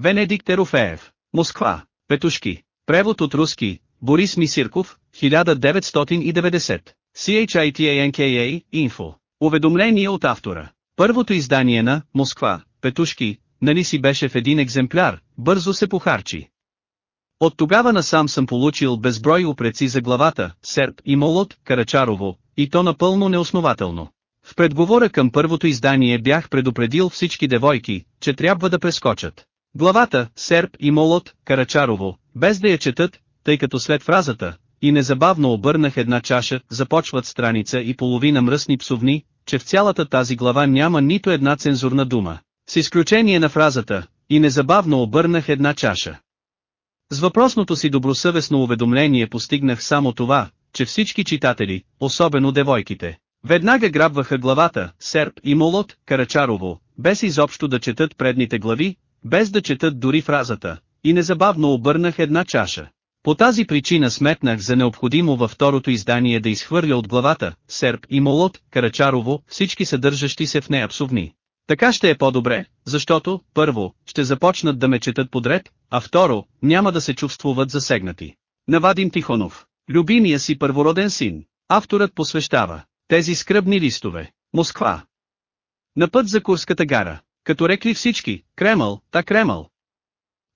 Венедикт Ерофеев. Москва. Петушки. Превод от руски. Борис Мисирков, 1990. CHITANKA, Info. Уведомление от автора. Първото издание на Москва, Петушки, нали си беше в един екземпляр, бързо се похарчи. От тогава насам съм получил безброй упреци за главата, Серб и Молот, Карачарово, и то напълно неоснователно. В предговора към първото издание бях предупредил всички девойки, че трябва да прескочат. Главата, Серб и Молот, Карачарово, без да я четат, тъй като след фразата, и незабавно обърнах една чаша, започват страница и половина мръсни псовни, че в цялата тази глава няма нито една цензурна дума. С изключение на фразата, и незабавно обърнах една чаша. С въпросното си добросъвестно уведомление постигнах само това, че всички читатели, особено девойките, веднага грабваха главата, Серб и Молот, Карачарово, без изобщо да четат предните глави, без да четат дори фразата, и незабавно обърнах една чаша. По тази причина сметнах за необходимо във второто издание да изхвърля от главата, Серб и Молот, Карачарово, всички съдържащи се в нея псовни. Така ще е по-добре, защото, първо, ще започнат да ме четат подред, а второ, няма да се чувствуват засегнати. Навадим Тихонов, любимия си първороден син, авторът посвещава, тези скръбни листове, Москва. На път за Курската гара, като рекли всички, Кремъл, та Кремъл.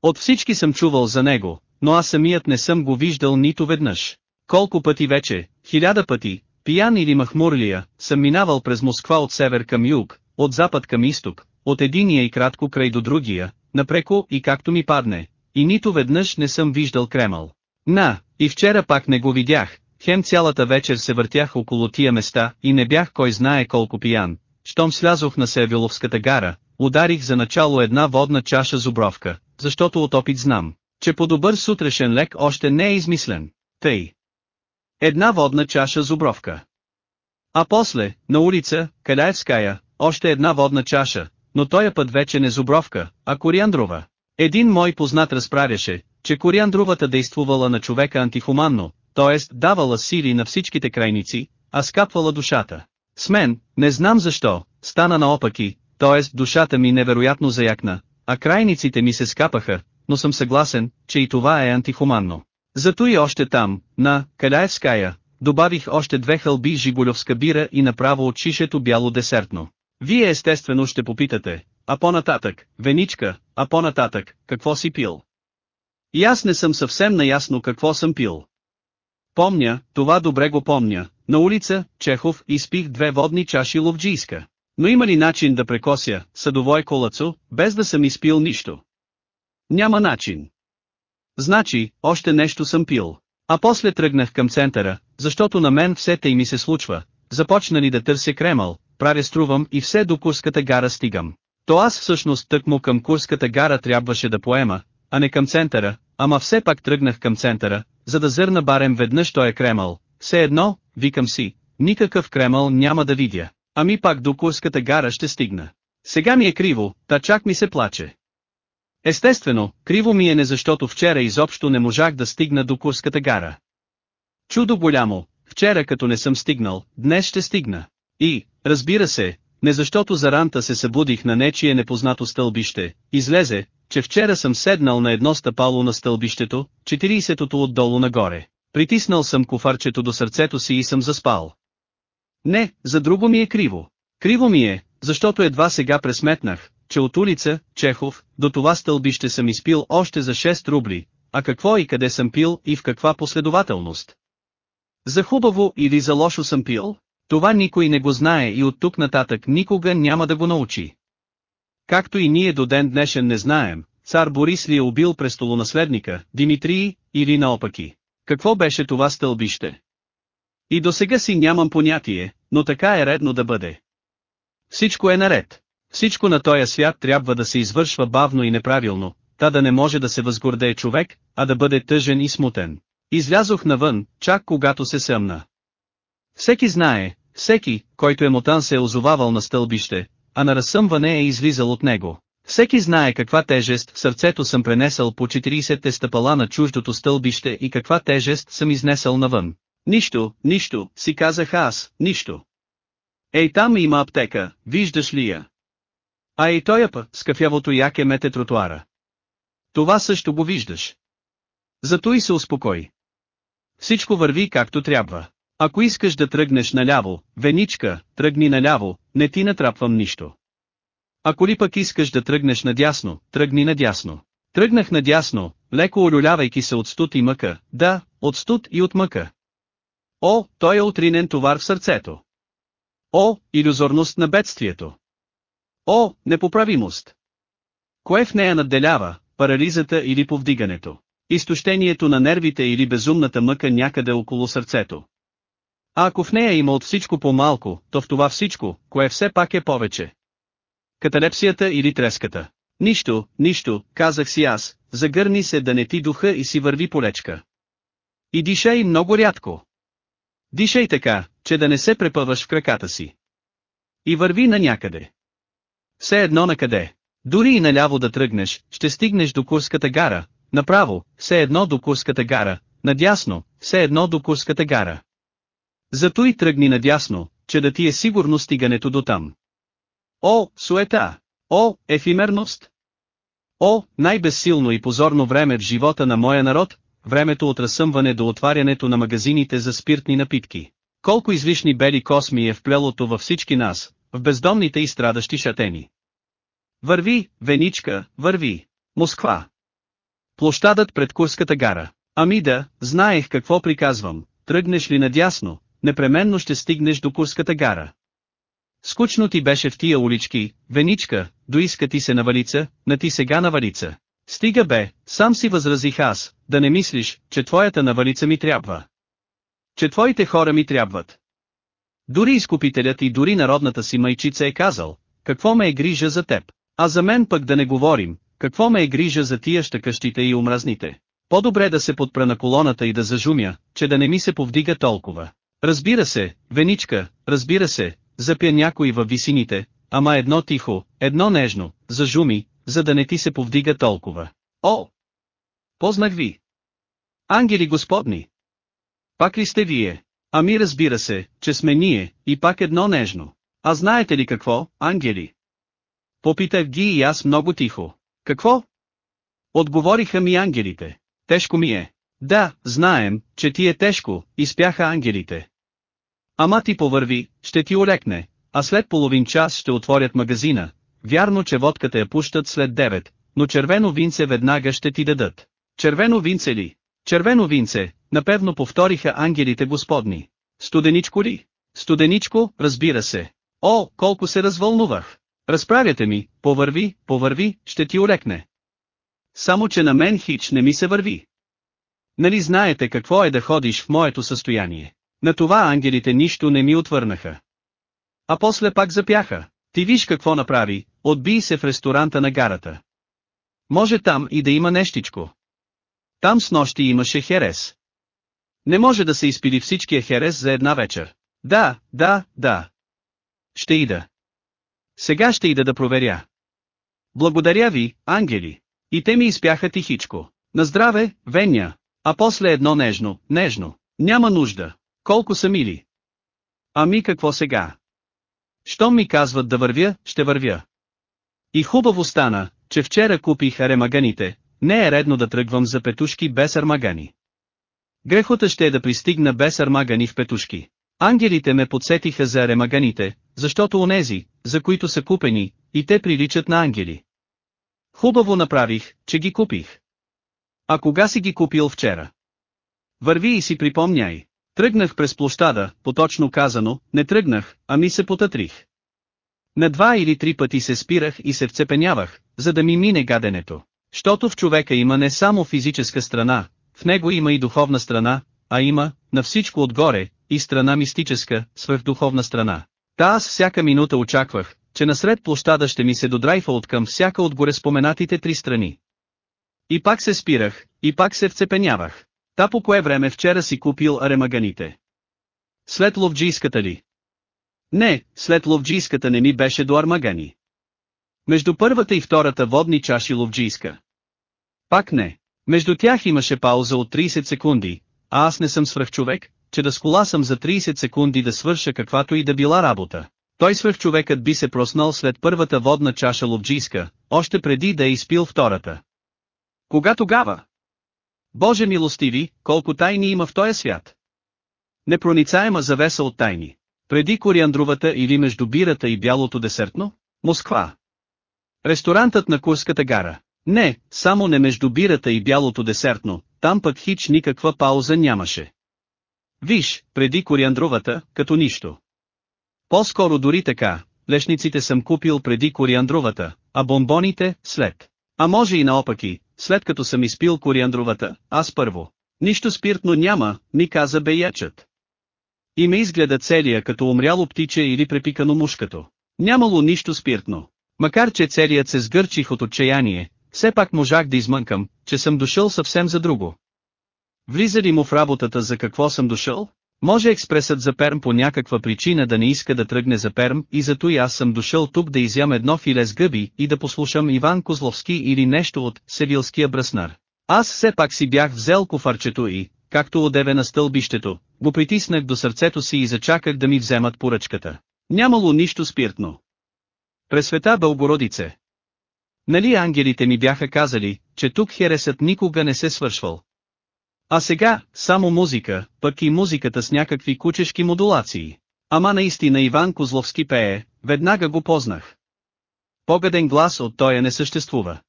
От всички съм чувал за него, но аз самият не съм го виждал нито веднъж. Колко пъти вече, хиляда пъти, пиян или махмурлия, съм минавал през Москва от север към юг, от запад към изток, от единия и кратко край до другия, напреко и както ми падне, и нито веднъж не съм виждал Кремъл. На, и вчера пак не го видях, хем цялата вечер се въртях около тия места и не бях кой знае колко пиян. Щом слязох на Севиловската гара, ударих за начало една водна чаша зубровка, защото от опит знам, че по-добър сутрешен лек още не е измислен. Тъй. Една водна чаша зубровка. А после, на улица, Каляевская, още една водна чаша, но тоя път вече не зубровка, а кориандрова. Един мой познат разправяше, че кориандровата действувала на човека антихуманно, т.е. давала сили на всичките крайници, а скапвала душата. С мен, не знам защо, стана наопаки, т.е. душата ми невероятно заякна, а крайниците ми се скапаха, но съм съгласен, че и това е антихуманно. Зато и още там, на Каляевская, добавих още две хълби жигулевска бира и направо от шишето бяло десертно. Вие естествено ще попитате, а по-нататък, Веничка, а по-нататък, какво си пил? И аз не съм съвсем наясно какво съм пил. Помня, това добре го помня, на улица, Чехов, изпих две водни чаши ловджийска. Но има ли начин да прекося, съдовой колацо, без да съм изпил нищо? Няма начин. Значи, още нещо съм пил. А после тръгнах към центъра, защото на мен все тъй ми се случва. Започна ли да търся Кремъл, правя струвам и все до Курската гара стигам. То аз всъщност тъкмо към Курската гара трябваше да поема, а не към центъра, ама все пак тръгнах към центъра, за да зърна барем веднъж той е Кремъл. Все едно, викам си, никакъв Кремъл няма да видя. Ами пак до Курската гара ще стигна. Сега ми е криво, та чак ми се плаче. Естествено, криво ми е не защото вчера изобщо не можах да стигна до Курската гара. Чудо голямо, вчера като не съм стигнал, днес ще стигна. И, разбира се, не защото заранта се събудих на нечие непознато стълбище, излезе, че вчера съм седнал на едно стъпало на стълбището, 40-тото отдолу нагоре. Притиснал съм куфарчето до сърцето си и съм заспал. Не, за друго ми е криво. Криво ми е, защото едва сега пресметнах, че от улица, Чехов, до това стълбище съм изпил още за 6 рубли, а какво и къде съм пил и в каква последователност. За хубаво или за лошо съм пил, това никой не го знае и от тук нататък никога няма да го научи. Както и ние до ден днешен не знаем, цар Борис ли е убил престолонаследника, Димитрий, или наопаки. Какво беше това стълбище? И до сега си нямам понятие, но така е редно да бъде. Всичко е наред. Всичко на този свят трябва да се извършва бавно и неправилно, та да не може да се възгордее човек, а да бъде тъжен и смутен. Излязох навън, чак когато се съмна. Всеки знае, всеки, който е мотан се е озовавал на стълбище, а на разсъмване е излизал от него. Всеки знае каква тежест в сърцето съм пренесъл по 40-те стъпала на чуждото стълбище и каква тежест съм изнесъл навън. Нищо, нищо, си казах аз, нищо. Ей там има аптека, виждаш ли я? А и тоя път, с кафявото яке мете тротуара. Това също го виждаш. Зато и се успокой. Всичко върви както трябва. Ако искаш да тръгнеш наляво, Веничка, тръгни наляво, не ти натрапвам нищо. Ако ли пък искаш да тръгнеш надясно, тръгни надясно. Тръгнах надясно, леко олюлявайки се от студ и мъка, да, от студ и от мъка. О, той е отринен товар в сърцето. О, иллюзорност на бедствието. О, непоправимост. Кое в нея надделява, парализата или повдигането? Изтощението на нервите или безумната мъка някъде около сърцето. А ако в нея има от всичко по-малко, то в това всичко, кое все пак е повече. Каталепсията или треската. Нищо, нищо, казах си аз, загърни се да не ти духа и си върви полечка. И дишай много рядко. Дишай така, че да не се препъваш в краката си. И върви на някъде. Все едно на къде. Дори и наляво да тръгнеш, ще стигнеш до Курската гара, направо, все едно до Курската гара, надясно, все едно до Курската гара. Зато и тръгни надясно, че да ти е сигурно стигането до там. О, суета! О, ефимерност! О, най-безсилно и позорно време в живота на моя народ, времето от разсъмване до отварянето на магазините за спиртни напитки. Колко излишни бели косми е вплелото във всички нас, в бездомните и страдащи шатени. Върви, Веничка, върви. Москва. Площадът пред Курската гара. Ами да, знаех какво приказвам, тръгнеш ли надясно, непременно ще стигнеш до Курската гара. Скучно ти беше в тия улички, Веничка, доиска ти се на валица, на ти сега на валица. Стига бе, сам си възразих аз, да не мислиш, че твоята навалица ми трябва. Че твоите хора ми трябват. Дори изкупителят и дори народната си майчица е казал, какво ме е грижа за теб, а за мен пък да не говорим, какво ме е грижа за тия щакащите и омразните. По-добре да се подпра на колоната и да зажумя, че да не ми се повдига толкова. Разбира се, Веничка, разбира се, запя някой във висините, ама едно тихо, едно нежно, зажуми, за да не ти се повдига толкова. О! Познах ви! Ангели господни! Пак ли сте вие? Ами разбира се, че сме ние, и пак едно нежно. А знаете ли какво, ангели? Попитах ги и аз много тихо. Какво? Отговориха ми ангелите. Тежко ми е. Да, знаем, че ти е тежко, изпяха ангелите. Ама ти повърви, ще ти олекне, а след половин час ще отворят магазина. Вярно, че водката я пущат след 9, но червено винце веднага ще ти дадат. Червено винце ли? Червено винце, напевно повториха ангелите господни. Студеничко ли? Студеничко, разбира се. О, колко се развълнувах! Разправяте ми, повърви, повърви, ще ти олекне. Само че на мен хич не ми се върви. Нали знаете какво е да ходиш в моето състояние? На това ангелите нищо не ми отвърнаха. А после пак запяха. Ти виж какво направи, отби се в ресторанта на гарата. Може там и да има нещичко. Там с нощи имаше херес. Не може да се изпили всичкия херес за една вечер. Да, да, да. Ще ида. Сега ще ида да проверя. Благодаря ви, ангели. И те ми изпяха тихичко. На здраве, Веня. А после едно нежно, нежно. Няма нужда. Колко са мили. Ами какво сега? Щом ми казват да вървя, ще вървя. И хубаво стана, че вчера купих аремаганите, не е редно да тръгвам за петушки без армагани. Грехота ще е да пристигна без армагани в петушки. Ангелите ме подсетиха за аремаганите, защото онези, за които са купени, и те приличат на ангели. Хубаво направих, че ги купих. А кога си ги купил вчера? Върви и си припомняй. Тръгнах през площада, поточно казано, не тръгнах, а ми се потътрих. На два или три пъти се спирах и се вцепенявах, за да ми мине гаденето. Щото в човека има не само физическа страна, в него има и духовна страна, а има, на всичко отгоре, и страна мистическа, свърхдуховна страна. Та аз всяка минута очаквах, че насред площада ще ми се додрайфа от към всяка от горе споменатите три страни. И пак се спирах, и пак се вцепенявах. Та по кое време вчера си купил аремаганите? След ловджийската ли? Не, след ловджийската не ми беше до армагани. Между първата и втората водни чаши ловджийска. Пак не. Между тях имаше пауза от 30 секунди, а аз не съм свръхчовек, че да сколасам за 30 секунди да свърша каквато и да била работа. Той свръхчовекът би се проснал след първата водна чаша ловджийска, още преди да е изпил втората. Кога тогава? Боже милостиви, колко тайни има в този свят. Непроницаема завеса от тайни. Преди кориандровата или между бирата и бялото десертно? Москва. Ресторантът на Курската гара. Не, само не между бирата и бялото десертно, там пък хич никаква пауза нямаше. Виж, преди кориандровата, като нищо. По-скоро дори така, лешниците съм купил преди кориандровата, а бомбоните – след. А може и наопаки, след като съм изпил кориандровата, аз първо. Нищо спиртно няма, ми каза беячът. И ме изгледа целия като умряло птиче или препикано мушкато. Нямало нищо спиртно. Макар че целият се сгърчих от отчаяние, все пак можах да измънкам, че съм дошъл съвсем за друго. Влиза ли му в работата за какво съм дошъл? Може експресът за Перм по някаква причина да не иска да тръгне за Перм и зато и аз съм дошъл тук да изям едно филе с гъби и да послушам Иван Козловски или нещо от Севилския бръснар. Аз все пак си бях взел кофарчето и, както одеве на стълбището, го притиснах до сърцето си и зачаках да ми вземат поръчката. Нямало нищо спиртно. Пресвета Бългородице. Нали ангелите ми бяха казали, че тук хересът никога не се свършвал. А сега, само музика, пък и музиката с някакви кучешки модулации. Ама наистина Иван Козловски пее, веднага го познах. Погаден глас от тоя не съществува.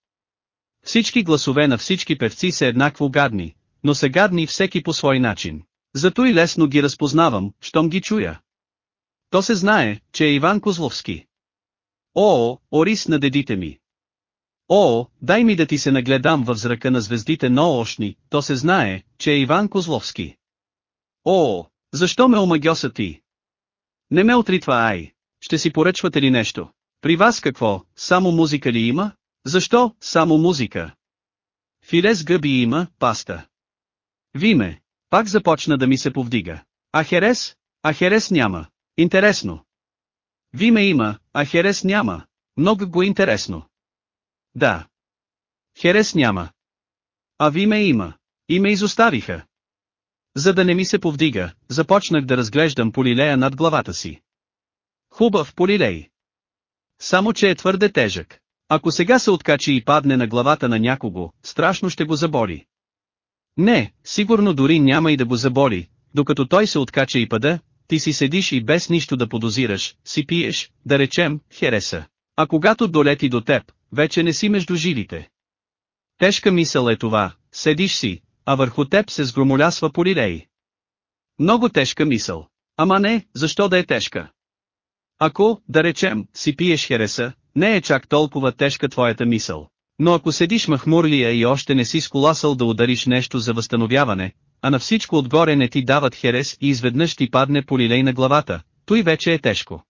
Всички гласове на всички певци са еднакво гадни, но са гадни всеки по свой начин. Зато и лесно ги разпознавам, щом ги чуя. То се знае, че е Иван Козловски. О, Орис на дедите ми. О, дай ми да ти се нагледам в зрака на звездите ноощни, то се знае, че е Иван Козловски. О, защо ме омагьоса ти? Не ме отритва ай, ще си поръчвате ли нещо? При вас какво, само музика ли има? Защо, само музика? Филе с гъби има, паста. Виме, пак започна да ми се повдига. А Херес? А Херес няма. Интересно. Виме има, а Херес няма. Много го интересно. Да. Херес няма. А ви ме има. И ме изоставиха. За да не ми се повдига, започнах да разглеждам полилея над главата си. Хубав полилей. Само че е твърде тежък. Ако сега се откачи и падне на главата на някого, страшно ще го заболи. Не, сигурно дори няма и да го заболи, докато той се откача и пада, ти си седиш и без нищо да подозираш, си пиеш, да речем, хереса. А когато долети до теб, вече не си между жилите. Тежка мисъл е това, седиш си, а върху теб се сгромолясва полилей. Много тежка мисъл. Ама не, защо да е тежка? Ако, да речем, си пиеш хереса, не е чак толкова тежка твоята мисъл. Но ако седиш махмурлия и още не си сколасал да удариш нещо за възстановяване, а на всичко отгоре не ти дават херес и изведнъж ти падне полилей на главата, той вече е тежко.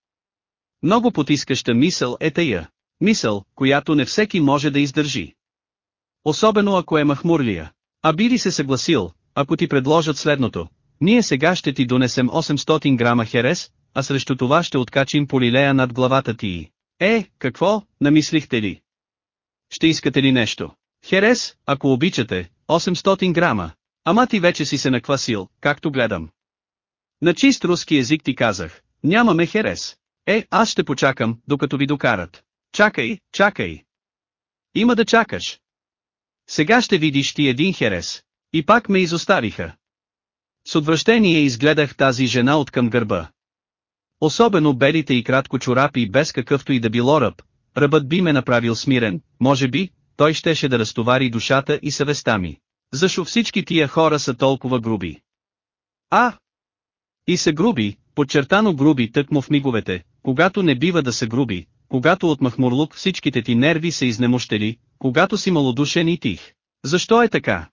Много потискаща мисъл е тая. Мисъл, която не всеки може да издържи. Особено ако е махмурлия. А би ли се съгласил, ако ти предложат следното, ние сега ще ти донесем 800 грама херес, а срещу това ще откачим полилея над главата ти. Е, какво, намислихте ли? Ще искате ли нещо? Херес, ако обичате, 800 грама. Ама ти вече си се наквасил, както гледам. На чист руски език ти казах, нямаме херес. Е, аз ще почакам, докато ви докарат. Чакай, чакай. Има да чакаш. Сега ще видиш ти един херес. И пак ме изоставиха. С отвращение изгледах тази жена от към гърба. Особено белите и кратко чорапи без какъвто и да било ръб, ръбът би ме направил смирен, може би, той щеше да разтовари душата и съвестта ми. Защо всички тия хора са толкова груби? А! И са груби, подчертано груби тъкмо в миговете, когато не бива да са груби, когато от махмурлук всичките ти нерви са изнемощели, когато си малодушен и тих. Защо е така?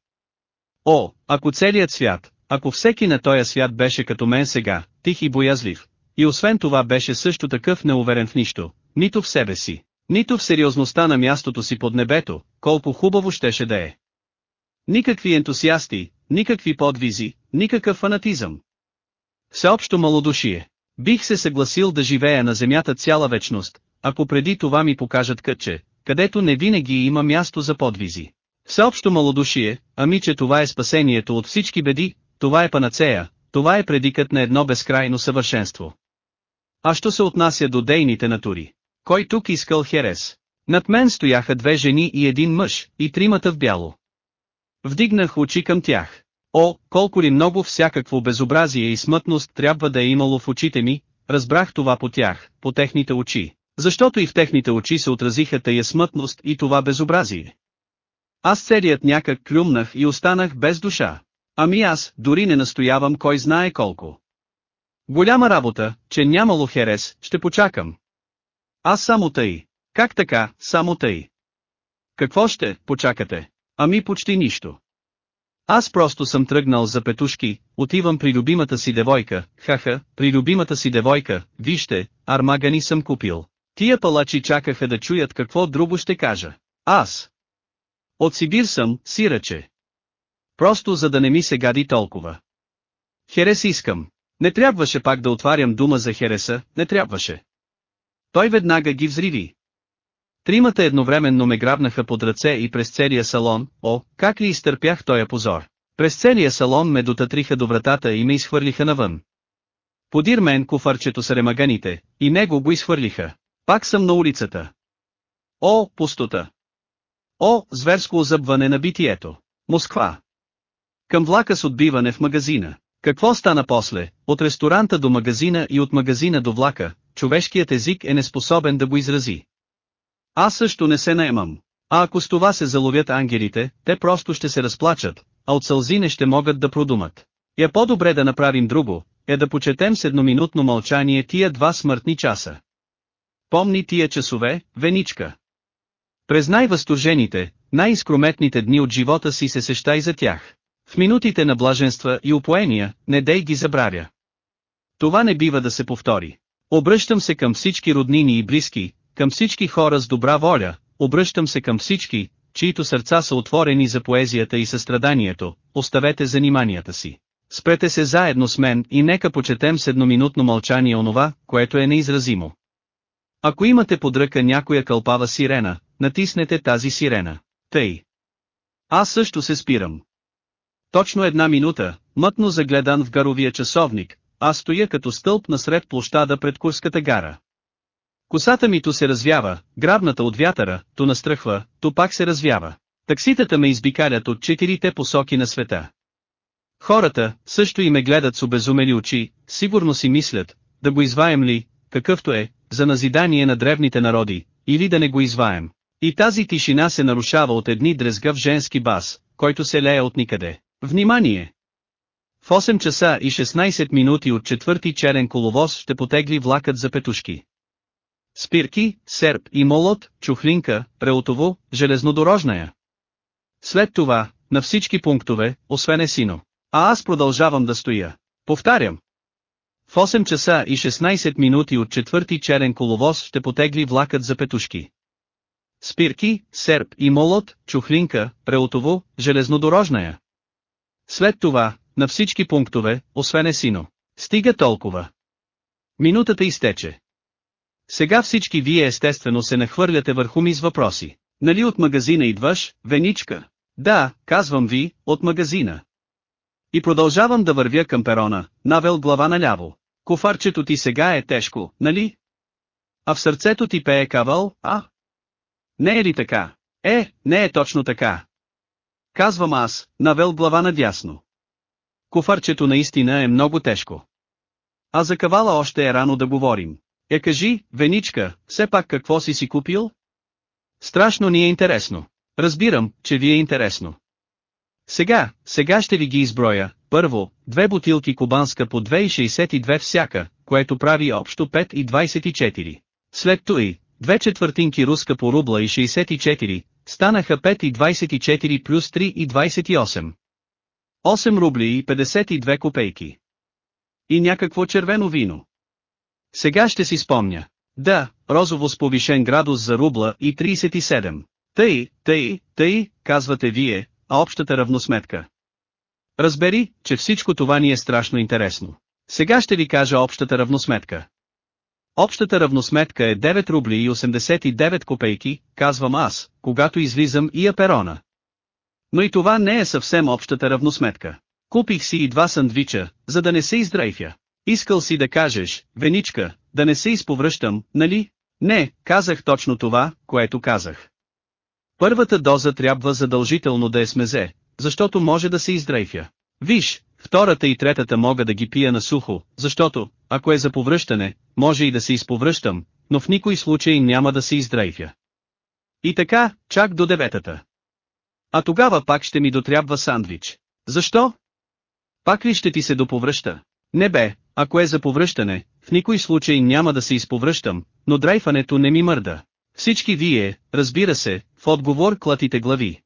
О, ако целият свят, ако всеки на този свят беше като мен сега, тих и боязлив, и освен това беше също такъв неуверен в нищо, нито в себе си, нито в сериозността на мястото си под небето, колко хубаво щеше да е. Никакви ентусиасти, никакви подвизи, никакъв фанатизъм. Всеобщо малодушие. Бих се съгласил да живея на земята цяла вечност, ако преди това ми покажат кътче, където не винаги има място за подвизи. Всеобщо малодушие, ами че това е спасението от всички беди, това е панацея, това е предикът на едно безкрайно съвършенство. А що се отнася до дейните натури? Кой тук искал Херес? Над мен стояха две жени и един мъж, и тримата в бяло. Вдигнах очи към тях. О, колко ли много всякакво безобразие и смътност трябва да е имало в очите ми, разбрах това по тях, по техните очи, защото и в техните очи се отразиха тая смътност и това безобразие. Аз целият някак клюмнах и останах без душа. Ами аз, дори не настоявам кой знае колко. Голяма работа, че нямало херес, ще почакам. Аз само тъй. Как така, само тъй? Какво ще, почакате? Ами почти нищо. Аз просто съм тръгнал за петушки, отивам при любимата си девойка, хаха, при любимата си девойка, вижте, армагани съм купил. Тия палачи чакаха да чуят какво друго ще кажа. Аз. От Сибир съм, сираче. Просто за да не ми се гади толкова. Херес искам. Не трябваше пак да отварям дума за Хереса, не трябваше. Той веднага ги взриви. Тримата едновременно ме грабнаха под ръце и през целия салон, о, как ли изтърпях тоя позор. През целия салон ме дотатриха до вратата и ме изхвърлиха навън. Подир мен куфарчето с ремаганите, и него го изхвърлиха. Пак съм на улицата. О, пустота! О, зверско озъбване на битието! Москва! Към влака с отбиване в магазина. Какво стана после, от ресторанта до магазина и от магазина до влака, човешкият език е неспособен да го изрази. Аз също не се наемам. А ако с това се заловят ангелите, те просто ще се разплачат, а от сълзи не ще могат да продумат. Е по-добре да направим друго, е да почетем с едноминутно мълчание тия два смъртни часа. Помни тия часове, Веничка. През най-възторжените, най-изкрометните дни от живота си се сещай за тях. В минутите на блаженства и упоения, не дей ги забравя. Това не бива да се повтори. Обръщам се към всички роднини и близки, към всички хора с добра воля, обръщам се към всички, чието сърца са отворени за поезията и състраданието, оставете заниманията си. Спрете се заедно с мен и нека почетем с едноминутно мълчание онова, което е неизразимо. Ако имате под ръка някоя кълпава сирена, натиснете тази сирена. Тъй. Аз също се спирам. Точно една минута, мътно загледан в гаровия часовник, аз стоя като стълб насред площада пред Курската гара. Косата ми то се развява, грабната от вятъра, то настръхва, то пак се развява. Такситата ме избикалят от четирите посоки на света. Хората, също и ме гледат с обезумели очи, сигурно си мислят, да го изваем ли, какъвто е, за назидание на древните народи, или да не го изваем. И тази тишина се нарушава от едни дрезгав женски бас, който се лее от никъде. Внимание! В 8 часа и 16 минути от четвърти черен коловоз ще потегли влакът за петушки. Спирки, Серп и Молот, Чухлинка, Реутово, Железнодорожная. След това, на всички пунктове, освен Есино. А аз продължавам да стоя. Повтарям. В 8 часа и 16 минути от четвърти черен коловоз ще потегли влакът за петушки. Спирки, Серп и Молот, Чухлинка, Реутово, Железнодорожная. След това, на всички пунктове, освен Есино. Стига толкова. Минутата изтече. Сега всички вие естествено се нахвърляте върху ми с въпроси. Нали от магазина идваш, Веничка? Да, казвам ви, от магазина. И продължавам да вървя към перона, навел глава наляво. Кофарчето ти сега е тежко, нали? А в сърцето ти пее кавал, а? Не е ли така? Е, не е точно така. Казвам аз, навел глава надясно. Кофарчето наистина е много тежко. А за кавала още е рано да говорим. Е кажи, Веничка, все пак какво си си купил? Страшно ни е интересно. Разбирам, че ви е интересно. Сега, сега ще ви ги изброя. Първо, две бутилки кубанска по 2,62 всяка, което прави общо 5,24. След той, две четвъртинки руска по рубла и 64, станаха 5,24 плюс 3,28. 8 рубли и 52 копейки. И някакво червено вино. Сега ще си спомня. Да, розово с повишен градус за рубла и 37. Тъй, тъй, тъй, казвате вие, а общата равносметка. Разбери, че всичко това ни е страшно интересно. Сега ще ви кажа общата равносметка. Общата равносметка е 9 рубли и 89 копейки, казвам аз, когато излизам и аперона. Но и това не е съвсем общата равносметка. Купих си и два сандвича, за да не се издрейфя. Искал си да кажеш, Веничка, да не се изповръщам, нали? Не, казах точно това, което казах. Първата доза трябва задължително да е смезе, защото може да се издрейфя. Виж, втората и третата мога да ги пия на сухо, защото, ако е за повръщане, може и да се изповръщам, но в никой случай няма да се издрейфя. И така, чак до деветата. А тогава пак ще ми дотрябва сандвич. Защо? Пак ли ще ти се доповръща? Не бе, ако е за повръщане, в никой случай няма да се изповръщам, но драйфането не ми мърда. Всички вие, разбира се, в отговор клатите глави.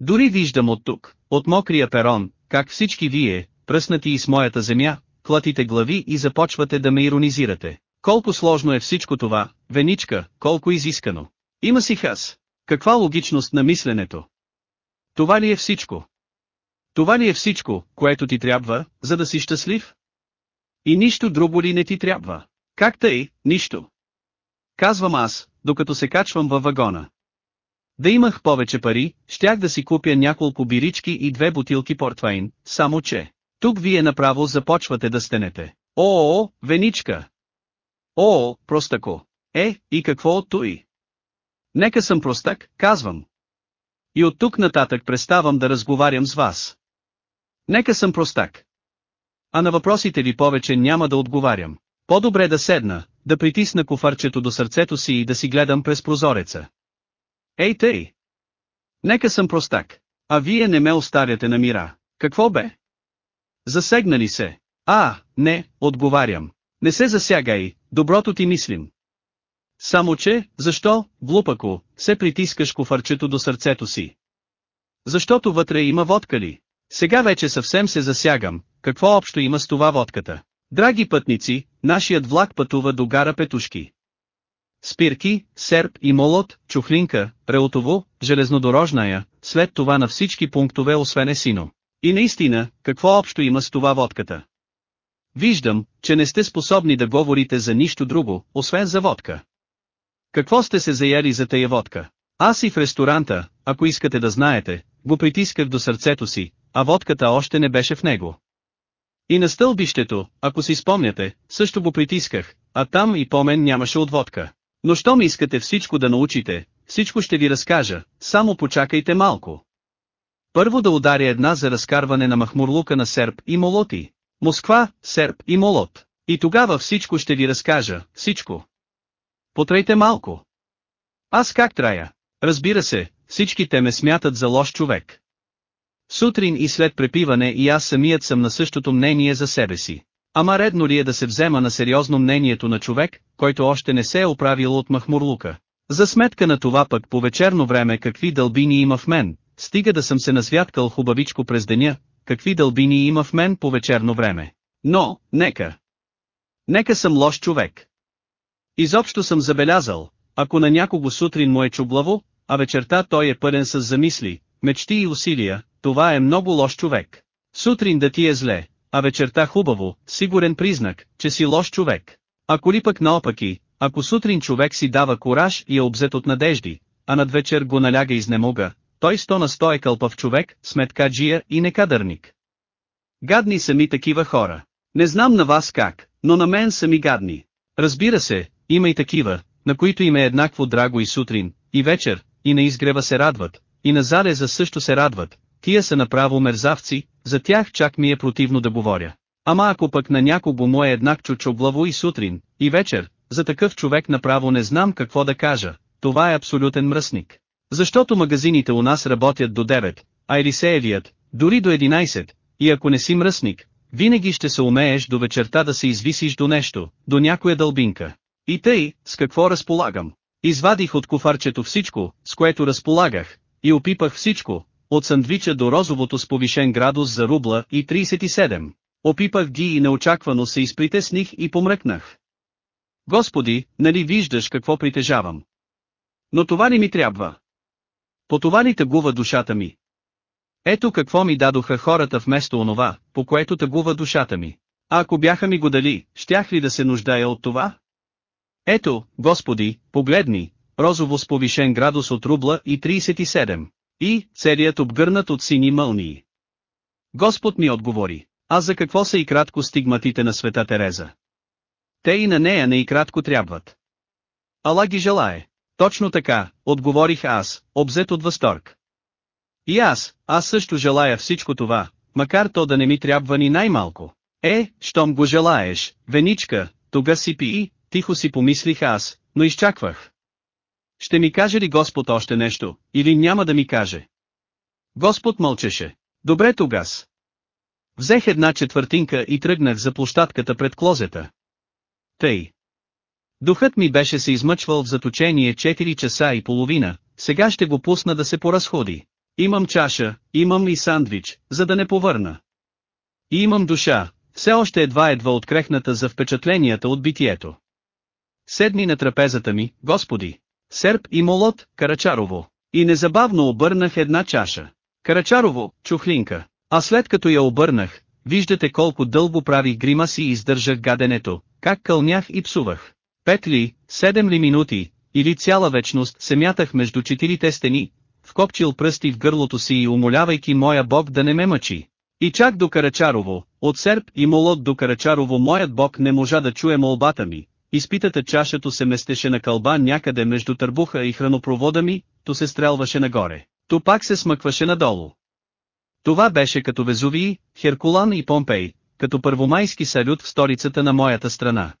Дори виждам от тук, от мокрия перон, как всички вие, пръснати и с моята земя, клатите глави и започвате да ме иронизирате. Колко сложно е всичко това, Веничка, колко изискано. Има си хас. Каква логичност на мисленето? Това ли е всичко? Това ли е всичко, което ти трябва, за да си щастлив? И нищо друго ли не ти трябва? Как тъй, нищо? Казвам аз, докато се качвам във вагона. Да имах повече пари, щях да си купя няколко бирички и две бутилки портвейн, само че, тук вие направо започвате да стенете. О, Веничка! О, простако! Е, и какво от той? Нека съм простак, казвам. И от тук нататък преставам да разговарям с вас. Нека съм простак. А на въпросите ви повече няма да отговарям. По-добре да седна, да притисна кофарчето до сърцето си и да си гледам през прозореца. Ей тъй! Нека съм простак. А вие не ме остаряте на мира. Какво бе? Засегнали се. А, не, отговарям. Не се засягай, доброто ти мислим. Само че, защо, глупако, се притискаш кофарчето до сърцето си? Защото вътре има водка ли? Сега вече съвсем се засягам, какво общо има с това водката? Драги пътници, нашият влак пътува до гара Петушки. Спирки, Серп и Молот, Чухлинка, Реутово, Железнодорожная, след това на всички пунктове освен Есино. И наистина, какво общо има с това водката? Виждам, че не сте способни да говорите за нищо друго, освен за водка. Какво сте се заяли за тая водка? Аз и в ресторанта, ако искате да знаете, го притисках до сърцето си, а водката още не беше в него. И на стълбището, ако си спомняте, също го притисках, а там и по мен нямаше от водка. Но що ми искате всичко да научите, всичко ще ви разкажа, само почакайте малко. Първо да ударя една за разкарване на махмурлука на серб и молоти. Москва, серб и молот. И тогава всичко ще ви разкажа, всичко. Потрейте малко. Аз как трая? Разбира се, всички те ме смятат за лош човек. Сутрин и след препиване и аз самият съм на същото мнение за себе си. Ама редно ли е да се взема на сериозно мнението на човек, който още не се е оправил от махмурлука? За сметка на това пък по вечерно време какви дълбини има в мен, стига да съм се насвяткал хубавичко през деня, какви дълбини има в мен по вечерно време. Но, нека. Нека съм лош човек. Изобщо съм забелязал, ако на някого сутрин му е чублаво, а вечерта той е пълен с замисли, мечти и усилия, това е много лош човек. Сутрин да ти е зле, а вечерта хубаво, сигурен признак, че си лош човек. Ако ли пък наопаки, ако сутрин човек си дава кураж и е обзет от надежди, а над вечер го наляга изнемога, той сто на сто е кълпав човек, сметкаджия и некадърник. Гадни са ми такива хора. Не знам на вас как, но на мен са ми гадни. Разбира се, има и такива, на които им е еднакво драго и сутрин, и вечер, и на изгрева се радват, и на залеза също се радват, тия са направо мерзавци, за тях чак ми е противно да говоря. Ама ако пък на някого му е еднак чучоглаво и сутрин, и вечер, за такъв човек направо не знам какво да кажа, това е абсолютен мръсник. Защото магазините у нас работят до 9, а или се евият, дори до 11, и ако не си мръсник, винаги ще се умееш до вечерта да се извисиш до нещо, до някоя дълбинка. И тъй, с какво разполагам? Извадих от куфарчето всичко, с което разполагах, и опипах всичко, от сандвича до розовото с повишен градус за рубла и 37. Опипах ги и неочаквано се изпритесних и помръкнах. Господи, нали виждаш какво притежавам? Но това ли ми трябва? По това ли тъгува душата ми? Ето какво ми дадоха хората вместо онова, по което тъгува душата ми. А ако бяха ми го дали, щях ли да се нуждая от това? Ето, Господи, погледни, розово с повишен градус от рубла и 37. И, целият обгърнат от сини мълнии. Господ ми отговори, а за какво са и кратко стигматите на света Тереза? Те и на нея не и кратко трябват. Ала ги желае. Точно така, отговорих аз, обзет от възторг. И аз, аз също желая всичко това, макар то да не ми трябва ни най-малко. Е, щом го желаеш, Веничка, тога си пи, тихо си помислих аз, но изчаквах. Ще ми каже ли Господ още нещо, или няма да ми каже? Господ мълчеше. Добре тогас. Взех една четвъртинка и тръгнах за площадката пред клозета. Тъй. Духът ми беше се измъчвал в заточение 4 часа и половина, сега ще го пусна да се поразходи. Имам чаша, имам и сандвич, за да не повърна. И имам душа, все още едва-едва открехната за впечатленията от битието. Седни на трапезата ми, господи. Серп и молот, Карачарово. И незабавно обърнах една чаша. Карачарово, чухлинка. А след като я обърнах, виждате колко дълго правих гримаси и издържах гаденето, как кълнях и псувах. Пет ли, седем ли минути, или цяла вечност се мятах между четирите стени, вкопчил пръсти в гърлото си и умолявайки моя бог да не ме мъчи. И чак до Карачарово, от Серб и Молот до Карачарово моят бог не можа да чуе молбата ми. Изпитата чашато се местеше на кълба някъде между търбуха и хранопровода ми, то се стрелваше нагоре, то пак се смъкваше надолу. Това беше като Везувии, Херкулан и Помпей, като първомайски салют в столицата на моята страна.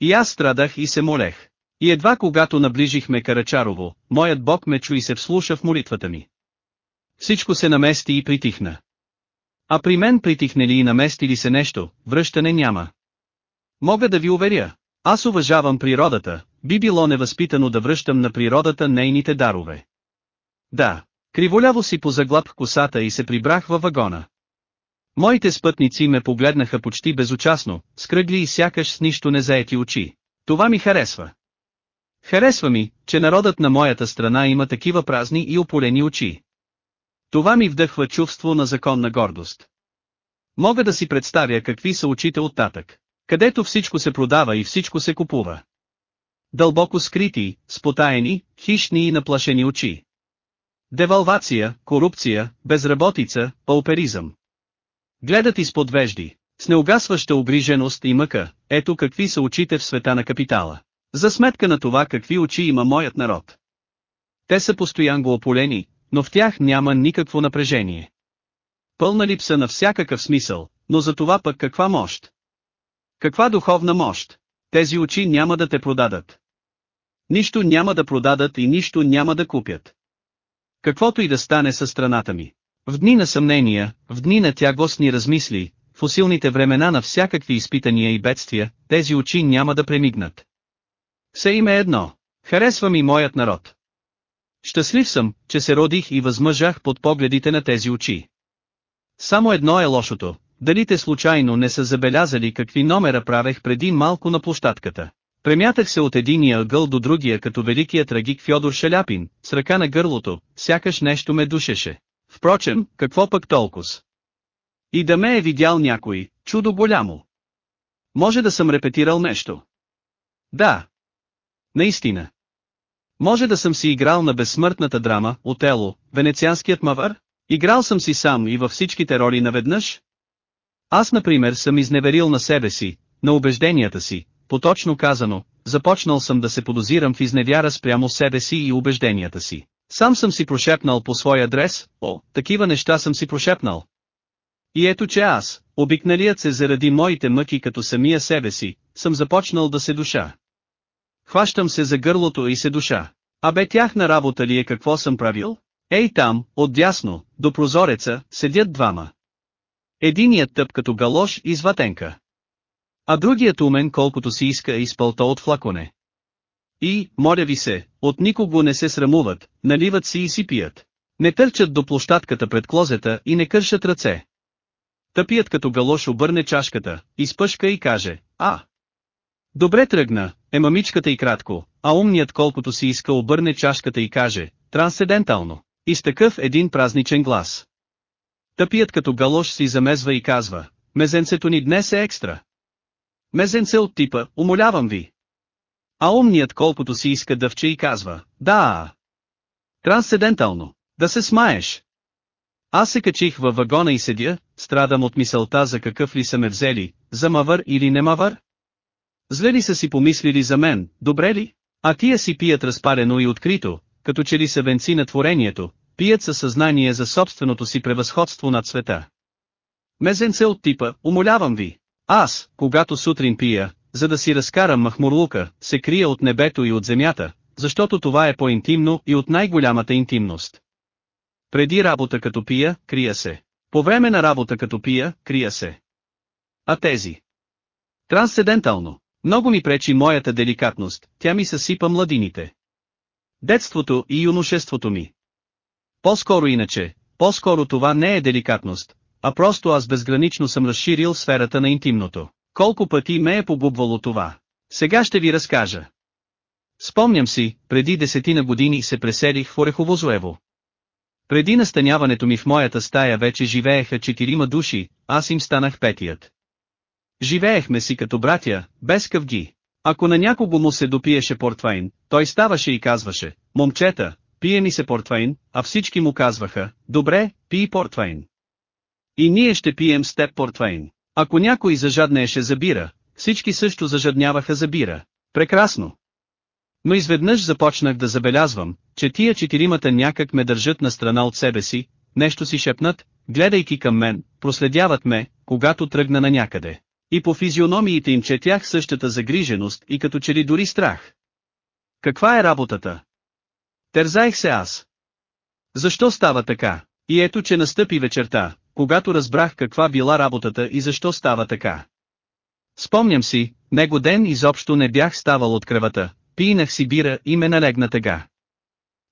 И аз страдах и се молех. И едва когато наближихме Карачарово, моят бог ме чу и се вслуша в молитвата ми. Всичко се намести и притихна. А при мен притихне ли и намести ли се нещо, връщане няма. Мога да ви уверя, аз уважавам природата, би било невъзпитано да връщам на природата нейните дарове. Да, криволяво си позаглаб косата и се прибрах във вагона. Моите спътници ме погледнаха почти безучастно, скръгли и сякаш с нищо не заети очи. Това ми харесва. Харесва ми, че народът на моята страна има такива празни и ополени очи. Това ми вдъхва чувство на законна гордост. Мога да си представя какви са очите от татък, където всичко се продава и всичко се купува. Дълбоко скрити, спотаени, хищни и наплашени очи. Девалвация, корупция, безработица, пауперизъм. Гледат изпод вежди, с неугасваща обриженост и мъка, ето какви са очите в света на капитала. За сметка на това какви очи има моят народ. Те са постоянно ополени, но в тях няма никакво напрежение. Пълна липса на всякакъв смисъл, но за това пък каква мощ? Каква духовна мощ? Тези очи няма да те продадат. Нищо няма да продадат и нищо няма да купят. Каквото и да стане със страната ми. В дни на съмнения, в дни на тягостни размисли, в усилните времена на всякакви изпитания и бедствия, тези очи няма да премигнат. Все им е едно. Харесва ми моят народ. Щастлив съм, че се родих и възмъжах под погледите на тези очи. Само едно е лошото, дали те случайно не са забелязали какви номера правех преди малко на площадката. Премятах се от единия ъгъл до другия като великият трагик Фьодор Шаляпин, с ръка на гърлото, сякаш нещо ме душеше. Впрочем, какво пък толкова? И да ме е видял някой, чудо голямо. Може да съм репетирал нещо. Да. Наистина. Може да съм си играл на безсмъртната драма, Отело, венецианският мавър? Играл съм си сам и във всичките роли наведнъж? Аз например съм изневерил на себе си, на убежденията си, поточно казано, започнал съм да се подозирам в изневяра спрямо себе си и убежденията си. Сам съм си прошепнал по свой адрес, о, такива неща съм си прошепнал. И ето че аз, обикналият се заради моите мъки като самия себе си, съм започнал да се душа. Хващам се за гърлото и се душа. Абе тяхна работа ли е какво съм правил? Ей там, отдясно, до прозореца, седят двама. Единият тъп като галош и зватенка. А другият умен колкото си иска и пълто от флаконе. И, моля ви се, от никого не се срамуват, наливат си и си пият. Не търчат до площадката пред клозета и не кършат ръце. Тъпият като галош обърне чашката, изпъшка и каже, а. Добре тръгна, е мамичката и кратко, а умният колкото си иска обърне чашката и каже, трансцендентално, и с такъв един празничен глас. Тъпият като галош си замезва и казва, мезенцето ни днес е екстра. Мезенце от типа, умолявам ви. А умният колкото си иска дъвче и казва, да. Трансцендентално, да се смаеш. Аз се качих във вагона и седя, страдам от мисълта за какъв ли са ме взели, за мавър или не мавър? Зле ли са си помислили за мен, добре ли? А тия си пият разпарено и открито, като че ли са венци на творението, пият със съзнание за собственото си превъзходство над света. Мезенце от типа, умолявам ви. Аз, когато сутрин пия, за да си разкарам махмурлука, се крия от небето и от земята, защото това е по-интимно и от най-голямата интимност. Преди работа като пия, крия се. По време на работа като пия, крия се. А тези? Трансцендентално. Много ми пречи моята деликатност, тя ми съсипа младините. Детството и юношеството ми. По-скоро иначе, по-скоро това не е деликатност, а просто аз безгранично съм разширил сферата на интимното. Колко пъти ме е погубвало това. Сега ще ви разкажа. Спомням си, преди десетина години се преселих в Ореховозоево. Преди настаняването ми в моята стая вече живееха четирима души, аз им станах петият. Живеехме си като братя, без къвги. Ако на някого му се допиеше портвайн, той ставаше и казваше, момчета, пие ми се портвайн, а всички му казваха, добре, пий портвайн. И ние ще пием с теб портвайн. Ако някой зажаднееше за бира, всички също зажадняваха за бира. Прекрасно. Но изведнъж започнах да забелязвам, че тия четиримата някак ме държат на страна от себе си, нещо си шепнат, гледайки към мен, проследяват ме, когато тръгна на някъде. И по физиономиите им четях същата загриженост и като че ли дори страх. Каква е работата? Терзаех се аз. Защо става така? И ето че настъпи вечерта, когато разбрах каква била работата и защо става така. Спомням си, него ден изобщо не бях ставал от кръвата, пинах си бира и ме налегна тъга.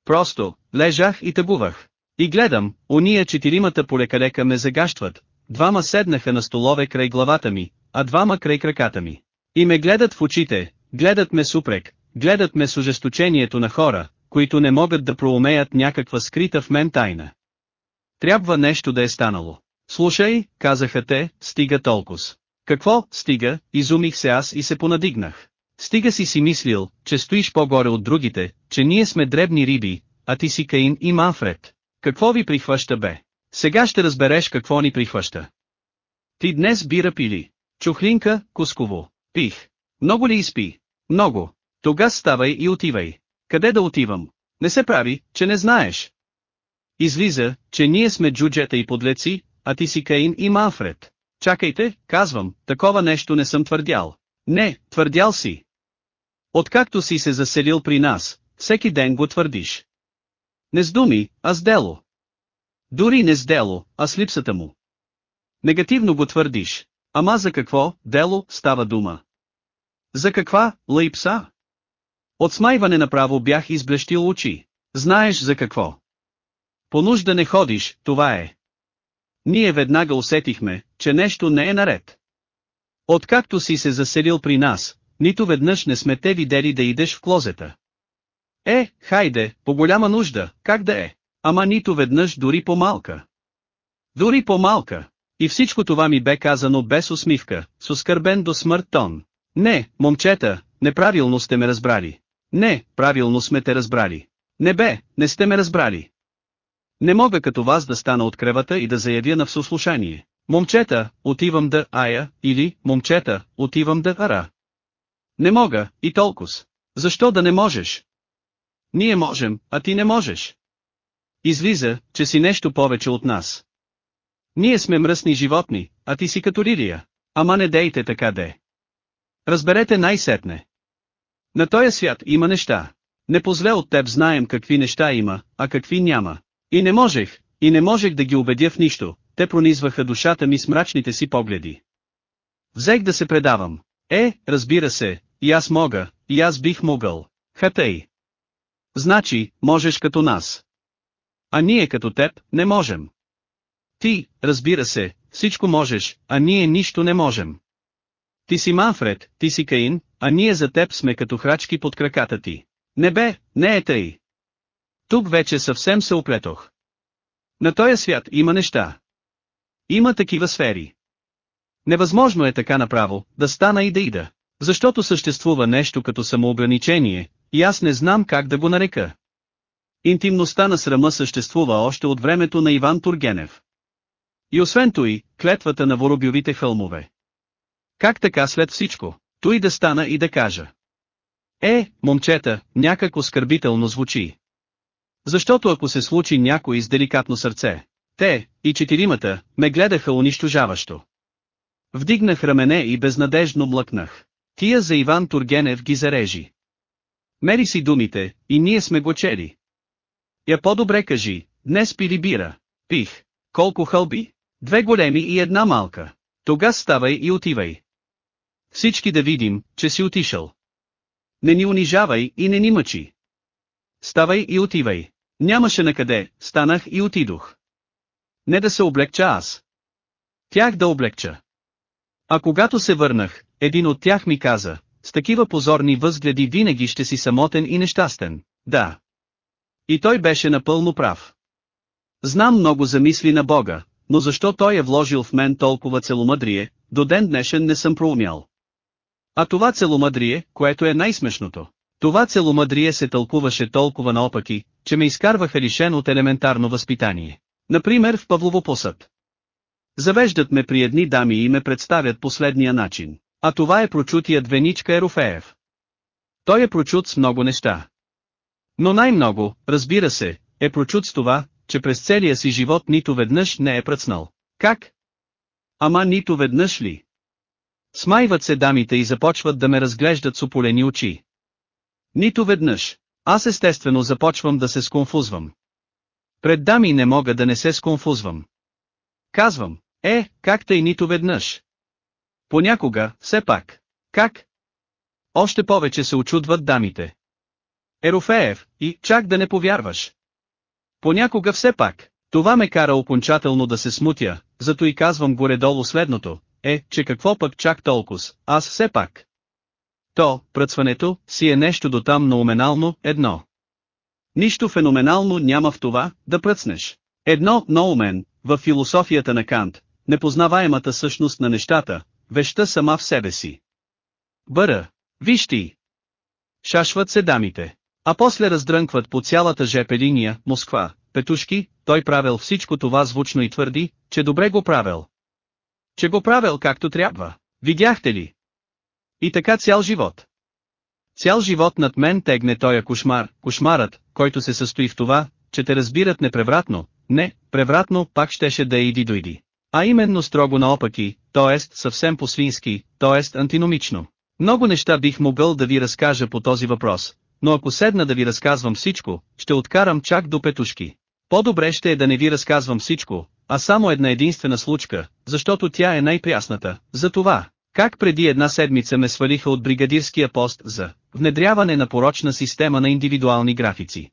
Просто, лежах и тъбувах. И гледам, уния четиримата полекалека ме загащват, двама седнаха на столове край главата ми, а двама край краката ми. И ме гледат в очите, гледат ме с упрек, гледат ме с ожесточението на хора, които не могат да проумеят някаква скрита в мен тайна. Трябва нещо да е станало. Слушай, казаха те, стига толкова. Какво, стига, изумих се аз и се понадигнах. Стига си си мислил, че стоиш по-горе от другите, че ние сме дребни риби, а ти си Каин и Манфред. Какво ви прихваща бе? Сега ще разбереш какво ни прихваща. Ти днес бира пили. Чухлинка, кусково. Пих. Много ли изпи? Много. Тога ставай и отивай. Къде да отивам? Не се прави, че не знаеш. Излиза, че ние сме джуджета и подлеци, а ти си Каин и Манфред. Чакайте, казвам, такова нещо не съм твърдял. Не, твърдял си. Откакто си се заселил при нас, всеки ден го твърдиш. Не с думи, а с дело. Дори не с дело, а с липсата му. Негативно го твърдиш. Ама за какво, дело, става дума? За каква, липса? От смайване направо бях изблещил очи. Знаеш за какво? По нужда не ходиш, това е. Ние веднага усетихме, че нещо не е наред. Откакто си се заселил при нас, нито веднъж не сме те видели да идеш в клозета. Е, хайде, по голяма нужда, как да е? Ама нито веднъж дори по-малка. Дори по-малка. И всичко това ми бе казано без усмивка, с оскърбен до смърт тон. Не, момчета, неправилно сте ме разбрали. Не, правилно сме те разбрали. Не бе, не сте ме разбрали. Не мога като вас да стана от кревата и да заявя на всослушание. Момчета, отивам да ая, или, момчета, отивам да ара. Не мога, и толкова. Защо да не можеш? Ние можем, а ти не можеш. Излиза, че си нещо повече от нас. Ние сме мръсни животни, а ти си като лилия. Ама не дейте така де. Разберете най-сетне. На този свят има неща. Не позле от теб знаем какви неща има, а какви няма. И не можех, и не можех да ги убедя в нищо, те пронизваха душата ми с мрачните си погледи. Взех да се предавам. Е, разбира се, и аз мога, и аз бих могъл. Хатей. Значи, можеш като нас. А ние като теб, не можем. Ти, разбира се, всичко можеш, а ние нищо не можем. Ти си Манфред, ти си Каин, а ние за теб сме като храчки под краката ти. Не бе, не е тъй. Тук вече съвсем се оплетох. На този свят има неща. Има такива сфери. Невъзможно е така направо, да стана и да ида. Защото съществува нещо като самоограничение, и аз не знам как да го нарека. Интимността на срама съществува още от времето на Иван Тургенев. И освен той, клетвата на воробювите хълмове. Как така след всичко, той да стана и да кажа. Е, момчета, някак оскърбително звучи. Защото ако се случи някой с деликатно сърце, те, и четиримата, ме гледаха унищожаващо. Вдигнах рамене и безнадежно млъкнах. Тия за Иван Тургенев ги зарежи. Мери си думите, и ние сме го чели. Я по-добре кажи, днес пили бира. Пих. Колко хълби? Две големи и една малка. Тога ставай и отивай. Всички да видим, че си отишъл. Не ни унижавай и не ни мъчи. Ставай и отивай. Нямаше на къде, станах и отидох. Не да се облегча аз. Тях да облегча. А когато се върнах, един от тях ми каза, с такива позорни възгледи винаги ще си самотен и нещастен, да. И той беше напълно прав. Знам много за мисли на Бога, но защо той е вложил в мен толкова целомъдрие, до ден днешен не съм проумял. А това целомъдрие, което е най-смешното. Това целомъдрие се тълкуваше толкова наопаки, че ме изкарваха лишен от елементарно възпитание. Например в Павлово посъд. Завеждат ме при едни дами и ме представят последния начин. А това е прочутият Веничка Ерофеев. Той е прочут с много неща. Но най-много, разбира се, е прочут с това, че през целия си живот нито веднъж не е пръцнал. Как? Ама нито веднъж ли? Смайват се дамите и започват да ме разглеждат с ополени очи. Нито веднъж. Аз естествено започвам да се сконфузвам. Пред дами не мога да не се сконфузвам. Казвам, е, как тъй нито веднъж. Понякога, все пак. Как? Още повече се очудват дамите. Ерофеев, и чак да не повярваш. Понякога все пак. Това ме кара окончателно да се смутя, зато и казвам горе-долу следното, е, че какво пък чак толкова, аз все пак. То, пръцването, си е нещо до там ноуменално, едно. Нищо феноменално няма в това, да пръцнеш. Едно, ноумен, в философията на Кант, непознаваемата същност на нещата, веща сама в себе си. Бъра, виж ти. Шашват се дамите. А после раздрънкват по цялата ЖП линия, Москва, Петушки, той правил всичко това звучно и твърди, че добре го правил. Че го правил както трябва. Видяхте ли? И така цял живот. Цял живот над мен тегне тоя кошмар, кошмарът, който се състои в това, че те разбират непревратно, не, превратно пак щеше да иди дойди. А именно строго наопаки, т.е. съвсем по-свински, т.е. антиномично. Много неща бих могъл да ви разкажа по този въпрос, но ако седна да ви разказвам всичко, ще откарам чак до петушки. По-добре ще е да не ви разказвам всичко, а само една единствена случка, защото тя е най-прясната. За това, как преди една седмица ме свалиха от бригадирския пост за внедряване на порочна система на индивидуални графици.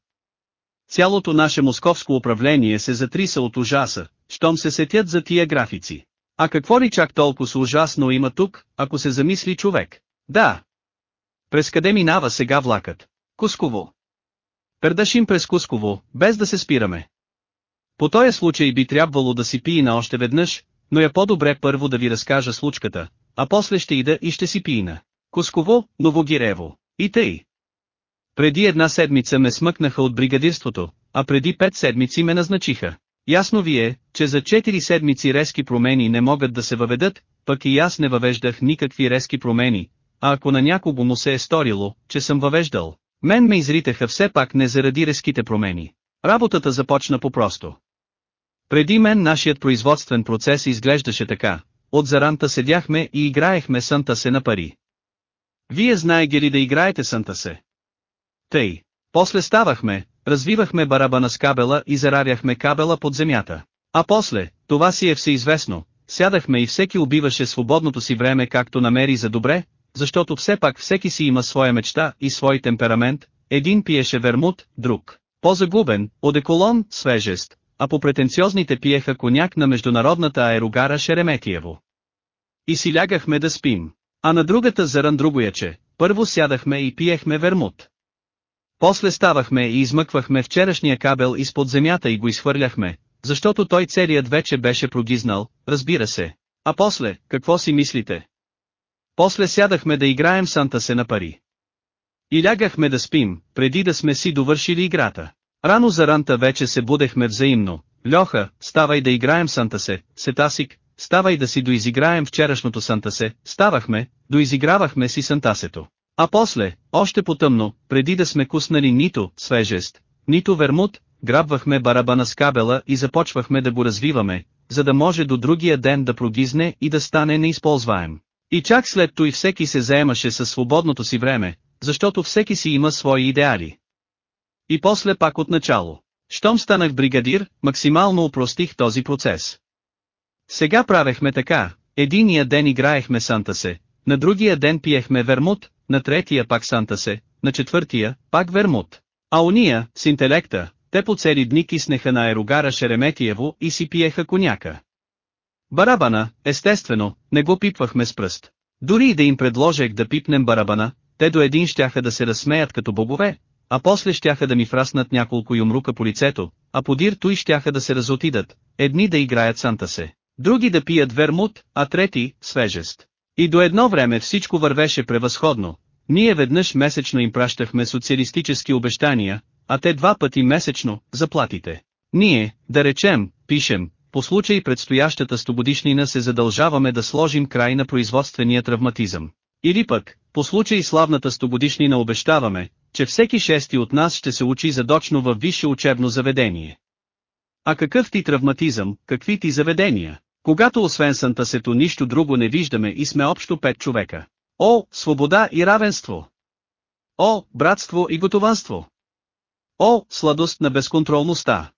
Цялото наше московско управление се затриса от ужаса, щом се сетят за тия графици. А какво ли чак толкова ужасно има тук, ако се замисли човек? Да. През къде минава сега влакът? Кусково. Пердашим през Кусково, без да се спираме. По този случай би трябвало да си пиина още веднъж, но е по-добре първо да ви разкажа случката, а после ще ида и ще си пиина. Кусково, Новогирево, и тъй. Преди една седмица ме смъкнаха от бригадирството, а преди пет седмици ме назначиха. Ясно ви е, че за 4 седмици резки промени не могат да се въведат, пък и аз не въвеждах никакви резки промени, а ако на някого му се е сторило, че съм въвеждал, мен ме изритаха все пак не заради резките промени. Работата започна по-просто. Преди мен нашият производствен процес изглеждаше така, от заранта седяхме и играехме сънта се на пари. Вие знаете ли да играете сънта се? Тъй. После ставахме, развивахме барабана с кабела и зараряхме кабела под земята. А после, това си е всеизвестно, сядахме и всеки убиваше свободното си време както намери за добре, защото все пак всеки си има своя мечта и свой темперамент, един пиеше вермут, друг, по-загубен, одеколон, свежест, а по претенциозните пиеха коняк на международната аерогара Шереметиево. И си лягахме да спим. А на другата заран другояче, първо сядахме и пиехме вермут. После ставахме и измъквахме вчерашния кабел изпод земята и го изхвърляхме, защото той целият вече беше прогизнал, разбира се. А после, какво си мислите? После сядахме да играем санта се на пари. И лягахме да спим, преди да сме си довършили играта. Рано за ранта вече се будехме взаимно. Льоха, ставай да играем санта се, Сетасик, ставай да си доизиграем вчерашното санта се, ставахме, доизигравахме си сантасето. А после, още потъмно, преди да сме куснали нито свежест, нито вермут, грабвахме барабана с кабела и започвахме да го развиваме, за да може до другия ден да прогизне и да стане неизползваем. И чак след той всеки се заемаше със свободното си време, защото всеки си има свои идеали. И после пак от начало. Щом станах бригадир, максимално упростих този процес. Сега правехме така, единия ден играехме Сантасе, на другия ден пиехме вермут, на третия пак Сантасе, на четвъртия, пак вермут. А уния, с интелекта, те по цели дни киснеха на аерогара Шереметиево и си пиеха коняка. Барабана, естествено, не го пипвахме с пръст. Дори и да им предложех да пипнем барабана, те до един щяха да се разсмеят като богове, а после щяха да ми фраснат няколко юмрука по лицето, а подир той щяха да се разотидат, едни да играят санта се, други да пият вермут, а трети – свежест. И до едно време всичко вървеше превъзходно. Ние веднъж месечно им пращахме социалистически обещания, а те два пъти месечно – заплатите. Ние, да речем, пишем, по случай предстоящата стогодишнина се задължаваме да сложим край на производствения травматизъм. Или пък, по случай славната стогодишнина обещаваме, че всеки шести от нас ще се учи задочно във висше учебно заведение. А какъв ти травматизъм, какви ти заведения? Когато освен Сантасето нищо друго не виждаме и сме общо пет човека. О, свобода и равенство! О, братство и готованство! О, сладост на безконтролността!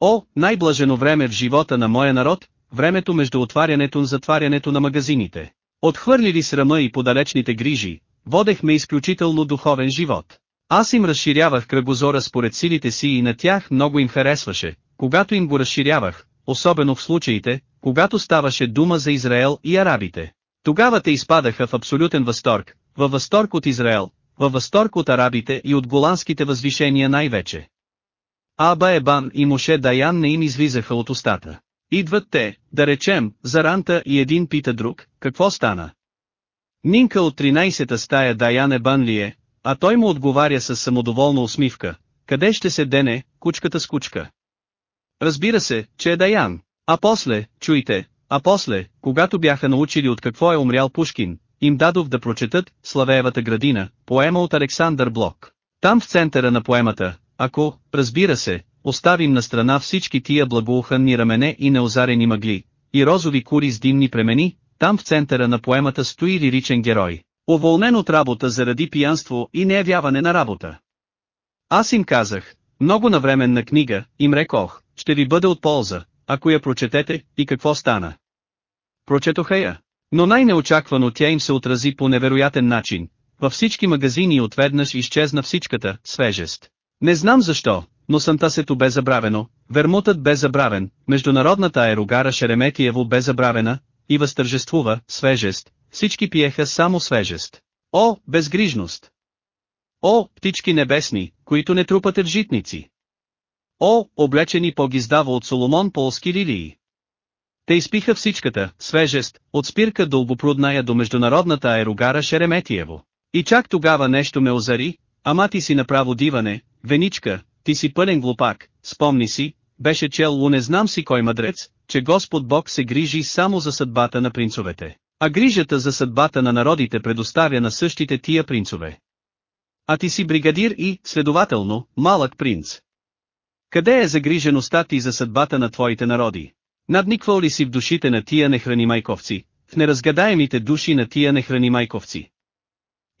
О, най-блажено време в живота на моя народ, времето между отварянето и затварянето на магазините. Отхвърлили срама и подалечните грижи, водехме изключително духовен живот. Аз им разширявах кръгозора според силите си и на тях много им харесваше, когато им го разширявах, особено в случаите, когато ставаше дума за Израел и арабите. Тогава те изпадаха в абсолютен възторг, във възторг от Израел, във възторг от арабите и от голандските възвишения най-вече. Аба Ебан и Моше Даян не им излизаха от устата. Идват те, да речем, заранта и един пита друг, какво стана? Нинка от 13-та стая Даян Ебан ли е, а той му отговаря с самодоволна усмивка, къде ще се дене, кучката с кучка? Разбира се, че е Даян. А после, чуйте, а после, когато бяха научили от какво е умрял Пушкин, им дадох да прочетат «Славеевата градина», поема от Александър Блок. Там в центъра на поемата, ако, разбира се, оставим на страна всички тия благоуханни рамене и неозарени мъгли, и розови кури с димни премени, там в центъра на поемата стои лиричен герой, уволнен от работа заради пиянство и неявяване на работа. Аз им казах, много навременна книга, им рекох, ще ви бъде от полза, ако я прочетете, и какво стана. Прочетоха я. Но най-неочаквано тя им се отрази по невероятен начин. Във всички магазини отведнъж изчезна всичката свежест. Не знам защо, но Сантасето бе забравено, вермутът бе забравен, международната аерогара Шереметиево бе забравена, и възтържествува свежест, всички пиеха само свежест. О, безгрижност! О, птички небесни, които не трупате в житници! О, облечени по-гиздава от Соломон полски лилии! Те изпиха всичката, свежест, от спирка дълбопрудная до международната аерогара Шереметиево. И чак тогава нещо ме озари, ама ти си направо диване, Веничка, ти си пълен глупак, спомни си, беше чел у не знам си кой мъдрец, че Господ Бог се грижи само за съдбата на принцовете, а грижата за съдбата на народите предоставя на същите тия принцове. А ти си бригадир и, следователно, малък принц. Къде е загрижеността ти за съдбата на твоите народи? Надниквал ли си в душите на тия нехрани майковци, в неразгадаемите души на тия нехрани майковци?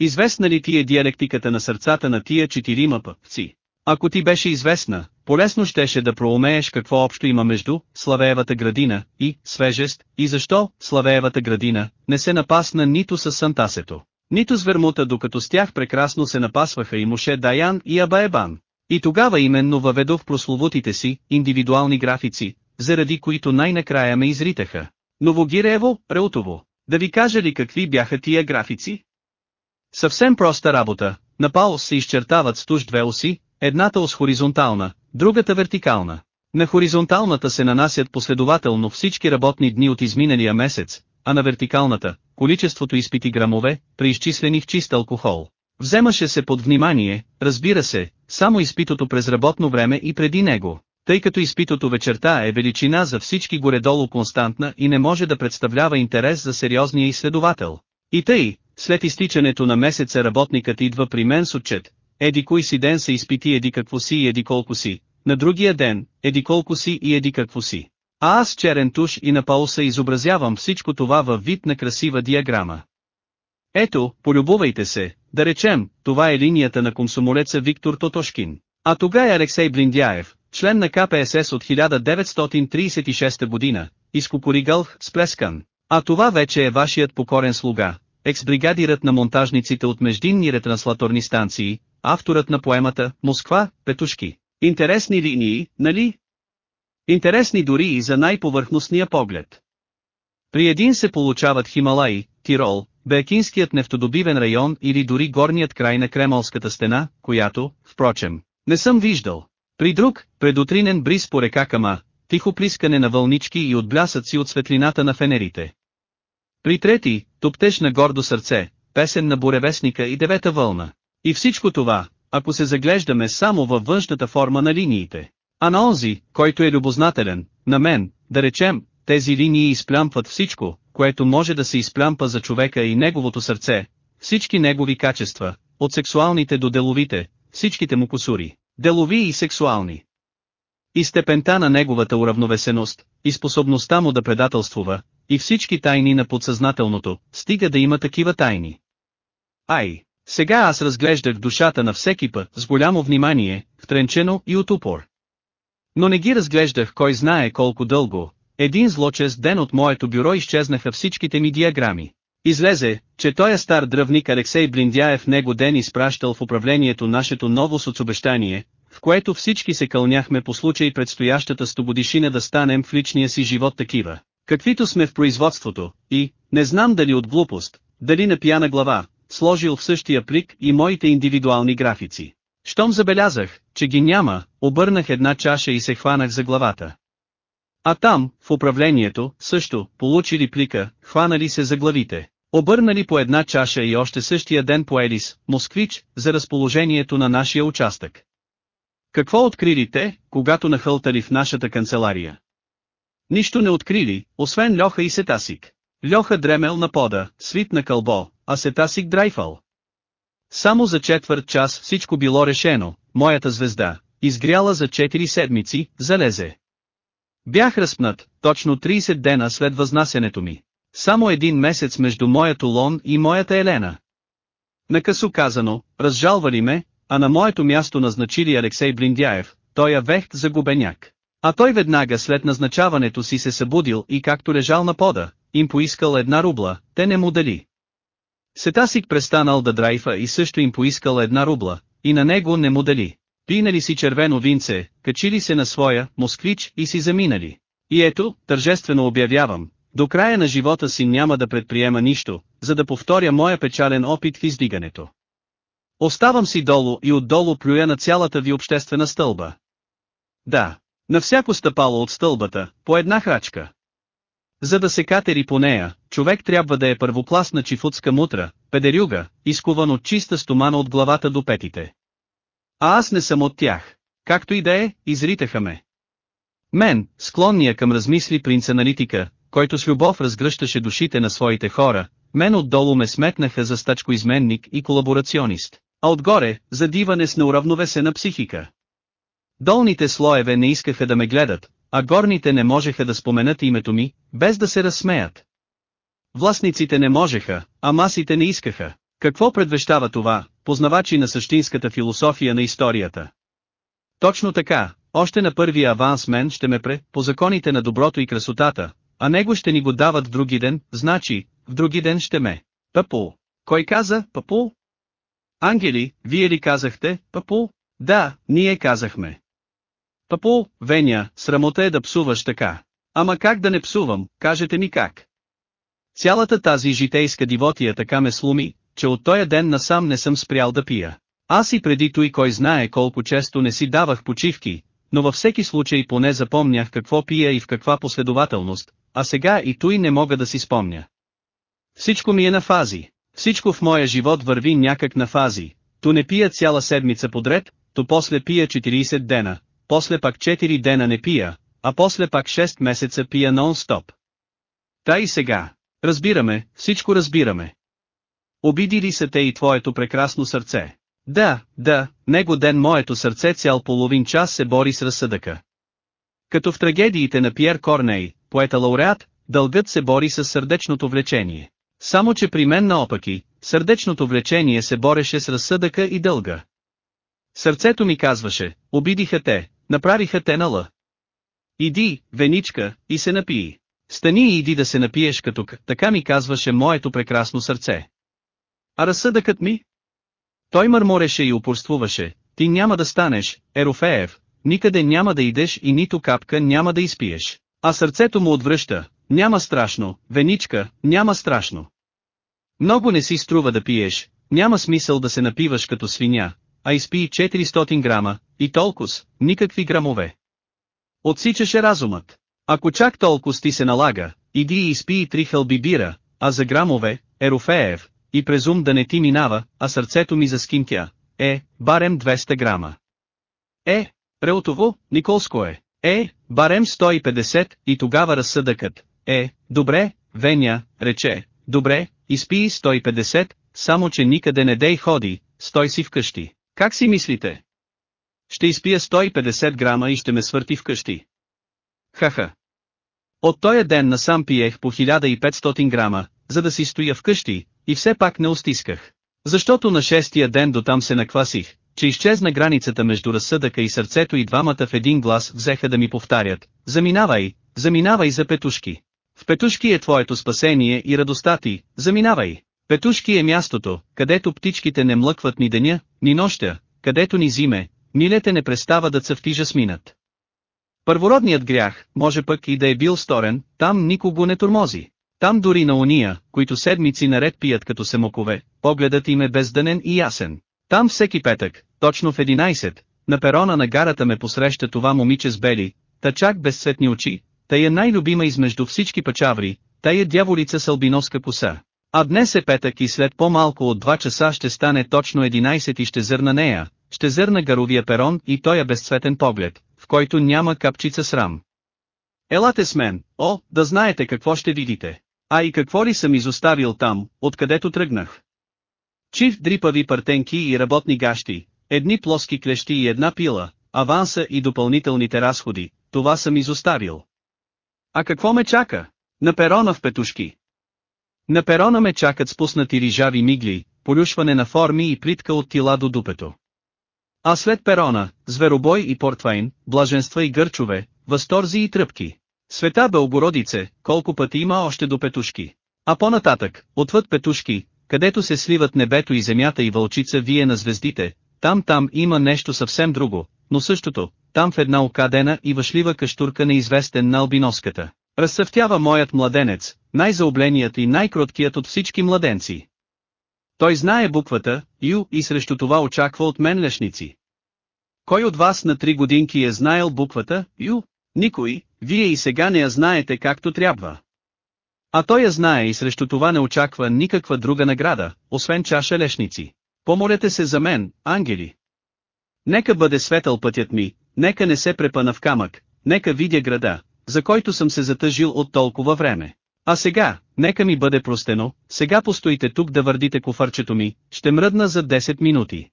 Известна ли ти е диалектиката на сърцата на тия четирима пъпци? Ако ти беше известна, полесно щеше да проумееш какво общо има между Славеевата градина и свежест, и защо Славеевата градина не се напасна нито с Сантасето, нито с вермута докато с тях прекрасно се напасваха и Моше Даян и Абаебан. И тогава именно въведох прословутите си, индивидуални графици, заради които най-накрая ме изритаха. Новогиреево, Реутово. Да ви кажа ли какви бяха тия графици? Съвсем проста работа, на паус се изчертават с туш две оси, едната ос хоризонтална, другата вертикална. На хоризонталната се нанасят последователно всички работни дни от изминалия месец, а на вертикалната – количеството изпити грамове, преизчислени в чист алкохол. Вземаше се под внимание, разбира се, само изпитото през работно време и преди него, тъй като изпитото вечерта е величина за всички горе-долу константна и не може да представлява интерес за сериозния изследовател. И тъй, след изтичането на месеца работникът идва при мен с отчет, еди кой си ден се изпити еди какво си и еди колко си, на другия ден, еди колко си и еди какво си. А аз черен туш и на пауса изобразявам всичко това във вид на красива диаграма. Ето, полюбувайте се, да речем, това е линията на комсомолеца Виктор Тотошкин. А тогава е Алексей Блиндяев, член на КПСС от 1936 година, изкукоригал, сплескан. А това вече е вашият покорен слуга, екс-бригадирът на монтажниците от междинни ретранслаторни станции, авторът на поемата «Москва, Петушки». Интересни линии, нали? Интересни дори и за най-повърхностния поглед. При един се получават Хималаи, Тирол, Бекинският нефтодобивен район или дори горният край на Кремолската стена, която, впрочем, не съм виждал. При друг, предутринен бриз по река Кама, тихо плискане на вълнички и отблясъци от светлината на фенерите. При трети, топтеж на гордо сърце, песен на буревестника и девета вълна. И всичко това, ако се заглеждаме само във външната форма на линиите. А на онзи, който е любознателен, на мен, да речем, тези линии изплямпват всичко, което може да се изплямпа за човека и неговото сърце, всички негови качества, от сексуалните до деловите, всичките му косури, делови и сексуални. И степента на неговата уравновесеност, и способността му да предателствува, и всички тайни на подсъзнателното, стига да има такива тайни. Ай, сега аз разглеждах душата на всеки път с голямо внимание, втренчено и от упор. Но не ги разглеждах кой знае колко дълго, един злочест ден от моето бюро изчезнаха всичките ми диаграми. Излезе, че той е стар дръвник Алексей Блиндяев него ден изпращал в управлението нашето ново соцобещание, в което всички се кълняхме по случай предстоящата стободишина да станем в личния си живот такива, каквито сме в производството, и, не знам дали от глупост, дали на пияна глава, сложил в същия плик и моите индивидуални графици. Щом забелязах, че ги няма, обърнах една чаша и се хванах за главата. А там, в управлението, също, получили плика, хванали се за главите. Обърнали по една чаша и още същия ден по Елис, Москвич, за разположението на нашия участък. Какво открили те, когато нахълтали в нашата канцелария? Нищо не открили, освен Льоха и Сетасик. Льоха дремел на пода, свит на кълбо, а Сетасик драйфал. Само за четвърт час всичко било решено, моята звезда, изгряла за 4 седмици, залезе. Бях разпнат, точно 30 дена след възнасянето ми. Само един месец между моят Лон и моята Елена. Накъсо казано, разжалвали ме, а на моето място назначили Алексей Блиндяев, той е вехт за губеняк. А той веднага след назначаването си се събудил и както лежал на пода, им поискал една рубла, те не му дали. Сетасик престанал да драйфа и също им поискал една рубла, и на него не му дали. Пинали си червено винце, качили се на своя, москвич и си заминали. И ето, тържествено обявявам, до края на живота си няма да предприема нищо, за да повторя моя печален опит в издигането. Оставам си долу и отдолу плюя на цялата ви обществена стълба. Да, на всяко стъпало от стълбата, по една храчка. За да се катери по нея, човек трябва да е първокласна чифутска мутра, педерюга, изкуван от чиста стомана от главата до петите. А аз не съм от тях. Както и да е, изритаха ме. Мен, склонния към размисли принц аналитика, който с любов разгръщаше душите на своите хора, мен отдолу ме сметнаха за стачко изменник и колаборационист, а отгоре, за диване с неуравновесена психика. Долните слоеве не искаха да ме гледат, а горните не можеха да споменат името ми, без да се разсмеят. Властниците не можеха, а масите не искаха. Какво предвещава това, познавачи на същинската философия на историята? Точно така, още на първия аванс мен ще ме пре, по законите на доброто и красотата, а него ще ни го дават в други ден, значи, в други ден ще ме. Папул. Кой каза, Папул? Ангели, вие ли казахте, Папул? Да, ние казахме. Папул, Веня, срамота е да псуваш така. Ама как да не псувам, кажете ми как. Цялата тази житейска дивотия така ме слуми, че от тоя ден насам не съм спрял да пия. Аз и преди той кой знае колко често не си давах почивки, но във всеки случай поне запомнях какво пия и в каква последователност, а сега и той не мога да си спомня. Всичко ми е на фази, всичко в моя живот върви някак на фази, то не пия цяла седмица подред, то после пия 40 дена, после пак 4 дена не пия, а после пак 6 месеца пия нон-стоп. Та и сега. Разбираме, всичко разбираме. Обиди ли се те и твоето прекрасно сърце? Да, да, него ден моето сърце цял половин час се бори с разсъдъка. Като в трагедиите на Пьер Корней, поета лауреат, дългът се бори с сърдечното влечение. Само че при мен наопаки, сърдечното влечение се бореше с разсъдъка и дълга. Сърцето ми казваше, обидиха те, направиха те нала. Иди, веничка, и се напии. Стани и иди да се напиеш като к, така ми казваше моето прекрасно сърце. А разсъдъкът ми? Той мърмореше и упорствуваше, ти няма да станеш, Ерофеев, никъде няма да идеш и нито капка няма да изпиеш. А сърцето му отвръща, няма страшно, веничка, няма страшно. Много не си струва да пиеш, няма смисъл да се напиваш като свиня, а изпи 400 грама, и толкова, никакви грамове. Отсичаше разумът. Ако чак толкова ти се налага, иди и изпи три хълби бира, а за грамове, Ерофеев, и презум да не ти минава, а сърцето ми заскинтя, е, барем 200 грама. Е, Реутово, Николско е, е, барем 150, и тогава разсъдъкът, е, добре, Веня, рече, добре, изпи 150, само че никъде не дей ходи, стой си вкъщи. Как си мислите? Ще изпия 150 грама и ще ме свърти вкъщи. Хаха. От тоя ден насам пиех по 1500 грама, за да си стоя вкъщи, и все пак не устисках. Защото на шестия ден до там се наквасих, че изчезна границата между разсъдъка и сърцето и двамата в един глас взеха да ми повтарят, заминавай, заминавай за петушки. В петушки е твоето спасение и радостта ти, заминавай. Петушки е мястото, където птичките не млъкват ни деня, ни нощта, където ни зиме, милете не престава да цъфти жасминът. Първородният грях, може пък и да е бил сторен, там никого не тормози. Там дори на уния, които седмици наред пият като семокове, погледът им е бездънен и ясен. Там всеки петък, точно в 11, на перона на гарата ме посреща това момиче с бели, тачак безцветни очи, тая най-любима измежду всички пачаври, тая дяволица с албиноска коса. А днес е петък и след по-малко от 2 часа ще стане точно 11 и ще зърна нея, ще зърна гаровия перон и тоя безцветен поглед, в който няма капчица срам. Елате с мен, о, да знаете какво ще видите. А и какво ли съм изоставил там, откъдето тръгнах. Чиф дрипави партенки и работни гащи, едни плоски клещи и една пила, аванса и допълнителните разходи, това съм изоставил. А какво ме чака? На перона в петушки. На перона ме чакат спуснати рижави мигли, полюшване на форми и плитка от тила до дупето. А след перона, зверобой и портвайн, блаженства и гърчове, възторзи и тръпки. Света Белгородице, колко пъти има още до петушки. А по-нататък, отвъд петушки, където се сливат небето и земята и вълчица вие на звездите, там-там има нещо съвсем друго, но същото, там в една окадена и въшлива каштурка неизвестен на албиноската. Разсъвтява моят младенец, най-заобленият и най-кроткият от всички младенци. Той знае буквата, Ю, и срещу това очаква от мен лешници. Кой от вас на три годинки е знаел буквата, Ю? Никой, вие и сега не я знаете както трябва. А той я знае и срещу това не очаква никаква друга награда, освен чаша лешници. Помолете се за мен, ангели. Нека бъде светъл пътят ми, нека не се препъна в камък, нека видя града, за който съм се затъжил от толкова време. А сега, нека ми бъде простено, сега постоите тук да върдите кофърчето ми, ще мръдна за 10 минути.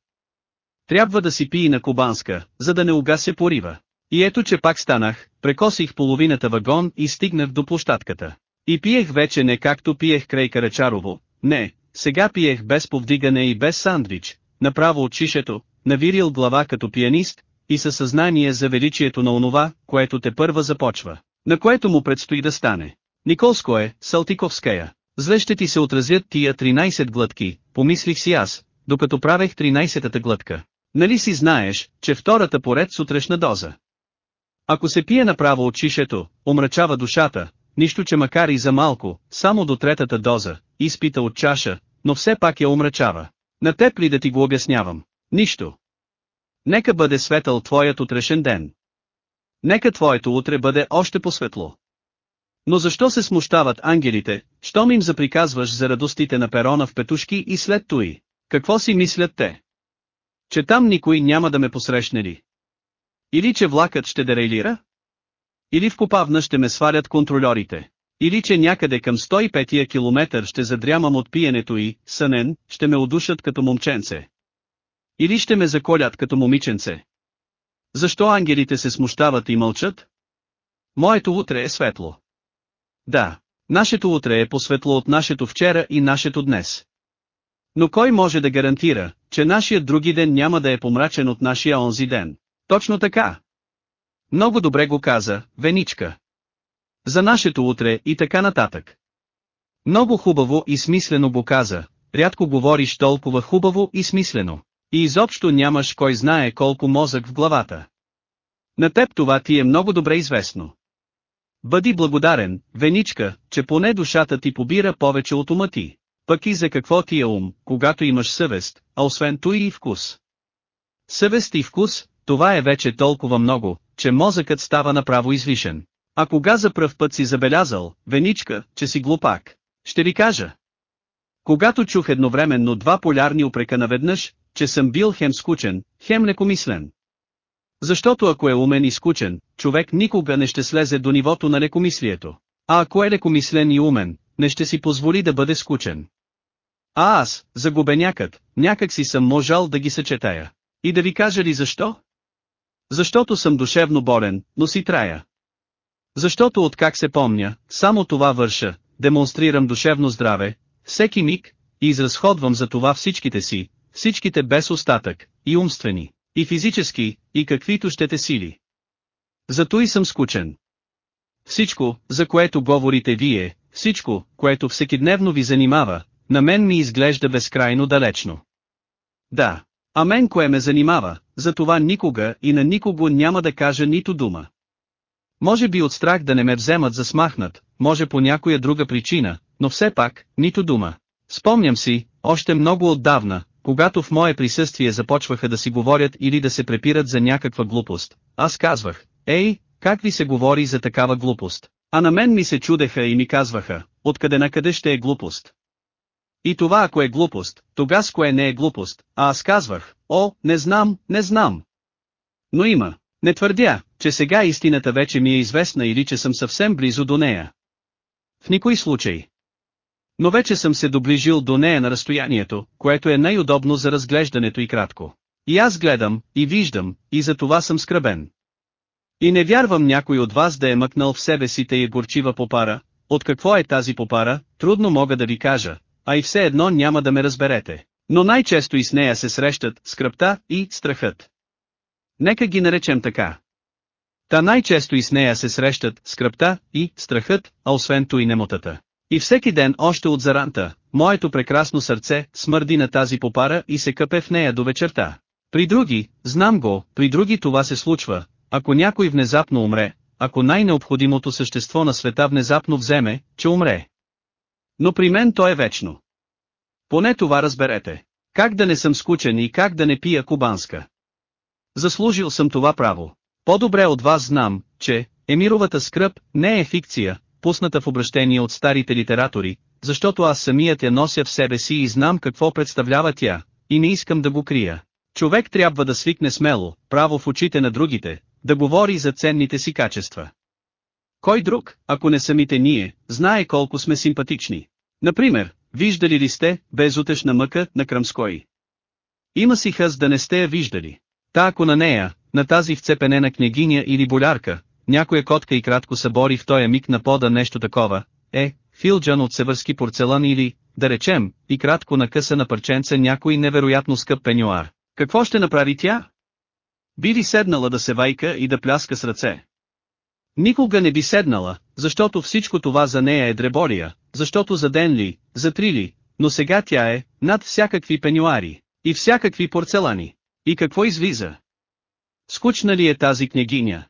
Трябва да си пии на Кубанска, за да не угася порива. И ето че пак станах, прекосих половината вагон и стигнах до площадката. И пиех вече не както пиех край Карачарово, не, сега пиех без повдигане и без сандвич, направо от шишето, навирил глава като пианист, и със съзнание за величието на онова, което те първа започва, на което му предстои да стане. Николско е, Салтиковская. Зле ще ти се отразят тия 13 глътки, помислих си аз, докато правех 13-та глътка. Нали си знаеш, че втората поред сутрешна доза. Ако се пие направо от шишето, омрачава душата, нищо че макар и за малко, само до третата доза, изпита от чаша, но все пак я омрачава. На теб ли да ти го обяснявам? Нищо. Нека бъде светъл твоят утрешен ден. Нека твоето утре бъде още по-светло. Но защо се смущават ангелите, щом им заприказваш за радостите на перона в петушки и след той? Какво си мислят те? Че там никой няма да ме посрещне ли? Или че влакът ще дерейлира? Или в Копавна ще ме свалят контролерите? Или че някъде към 105 километър ще задрямам от пиенето и, сънен, ще ме удушат като момченце? Или ще ме заколят като момиченце. Защо ангелите се смущават и мълчат? Моето утре е светло. Да, нашето утре е посветло от нашето вчера и нашето днес. Но кой може да гарантира, че нашият други ден няма да е помрачен от нашия онзи ден? Точно така. Много добре го каза, Веничка. За нашето утре и така нататък. Много хубаво и смислено го каза, рядко говориш толкова хубаво и смислено. И изобщо нямаш кой знае колко мозък в главата. На теб това ти е много добре известно. Бъди благодарен, Веничка, че поне душата ти побира повече от ума ти. Пък и за какво ти е ум, когато имаш съвест, а освен той и вкус. Съвест и вкус, това е вече толкова много, че мозъкът става направо извишен. А кога за пръв път си забелязал, Веничка, че си глупак? Ще ви кажа. Когато чух едновременно два полярни упрека наведнъж, че съм бил хем скучен, хем лекомислен. Защото ако е умен и скучен, човек никога не ще слезе до нивото на лекомислието. А ако е лекомислен и умен, не ще си позволи да бъде скучен. А аз, загубенякът, някак си съм можал да ги съчетая. И да ви кажа ли защо? Защото съм душевно болен, но си трая. Защото откак се помня, само това върша, демонстрирам душевно здраве, всеки миг, и изразходвам за това всичките си, всичките без остатък, и умствени, и физически, и каквито ще те сили. Зато и съм скучен. Всичко, за което говорите вие, всичко, което всекидневно ви занимава, на мен ми изглежда безкрайно далечно. Да, а мен кое ме занимава, за това никога и на никого няма да кажа нито дума. Може би от страх да не ме вземат за смахнат, може по някоя друга причина, но все пак, нито дума. Спомням си, още много отдавна, когато в мое присъствие започваха да си говорят или да се препират за някаква глупост, аз казвах, ей, как ви се говори за такава глупост? А на мен ми се чудеха и ми казваха, откъде на къде ще е глупост. И това ако е глупост, тога с кое не е глупост, а аз казвах, о, не знам, не знам. Но има. Не твърдя, че сега истината вече ми е известна или че съм съвсем близо до нея. В никой случай. Но вече съм се доближил до нея на разстоянието, което е най-удобно за разглеждането и кратко. И аз гледам, и виждам, и за това съм скръбен. И не вярвам някой от вас да е мъкнал в себе си тъй горчива попара, от какво е тази попара, трудно мога да ви кажа, а и все едно няма да ме разберете. Но най-често и с нея се срещат скръпта и страхът. Нека ги наречем така. Та най-често и с нея се срещат скръпта и страхът, а освен то и немотата. И всеки ден още от заранта, моето прекрасно сърце смърди на тази попара и се къпе в нея до вечерта. При други, знам го, при други това се случва, ако някой внезапно умре, ако най-необходимото същество на света внезапно вземе, че умре. Но при мен то е вечно. Поне това разберете. Как да не съм скучен и как да не пия кубанска. Заслужил съм това право. По-добре от вас знам, че Емировата скръп не е фикция, пусната в обращение от старите литератори, защото аз самият я нося в себе си и знам какво представлява тя, и не искам да го крия. Човек трябва да свикне смело, право в очите на другите, да говори за ценните си качества. Кой друг, ако не самите ние, знае колко сме симпатични. Например, виждали ли сте, безутешна мъка на Крамской? Има си хъз да не сте я виждали. Та ако на нея, на тази вцепенена княгиня или болярка, някоя котка и кратко събори в този миг на пода нещо такова, е, филджан от севърски порцелан или, да речем, и кратко накъса на парченце някой невероятно скъп пенюар. Какво ще направи тя? Би ли седнала да се вайка и да пляска с ръце? Никога не би седнала, защото всичко това за нея е дреболия, защото за ден ли, за три ли, но сега тя е, над всякакви пенюари, и всякакви порцелани. И какво излиза? Скучна ли е тази княгиня?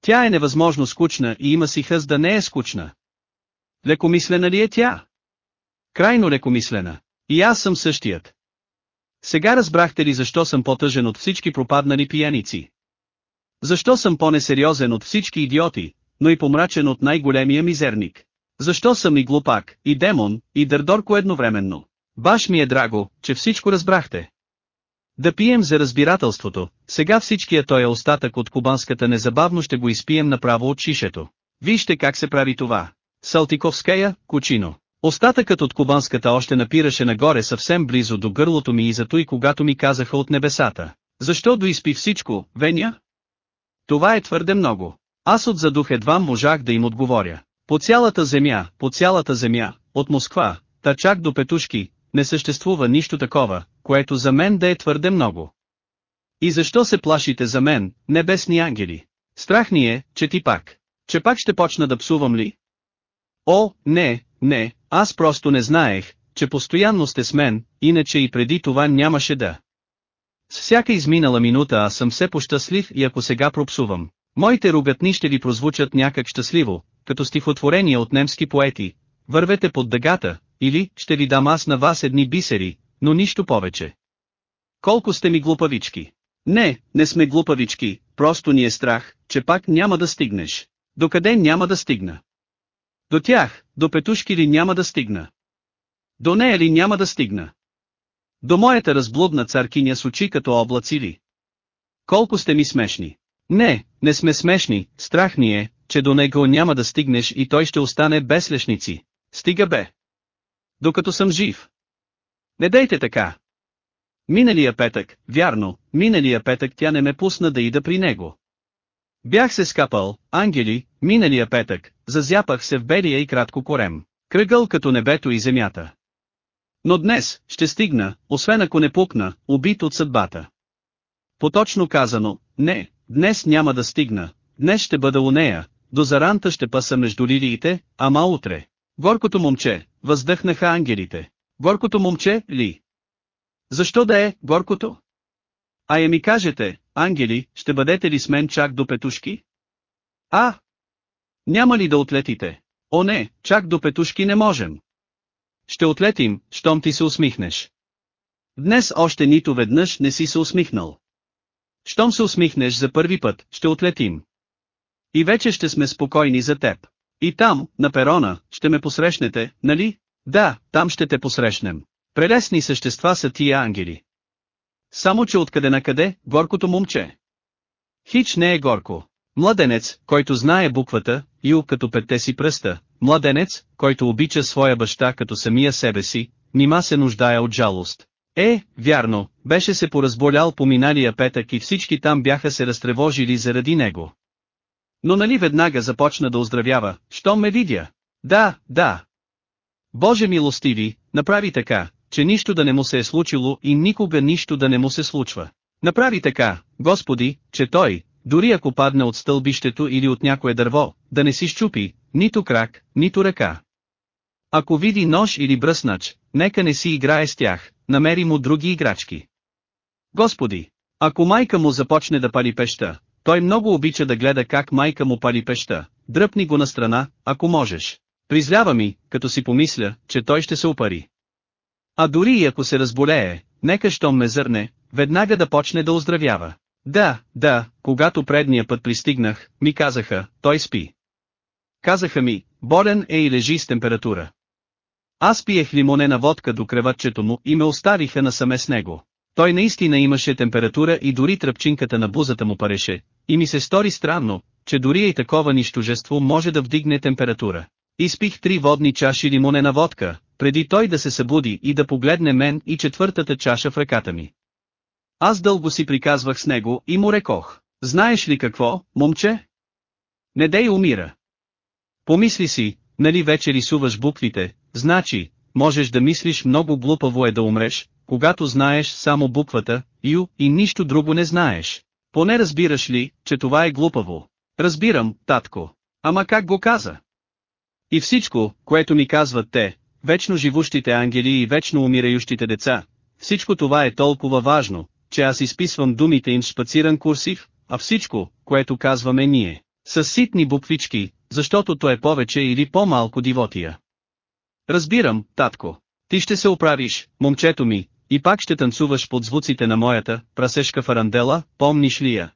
Тя е невъзможно скучна и има си хъз да не е скучна. Лекомислена ли е тя? Крайно лекомислена. И аз съм същият. Сега разбрахте ли защо съм по-тъжен от всички пропаднали пияници? Защо съм по-несериозен от всички идиоти, но и помрачен от най-големия мизерник? Защо съм и глупак, и демон, и дърдорко едновременно? Баш ми е драго, че всичко разбрахте. Да пием за разбирателството, сега всичкия той е остатък от кубанската незабавно ще го изпием направо от шишето. Вижте как се прави това. Салтиковская, Кучино. Остатъкът от кубанската още напираше нагоре съвсем близо до гърлото ми и зато и когато ми казаха от небесата. Защо доизпи всичко, Веня? Това е твърде много. Аз от задух едва можах да им отговоря. По цялата земя, по цялата земя, от Москва, та чак до Петушки, не съществува нищо такова, което за мен да е твърде много. И защо се плашите за мен, небесни ангели? Страх ни е, че ти пак. Че пак ще почна да псувам ли? О, не, не, аз просто не знаех, че постоянно сте с мен, иначе и преди това нямаше да. С всяка изминала минута аз съм все пощастлив и ако сега пропсувам, моите ругатни ще ви прозвучат някак щастливо, като стихотворения от немски поети, вървете под дъгата, или ще ви дам аз на вас едни бисери, но нищо повече. Колко сте ми глупавички. Не, не сме глупавички, просто ни е страх, че пак няма да стигнеш. Докъде няма да стигна? До тях, до петушки ли няма да стигна? До нея ли няма да стигна? До моята разблудна царкиня с очи като облаци ли? Колко сте ми смешни? Не, не сме смешни, страх ни е, че до него няма да стигнеш и той ще остане без лешници. Стига бе. Докато съм жив. Не дейте така. Миналия петък, вярно, миналия петък тя не ме пусна да ида при него. Бях се скапал, ангели, миналия петък, зазяпах се в белия и кратко корем, кръгъл като небето и земята. Но днес, ще стигна, освен ако не пукна, убит от съдбата. Поточно казано, не, днес няма да стигна, днес ще бъда у нея, до заранта ще паса между лилиите, ама утре. Горкото момче, въздъхнаха ангелите. Горкото момче, ли? Защо да е, горкото? А я ми кажете, ангели, ще бъдете ли с мен чак до петушки? А! Няма ли да отлетите? О не, чак до петушки не можем. Ще отлетим, щом ти се усмихнеш. Днес още нито веднъж не си се усмихнал. Щом се усмихнеш за първи път, ще отлетим. И вече ще сме спокойни за теб. И там, на перона, ще ме посрещнете, нали? Да, там ще те посрещнем. Прелесни същества са тия ангели. Само че откъде на къде, горкото момче. Хич не е горко. Младенец, който знае буквата, Ю като петте си пръста, младенец, който обича своя баща като самия себе си, нима се нуждае от жалост. Е, вярно, беше се поразболял по миналия петък и всички там бяха се разтревожили заради него. Но нали веднага започна да оздравява, що ме видя? Да, да. Боже милостиви, направи така, че нищо да не му се е случило и никога нищо да не му се случва. Направи така, Господи, че той, дори ако падне от стълбището или от някое дърво, да не си щупи, нито крак, нито ръка. Ако види нож или бръснач, нека не си играе с тях, намери му други играчки. Господи, ако майка му започне да пали пеща, той много обича да гледа как майка му пали пеща, дръпни го на страна, ако можеш. Призлява ми, като си помисля, че той ще се опари. А дори и ако се разболее, нека щом ме зърне, веднага да почне да оздравява. Да, да, когато предния път пристигнах, ми казаха, той спи. Казаха ми, болен е и лежи с температура. Аз пиех лимонена водка до креватчето му и ме оставиха насаме с него. Той наистина имаше температура и дори тръпчинката на бузата му пареше, и ми се стори странно, че дори и такова нищожество може да вдигне температура. Изпих три водни чаши лимонена водка, преди той да се събуди и да погледне мен и четвъртата чаша в ръката ми. Аз дълго си приказвах с него и му рекох, знаеш ли какво, момче? Не дей умира. Помисли си, нали вече рисуваш буквите, значи, можеш да мислиш много глупаво е да умреш, когато знаеш само буквата, Ю, и нищо друго не знаеш. Поне разбираш ли, че това е глупаво? Разбирам, татко. Ама как го каза? И всичко, което ми казват те, вечно живущите ангели и вечно умирающите деца, всичко това е толкова важно, че аз изписвам думите им с шпациран курсив, а всичко, което казваме ние, са ситни буквички, защото то е повече или по-малко дивотия. Разбирам, татко. Ти ще се оправиш, момчето ми, и пак ще танцуваш под звуците на моята, прасешка фарандела, помниш ли я?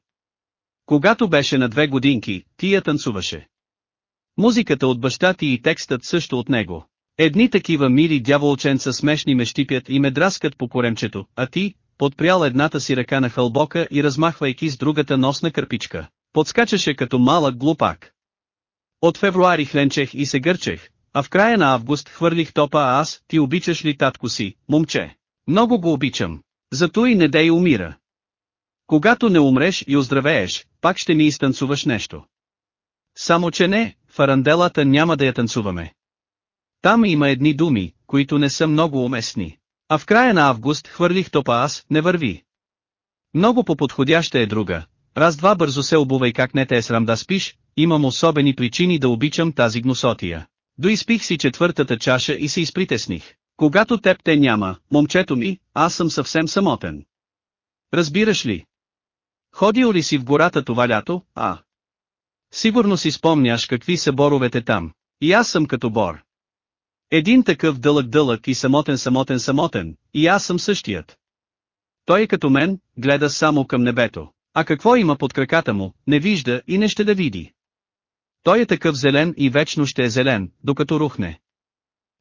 Когато беше на две годинки, ти я танцуваше. Музиката от баща ти и текстът също от него. Едни такива мили дяволченца смешни ме щипят и ме драскат по коремчето, а ти, подпрял едната си ръка на хълбока и размахвайки с другата носна кърпичка, подскачаше като малък глупак. От февруари хленчех и се гърчех, а в края на август хвърлих топа аз, ти обичаш ли татко си, момче? Много го обичам. Зато и не дей умира. Когато не умреш и оздравееш, пак ще ми изтанцуваш нещо. Само че не, фаранделата няма да я танцуваме. Там има едни думи, които не са много уместни. А в края на август хвърлих топа аз, не върви. Много по-подходяща е друга. Раз-два бързо се обувай как не те е срам да спиш, имам особени причини да обичам тази гносотия. Доизпих си четвъртата чаша и се изпритесних. Когато теб те няма, момчето ми, аз съм съвсем самотен. Разбираш ли? Ходил ли си в гората това лято, а? Сигурно си спомняш какви са боровете там. И аз съм като бор. Един такъв дълъг-дълъг и самотен-самотен-самотен, и аз съм същият. Той е като мен, гледа само към небето. А какво има под краката му, не вижда и не ще да види. Той е такъв зелен и вечно ще е зелен, докато рухне.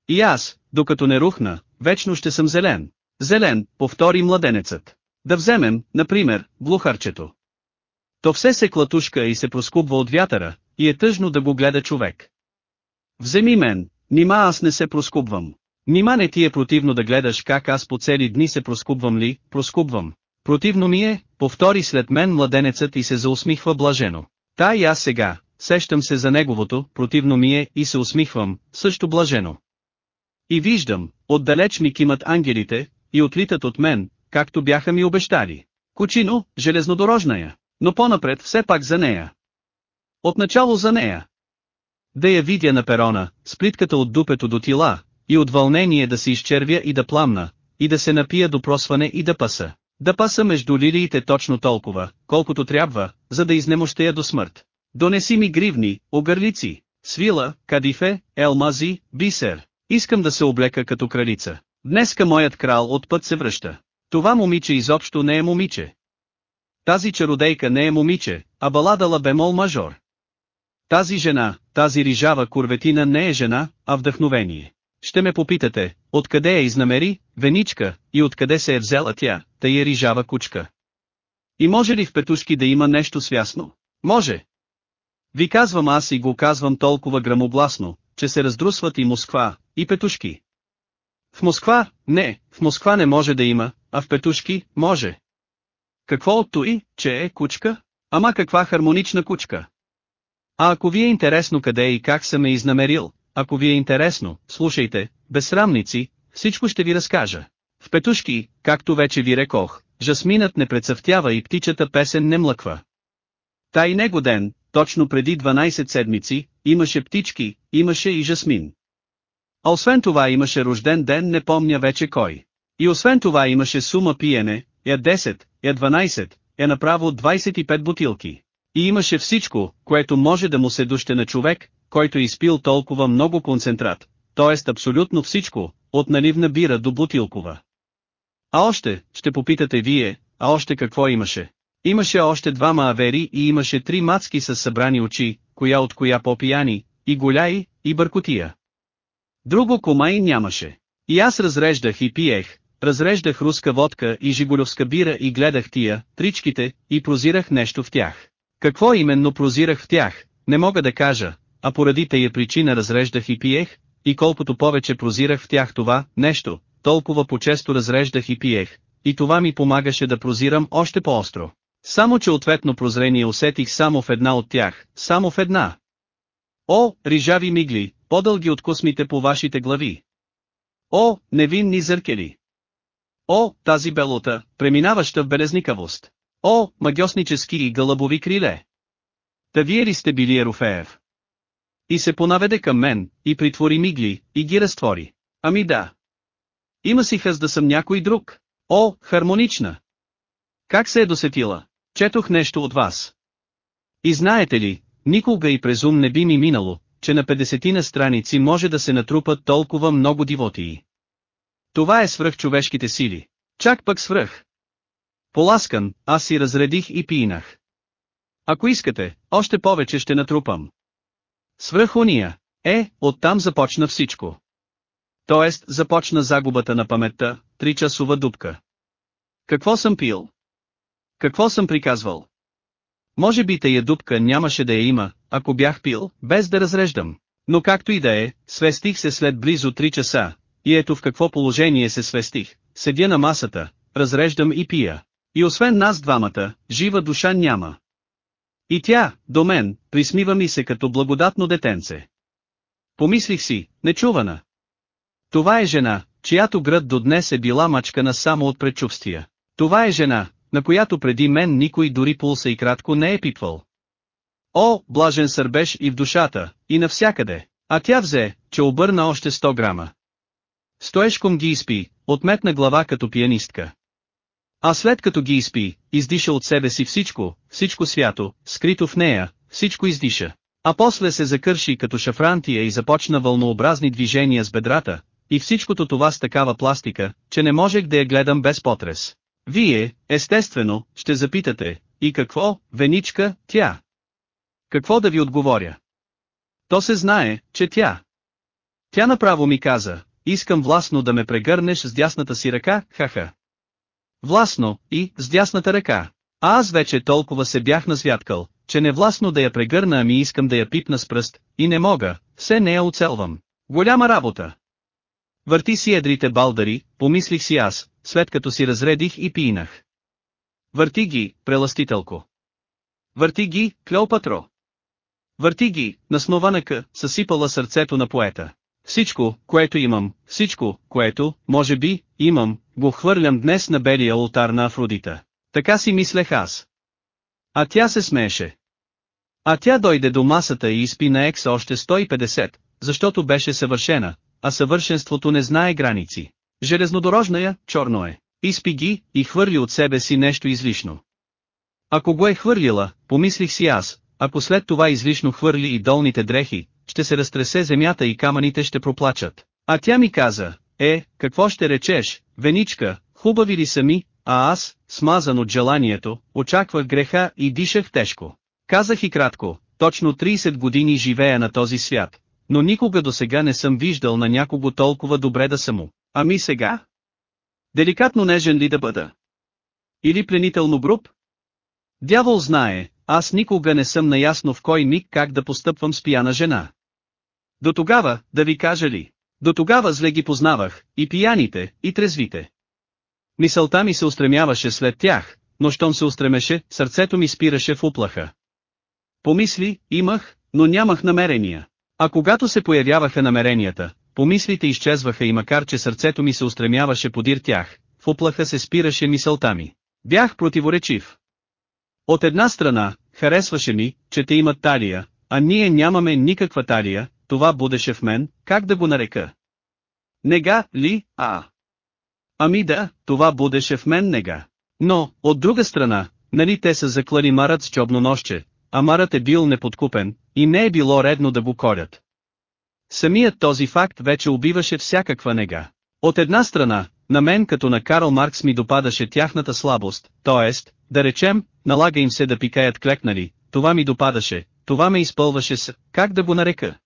И аз, докато не рухна, вечно ще съм зелен. Зелен, повтори младенецът. Да вземем, например, глухарчето. То все се клатушка и се проскубва от вятъра, и е тъжно да го гледа човек. Вземи мен, нима аз не се проскубвам. Нима не ти е противно да гледаш как аз по цели дни се проскубвам ли, проскубвам. Противно ми е, повтори след мен младенецът и се заусмихва блажено. Та и аз сега, сещам се за неговото, противно ми е и се усмихвам, също блажено. И виждам, отдалеч ми кимат ангелите, и отлитат от мен, както бяха ми обещали. Кучино, железнодорожная, но по-напред все пак за нея. Отначало за нея. Да я видя на перона, с плитката от дупето до тила, и от вълнение да се изчервя и да пламна, и да се напия до просване и да паса. Да паса между лилиите точно толкова, колкото трябва, за да изнемощея до смърт. Донеси ми гривни, огърлици, свила, кадифе, елмази, бисер. Искам да се облека като кралица. Днеска моят крал от път се връща. Това момиче изобщо не е момиче. Тази чародейка не е момиче, а баладала бемол мажор. Тази жена, тази рижава курветина не е жена, а вдъхновение. Ще ме попитате, откъде я изнамери, Веничка, и откъде се е взела тя, тъй е рижава кучка. И може ли в петушки да има нещо свясно? Може. Ви казвам аз и го казвам толкова грамогласно, че се раздрусват и Москва, и петушки. В Москва, не, в Москва не може да има, а в петушки, може. Какво от той, че е кучка? Ама каква хармонична кучка? А ако ви е интересно къде и как съм е изнамерил, ако ви е интересно, слушайте, безсрамници, всичко ще ви разкажа. В петушки, както вече ви рекох, жасминът не прецъфтява и птичата песен не млъква. Та и него ден, точно преди 12 седмици, имаше птички, имаше и жасмин. А освен това имаше рожден ден не помня вече кой. И освен това имаше сума пиене, я 10, я 12, я направо 25 бутилки. И имаше всичко, което може да му се дуще на човек, който е изпил толкова много концентрат, т.е. абсолютно всичко, от наливна бира до бутилкова. А още, ще попитате вие, а още какво имаше? Имаше още двама авери и имаше три мацки с събрани очи, коя от коя по-пияни, и голяи, и бъркотия. Друго комай нямаше. И аз разреждах и пиех, разреждах руска водка и жигулевска бира и гледах тия, тричките, и прозирах нещо в тях. Какво именно прозирах в тях, не мога да кажа, а поради тая причина разреждах и пиех, и колкото повече прозирах в тях това, нещо, толкова по-често разреждах и пиех, и това ми помагаше да прозирам още по-остро. Само че ответно прозрение усетих само в една от тях, само в една. О, рижави мигли, по-дълги от космите по вашите глави. О, невинни зъркели. О, тази белота, преминаваща в белезникавост. О, магиоснически и гълъбови криле. Та вие ли сте били Ерофеев? И се понаведе към мен, и притвори мигли, и ги разтвори. Ами да. Има си хъз да съм някой друг. О, хармонична. Как се е досетила? Четох нещо от вас. И знаете ли, никога и през ум не би ми минало, че на 50 на страници може да се натрупат толкова много дивотии. Това е свръх човешките сили. Чак пък свръх. Поласкан, аз си разредих и пинах. Ако искате, още повече ще натрупам. Свръх уния. Е, оттам започна всичко. Тоест, започна загубата на паметта, тричасова дупка. Какво съм пил? Какво съм приказвал? Може би тая дупка нямаше да я има, ако бях пил, без да разреждам. Но както и да е, свестих се след близо 3 часа, и ето в какво положение се свестих, седя на масата, разреждам и пия. И освен нас двамата, жива душа няма. И тя, до мен, присмива ми се като благодатно детенце. Помислих си, нечувана. Това е жена, чиято град до днес е била мачкана само от предчувствия. Това е жена, на която преди мен никой дори пулса и кратко не е пипвал. О, блажен сърбеж и в душата, и навсякъде. А тя взе, че обърна още 100 грама. Стоешком ги изпи, отметна глава като пианистка. А след като ги изпи, издиша от себе си всичко, всичко свято, скрито в нея, всичко издиша. А после се закърши като шафрантия и започна вълнообразни движения с бедрата, и всичкото това с такава пластика, че не можех да я гледам без потрес. Вие, естествено, ще запитате, и какво, Веничка, тя? Какво да ви отговоря? То се знае, че тя. Тя направо ми каза, искам властно да ме прегърнеш с дясната си ръка, хаха. Властно, и, с дясната ръка. А аз вече толкова се бях назвяткал, че не властно да я прегърна ами искам да я пипна с пръст, и не мога, все не я оцелвам. Голяма работа. Върти си едрите балдари, помислих си аз, след като си разредих и пинах. Върти ги, преластителко. Върти ги, Клеопатро. Върти ги, наснованъка, съсипала сърцето на поета. Всичко, което имам, всичко, което, може би, имам, го хвърлям днес на белия алтар на Афродита. Така си мислех аз. А тя се смееше. А тя дойде до масата и изпи на екс още 150, защото беше съвършена, а съвършенството не знае граници. Железнодорожна я, черно е. Изпи ги, и хвърли от себе си нещо излишно. Ако го е хвърлила, помислих си аз, ако след това излишно хвърли и долните дрехи, ще се разтресе земята и камъните ще проплачат. А тя ми каза, е, какво ще речеш, Веничка, хубави ли са ми, а аз, смазан от желанието, очаквах греха и дишах тежко. Казах и кратко, точно 30 години живея на този свят, но никога до сега не съм виждал на някого толкова добре да съм му. Ами сега? Деликатно нежен ли да бъда? Или пленително груб? Дявол знае, аз никога не съм наясно в кой миг как да постъпвам с пияна жена. До тогава, да ви кажа ли, до тогава зле ги познавах, и пияните, и трезвите. Мисълта ми се устремяваше след тях, но щом се устремеше, сърцето ми спираше в уплаха. Помисли, имах, но нямах намерения. А когато се появяваха намеренията, помислите изчезваха и макар че сърцето ми се устремяваше подир тях, в уплаха се спираше мисълта ми. Бях противоречив. От една страна, харесваше ми, че те имат талия, а ние нямаме никаква талия, това будеше в мен, как да го нарека. Нега, ли, а? Ами да, това будеше в мен нега. Но, от друга страна, нали те са заклали марът с чобно нощче, а марът е бил неподкупен, и не е било редно да го корят. Самият този факт вече убиваше всякаква нега. От една страна, на мен като на Карл Маркс ми допадаше тяхната слабост, т.е., да речем, налага им се да пикаят клекнали, това ми допадаше, това ме изпълваше с, как да го нарека?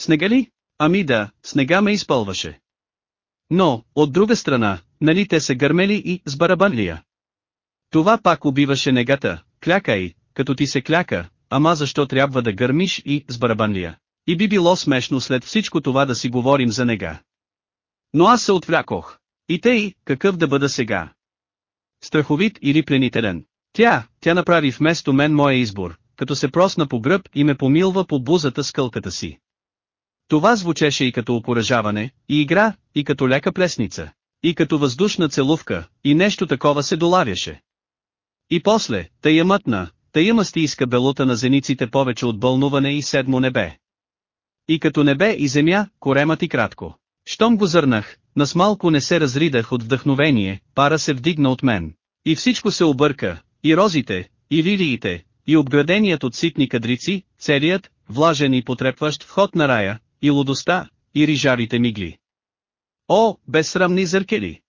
Снега ли? Ами да, снега ме изпълваше. Но, от друга страна, нали те са гърмели и с барабанлия. Това пак убиваше негата, клякай, като ти се кляка, ама защо трябва да гърмиш и с барабанлия. И би било смешно след всичко това да си говорим за нега. Но аз се отвлякох. И тъй, какъв да бъда сега? Страховит или пленителен? Тя, тя направи вместо мен моя избор, като се просна по гръб и ме помилва по бузата с кълката си. Това звучеше и като окоръжаване, и игра, и като лека плесница, и като въздушна целувка, и нещо такова се долавяше. И после, тая мътна, тая мастийска белута на зениците повече от бълнуване и седмо небе. И като небе и земя, коремът и кратко. Щом го зърнах, нас малко не се разридах от вдъхновение, пара се вдигна от мен. И всичко се обърка, и розите, и лилиите, и обграденият от ситни кадрици, целият, влажен и потрепващ вход на рая, и лудостта, и рижарите мигли. О, безсрамни зъркели!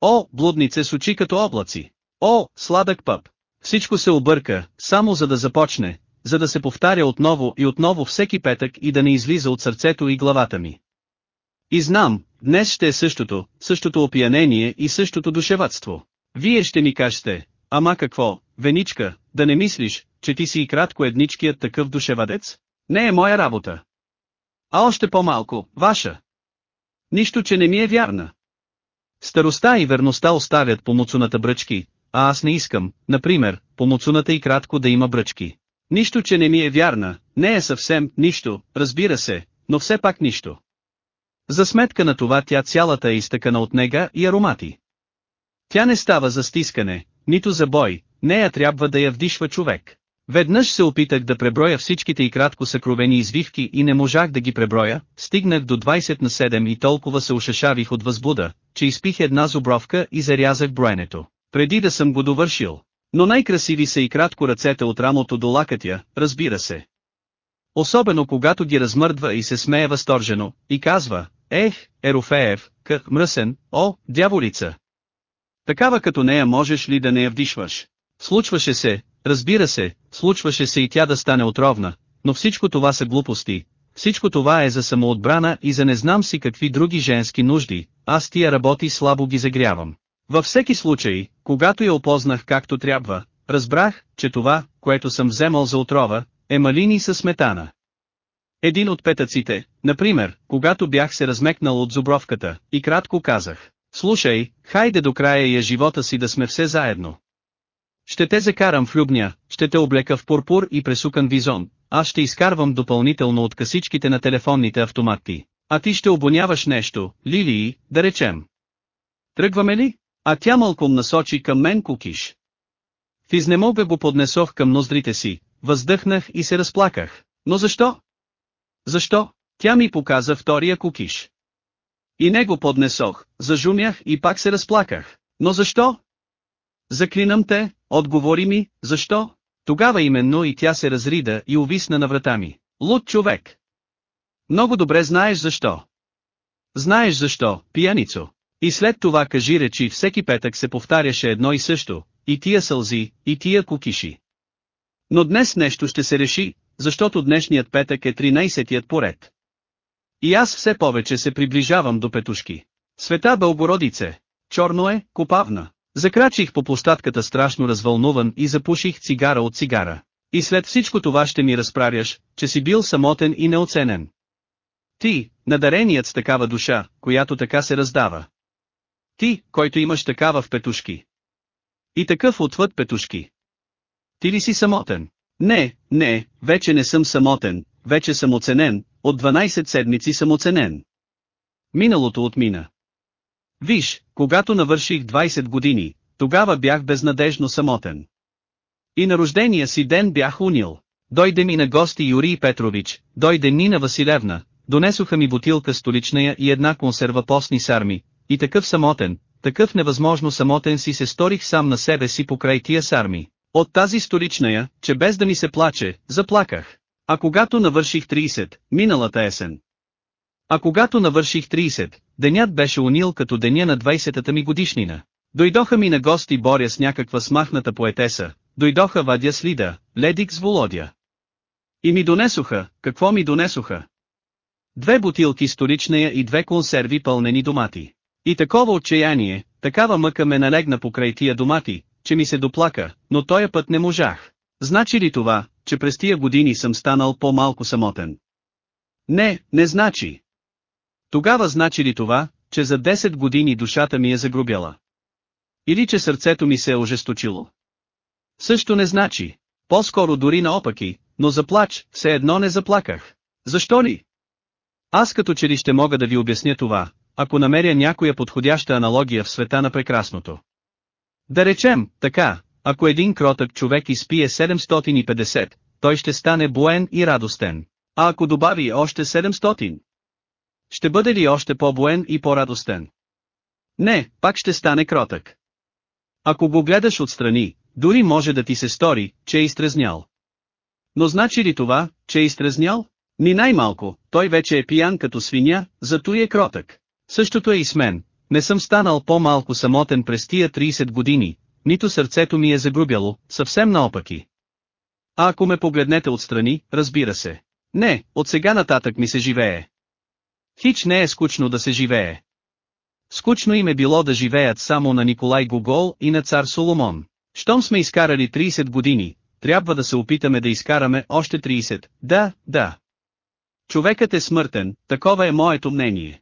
О, блуднице с очи като облаци! О, сладък пъп! Всичко се обърка, само за да започне, за да се повтаря отново и отново всеки петък и да не излиза от сърцето и главата ми. И знам, днес ще е същото, същото опиянение и същото душеватство. Вие ще ми кажете, ама какво, Веничка, да не мислиш, че ти си и кратко едничкият такъв душевадец? Не е моя работа. А още по-малко, ваша. Нищо, че не ми е вярна. Старостта и верността оставят по муцуната бръчки, а аз не искам, например, по муцуната и кратко да има бръчки. Нищо, че не ми е вярна, не е съвсем нищо, разбира се, но все пак нищо. За сметка на това тя цялата е изтъкана от нега и аромати. Тя не става за стискане, нито за бой, нея трябва да я вдишва човек. Веднъж се опитах да преброя всичките и кратко съкровени извивки и не можах да ги преброя, стигнах до 20 на 7 и толкова се ушашавих от възбуда, че изпих една зубровка и зарязах броенето, преди да съм го довършил. Но най-красиви са и кратко ръцете от рамото до лакътя, разбира се. Особено когато ги размърдва и се смее възторжено, и казва, ех, Ерофеев, къх, мръсен, о, дяволица. Такава като нея можеш ли да не я вдишваш? Случваше се, разбира се, случваше се и тя да стане отровна, но всичко това са глупости, всичко това е за самоотбрана и за не знам си какви други женски нужди, аз тия работи слабо ги загрявам. Във всеки случай, когато я опознах както трябва, разбрах, че това, което съм вземал за отрова, е малини със сметана. Един от петъците, например, когато бях се размекнал от зубровката, и кратко казах, слушай, хайде до края я живота си да сме все заедно. Ще те закарам в Любня, ще те облека в пурпур и пресукан визон, аз ще изкарвам допълнително от касичките на телефонните автомати, а ти ще обоняваш нещо, лилии, да речем. Тръгваме ли? А тя малком насочи към мен кукиш. В изнемога го поднесох към ноздрите си, въздъхнах и се разплаках. Но защо? Защо? Тя ми показа втория кукиш. И него поднесох, зажумях и пак се разплаках. Но защо? Заклинам те, отговори ми, защо? Тогава именно и тя се разрида и увисна на врата ми. Луд човек. Много добре знаеш защо. Знаеш защо, пияницо. И след това кажи речи всеки петък се повтаряше едно и също, и тия сълзи, и тия кукиши. Но днес нещо ще се реши, защото днешният петък е 13-тият поред. И аз все повече се приближавам до петушки. Света Бълбородице, черно е, копавна. Закрачих по площадката страшно развълнуван и запуших цигара от цигара. И след всичко това ще ми разправяш, че си бил самотен и неоценен. Ти, надареният с такава душа, която така се раздава. Ти, който имаш такава в петушки. И такъв отвъд петушки. Ти ли си самотен? Не, не, вече не съм самотен, вече съм оценен, от 12 седмици съм оценен. Миналото отмина. Виж, когато навърших 20 години, тогава бях безнадежно самотен. И на рождения си ден бях унил. Дойде ми на гости Юрий Петрович, дойде Нина Василевна, донесоха ми бутилка столичная и една консерва постни сарми, и такъв самотен, такъв невъзможно самотен си се сторих сам на себе си покрай тия сарми. От тази столичная, че без да ми се плаче, заплаках. А когато навърших 30, миналата есен. А когато навърших 30, денят беше унил като деня на 20-та ми годишнина. Дойдоха ми на гости Боря с някаква смахната поетеса, дойдоха Вадя с Лида, Ледик с Володя. И ми донесоха, какво ми донесоха? Две бутилки столичная и две консерви пълнени домати. И такова отчаяние, такава мъка ме налегна покрай тия домати, че ми се доплака, но тоя път не можах. Значи ли това, че през тия години съм станал по-малко самотен? Не, не значи. Тогава значи ли това, че за 10 години душата ми е загрубяла? Или че сърцето ми се е ожесточило? Също не значи. По-скоро дори наопаки, но заплач, все едно не заплаках. Защо ли? Аз като че ли ще мога да ви обясня това, ако намеря някоя подходяща аналогия в света на прекрасното. Да речем, така, ако един кротък човек изпие 750, той ще стане буен и радостен. А ако добави още 700, ще бъде ли още по-буен и по-радостен? Не, пак ще стане кротък. Ако го гледаш отстрани, дори може да ти се стори, че е изтрезнял. Но значи ли това, че е изтрезнял? Ни най-малко, той вече е пиян като свиня, зато и е кротък. Същото е и с мен, не съм станал по-малко самотен през тия 30 години, нито сърцето ми е загрубяло, съвсем наопаки. А ако ме погледнете отстрани, разбира се. Не, от сега нататък ми се живее. Хич не е скучно да се живее. Скучно им е било да живеят само на Николай Гогол и на цар Соломон. Щом сме изкарали 30 години, трябва да се опитаме да изкараме още 30, да, да. Човекът е смъртен, такова е моето мнение.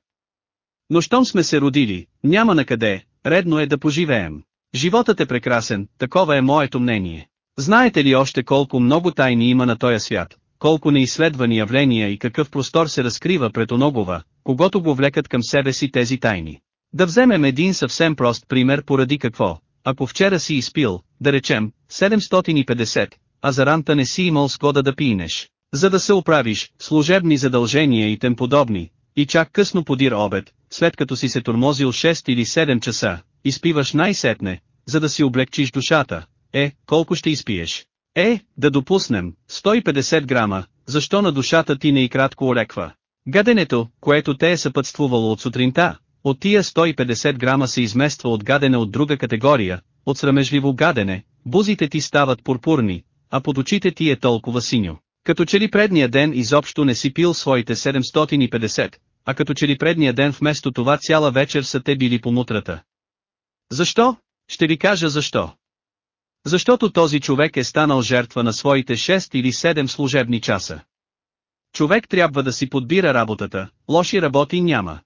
Но щом сме се родили, няма на къде, редно е да поживеем. Животът е прекрасен, такова е моето мнение. Знаете ли още колко много тайни има на този свят, колко неизследвани явления и какъв простор се разкрива пред оногова, когато го влекат към себе си тези тайни. Да вземем един съвсем прост пример поради какво, ако вчера си изпил, да речем, 750, а за ранта не си имал скода да пинеш, за да се оправиш, служебни задължения и тем подобни, и чак късно подир обед, след като си се тормозил 6 или 7 часа, изпиваш най-сетне, за да си облегчиш душата, е, колко ще изпиеш? Е, да допуснем, 150 грама, защо на душата ти не и кратко олеква? Гаденето, което те е съпътствувало от сутринта, от тия 150 грама се измества от гадене от друга категория, от срамежливо гадене, бузите ти стават пурпурни, а под очите ти е толкова синьо. Като че ли предния ден изобщо не си пил своите 750, а като че ли предния ден вместо това цяла вечер са те били по мутрата. Защо? Ще ви кажа защо. Защото този човек е станал жертва на своите 6 или 7 служебни часа. Човек трябва да си подбира работата, лоши работи няма.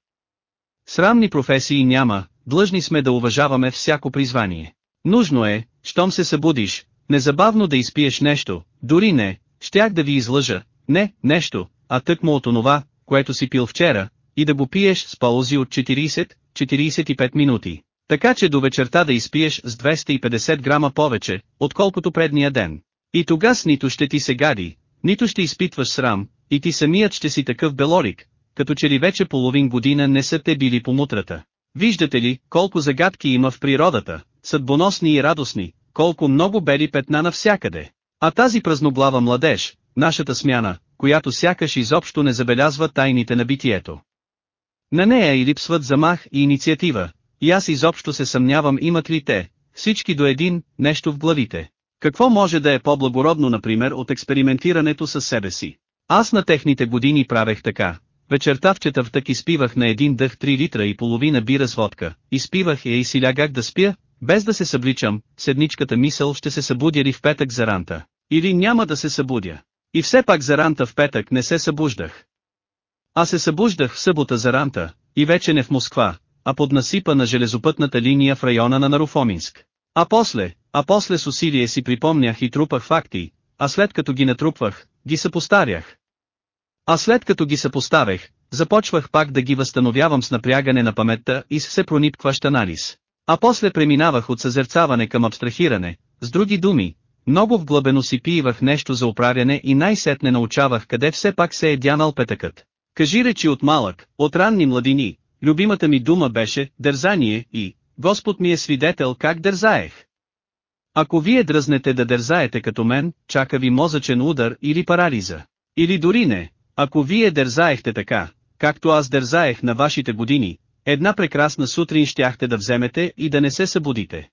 Срамни професии няма, длъжни сме да уважаваме всяко призвание. Нужно е, щом се събудиш, незабавно да изпиеш нещо, дори не, щях да ви излъжа, не, нещо, а тъкмо от онова, което си пил вчера, и да го пиеш с паузи от 40-45 минути. Така че до вечерта да изпиеш с 250 грама повече, отколкото предния ден. И тогас нито ще ти се гади, нито ще изпитваш срам, и ти самият ще си такъв белорик, като че ли вече половин година не са те били по мутрата. Виждате ли, колко загадки има в природата, съдбоносни и радостни, колко много бели петна навсякъде. А тази празноглава младеж, нашата смяна, която сякаш изобщо не забелязва тайните на битието. На нея и липсват замах и инициатива, и аз изобщо се съмнявам имат ли те, всички до един, нещо в главите. Какво може да е по-благородно например от експериментирането със себе си? Аз на техните години правех така. Вечерта в четвъртък изпивах на един дъх 3 литра и половина бира с водка, изпивах я и си лягах да спя, без да се събличам, седничката мисъл ще се събудя ли в петък за ранта, или няма да се събудя. И все пак за ранта в петък не се събуждах. А се събуждах в събота за ранта, и вече не в Москва, а под насипа на железопътната линия в района на Наруфоминск. А после, а после с усилие си припомнях и трупах факти, а след като ги натрупвах, ги съпостарях. А след като ги съпоставях, започвах пак да ги възстановявам с напрягане на паметта и с все проникващ анализ. А после преминавах от съзерцаване към абстрахиране, с други думи, много вглъбено си пиевах нещо за оправяне и най-сетне научавах къде все пак се е дянал петъкът. Кажи речи от малък, от ранни младини, любимата ми дума беше «дързание» и «Господ ми е свидетел как дързаех». Ако вие дръзнете да дързаете като мен, чака ви мозъчен удар или парализа. Или дори не, ако вие дързаехте така, както аз дързаех на вашите години, една прекрасна сутрин щяхте да вземете и да не се събудите.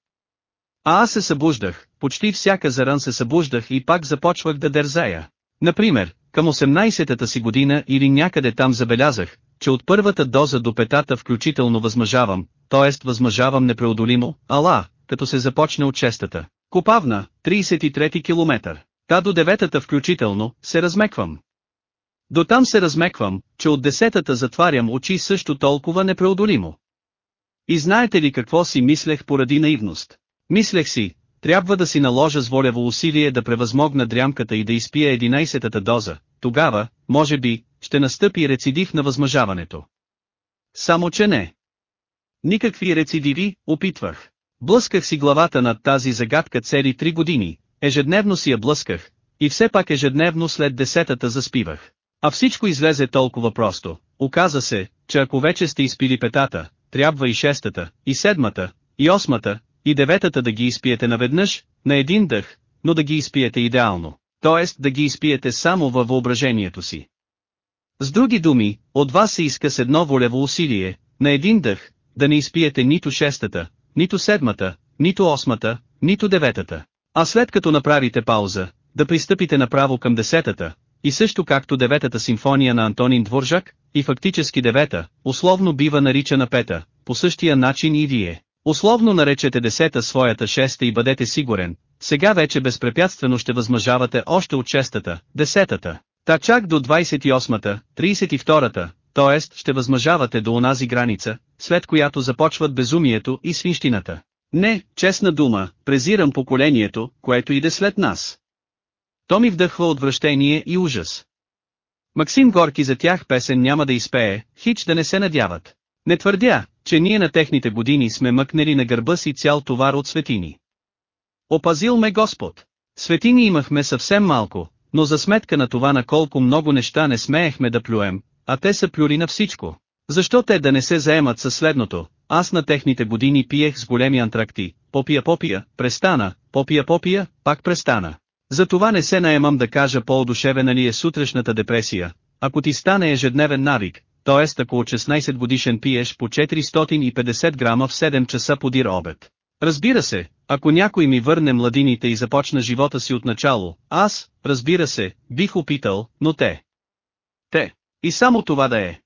А аз се събуждах, почти всяка заран се събуждах и пак започвах да дързая. Например, към 18-та си година или някъде там забелязах, че от първата доза до петата включително възмъжавам, т.е. възмъжавам непреодолимо, ала, като се започне от шестата. Копавна, 33 километър. Та до деветата включително, се размеквам. До там се размеквам, че от десетата затварям очи също толкова непреодолимо. И знаете ли какво си мислех поради наивност? Мислех си, трябва да си наложа с волево усилие да превъзмогна дрямката и да изпия 11-та доза, тогава, може би, ще настъпи рецидив на възмъжаването. Само че не. Никакви рецидиви, опитвах. Блъсках си главата над тази загадка цели три години, ежедневно си я блъсках, и все пак ежедневно след десетата заспивах. А всичко излезе толкова просто. Оказа се, че ако вече сте изпили петата, трябва и шестата, и седмата, и осмата, и деветата да ги изпиете наведнъж, на един дъх, но да ги изпиете идеално, т.е. да ги изпиете само във въображението си. С други думи, от вас се иска с едно волево усилие, на един дъх, да не изпиете нито шестата, нито седмата, нито осмата, нито деветата. А след като направите пауза, да пристъпите направо към десетата, и също както деветата симфония на Антонин Дворжак, и фактически девета, условно бива наричана пета, по същия начин и вие. Условно наречете десета своята шеста и бъдете сигурен, сега вече безпрепятствено ще възмъжавате още от шестата, десетата. Та чак до 28-та, 32-та, т.е. ще възмъжавате до онази граница, след която започват безумието и свинщината. Не, честна дума, презирам поколението, което иде след нас. То ми вдъхва отвращение и ужас. Максим Горки за тях песен няма да изпее, хич да не се надяват. Не твърдя, че ние на техните години сме мъкнели на гърба си цял товар от светини. Опазил ме Господ. Светини имахме съвсем малко, но за сметка на това на колко много неща не смеехме да плюем, а те са плюри на всичко. Защо те да не се заемат със следното? Аз на техните години пиех с големи антракти, попия-попия, престана, попия-попия, пак престана. Затова не се наемам да кажа по-одушевена ли е сутрешната депресия, ако ти стане ежедневен навик, т.е. от 16 годишен пиеш по 450 грама в 7 часа подир обед. Разбира се, ако някой ми върне младините и започна живота си от начало, аз, разбира се, бих опитал, но те. Те. И само това да е.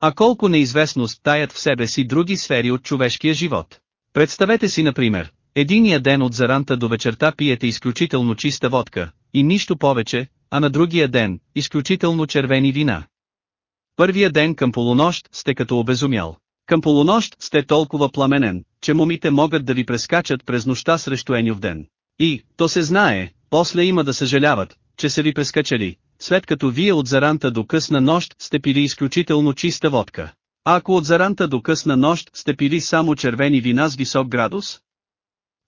А колко неизвестност таят в себе си други сфери от човешкия живот. Представете си например, единия ден от заранта до вечерта пиете изключително чиста водка, и нищо повече, а на другия ден, изключително червени вина. Първия ден към полунощ сте като обезумял. Към полунощ сте толкова пламенен, че момите могат да ви прескачат през нощта срещу Енюв ден. И, то се знае, после има да съжаляват, че са ви прескачали, след като вие от заранта до късна нощ сте пили изключително чиста водка. А ако от заранта до късна нощ сте пили само червени вина с висок градус?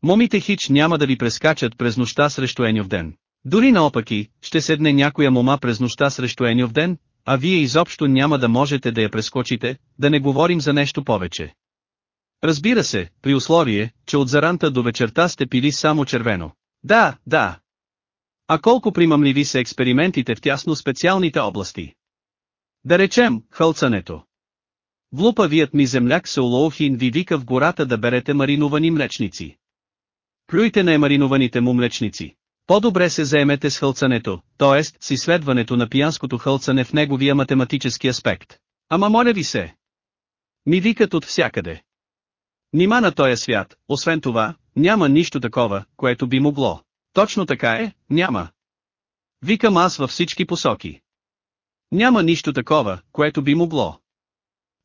Момите хич няма да ви прескачат през нощта срещу Енюв ден. Дори наопаки, ще седне някоя мома през нощта срещу Енюв ден, а вие изобщо няма да можете да я прескочите, да не говорим за нещо повече. Разбира се, при условие, че от заранта до вечерта сте пили само червено. Да, да. А колко примамливи са експериментите в тясно специалните области? Да речем, хълцането. Влупавият ми земляк Сеулоухин ви вика в гората да берете мариновани млечници. Плюйте на маринованите му млечници. По-добре се заемете с хълцането, т.е. с изследването на пиянското хълцане в неговия математически аспект. Ама моля ви се! Ми викат от всякъде. Нима на този свят, освен това, няма нищо такова, което би могло. Точно така е, няма. Викам аз във всички посоки. Няма нищо такова, което би могло.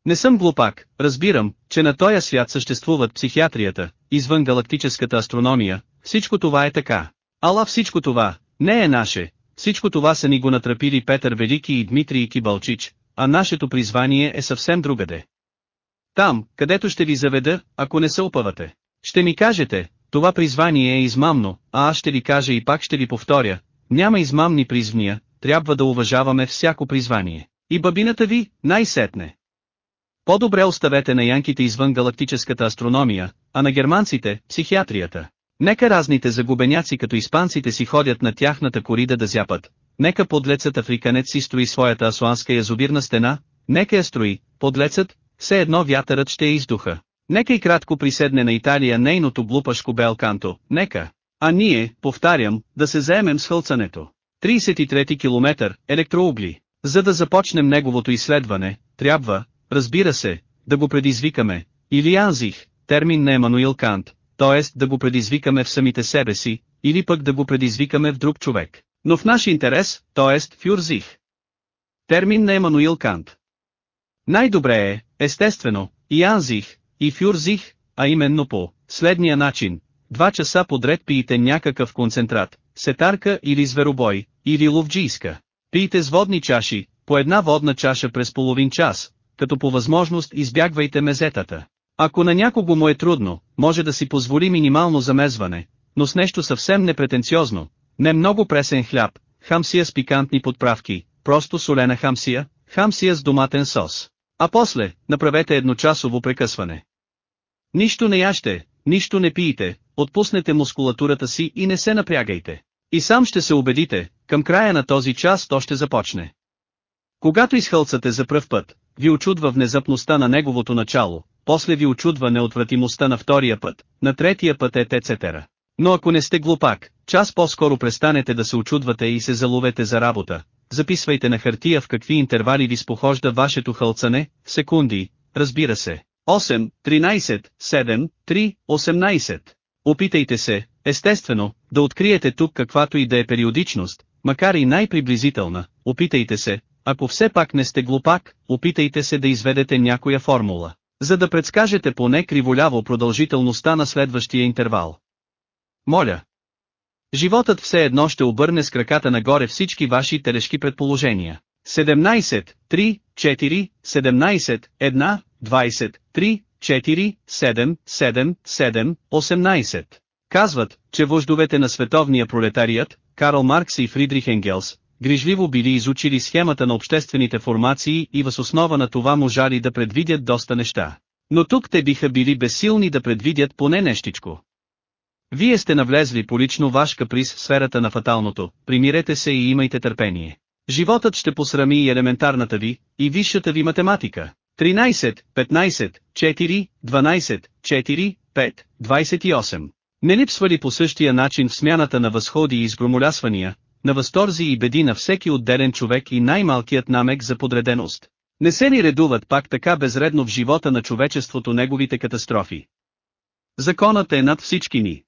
Не съм глупак, разбирам, че на този свят съществуват психиатрията, извън галактическата астрономия, всичко това е така. Ала всичко това, не е наше, всичко това са ни го натрапили Петър Велики и Дмитрий Кибалчич, а нашето призвание е съвсем другаде. Там, където ще ви заведа, ако не се опъвате. Ще ми кажете, това призвание е измамно, а аз ще ви кажа и пак ще ви повторя, няма измамни призвания, трябва да уважаваме всяко призвание. И бабината ви, най-сетне. По-добре оставете на янките извън галактическата астрономия, а на германците – психиатрията. Нека разните загубеняци като испанците си ходят на тяхната корида да зяпат, нека подлецът африканец си строи своята асуанска язовирна стена, нека я строи, подлецът, все едно вятърът ще я издуха. Нека и кратко приседне на Италия нейното глупашко белканто, нека. А ние, повтарям, да се заемем с хълцането. 33 километър, електроугли. За да започнем неговото изследване, трябва, разбира се, да го предизвикаме, или анзих, термин на Емануил Кант, т.е. да го предизвикаме в самите себе си, или пък да го предизвикаме в друг човек. Но в наш интерес, т.е. фюрзих. Термин на Емануил Кант. Най-добре е, естествено, и анзих, и фюрзих, а именно по следния начин. Два часа подред пиете някакъв концентрат, сетарка или зверобой, или ловджийска. Пийте с водни чаши, по една водна чаша през половин час, като по възможност избягвайте мезетата. Ако на някого му е трудно, може да си позволи минимално замезване, но с нещо съвсем непретенциозно, не много пресен хляб, хамсия с пикантни подправки, просто солена хамсия, хамсия с доматен сос. А после, направете едночасово прекъсване. Нищо не яще, нищо не пиете, отпуснете мускулатурата си и не се напрягайте. И сам ще се убедите, към края на този час то ще започне. Когато изхълцате за пръв път, ви очудва внезапността на неговото начало, после ви очудва неотвратимостта на втория път, на третия път е т.ц. Но ако не сте глупак, час по-скоро престанете да се очудвате и се заловете за работа, записвайте на хартия в какви интервали ви спохожда вашето хълцане, секунди, разбира се. 8, 13, 7, 3, 18. Опитайте се, естествено, да откриете тук каквато и да е периодичност, макар и най-приблизителна, опитайте се, ако все пак не сте глупак, опитайте се да изведете някоя формула, за да предскажете поне криволяво продължителността на следващия интервал. Моля. Животът все едно ще обърне с краката нагоре всички ваши телешки предположения. 17, 3, 4, 17, 1, 20, 3, 4, 7, 7, 7, 18. Казват, че вождовете на световния пролетарият, Карл Маркс и Фридрих Енгелс, грижливо били изучили схемата на обществените формации и въз основа на това можали да предвидят доста неща. Но тук те биха били безсилни да предвидят поне нещичко. Вие сте навлезли по лично ваш каприз в сферата на фаталното, примирете се и имайте търпение. Животът ще посрами и елементарната ви, и висшата ви математика. 13, 15, 4, 12, 4, 5, 28. Не липсва ли по същия начин в смяната на възходи и изгромолясвания, на възторзи и беди на всеки отделен човек и най-малкият намек за подреденост? Не се ли редуват пак така безредно в живота на човечеството неговите катастрофи? Законът е над всички ни.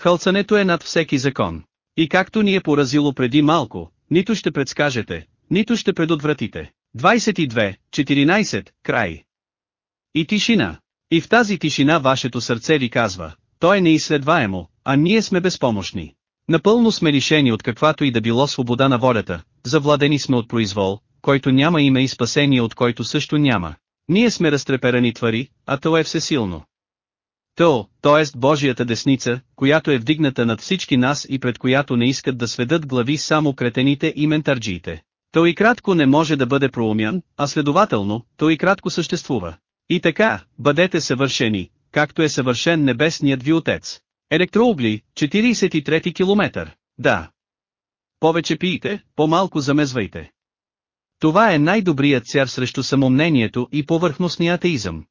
Хълцането е над всеки закон. И както ни е поразило преди малко, нито ще предскажете, нито ще предотвратите. 22, 14, край. И тишина. И в тази тишина вашето сърце ви казва, то е неизследваемо, а ние сме безпомощни. Напълно сме лишени от каквато и да било свобода на волята, завладени сме от произвол, който няма име и спасение от който също няма. Ние сме разтреперани твари, а то е всесилно. То, т.е. Божията десница, която е вдигната над всички нас и пред която не искат да сведат глави само кретените и ментарджиите. То и кратко не може да бъде проумян, а следователно, то и кратко съществува. И така, бъдете съвършени, както е съвършен небесният ви отец. Електроугли, 43 километър. Да. Повече пийте, по-малко замезвайте. Това е най-добрият цяр срещу самомнението и повърхностния атеизъм.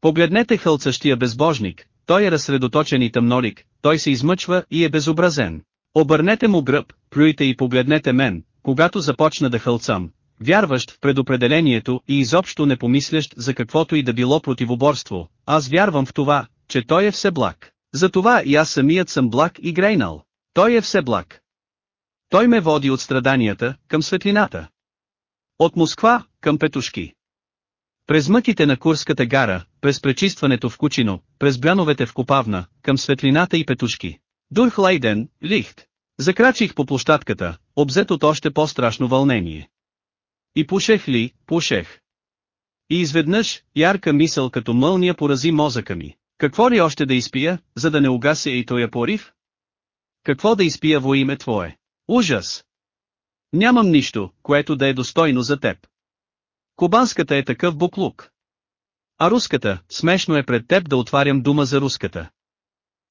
Погледнете хълцащия безбожник, той е разсредоточен и тъмнолик, той се измъчва и е безобразен. Обърнете му гръб, плюйте и погледнете мен, когато започна да хълцам, вярващ в предопределението и изобщо не помислящ за каквото и да било противоборство, аз вярвам в това, че той е все благ. Затова и аз самият съм благ и грейнал. Той е все благ. Той ме води от страданията, към светлината. От Москва, към Петушки. През мъките на Курската гара, през пречистването в Кучино, през бляновете в Копавна, към светлината и Петушки. Дурхлайден, Лихт. Закрачих по площадката, обзет от още по-страшно вълнение. И пушех ли, пушех. И изведнъж, ярка мисъл като мълния порази мозъка ми. Какво ли още да изпия, за да не угася и тоя порив? Какво да изпия во име Твое? Ужас! Нямам нищо, което да е достойно за теб. Кубанската е такъв буклук. А руската, смешно е пред теб да отварям дума за руската.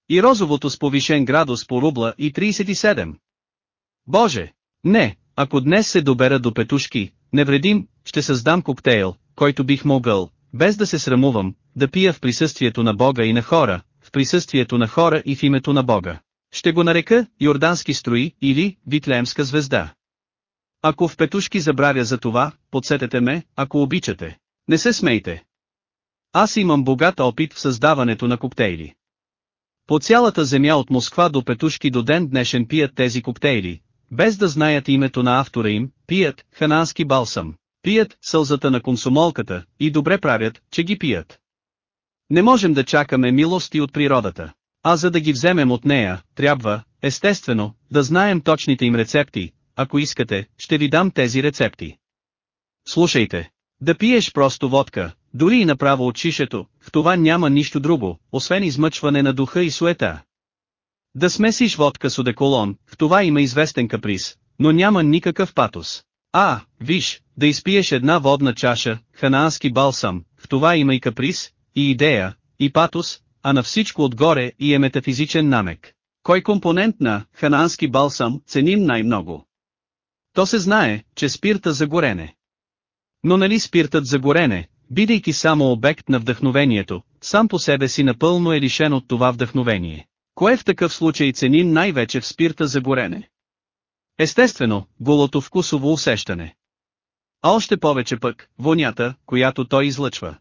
И розовото с повишен градус по рубла и 37. Боже! Не, ако днес се добера до петушки, невредим, ще създам коктейл, който бих могъл, без да се срамувам, да пия в присъствието на Бога и на хора, в присъствието на хора и в името на Бога. Ще го нарека Йордански строи или Витлеемска звезда. Ако в петушки забравя за това, подсетете ме, ако обичате. Не се смейте. Аз имам богат опит в създаването на коктейли. По цялата земя от Москва до Петушки до ден днешен пият тези коктейли, без да знаят името на автора им, пият ханански балсам, пият сълзата на консумолката и добре правят, че ги пият. Не можем да чакаме милости от природата. А за да ги вземем от нея, трябва, естествено, да знаем точните им рецепти, ако искате, ще ви дам тези рецепти. Слушайте, да пиеш просто водка, дори и направо от шишето, в това няма нищо друго, освен измъчване на духа и суета. Да смесиш водка с одеколон, в това има известен каприз, но няма никакъв патос. А, виж, да изпиеш една водна чаша, ханаански балсам, в това има и каприз, и идея, и патос, а на всичко отгоре и е метафизичен намек. Кой компонент на ханаански балсам ценим най-много? То се знае, че спирта за горене. Но нали спиртът за горене, бидейки само обект на вдъхновението, сам по себе си напълно е лишен от това вдъхновение. Кое в такъв случай ценим най-вече в спирта за горене? Естествено, голото вкусово усещане. А още повече пък, вонята, която той излъчва.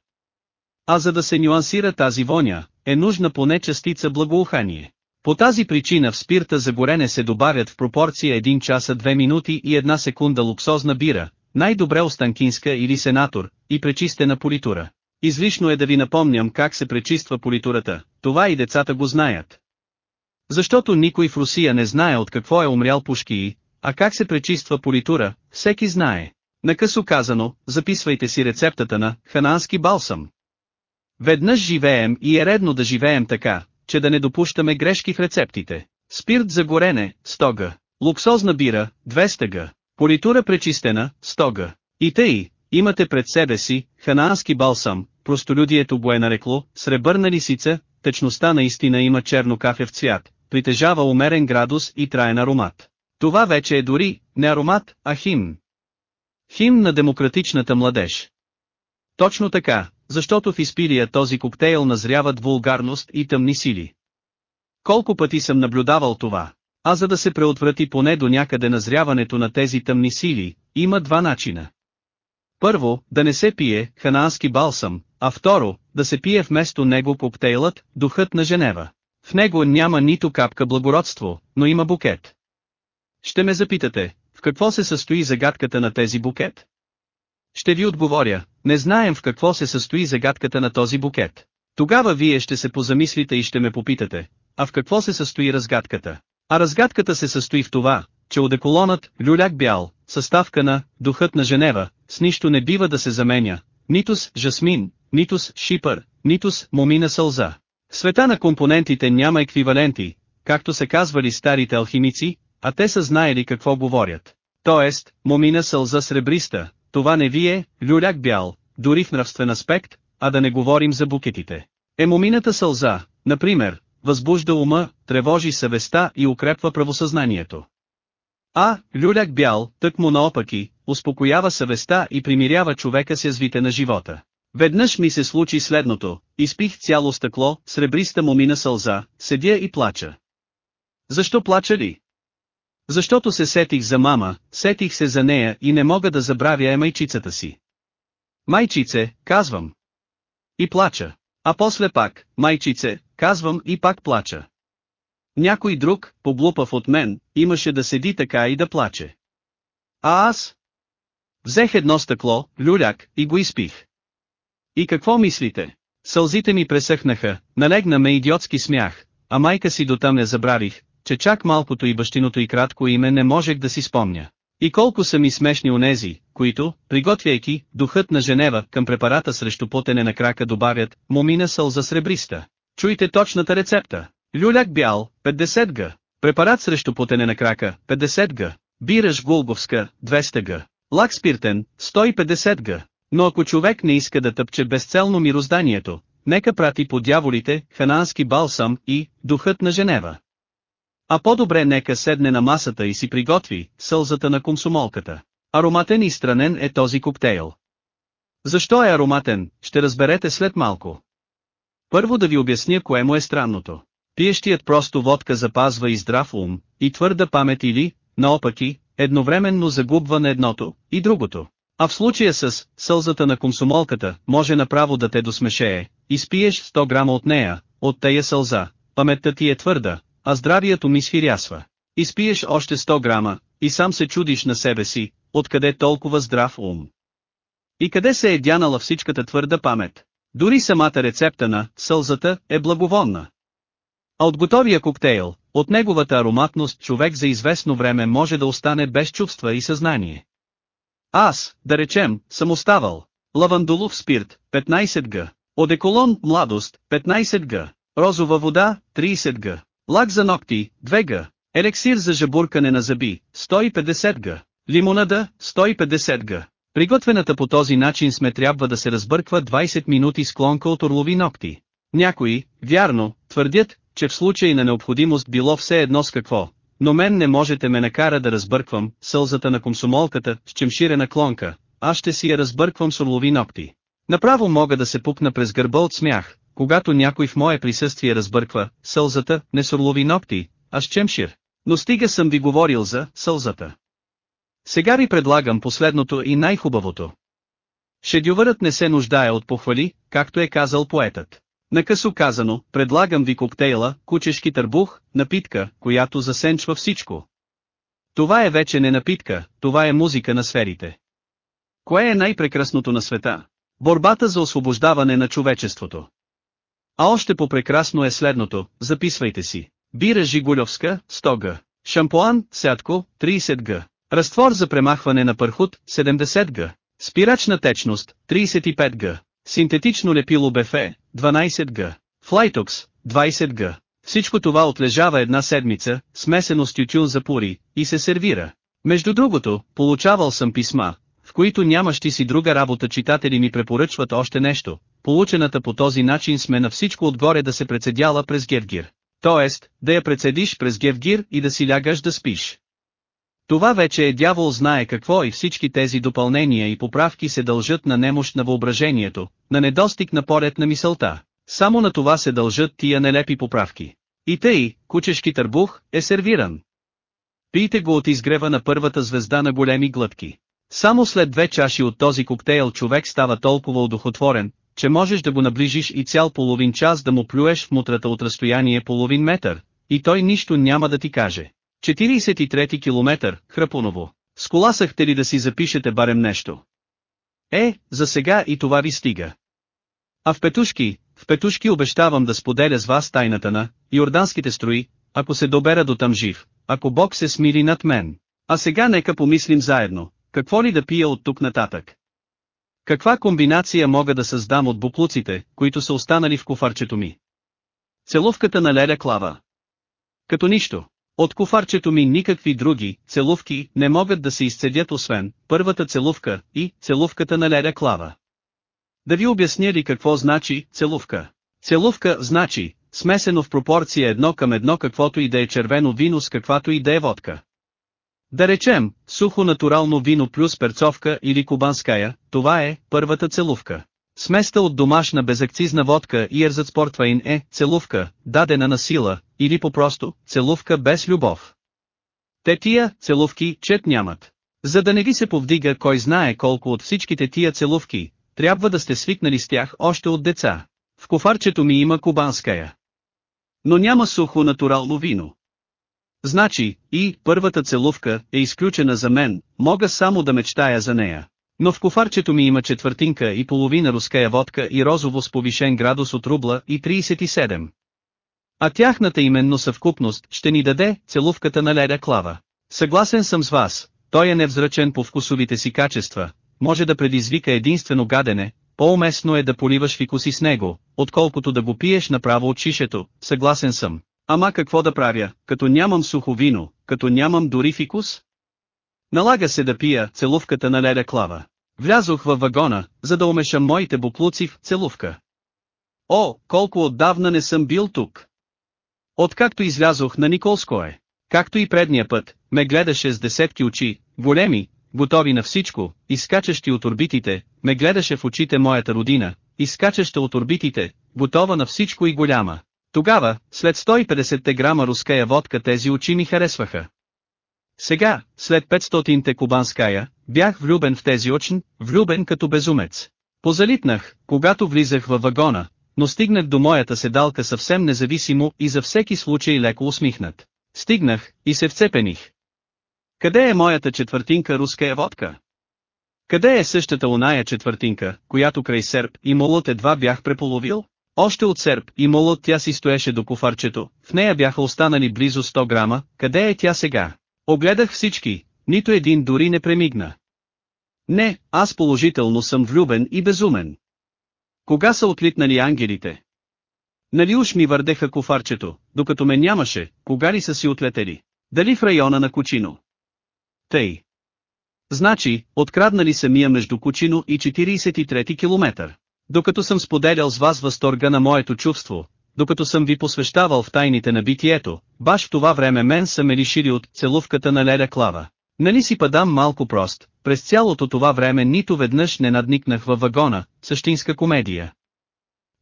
А за да се нюансира тази воня, е нужна поне частица благоухание. По тази причина в спирта за горене се добавят в пропорция 1 часа 2 минути и 1 секунда луксозна бира, най-добре останкинска или сенатор, и пречистена политура. Излишно е да ви напомням как се пречиства политурата, това и децата го знаят. Защото никой в Русия не знае от какво е умрял Пушки, а как се пречиства политура, всеки знае. Накъсо казано, записвайте си рецептата на ханански балсам. Веднъж живеем и е редно да живеем така, че да не допущаме грешки в рецептите. Спирт за горене, 100 г. Луксозна бира, 200 г. Политура пречистена, 100 г. И тъй, имате пред себе си, ханаански балсам, простолюдието го е нарекло, сребърна лисица, течността наистина има черно кафев цвят, притежава умерен градус и траен аромат. Това вече е дори, не аромат, а химн. Химн на демократичната младеж. Точно така, защото в изпилия този коктейл назряват вулгарност и тъмни сили. Колко пъти съм наблюдавал това, а за да се преотврати поне до някъде назряването на тези тъмни сили, има два начина. Първо, да не се пие ханаански балсам, а второ, да се пие вместо него коктейлът, духът на Женева. В него няма нито капка благородство, но има букет. Ще ме запитате, в какво се състои загадката на тези букет? Ще ви отговоря, не знаем в какво се състои загадката на този букет. Тогава вие ще се позамислите и ще ме попитате, а в какво се състои разгадката? А разгадката се състои в това, че одеколонът, люляк бял, съставка на «Духът на Женева», с нищо не бива да се заменя, нито с «Жасмин», нито с «Шипър», нито с «Момина сълза». В света на компонентите няма еквиваленти, както се казвали старите алхимици, а те са знаели какво говорят. Тоест, момина сълза сребриста, това не вие, люляк бял, дори в нравствен аспект, а да не говорим за букетите. Емомината сълза, например, възбужда ума, тревожи съвестта и укрепва правосъзнанието. А, люляк бял, тък му наопаки, успокоява съвестта и примирява човека с язвите на живота. Веднъж ми се случи следното, изпих цяло стъкло, сребриста момина сълза, седя и плача. Защо плача ли? Защото се сетих за мама, сетих се за нея и не мога да забравя е майчицата си. Майчице, казвам. И плача. А после пак, майчице, казвам и пак плача. Някой друг, поглупав от мен, имаше да седи така и да плаче. А аз? Взех едно стъкло, люляк, и го изпих. И какво мислите? Сълзите ми пресъхнаха, налегна ме идиотски смях, а майка си дотам не забравих, че чак малкото и бащиното и кратко име не можех да си спомня. И колко са ми смешни онези, които, приготвяйки духът на Женева към препарата срещу потене на крака добавят момина сълза сребриста. Чуйте точната рецепта. Люляк бял, 50 г. Препарат срещу потене на крака, 50 г. Бираш Гулговска, 200 г. Лак спиртен, 150 г. Но ако човек не иска да тъпче безцелно мирозданието, нека прати по дяволите, ханански балсам и духът на Женева. А по-добре нека седне на масата и си приготви сълзата на комсомолката. Ароматен и странен е този коктейл. Защо е ароматен, ще разберете след малко. Първо да ви обясня кое му е странното. Пиещият просто водка запазва и здрав ум, и твърда памет или, наопаки, едновременно загубва на едното, и другото. А в случая с сълзата на комсомолката, може направо да те досмешее, изпиеш 100 грама от нея, от тая сълза, паметта ти е твърда, а здравието ми свирясва. Изпиеш още 100 грама, и сам се чудиш на себе си, откъде толкова здрав ум. И къде се е дянала всичката твърда памет? Дори самата рецепта на сълзата е благовонна. А от готовия коктейл, от неговата ароматност човек за известно време може да остане без чувства и съзнание. Аз, да речем, съм оставал. Лавандулов спирт, 15 г. Одеколон, младост, 15 г. Розова вода, 30 г. Лак за ногти, 2 г. Елексир за жабуркане на зъби, 150 г. Лимонада, 150 г. Приготвената по този начин сме трябва да се разбърква 20 минути с клонка от орлови ногти. Някои, вярно, твърдят, че в случай на необходимост било все едно с какво, но мен не можете ме накара да разбърквам сълзата на комсомолката с чемширена клонка, аз ще си я разбърквам с орлови ногти. Направо мога да се пукна през гърба от смях, когато някой в мое присъствие разбърква сълзата, не с ногти, а с чемшир. Но стига съм ви говорил за сълзата. Сега ви предлагам последното и най-хубавото. Шедювърът не се нуждае от похвали, както е казал поетът. Накъсо казано, предлагам ви коктейла, кучешки търбух, напитка, която засенчва всичко. Това е вече не напитка, това е музика на сферите. Кое е най-прекрасното на света? Борбата за освобождаване на човечеството. А още по-прекрасно е следното, записвайте си. Бира Жигулевска, 100 г. Шампуан, сядко, 30 г. Разтвор за премахване на пърхут, 70 г. Спирачна течност, 35 г. Синтетично лепило БФ, 12 г. Флайтокс, 20 г. Всичко това отлежава една седмица, смесено с тютюн за пури, и се сервира. Между другото, получавал съм писма, в които нямащи си друга работа читатели ми препоръчват още нещо, получената по този начин сме на всичко отгоре да се прецедяла през Гевгир. Тоест, да я прецедиш през Гевгир и да си лягаш да спиш. Това вече е дявол знае какво и всички тези допълнения и поправки се дължат на немощ на въображението, на недостиг на поред на мисълта. Само на това се дължат тия нелепи поправки. И тъй, кучешки търбух, е сервиран. Пийте го от изгрева на първата звезда на големи глътки. Само след две чаши от този коктейл човек става толкова удохотворен, че можеш да го наближиш и цял половин час да му плюеш в мутрата от разстояние половин метър, и той нищо няма да ти каже. 43 километър, Храпуново. Сколасахте ли да си запишете барем нещо? Е, за сега и това ви стига. А в Петушки, в Петушки обещавам да споделя с вас тайната на Йорданските строи, ако се добера до там жив, ако Бог се смири над мен. А сега нека помислим заедно, какво ли да пия от тук нататък. Каква комбинация мога да създам от буклуците, които са останали в кофарчето ми? Целувката на Леля Клава. Като нищо. От кофарчето ми никакви други целувки не могат да се изцедят освен първата целувка и целувката на Леля Клава. Да ви обясня ли какво значи целувка? Целувка значи смесено в пропорция едно към едно каквото и да е червено вино с каквато и да е водка. Да речем, сухо натурално вино плюс перцовка или кубанская, това е първата целувка. Сместа от домашна безакцизна водка и ерзацпортвайн е целувка, дадена на сила, или попросто, целувка без любов. Те тия целувки чет нямат. За да не ви се повдига кой знае колко от всичките тия целувки, трябва да сте свикнали с тях още от деца. В кофарчето ми има кубанская. Но няма сухо натурално вино. Значи, и, първата целувка, е изключена за мен, мога само да мечтая за нея. Но в кофарчето ми има четвъртинка и половина руская водка и розово с повишен градус от рубла и 37. А тяхната именно съвкупност ще ни даде целувката на Леля Клава. Съгласен съм с вас, той е невзрачен по вкусовите си качества, може да предизвика единствено гадене, по-уместно е да поливаш фикуси с него, отколкото да го пиеш направо от шишето, съгласен съм. Ама какво да правя, като нямам сухо вино, като нямам дори фикус? Налага се да пия целувката на Леля Клава. Влязох във вагона, за да умеша моите буклуци в целувка. О, колко отдавна не съм бил тук! Откакто излязох на Николское, както и предния път, ме гледаше с десетки очи, големи, готови на всичко, изкачащи от орбитите, ме гледаше в очите моята родина, изкачаща от орбитите, готова на всичко и голяма. Тогава, след 150 грама руская водка тези очи ми харесваха. Сега, след 500-те кубанская, бях влюбен в тези очи, влюбен като безумец. Позалитнах, когато влизах във вагона, но стигнах до моята седалка съвсем независимо и за всеки случай леко усмихнат. Стигнах, и се вцепених. Къде е моята четвъртинка руская водка? Къде е същата оная четвъртинка, която край серп и молот едва бях преполовил? Още от серп и молот тя си стоеше до кофарчето, в нея бяха останали близо 100 грама, къде е тя сега? Огледах всички, нито един дори не премигна. Не, аз положително съм влюбен и безумен. Кога са отлитнали ангелите? Нали уж ми върдеха кофарчето, докато ме нямаше, кога ли са си отлетели? Дали в района на Кучино? Тъй. Значи, откраднали самия между Кучино и 43 километър. Докато съм споделял с вас възторга на моето чувство, докато съм ви посвещавал в тайните на битието, баш в това време мен са ме лишили от целувката на Леля Клава. Нали си падам малко прост, през цялото това време нито веднъж не надникнах във вагона, същинска комедия.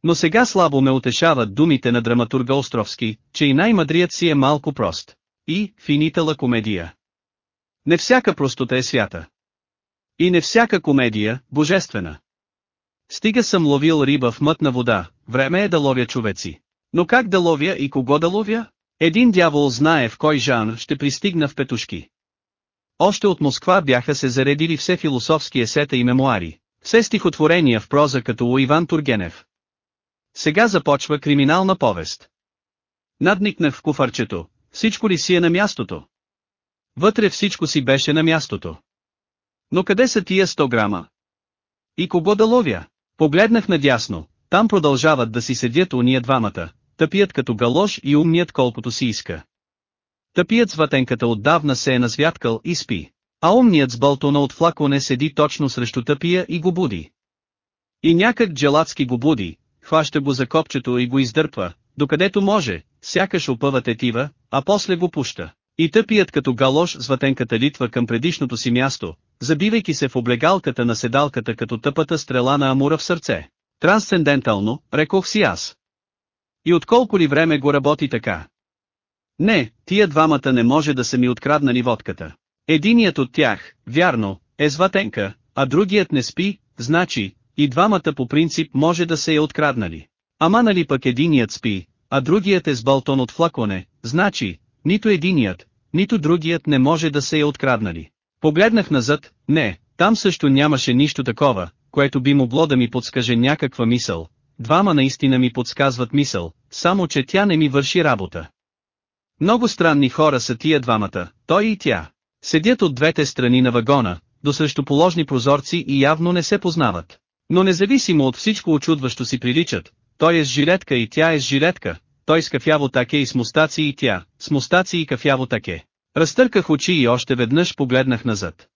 Но сега слабо ме утешават думите на драматурга Островски, че и най-мъдрият си е малко прост. И, финитала комедия. Не всяка простота е свята. И не всяка комедия, божествена. Стига съм ловил риба в мътна вода, време е да ловя човеци. Но как да ловя и кого да ловя? Един дявол знае в кой жанр ще пристигна в петушки. Още от Москва бяха се заредили все философски есета и мемуари, все стихотворения в проза като у Иван Тургенев. Сега започва криминална повест. Надникнах в куфарчето, всичко ли си е на мястото? Вътре всичко си беше на мястото. Но къде са тия 100 грама? И кого да ловя? Погледнах надясно, там продължават да си седят уния двамата, тъпият като галош и умният колкото си иска. Тъпият с ватенката отдавна се е назвяткал и спи, а умният с балтона от флаконе седи точно срещу тъпия и го буди. И някак джелатски го буди, хваща го за копчето и го издърпва, докъдето може, сякаш опъва тетива, а после го пуща. И тъпият като галош с ватенката литва към предишното си място, забивайки се в облегалката на седалката като тъпата стрела на Амура в сърце. Трансцендентално, рекох си аз. И отколко ли време го работи така? Не, тия двамата не може да са ми откраднали водката. Единият от тях, вярно, е зватенка, а другият не спи, значи, и двамата по принцип може да се е откраднали. Ама нали пък единият спи, а другият е с балтон от флаконе, значи, нито единият, нито другият не може да се е откраднали. Погледнах назад, не, там също нямаше нищо такова, което би могло да ми подскаже някаква мисъл. Двама наистина ми подсказват мисъл, само че тя не ми върши работа. Много странни хора са тия двамата, той и тя. Седят от двете страни на вагона, до срещуположни прозорци и явно не се познават. Но независимо от всичко очудващо си приличат, той е с жилетка и тя е с жилетка, той с кафяво таке и с мустаци и тя, с мустаци и кафяво таке. Разтърках очи и още веднъж погледнах назад.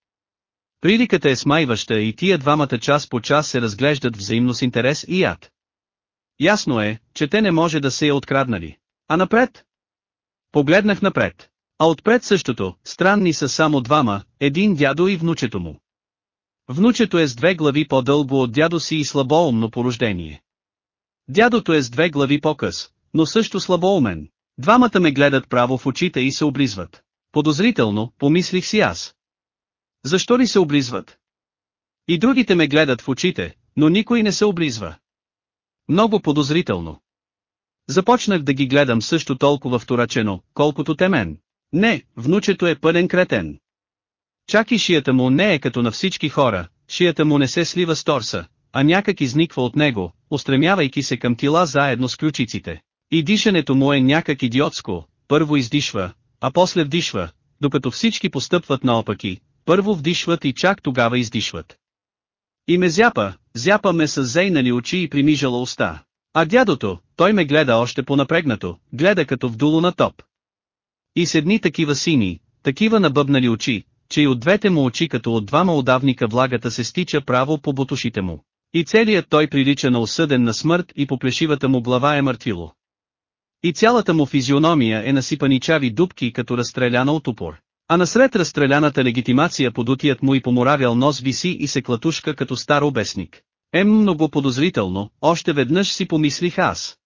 Приликата е смайваща и тия двамата час по час се разглеждат взаимно с интерес и яд. Ясно е, че те не може да се я откраднали. А напред? Погледнах напред. А отпред същото, странни са само двама, един дядо и внучето му. Внучето е с две глави по-дълго от дядо си и слабоумно порождение. Дядото е с две глави по-къс, но също слабоумен. Двамата ме гледат право в очите и се облизват. Подозрително, помислих си аз. Защо ли се облизват? И другите ме гледат в очите, но никой не се облизва. Много подозрително. Започнах да ги гледам също толкова вторачено, колкото те мен. Не, внучето е пълен кретен. Чак и шията му не е като на всички хора, шията му не се слива с торса, а някак изниква от него, устремявайки се към тила заедно с ключиците. И дишането му е някак идиотско, първо издишва, а после вдишва, докато всички постъпват наопаки, първо вдишват и чак тогава издишват. И ме зяпа, зяпа ме с зейнали очи и примижала уста. А дядото, той ме гледа още по-напрегнато, гледа като вдуло на топ. И седни такива сини, такива набъбнали очи, че и от двете му очи като от двама удавника влагата се стича право по бутушите му. И целият той прилича на осъден на смърт и по плешивата му глава е мъртвило. И цялата му физиономия е насипаничави дубки като разстреляна от упор. А насред разстреляната легитимация подутият му и поморавял нос виси и се клатушка като стар обесник. Ем много подозрително, още веднъж си помислих аз.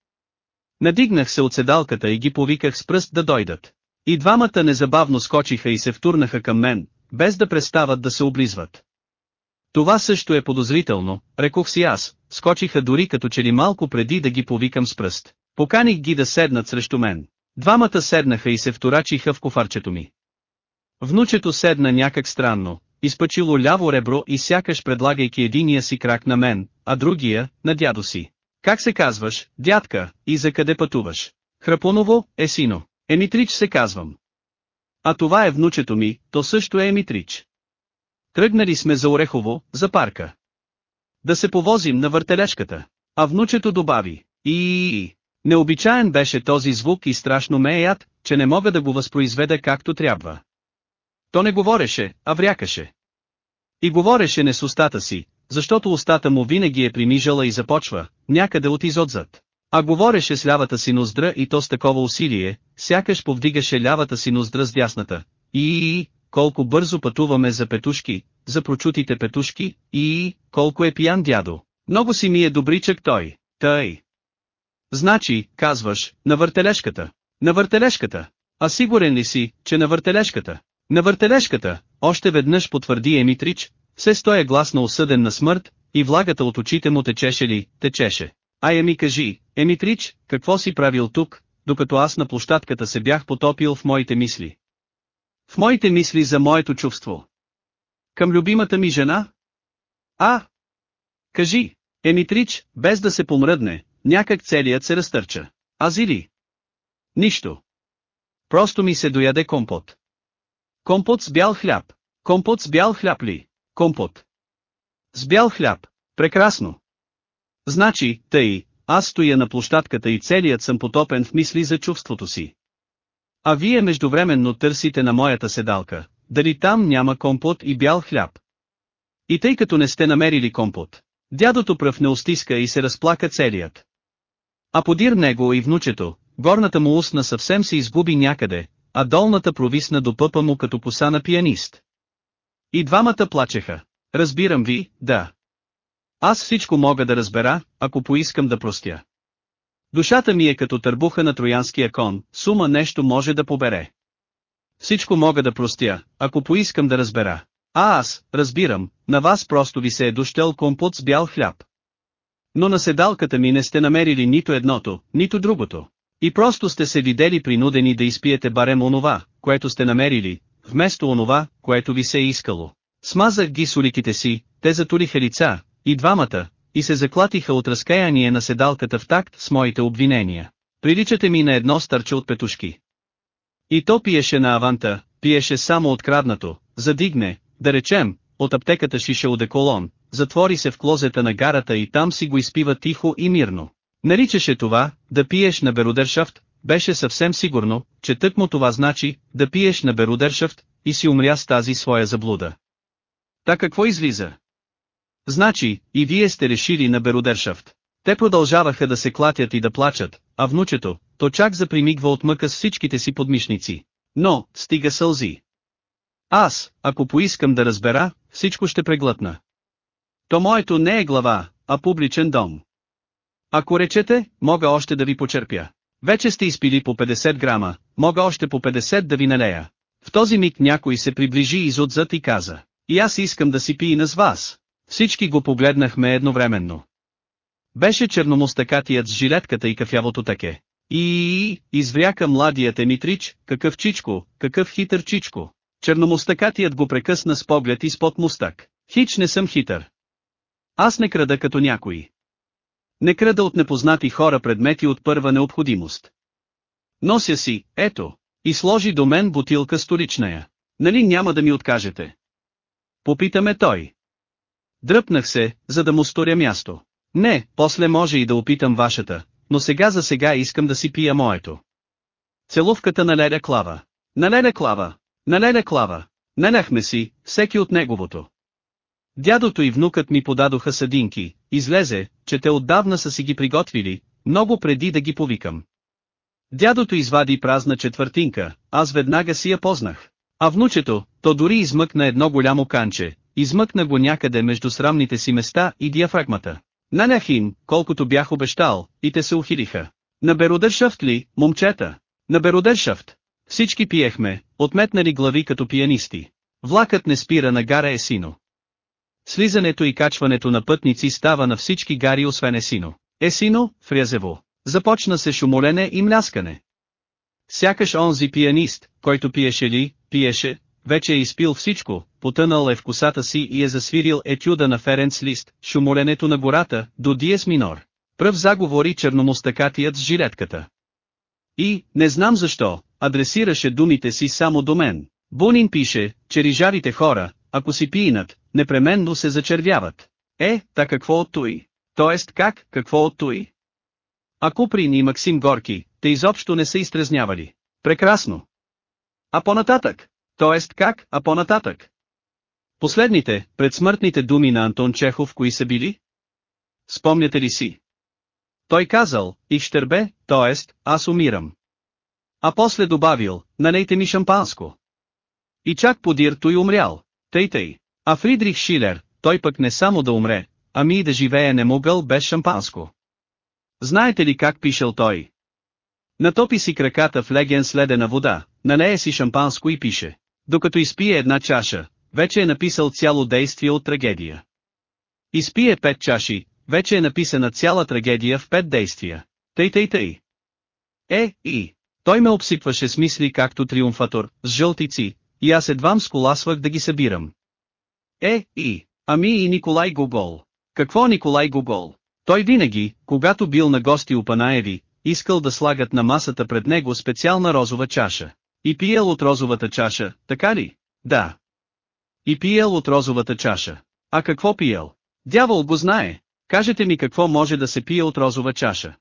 Надигнах се от седалката и ги повиках с пръст да дойдат. И двамата незабавно скочиха и се втурнаха към мен, без да престават да се облизват. Това също е подозрително, рекох си аз, скочиха дори като че ли малко преди да ги повикам с пръст. Поканих ги да седнат срещу мен. Двамата седнаха и се вторачиха в кофарчето ми. Внучето седна някак странно, изпъчило ляво ребро и сякаш предлагайки единия си крак на мен, а другия, на дядо си. Как се казваш, дядка, и за къде пътуваш? Храпуново, Есино. Емитрич се казвам. А това е внучето ми, то също е Емитрич. Тръгнали сме за Орехово, за парка. Да се повозим на въртележката. А внучето добави, и Необичаен беше този звук и страшно ме е яд, че не мога да го възпроизведа както трябва. То не говореше, а врякаше. И говореше не с устата си, защото устата му винаги е примижала и започва, някъде от изотзад. А говореше с лявата си ноздра и то с такова усилие, сякаш повдигаше лявата си ноздра с дясната. И, и, колко бързо пътуваме за петушки, за прочутите петушки, и, колко е пиян дядо. Много си ми е добричък той, тъй. Значи, казваш, на въртележката. На въртележката. А сигурен ли си, че на въртележката? На въртележката, още веднъж потвърди Емитрич, все стоя гласно осъден на смърт, и влагата от очите му течеше ли, течеше. Ая ми кажи, Емитрич, какво си правил тук, докато аз на площадката се бях потопил в моите мисли. В моите мисли за моето чувство. Към любимата ми жена? А! Кажи, Емитрич, без да се помръдне, някак целият се разтърча. Азили? Нищо. Просто ми се дояде компот. Компот с бял хляб. Компот с бял хляб ли? Компот. С бял хляб. Прекрасно. Значи, тъй, аз стоя на площадката и целият съм потопен в мисли за чувството си. А вие междувременно търсите на моята седалка, дали там няма компот и бял хляб. И тъй като не сте намерили компот, дядото пръв не устиска и се разплака целият. А подир него и внучето, горната му устна съвсем се изгуби някъде, а долната провисна до пъпа му като коса на пианист. И двамата плачеха. Разбирам ви, да. Аз всичко мога да разбера, ако поискам да простя. Душата ми е като търбуха на троянския кон, сума нещо може да побере. Всичко мога да простя, ако поискам да разбера. А аз, разбирам, на вас просто ви се е дощел компот с бял хляб. Но на седалката ми не сте намерили нито едното, нито другото. И просто сте се видели принудени да изпиете барем онова, което сте намерили, вместо онова, което ви се е искало. Смазах ги с уликите си, те затуриха лица, и двамата, и се заклатиха от разкаяние на седалката в такт с моите обвинения. Приличате ми на едно старче от петушки. И то пиеше на аванта, пиеше само откраднато, задигне, да речем, от аптеката шише одеколон, затвори се в клозета на гарата и там си го изпива тихо и мирно. Наричаше това, да пиеш на Берудершафт, беше съвсем сигурно, че тъкмо това значи, да пиеш на Берудершафт, и си умря с тази своя заблуда. Та какво излиза? Значи, и вие сте решили на Берудершафт. Те продължаваха да се клатят и да плачат, а внучето, то чак запримигва от мъка с всичките си подмишници. Но, стига сълзи. Аз, ако поискам да разбера, всичко ще преглътна. То моето не е глава, а публичен дом. Ако речете, мога още да ви почерпя. Вече сте изпили по 50 грама, мога още по 50 да ви налея. В този миг някой се приближи изотзад и каза, и аз искам да си пиина с вас. Всички го погледнахме едновременно. Беше черномостакатият с жилетката и кафявото таке. И, извряка младият Емитрич, какъв чичко, какъв хитър чичко. Черномостакатият го прекъсна с поглед изпод мустак. Хич не съм хитър. Аз не крада като някой. Не крада от непознати хора предмети от първа необходимост. Нося си, ето, и сложи до мен бутилка столичная. Нали няма да ми откажете? Попитаме той. Дръпнах се, за да му сторя място. Не, после може и да опитам вашата, но сега за сега искам да си пия моето. Целувката на Леля Клава. На Леля Клава. На Леля Клава. Наляхме си, всеки от неговото. Дядото и внукът ми подадоха съдинки, излезе, че те отдавна са си ги приготвили, много преди да ги повикам. Дядото извади празна четвъртинка, аз веднага си я познах. А внучето, то дори измъкна едно голямо канче, измъкна го някъде между срамните си места и диафрагмата. Нанях им, колкото бях обещал, и те се ухилиха. На Беродършафт ли, момчета? На Беродършафт. Всички пиехме, отметнали глави като пианисти. Влакът не спира на гара Есино. Слизането и качването на пътници става на всички гари освен Есино. Есино, Фрязево. Започна се шумолене и мляскане. Сякаш онзи пианист, който пиеше ли, пиеше, вече е изпил всичко, потънал е в косата си и е засвирил етюда на Ференц Лист, шумоленето на гората, до Диес Минор. Пръв заговори черномостакатият с жилетката. И, не знам защо, адресираше думите си само до мен. Бунин пише, че рижарите хора, ако си пиинат, непременно се зачервяват. Е, та какво от той? Тоест как, какво от той? А Куприн и Максим Горки, те изобщо не са изтрезнявали. Прекрасно. А по-нататък? Тоест как, а по-нататък? Последните, предсмъртните думи на Антон Чехов кои са били? Спомняте ли си? Той казал, и щербе, т.е. аз умирам. А после добавил, налейте ми шампанско. И чак подир той умрял, тъй-тъй. А Фридрих Шилер, той пък не само да умре, ами и да живее не могъл без шампанско. Знаете ли как пишел той? Натопи си краката в леген с ледена вода, налее си шампанско и пише. Докато изпие една чаша, вече е написал цяло действие от трагедия. Изпие пет чаши, вече е написана цяла трагедия в пет действия. Тъй тъй тъй. Е, и. Той ме обсипваше с мисли както триумфатор, с жълтици, и аз едвам сколасвах да ги събирам. Е, и. Ами и Николай Гогол. Какво Николай Гогол? Той винаги, когато бил на гости у Панаеви, искал да слагат на масата пред него специална розова чаша. И пиел от розовата чаша, така ли? Да. И пиел от розовата чаша. А какво пиел? Дявол го знае. Кажете ми какво може да се пие от розова чаша.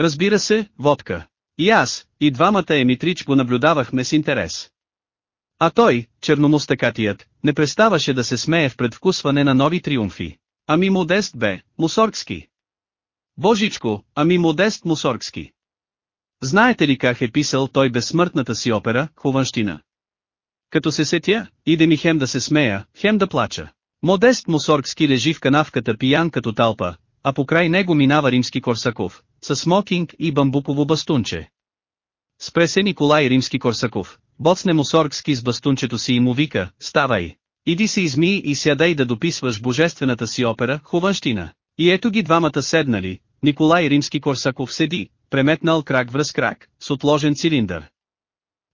Разбира се, водка. И аз, и двамата Емитрич го наблюдавахме с интерес. А той, черномустакатият, не преставаше да се смее в предвкусване на нови триумфи. Ами Модест бе, Мусоргски. Божичко, ами Модест Мусоргски. Знаете ли как е писал той безсмъртната си опера, Хованщина? Като се сетя, иде ми хем да се смея, хем да плача. Модест Мусоргски лежи в канавката пиян като талпа, а покрай него минава римски Корсаков, с смокинг и бамбуково бастунче. Спре се Николай Римски Корсаков, боцне Мусоргски с бастунчето си и му вика, ставай. Иди се изми и сядай да дописваш божествената си опера, Хованщина. И ето ги двамата седнали, Николай Римски Корсаков седи, преметнал крак връз крак, с отложен цилиндър.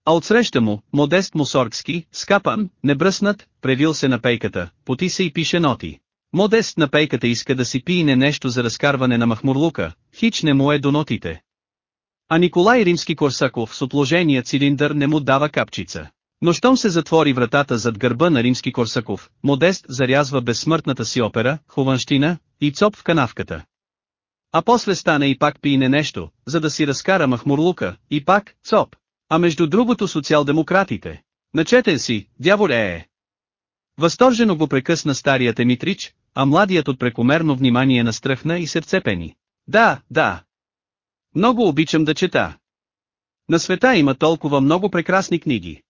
А отсреща му, Модест Мусоргски, скапан, небръснат, превил се на пейката, поти се и пише ноти. Модест на пейката иска да си пине нещо за разкарване на махмурлука, хич не му е до нотите. А Николай Римски Корсаков с отложения цилиндър не му дава капчица. Но щом се затвори вратата зад гърба на Римски Корсаков, Модест зарязва безсмъртната си опера, Хованщина, и цоп в канавката. А после стане и пак пине нещо, за да си разкара махмурлука, и пак, цоп. А между другото социал-демократите. Начетен си, дяволе е. Възторжено го прекъсна старият Емитрич, а младият от прекомерно внимание настръхна и се вцепени. Да, да. Много обичам да чета. На света има толкова много прекрасни книги.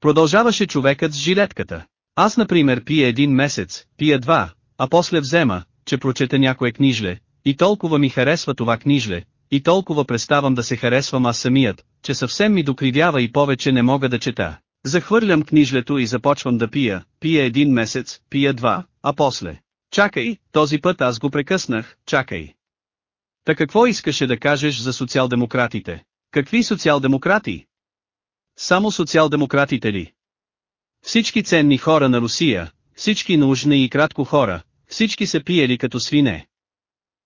Продължаваше човекът с жилетката. Аз например пия един месец, пия два, а после взема, че прочета някое книжле, и толкова ми харесва това книжле, и толкова преставам да се харесвам аз самият, че съвсем ми докривява и повече не мога да чета. Захвърлям книжлето и започвам да пия, пия един месец, пия два, а после. Чакай, този път аз го прекъснах, чакай. Та какво искаше да кажеш за социал-демократите? Какви социал-демократи? Само социал-демократите ли? Всички ценни хора на Русия, всички нужни и кратко хора, всички са пиели като свине.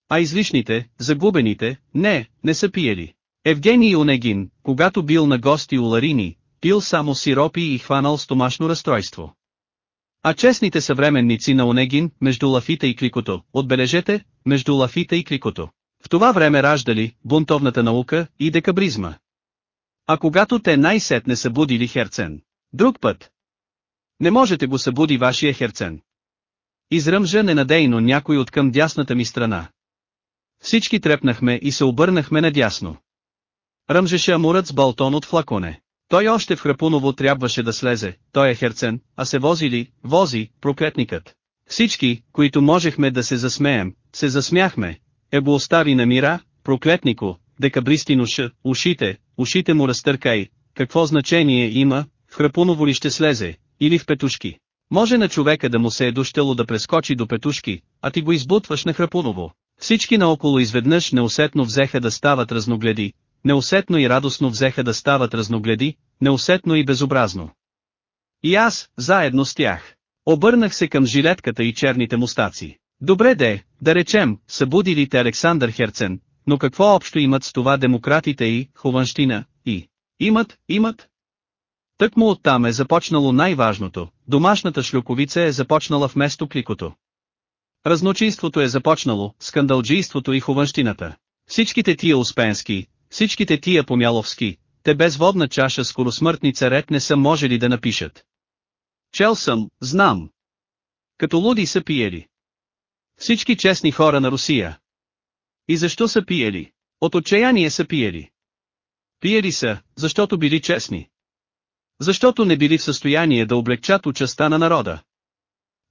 А излишните, загубените, не, не са пиели. Евгений Онегин, когато бил на гости у Ларини, пил само сиропи и хванал стомашно разстройство. А честните съвременници на Онегин, между лафита и кликото, отбележете, между лафита и кликото. В това време раждали бунтовната наука и декабризма. А когато те най-сетне събудили Херцен, друг път. Не можете го събуди вашия Херцен. Изръмжа ненадейно някой от към дясната ми страна. Всички трепнахме и се обърнахме надясно. Ръмжеше амурът с балтон от флаконе. Той още в Храпуново трябваше да слезе, той е Херцен, а се вози ли, вози, проклетникът. Всички, които можехме да се засмеем, се засмяхме. Е го остави на мира, проклетнико, декабристи ноша, ушите, ушите му разтъркай, какво значение има, в Храпуново ли ще слезе, или в петушки. Може на човека да му се е дощело да прескочи до петушки, а ти го избутваш на Храпуново. Всички наоколо изведнъж неусетно взеха да стават разногледи, неусетно и радостно взеха да стават разногледи, неусетно и безобразно. И аз, заедно с тях. Обърнах се към жилетката и черните мустаци. Добре де, да речем, събудилите Александър Херцен, но какво общо имат с това демократите и Хованщина, и... Имат, имат. Тък му оттам е започнало най-важното, домашната шлюковица е започнала вместо кликото. Разночинството е започнало, скандалджийството и хованщината. Всичките тия успенски, всичките тия помяловски, те без водна чаша скоросмъртница ред не са можели да напишат. Чел съм, знам. Като луди са пиели. Всички честни хора на Русия. И защо са пиели? От отчаяние са пиели. Пиели са, защото били честни. Защото не били в състояние да облегчат участа на народа.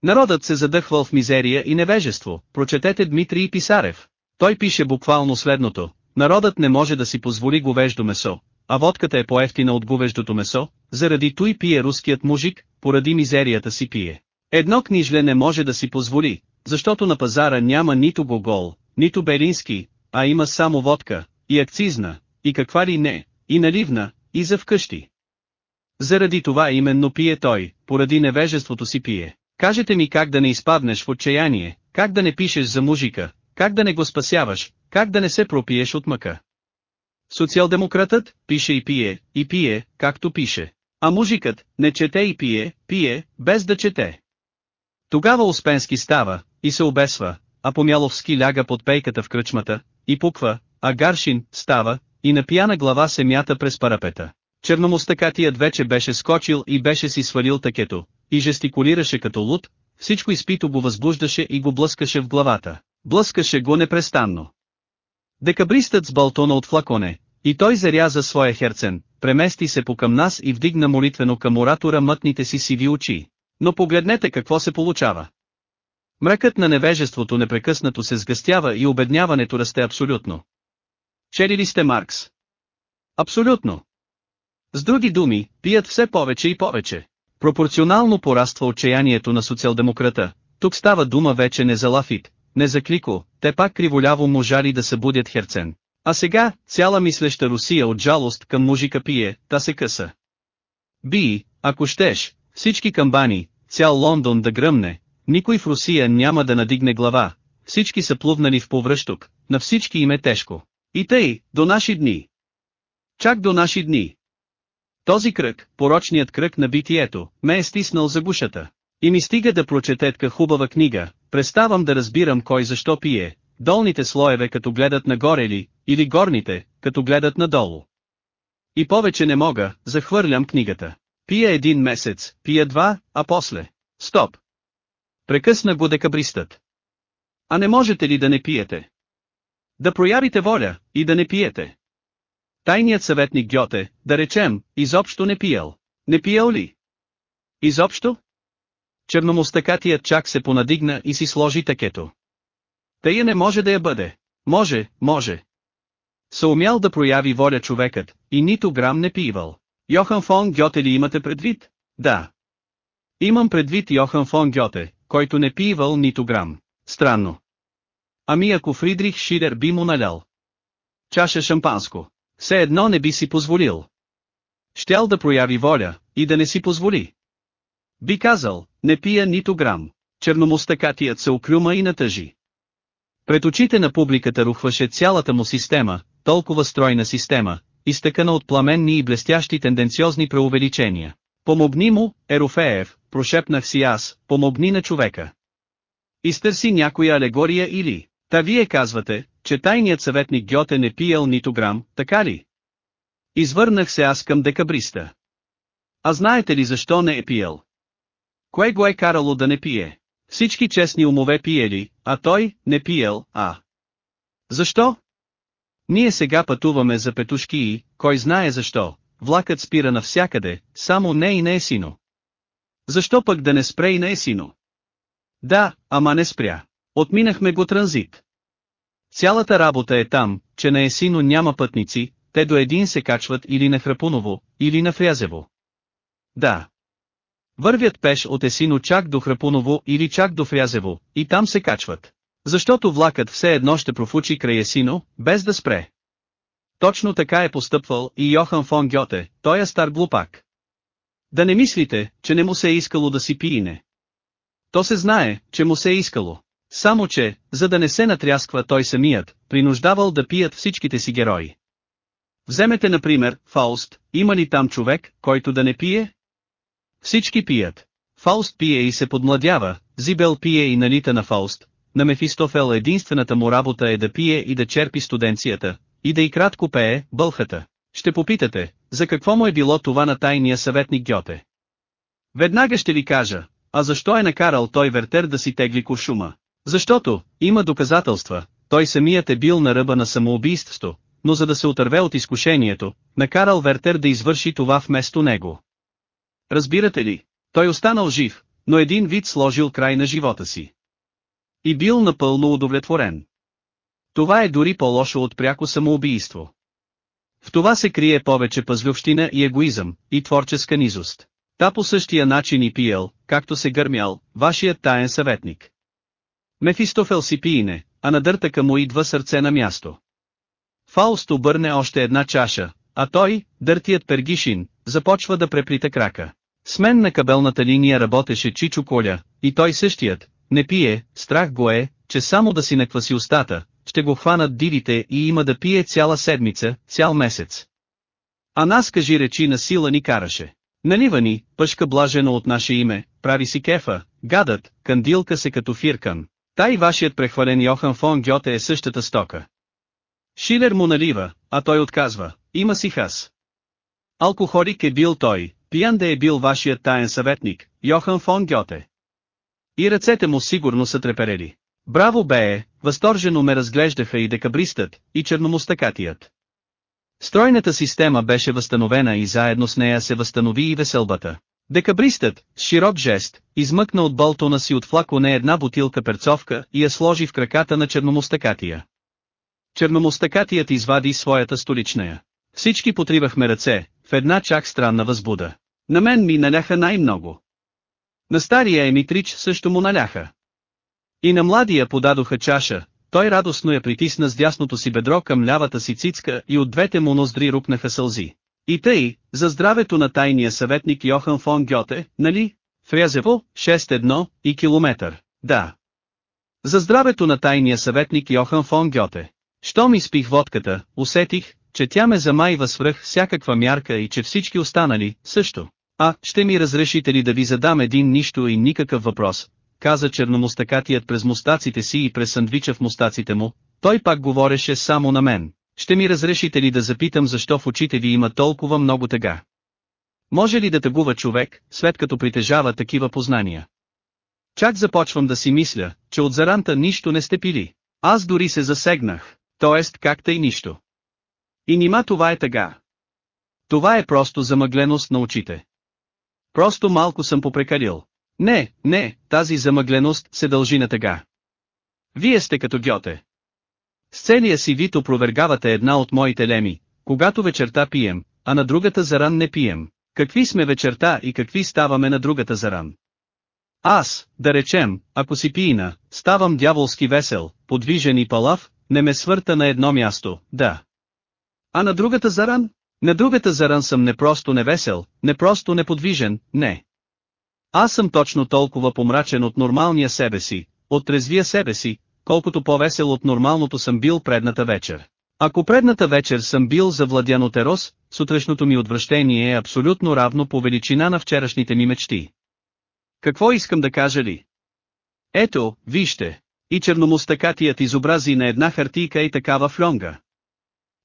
Народът се задъхвал в мизерия и невежество, прочетете Дмитрий Писарев. Той пише буквално следното. Народът не може да си позволи говеждо месо, а водката е по-ефтина от говеждото месо, заради той пие руският мужик, поради мизерията си пие. Едно книжле не може да си позволи, защото на пазара няма нито гогол, нито берински, а има само водка, и акцизна, и каква ли не, и наливна, и за вкъщи. Заради това именно пие той, поради невежеството си пие. Кажете ми как да не изпаднеш в отчаяние, как да не пишеш за мужика, как да не го спасяваш, как да не се пропиеш от мъка. Социалдемократът пише и пие, и пие, както пише. А мужикът не чете и пие, пие, без да чете. Тогава Успенски става, и се обесва, а Помяловски ляга под пейката в кръчмата, и пуква, а Гаршин става, и на пияна глава се мята през парапета. Черномостакатият вече беше скочил и беше си свалил такето, и жестикулираше като луд, всичко изпито го възбуждаше и го блъскаше в главата. Блъскаше го непрестанно. Декабристът с балтона от флаконе, и той заряза своя херцен, премести се по към нас и вдигна молитвено към оратора мътните си сиви очи. Но погледнете какво се получава. Мракът на невежеството непрекъснато се сгъстява и обедняването расте абсолютно. Чели ли сте Маркс? Абсолютно. С други думи, пият все повече и повече. Пропорционално пораства отчаянието на социалдемократа. Тук става дума вече не за Лафит, не за Клико, те пак криволяво можали да събудят Херцен. А сега, цяла мислеща Русия от жалост към мужика пие, та се къса. Би, ако щеш, всички камбани, цял Лондон да гръмне, никой в Русия няма да надигне глава, всички са плувнали в повръщук, на всички им е тежко. И тъй, до наши дни. Чак до наши дни. Този кръг, порочният кръг на битието, ме е стиснал за гушата. И ми стига да прочететка хубава книга, преставам да разбирам кой защо пие, долните слоеве като гледат нагоре ли, или горните, като гледат надолу. И повече не мога, захвърлям книгата. Пия един месец, пия два, а после. Стоп! Прекъсна го декабристът. А не можете ли да не пиете? Да проявите воля, и да не пиете. Тайният съветник Гьоте, да речем, изобщо не пиял. Не пиял ли? Изобщо? Черномостакатият чак се понадигна и си сложи такето. Тая не може да я бъде. Може, може. Съумял да прояви воля човекът, и нито грам не пивал. Йохан фон Гьоте ли имате предвид? Да. Имам предвид Йохан фон Гьоте, който не пивал нито грам. Странно. Ами ако Фридрих Шидер би му налял. Чаша шампанско. Все едно не би си позволил. Щял да прояви воля, и да не си позволи. Би казал, не пия нито грам. Черномостакатият се окрюма и натъжи. Пред очите на публиката рухваше цялата му система, толкова стройна система, изтъкана от пламенни и блестящи тенденциозни преувеличения. Помогни му, Ерофеев, прошепнах си аз, помогни на човека. Изтърси някоя алегория или, та вие казвате, че тайният съветник Гьоте не пиял нито грам, така ли? Извърнах се аз към декабриста. А знаете ли защо не е пиял? Кое го е карало да не пие? Всички честни умове пиели, а той, не пиел, а. Защо? Ние сега пътуваме за петушки и, кой знае защо, влакът спира навсякъде, само не и на Есино. Защо пък да не спре и на Есино? Да, ама не спря. Отминахме го транзит. Цялата работа е там, че на Есино няма пътници, те до един се качват или на Храпуново, или на Фрязево. Да. Вървят пеш от Есино чак до Храпуново или чак до Фрязево, и там се качват. Защото влакът все едно ще профучи край Есино, без да спре. Точно така е постъпвал и Йохан фон Гьоте, той е стар глупак. Да не мислите, че не му се е искало да си пиине. То се знае, че му се е искало. Само че, за да не се натрясква той самият, принуждавал да пият всичките си герои. Вземете например, Фауст, има ли там човек, който да не пие? Всички пият. Фауст пие и се подмладява, Зибел пие и налита на Фауст, на Мефистофел единствената му работа е да пие и да черпи студенцията, и да и кратко пее, бълхата. Ще попитате, за какво му е било това на тайния съветник Гьоте? Веднага ще ви кажа, а защо е накарал той Вертер да си тегли куршума? Защото, има доказателства, той самият е бил на ръба на самоубийството, но за да се отърве от изкушението, накарал Вертер да извърши това вместо него. Разбирате ли, той останал жив, но един вид сложил край на живота си. И бил напълно удовлетворен. Това е дори по-лошо от пряко самоубийство. В това се крие повече пазлювщина и егоизъм, и творческа низост. Та по същия начин и пиел, както се гърмял, вашият таен съветник. Мефистофел си пиене, а на дъртъка му идва сърце на място. Фауст обърне още една чаша, а той, дъртият пергишин, започва да преплита крака. С мен на кабелната линия работеше Чичо Коля, и той същият, не пие, страх го е, че само да си накваси устата, ще го хванат дивите и има да пие цяла седмица, цял месец. А нас кажи речи на сила ни караше. Налива ни, пъшка блажено от наше име, прави си кефа, гадът, кандилка се като фиркан. Та и вашият прехвален Йохан фон Гьоте е същата стока. Шилер му налива, а той отказва, има си хас. Алкохолик е бил той, пиян да е бил вашият таен съветник, Йохан фон Гьоте. И ръцете му сигурно са треперели. Браво бее, възторжено ме разглеждаха и декабристът, и черномостакатият. Стройната система беше възстановена и заедно с нея се възстанови и веселбата. Декабристът, с широк жест, измъкна от болтона си от флаконе една бутилка перцовка и я сложи в краката на черномостакатия. Черномостакатият извади своята столичная. Всички потривахме ръце, в една чак странна възбуда. На мен ми наляха най-много. На стария Емитрич също му наляха. И на младия подадоха чаша, той радостно я притисна с дясното си бедро към лявата си цицка и от двете му ноздри рупнаха сълзи. И тъй, за здравето на тайния съветник Йохан фон Гьоте, нали? Фрязево, 6-1 и километър, да. За здравето на тайния съветник Йохан фон Гьоте. Щом изпих водката, усетих, че тя ме замайва свръх всякаква мярка и че всички останали, също. А, ще ми разрешите ли да ви задам един нищо и никакъв въпрос, каза черномустакатият през мустаците си и през сандвича в мустаците му, той пак говореше само на мен. Ще ми разрешите ли да запитам защо в очите ви има толкова много тъга? Може ли да тъгува човек, след като притежава такива познания? Чак започвам да си мисля, че от заранта нищо не сте пили. Аз дори се засегнах, т.е. какта и нищо. И нима това е тъга. Това е просто замъгленост на очите. Просто малко съм попрекалил. Не, не, тази замъгленост се дължи на тъга. Вие сте като Гьоте. С целия си вид опровергавате една от моите леми, когато вечерта пием, а на другата заран не пием. Какви сме вечерта и какви ставаме на другата заран? Аз, да речем, ако си пиина, ставам дяволски весел, подвижен и палав, не ме свърта на едно място, да. А на другата заран? На другата заран съм не просто невесел, не просто неподвижен, не. Аз съм точно толкова помрачен от нормалния себе си, от трезвия себе си, колкото по-весел от нормалното съм бил предната вечер. Ако предната вечер съм бил завладян от ерос, сутрешното ми отвращение е абсолютно равно по величина на вчерашните ми мечти. Какво искам да кажа ли? Ето, вижте. И черномустакатият изобрази на една хартийка и такава флонга.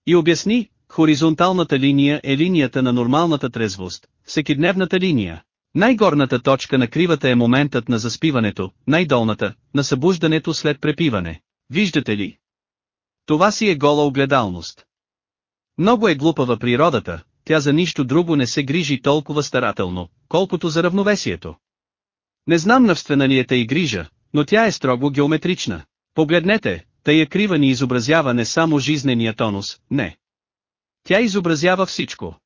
И обясни, хоризонталната линия е линията на нормалната трезвост, всекидневната линия. Най-горната точка на кривата е моментът на заспиването, най-долната, на събуждането след препиване. Виждате ли? Това си е гола огледалност. Много е глупава природата, тя за нищо друго не се грижи толкова старателно, колкото за равновесието. Не знам навствена ли е тъй грижа, но тя е строго геометрична. Погледнете, тая крива ни изобразява не само жизнения тонус, не. Тя изобразява всичко.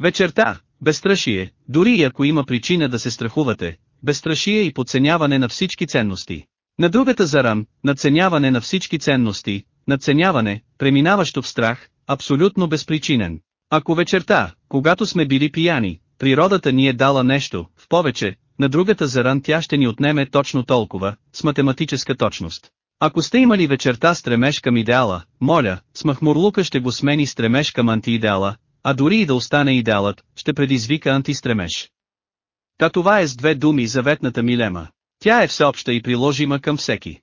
Вечерта, безстрашие, дори и ако има причина да се страхувате, безстрашие и подценяване на всички ценности. На другата заран, надценяване на всички ценности, надценяване, преминаващо в страх, абсолютно безпричинен. Ако вечерта, когато сме били пияни, природата ни е дала нещо, в повече, на другата заран тя ще ни отнеме точно толкова, с математическа точност. Ако сте имали вечерта стремеж към идеала, моля, с махмурлука ще го смени стремеж към антиидеала, а дори и да остане идеалът, ще предизвика антистремеж. Та това е с две думи заветната милема. Тя е всеобща и приложима към всеки.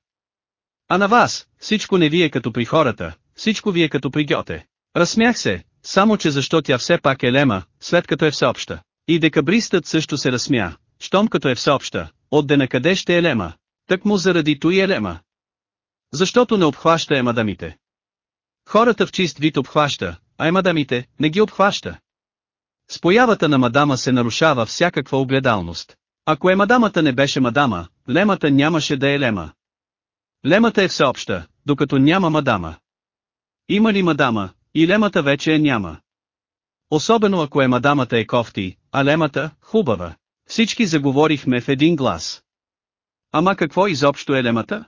А на вас, всичко не вие като при хората, всичко вие като при Гьоте. Разсмях се, само че защо тя все пак е лема, след като е всеобща. И декабристът също се разсмя, щом като е всеобща, отде на къде ще е лема. Так му заради той е лема. Защото не обхваща е мадамите. Хората в чист вид обхваща, а е мадамите, не ги обхваща. С появата на мадама се нарушава всякаква огледалност. Ако е мадамата не беше мадама, лемата нямаше да е лема. Лемата е всеобща, докато няма мадама. Има ли мадама, и лемата вече е няма. Особено ако е мадамата е кофти, а лемата – хубава. Всички заговорихме в един глас. Ама какво изобщо е лемата?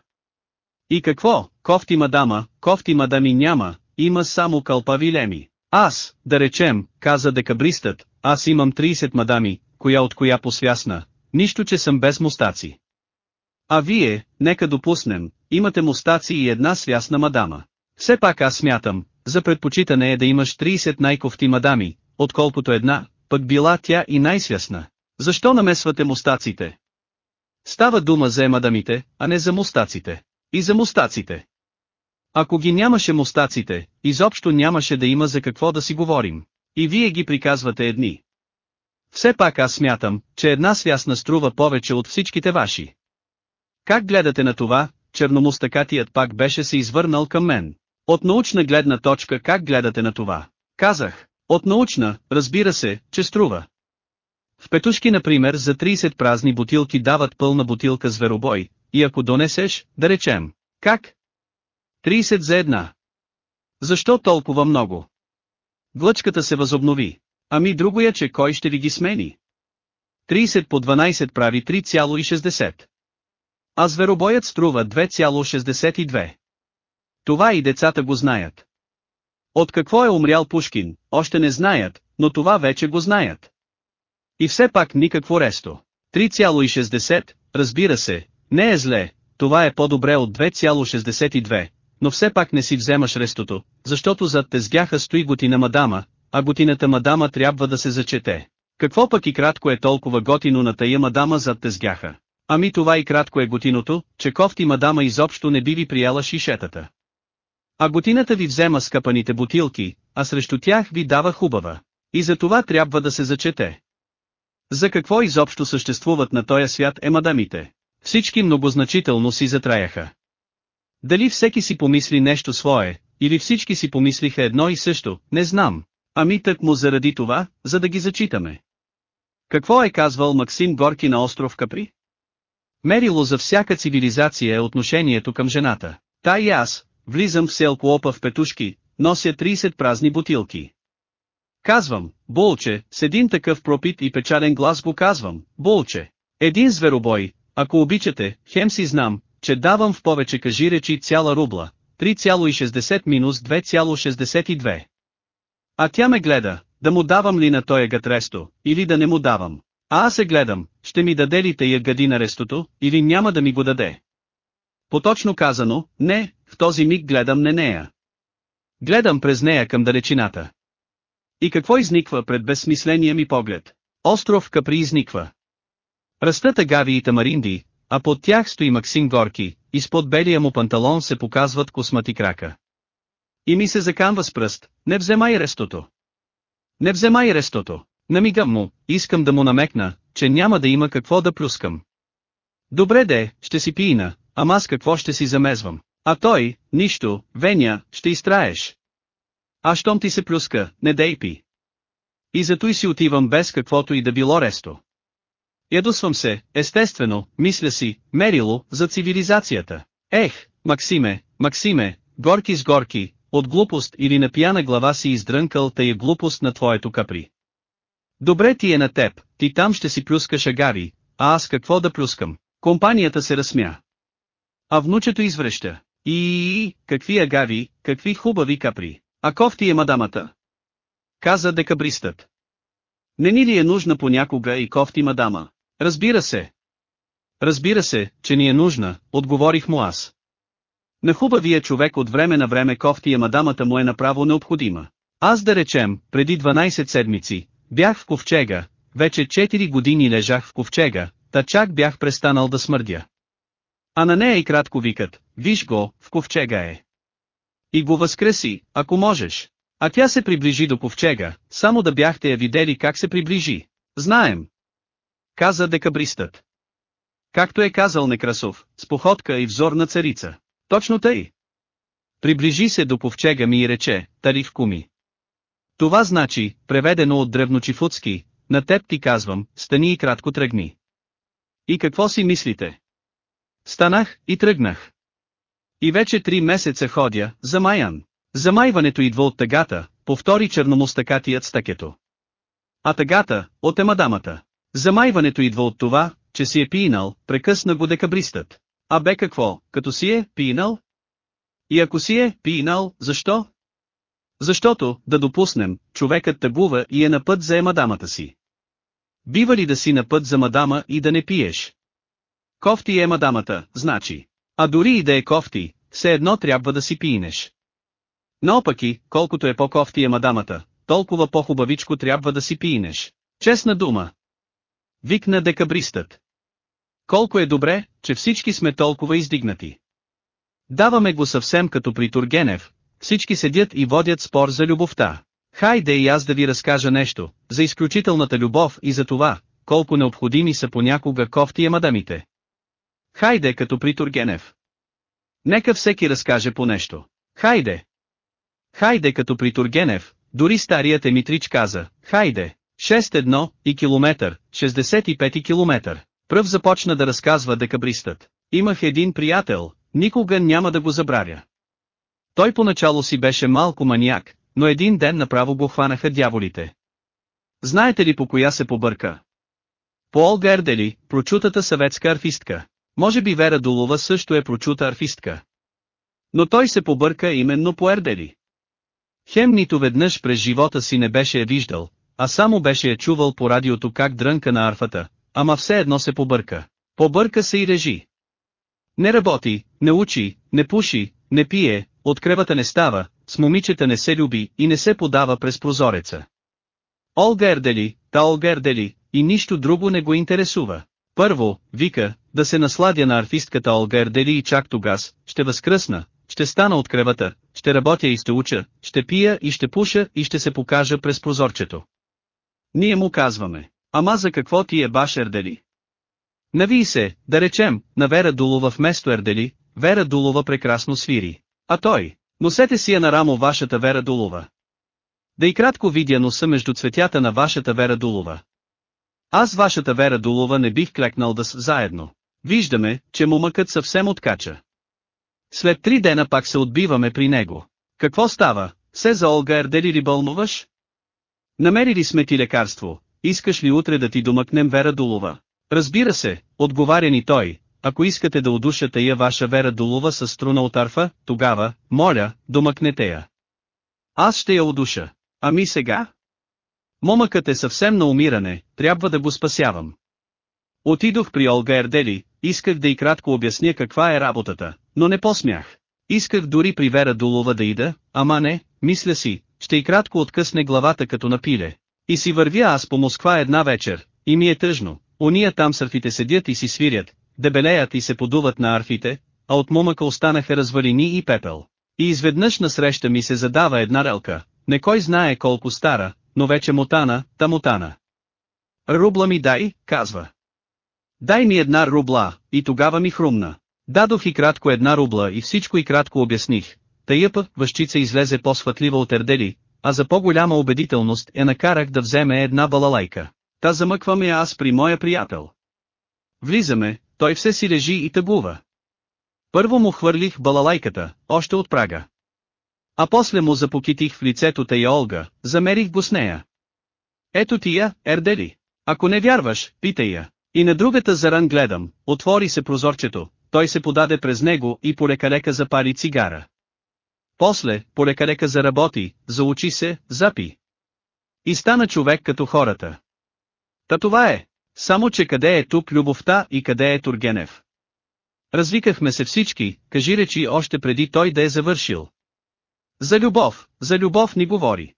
И какво, кофти мадама, кофти мадами няма, има само кълпави леми. Аз, да речем, каза декабристът, аз имам 30 мадами, коя от коя посвясна, нищо че съм без мустаци. А вие, нека допуснем, имате мустаци и една свясна мадама. Все пак аз смятам, за предпочитане е да имаш 30 най-кофти мадами, отколкото една, пък била тя и най-свясна. Защо намесвате мустаците? Става дума за емадамите, а не за мустаците. И за мустаците. Ако ги нямаше мустаците, изобщо нямаше да има за какво да си говорим. И вие ги приказвате едни. Все пак аз смятам, че една свясна струва повече от всичките ваши. Как гледате на това, черномустакатият пак беше се извърнал към мен. От научна гледна точка как гледате на това? Казах, от научна, разбира се, че струва. В петушки например за 30 празни бутилки дават пълна бутилка зверобой, и ако донесеш, да речем, как? 30 за една. Защо толкова много? Глъчката се възобнови. Ами другоя, че кой ще ви ги смени? 30 по 12 прави 3,60. А зверобоят струва 2,62. Това и децата го знаят. От какво е умрял Пушкин, още не знаят, но това вече го знаят. И все пак никакво ресто. 3,60, разбира се, не е зле, това е по-добре от 2,62, но все пак не си вземаш рестото, защото зад тезгяха стои готина мадама, а готината мадама трябва да се зачете. Какво пък и кратко е толкова готино на тая мадама зад тезгяха? Ами това и кратко е готиното, че кофти мадама изобщо не би ви прияла шишетата. А готината ви взема скъпаните бутилки, а срещу тях ви дава хубава. И за това трябва да се зачете. За какво изобщо съществуват на този свят е мадамите? Всички многозначително си затраяха. Дали всеки си помисли нещо свое, или всички си помислиха едно и също, не знам. Ами тък му заради това, за да ги зачитаме. Какво е казвал Максим Горки на остров Капри? Мерило за всяка цивилизация е отношението към жената. Та и аз, влизам в селко Опа в петушки, нося 30 празни бутилки. Казвам, Болче, с един такъв пропит и печален глас го казвам, Болче. Един зверобой, ако обичате, хем си знам, че давам в повече кажи речи цяла рубла, 3,60 минус 2,62. А тя ме гледа, да му давам ли на тоя гатресто, или да не му давам. А аз се гледам, ще ми даде ли тая гади на рестото, или няма да ми го даде. Поточно казано, не, в този миг гледам не нея. Гледам през нея към далечината. И какво изниква пред безсмисления ми поглед? Остров Капри изниква. Растат агави и тамаринди, а под тях стои Максим Горки, изпод белия му панталон се показват космати крака. И ми се заканва с пръст, не вземай рестото. Не вземай рестото. Намигам му, искам да му намекна, че няма да има какво да плюскам. Добре де, ще си пиина, ама аз какво ще си замезвам. А той, нищо, Веня, ще изтраеш. А щом ти се плюска, не дей пи. И зато и си отивам без каквото и да било ресто. Ядосвам се, естествено, мисля си, мерило, за цивилизацията. Ех, Максиме, Максиме, горки с горки, от глупост или на пияна глава си издрънкал тая глупост на твоето капри. Добре ти е на теб, ти там ще си плюскаш агари, а аз какво да плюскам? Компанията се разсмя. А внучето извръща. И, какви агари, какви хубави капри. А кофти е мадамата? Каза декабристът. Не ни ли е нужна понякога и кофти мадама? Разбира се. Разбира се, че ни е нужна, отговорих му аз. На хубавия човек от време на време кофтия мадамата му е направо необходима. Аз да речем, преди 12 седмици, бях в ковчега, вече 4 години лежах в ковчега, та чак бях престанал да смърдя. А на нея и кратко викат, виж го, в ковчега е. И го възкреси, ако можеш. А тя се приближи до ковчега, само да бяхте я видели как се приближи. Знаем. Каза декабристът. Както е казал Некрасов, с походка и взор на царица. Точно тъй. Приближи се до ковчега ми и рече, тариф куми. Това значи, преведено от древночифутски, на теб ти казвам, стани и кратко тръгни. И какво си мислите? Станах и тръгнах. И вече три месеца ходя, замаян. Замайването идва от тъгата, повтори черномустакатият стъкето. А тъгата, от емадамата. Замайването идва от това, че си е пинал, прекъсна го декабристът. А бе какво, като си е пинал? И ако си е пинал, защо? Защото, да допуснем, човекът тъгува и е на път за мадамата си. Бива ли да си на път за мадама и да не пиеш? Кофти е мадамата, значи. А дори и да е кофти, все едно трябва да си пинеш. Наопаки, колкото е по-кофти е мадамата, толкова по-хубавичко трябва да си пинеш. Честна дума. Викна декабристът. Колко е добре, че всички сме толкова издигнати. Даваме го съвсем като при Тургенев, всички седят и водят спор за любовта. Хайде и аз да ви разкажа нещо, за изключителната любов и за това, колко необходими са понякога кофти и мадамите. Хайде като при Тургенев. Нека всеки разкаже по нещо. Хайде! Хайде като при Тургенев, дори старият Емитрич каза, хайде, 6-1 и километър, 65 километър. Пръв започна да разказва декабристът. Имах един приятел, никога няма да го забравя. Той поначало си беше малко маняк, но един ден направо го хванаха дяволите. Знаете ли по коя се побърка? По Олга Ердели, прочутата съветска арфистка. Може би Вера Дулова също е прочута арфистка. Но той се побърка именно по Ердели. Хем нито веднъж през живота си не беше виждал, а само беше я чувал по радиото как дрънка на арфата, ама все едно се побърка. Побърка се и режи. Не работи, не учи, не пуши, не пие, от кревата не става, с момичета не се люби и не се подава през прозореца. Олга Ердели, та Олга Ердели, и нищо друго не го интересува. Първо, вика, да се насладя на арфистката Олга Ердели и чак тогас, ще възкръсна, ще стана от кревата, ще работя и ще уча, ще пия и ще пуша и ще се покажа през прозорчето. Ние му казваме, ама за какво ти е баш Ердели? Нави се, да речем, на Вера Дулова вместо Ердели, Вера Дулова прекрасно свири. А той, носете си я на рамо вашата Вера Дулова. Да и кратко видя носа между цветята на вашата Вера Дулова. Аз вашата Вера Дулова не бих клекнал да с заедно. Виждаме, че мумъкът съвсем откача. След три дена пак се отбиваме при него. Какво става, се за Олга Ердели ли бълнуваш? Намерили сме ти лекарство, искаш ли утре да ти домъкнем Вера Дулова? Разбира се, отговаря ни той, ако искате да удушате я ваша Вера Дулова с струна от арфа, тогава, моля, домъкнете я. Аз ще я удуша. Ами сега? Момъкът е съвсем на умиране, трябва да го спасявам. Отидох при Олга Ердели, исках да и кратко обясня каква е работата, но не посмях. Исках дори при Вера Дулова да ида, ама не, мисля си, ще и кратко откъсне главата като напиле. И си вървя аз по Москва една вечер, и ми е тъжно, уния там сърфите седят и си свирят, дебелеят и се подуват на арфите, а от момъка останаха развалини и пепел. И изведнъж насреща ми се задава една релка, не кой знае колко стара, но вече мотана, та мотана. Рубла ми дай, казва. Дай ми една рубла, и тогава ми хрумна. Дадох и кратко една рубла и всичко и кратко обясних. Тая пък въщица излезе по-схватлива от ердели, а за по-голяма убедителност я накарах да вземе една балалайка. Та замъкваме аз при моя приятел. Влизаме, той все си лежи и тъгува. Първо му хвърлих балалайката, още от прага. А после му запокитих в лицето тая Олга, замерих го с нея. Ето ти я, Ердели. Ако не вярваш, питай я. И на другата заран гледам, отвори се прозорчето, той се подаде през него и полека-лека запали цигара. После, полека-лека заработи, заучи се, запи. И стана човек като хората. Та това е. Само че къде е тук любовта и къде е Тургенев? Развикахме се всички, кажи речи още преди той да е завършил. За любов, за любов ни говори.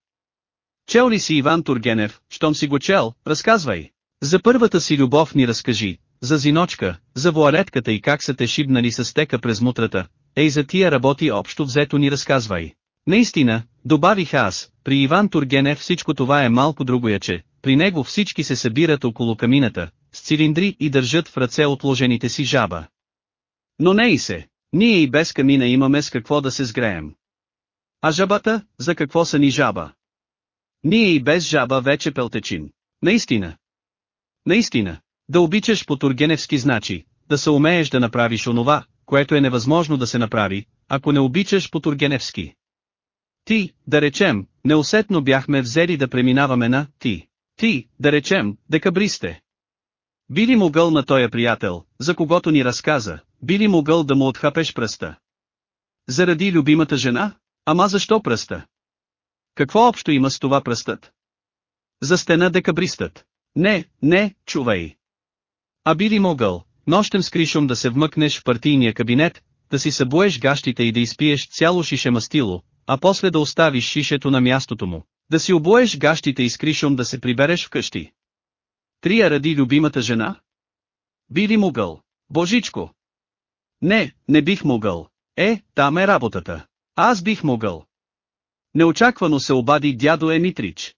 Чел ли си Иван Тургенев, щом си го чел, разказвай. За първата си любов ни разкажи, за зиночка, за вуалетката и как са те шибнали с тека през мутрата, ей за тия работи общо взето ни разказвай. Наистина, добавих аз, при Иван Тургенев всичко това е малко другояче, при него всички се събират около камината, с цилиндри и държат в ръце отложените си жаба. Но не и се, ние и без камина имаме с какво да се сгреем. А жабата, за какво са ни жаба? Ние и без жаба вече пелтечим. Наистина. Наистина, да обичаш по Тургеневски значи, да се умееш да направиш онова, което е невъзможно да се направи, ако не обичаш по Тургеневски. Ти, да речем, неусетно бяхме взели да преминаваме на «ти». Ти, да речем, декабристе. Би ли могъл на тоя приятел, за когото ни разказа, би ли могъл да му отхапеш пръста? Заради любимата жена? Ама защо пръста? Какво общо има с това пръстът? За стена декабристът. Не, не, чувай. А би ли могъл, нощем с кришом да се вмъкнеш в партийния кабинет, да си събуеш гащите и да изпиеш цяло шише мастило, а после да оставиш шишето на мястото му, да си обуеш гащите и с кришом да се прибереш вкъщи. Трия ради любимата жена? Би ли могъл? Божичко! Не, не бих могъл. Е, там е работата. Аз бих могъл. Неочаквано се обади дядо Емитрич.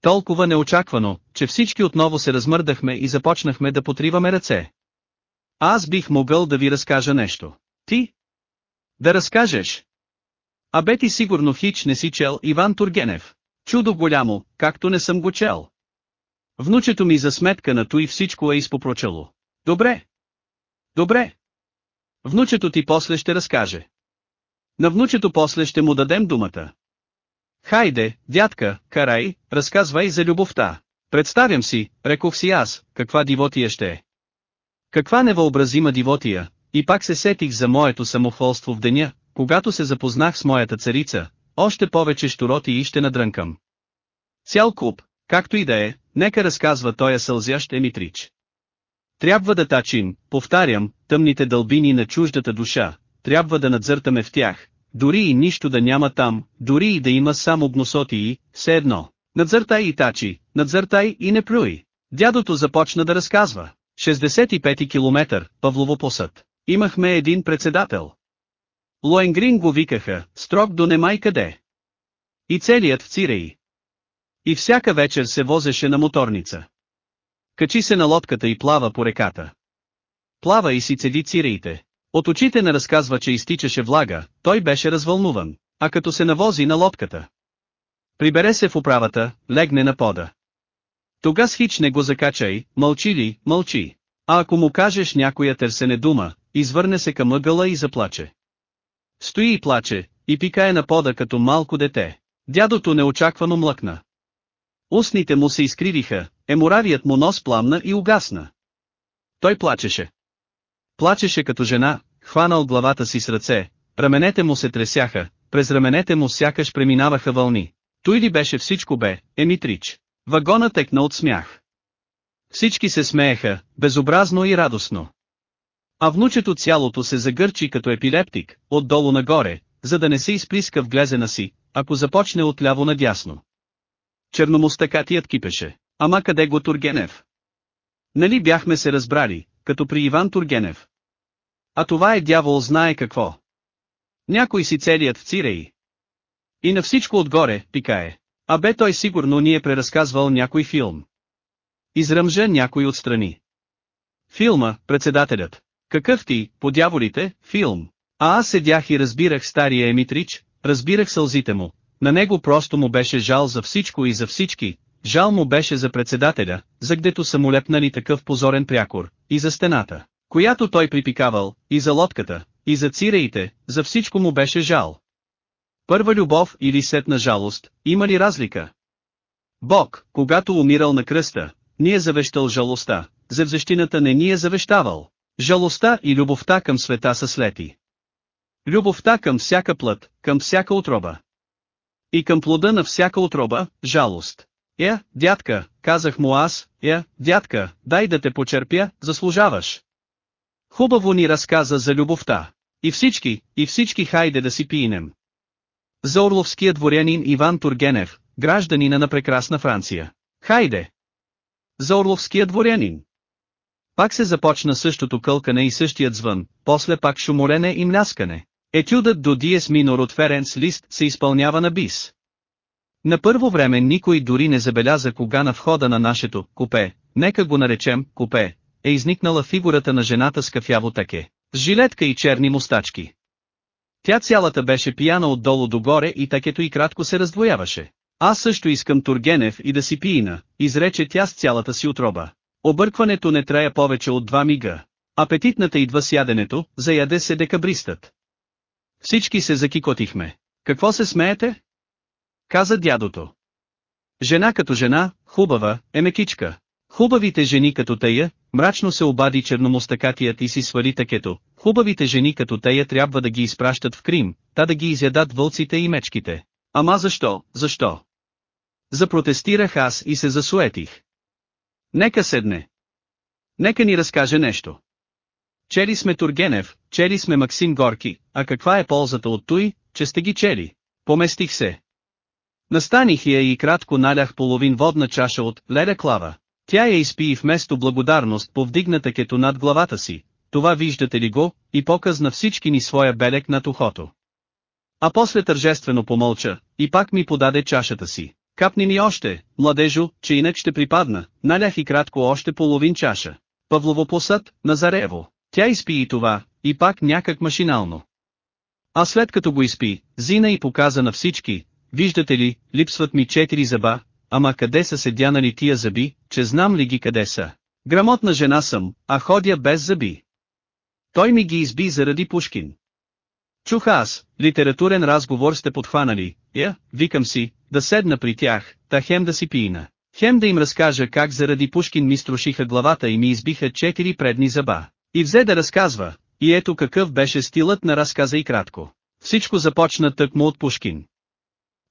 Толкова неочаквано, че всички отново се размърдахме и започнахме да потриваме ръце. Аз бих могъл да ви разкажа нещо. Ти? Да разкажеш. А бе ти сигурно хич не си чел Иван Тургенев. Чудо голямо, както не съм го чел. Внучето ми за сметка на той всичко е изпопрочало. Добре. Добре. Внучето ти после ще разкаже. На внучето после ще му дадем думата. Хайде, дядка, карай, разказвай за любовта. Представям си, рекох си аз, каква дивотия ще е. Каква невъобразима дивотия, и пак се сетих за моето самохвалство в деня, когато се запознах с моята царица, още повече щуроти и ще надрънкам. Цял куп, както и да е, нека разказва тоя сълзящ Емитрич. Трябва да тачим, повтарям, тъмните дълбини на чуждата душа, трябва да надзъртаме в тях, дори и нищо да няма там, дори и да има само гносотии, все едно. Надзъртай и тачи, надзъртай и не плюй. Дядото започна да разказва. 65 километър, Павлово посъд. Имахме един председател. Лоенгрин го викаха, строг до немай къде. И целият в Цирей. И всяка вечер се возеше на моторница. Качи се на лодката и плава по реката. Плава и си цеди циреите. От очите не разказва, че изтичаше влага, той беше развълнуван, а като се навози на лодката. Прибере се в управата, легне на пода. Тогас хич не го закачай, мълчи ли, мълчи. А ако му кажеш някоя търсене дума, извърне се към ъгъла и заплаче. Стои и плаче, и пикае на пода като малко дете. Дядото неочаквано млъкна. Устните му се изкривиха, еморавият му нос пламна и угасна. Той плачеше. Плачеше като жена, хванал главата си с ръце, раменете му се тресяха, през раменете му сякаш преминаваха вълни. Той ли беше всичко бе, Емитрич. Вагона текна от смях. Всички се смееха, безобразно и радостно. А внучето цялото се загърчи като епилептик, отдолу нагоре, за да не се изплиска в глезена си, ако започне отляво надясно. Черномустакатият кипеше. Ама къде го Тургенев? Нали бяхме се разбрали, като при Иван Тургенев. А това е дявол знае какво. Някой си целият в Цирей. И на всичко отгоре, пикае. А бе той сигурно ни е преразказвал някой филм. Изръмжа някой отстрани. Филма, председателят. Какъв ти, по дяволите, филм? А аз седях и разбирах стария Емитрич, разбирах сълзите му. На него просто му беше жал за всичко и за всички, жал му беше за председателя, за гдето са му лепнали такъв позорен прякор, и за стената, която той припикавал, и за лодката, и за циреите, за всичко му беше жал. Първа любов или сетна жалост, има ли разлика? Бог, когато умирал на кръста, ни е завещал жалостта, за взещината не ни е завещавал. Жалостта и любовта към света са слети. Любовта към всяка плът, към всяка отроба. И към плода на всяка отроба, жалост. Е, дядка, казах му аз, е, дядка, дай да те почерпя, заслужаваш. Хубаво ни разказа за любовта. И всички, и всички хайде да си пинем. За орловския дворянин Иван Тургенев, гражданина на прекрасна Франция. Хайде! За орловския дворянин. Пак се започна същото кълкане и същият звън, после пак шуморене и мляскане. Етюдът до Диес Минор от Ференц Лист се изпълнява на бис. На първо време никой дори не забеляза кога на входа на нашето купе, нека го наречем купе, е изникнала фигурата на жената с кафяво таке, с жилетка и черни мустачки. Тя цялата беше пияна отдолу догоре и такето и кратко се раздвояваше. Аз също искам Тургенев и да си пиина, изрече тя с цялата си отроба. Объркването не трая повече от два мига. Апетитната идва с яденето, заяде се декабристът. Всички се закикотихме. Какво се смеете? Каза дядото. Жена като жена, хубава, е мекичка. Хубавите жени като тея, мрачно се обади черномостакатият и си свали такето, хубавите жени като тея трябва да ги изпращат в Крим, та да ги изядат вълците и мечките. Ама защо, защо? Запротестирах аз и се засуетих. Нека седне. Нека ни разкаже нещо. Чели сме Тургенев, чели сме Максим Горки, а каква е ползата от той, че сте ги чели? Поместих се. Настаних я и кратко налях половин водна чаша от леда клава. Тя я изпи и вместо благодарност повдигна кето над главата си, това виждате ли го, и показна всички ни своя белек над ухото. А после тържествено помълча, и пак ми подаде чашата си. Капни ми още, младежо, че инак ще припадна, налях и кратко още половин чаша. Павлово посад, Назарево. Тя изпи и това, и пак някак машинално. А след като го изпи, Зина и показа на всички, виждате ли, липсват ми четири зъба, ама къде са седянали тия зъби, че знам ли ги къде са. Грамотна жена съм, а ходя без зъби. Той ми ги изби заради Пушкин. Чух аз, литературен разговор сте подхванали, я, викам си, да седна при тях, та хем да си пиина. Хем да им разкажа как заради Пушкин ми струшиха главата и ми избиха четири предни зъба. И взе да разказва, и ето какъв беше стилът на разказа и кратко. Всичко започна тъкмо от Пушкин.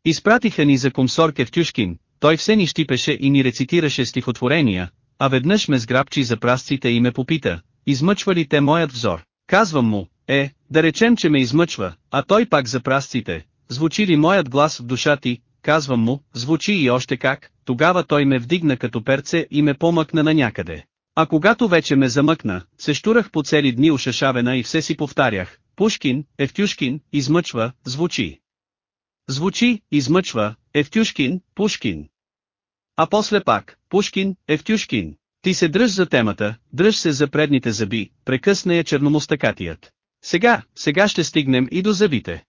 Изпратиха ни за комсор Кевтюшкин, той все ни щипеше и ни рецитираше стихотворения, а веднъж ме сграбчи за прасците и ме попита, измъчва ли те моят взор? Казвам му, е, да речем че ме измъчва, а той пак за прасците, звучи ли моят глас в душа ти, казвам му, звучи и още как, тогава той ме вдигна като перце и ме помъкна на някъде. А когато вече ме замъкна, се штурах по цели дни ушашавена и все си повтарях, Пушкин, Евтюшкин, измъчва, звучи. Звучи, измъчва, Евтюшкин, Пушкин. А после пак, Пушкин, Евтюшкин. Ти се дръж за темата, дръж се за предните зъби, прекъсна я черномостакатият. Сега, сега ще стигнем и до зъбите.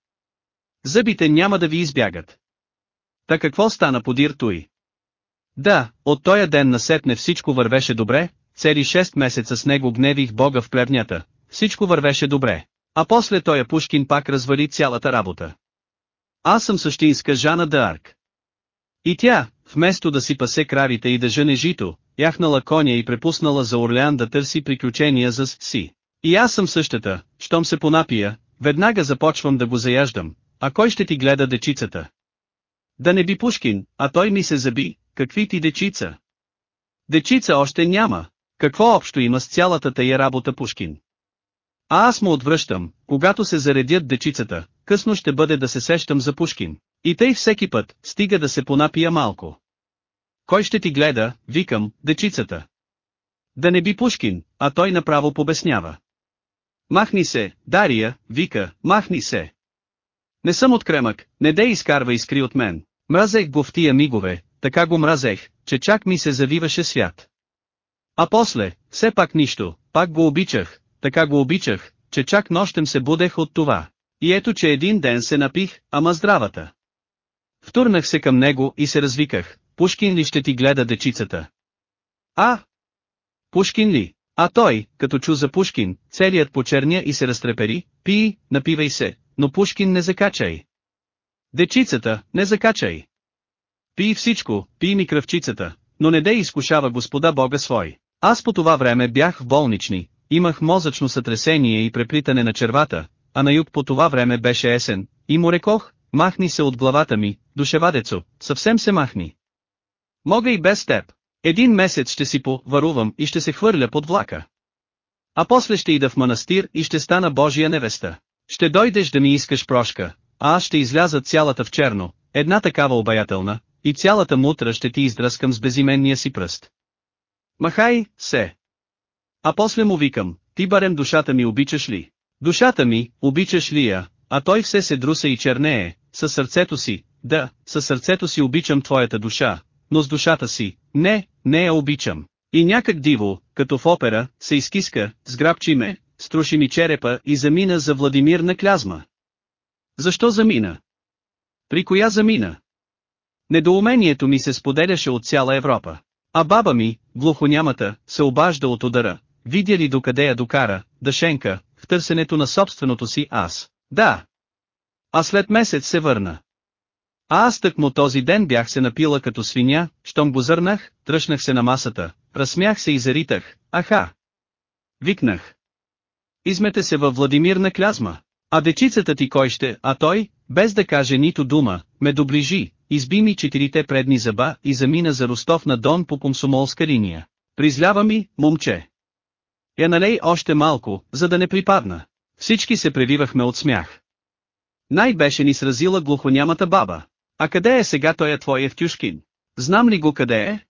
Зъбите няма да ви избягат. Та какво стана подир той? Да, от тоя ден насетне всичко вървеше добре, цели 6 месеца с него гневих Бога в плевнята, всичко вървеше добре. А после тоя Пушкин пак развали цялата работа. Аз съм същинска Жана Д'Арк. И тя, вместо да си пасе кравите и да жъне жито, яхнала коня и препуснала за Орлеан да търси приключения за си. И аз съм същата, щом се понапия, веднага започвам да го заяждам, а кой ще ти гледа дечицата? Да не би Пушкин, а той ми се заби, какви ти дечица? Дечица още няма, какво общо има с цялата тая работа Пушкин? А аз му отвръщам, когато се заредят дечицата, късно ще бъде да се сещам за Пушкин. И тъй всеки път, стига да се понапия малко. Кой ще ти гледа, викам, дечицата. Да не би Пушкин, а той направо побеснява. Махни се, Дария, вика, махни се. Не съм от кремък, не дей изкарва искри от мен. Мразех го в тия мигове, така го мразех, че чак ми се завиваше свят. А после, все пак нищо, пак го обичах, така го обичах, че чак нощем се будех от това. И ето че един ден се напих, ама здравата. Втурнах се към него и се развиках, Пушкин ли ще ти гледа дечицата? А! Пушкин ли? А той, като чу за Пушкин, целият почерня и се разтрепери, пи, напивай се, но Пушкин не закачай. Дечицата, не закачай. Пи всичко, пи ми кръвчицата, но не дей изкушава господа Бога свой. Аз по това време бях в болнични, имах мозъчно сътресение и преплитане на червата, а на юг по това време беше есен, и му рекох, махни се от главата ми, душевадецо, съвсем се махни. Мога и без теб. Един месец ще си поварувам и ще се хвърля под влака. А после ще ида в манастир и ще стана Божия невеста. Ще дойдеш да ми искаш прошка, а аз ще изляза цялата в черно, една такава обаятелна, и цялата мутра ще ти издръскам с безименния си пръст. Махай, се. А после му викам, ти барем душата ми обичаш ли? Душата ми, обичаш ли я, а той все се друса и чернее, със сърцето си, да, със сърцето си обичам твоята душа, но с душата си, не, не я обичам. И някак диво, като в опера, се изкиска, сграбчи ме, струши ми черепа и замина за Владимир на клязма. Защо замина? При коя замина? Недоумението ми се споделяше от цяла Европа. А баба ми, глухонямата, се обажда от удара, видя ли докъде я докара, Дашенка, в търсенето на собственото си аз. Да. А след месец се върна. А аз тъкмо този ден бях се напила като свиня, щом го зърнах, тръщнах се на масата, разсмях се и заритах, аха. Викнах. Измете се във Владимир на клязма. А дечицата ти кой ще, а той, без да каже нито дума, ме доближи, изби ми четирите предни зъба и замина за Ростов на Дон по комсомолска линия. Призлява ми, момче. Я налей още малко, за да не припадна. Всички се превивахме от смях. Най беше ни сразила глухонямата баба. А къде е сега той твой Евтюшкин? Знам ли го къде е?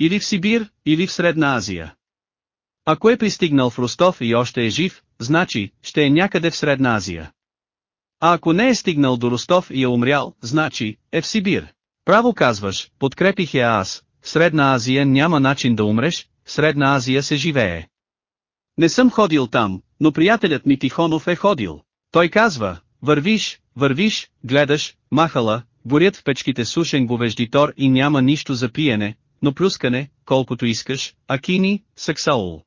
Или в Сибир, или в Средна Азия. Ако е пристигнал в Ростов и още е жив, значи, ще е някъде в Средна Азия. А ако не е стигнал до Ростов и е умрял, значи, е в Сибир. Право казваш, подкрепих я аз, в Средна Азия няма начин да умреш, в Средна Азия се живее. Не съм ходил там, но приятелят ми Тихонов е ходил. Той казва, вървиш, вървиш, гледаш, махала, горят в печките сушен говеждитор и няма нищо за пиене, но плюскане, колкото искаш, акини, саксаул.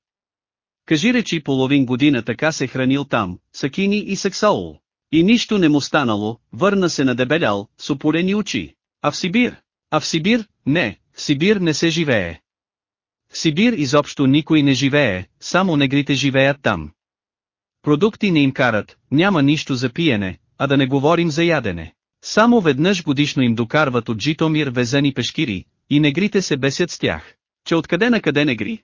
Кажи речи половин година така се хранил там, сакини и саксаул. И нищо не му станало, върна се на дебелял, с опорени очи. А в Сибир? А в Сибир, не, в Сибир не се живее. В Сибир изобщо никой не живее, само негрите живеят там. Продукти не им карат, няма нищо за пиене, а да не говорим за ядене. Само веднъж годишно им докарват от Житомир везени пешкири, и негрите се бесят с тях. Че откъде на къде негри?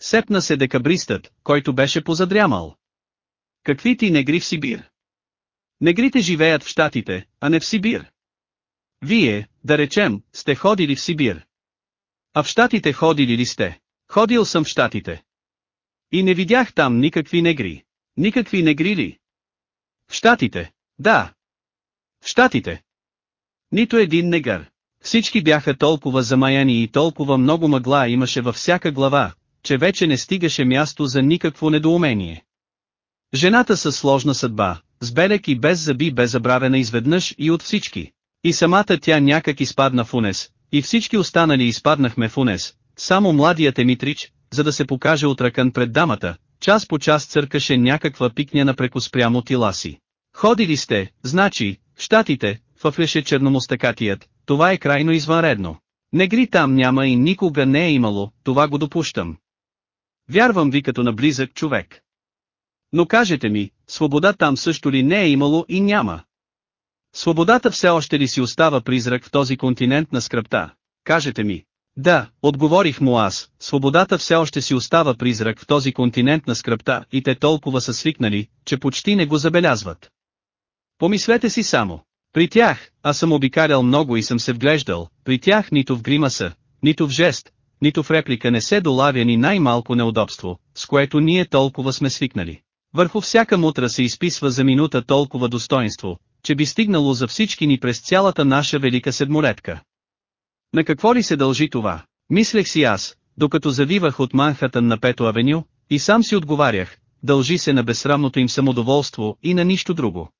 Сепна се декабристът, който беше позадрямал. Какви ти негри в Сибир? Негрите живеят в Штатите, а не в Сибир. Вие, да речем, сте ходили в Сибир. А в Штатите ходили ли сте? Ходил съм в Штатите. И не видях там никакви негри. Никакви негри ли? В Штатите, да. В Штатите. Нито един негър. Всички бяха толкова замаяни и толкова много мъгла имаше във всяка глава, че вече не стигаше място за никакво недоумение. Жената със сложна съдба, с белек и без зъби бе забравена изведнъж и от всички. И самата тя някак изпадна в унес, и всички останали изпаднахме в унес, само младият Емитрич, за да се покаже отръкан пред дамата, час по час църкаше някаква пикняна прекоспрямо тила си. Ходили сте, значи, в щатите, фъфлеше черномостакатият, това е крайно извънредно. Негри там няма и никога не е имало, това го допущам. Вярвам ви като на близък човек. Но кажете ми, свобода там също ли не е имало и няма? Свободата все още ли си остава призрак в този континент на скръпта? Кажете ми. Да, отговорих му аз, свободата все още си остава призрак в този континент на скръпта и те толкова са свикнали, че почти не го забелязват. Помислете си само. При тях, аз съм обикалял много и съм се вглеждал, при тях нито в гримаса, нито в жест, нито в реплика не се долавя ни най-малко неудобство, с което ние толкова сме свикнали. Върху всяка мутра се изписва за минута толкова достоинство, че би стигнало за всички ни през цялата наша велика седмолетка. На какво ли се дължи това? Мислех си аз, докато завивах от Манхатън на Пето авеню, и сам си отговарях, дължи се на безсрамното им самодоволство и на нищо друго.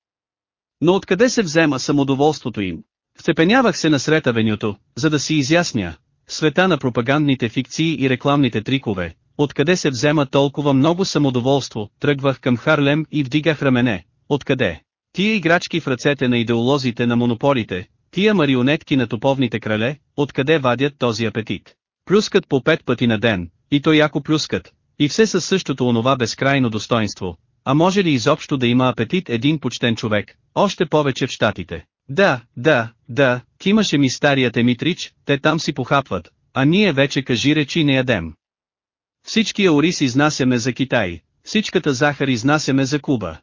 Но откъде се взема самодоволството им? Вцепенявах се насред авенюто, за да си изясня, света на пропагандните фикции и рекламните трикове, откъде се взема толкова много самодоволство, тръгвах към Харлем и вдигах рамене, откъде? Тия играчки в ръцете на идеолозите на монополите, тия марионетки на топовните крале, откъде вадят този апетит? Плюскат по пет пъти на ден, и то яко плюскат, и все със същото онова безкрайно достоинство, а може ли изобщо да има апетит един почтен човек, още повече в щатите? Да, да, да, кимаше ми старият Емитрич, те там си похапват, а ние вече кажи речи не ядем. Всички ориз изнасяме за Китай, всичката захар изнасяме за Куба.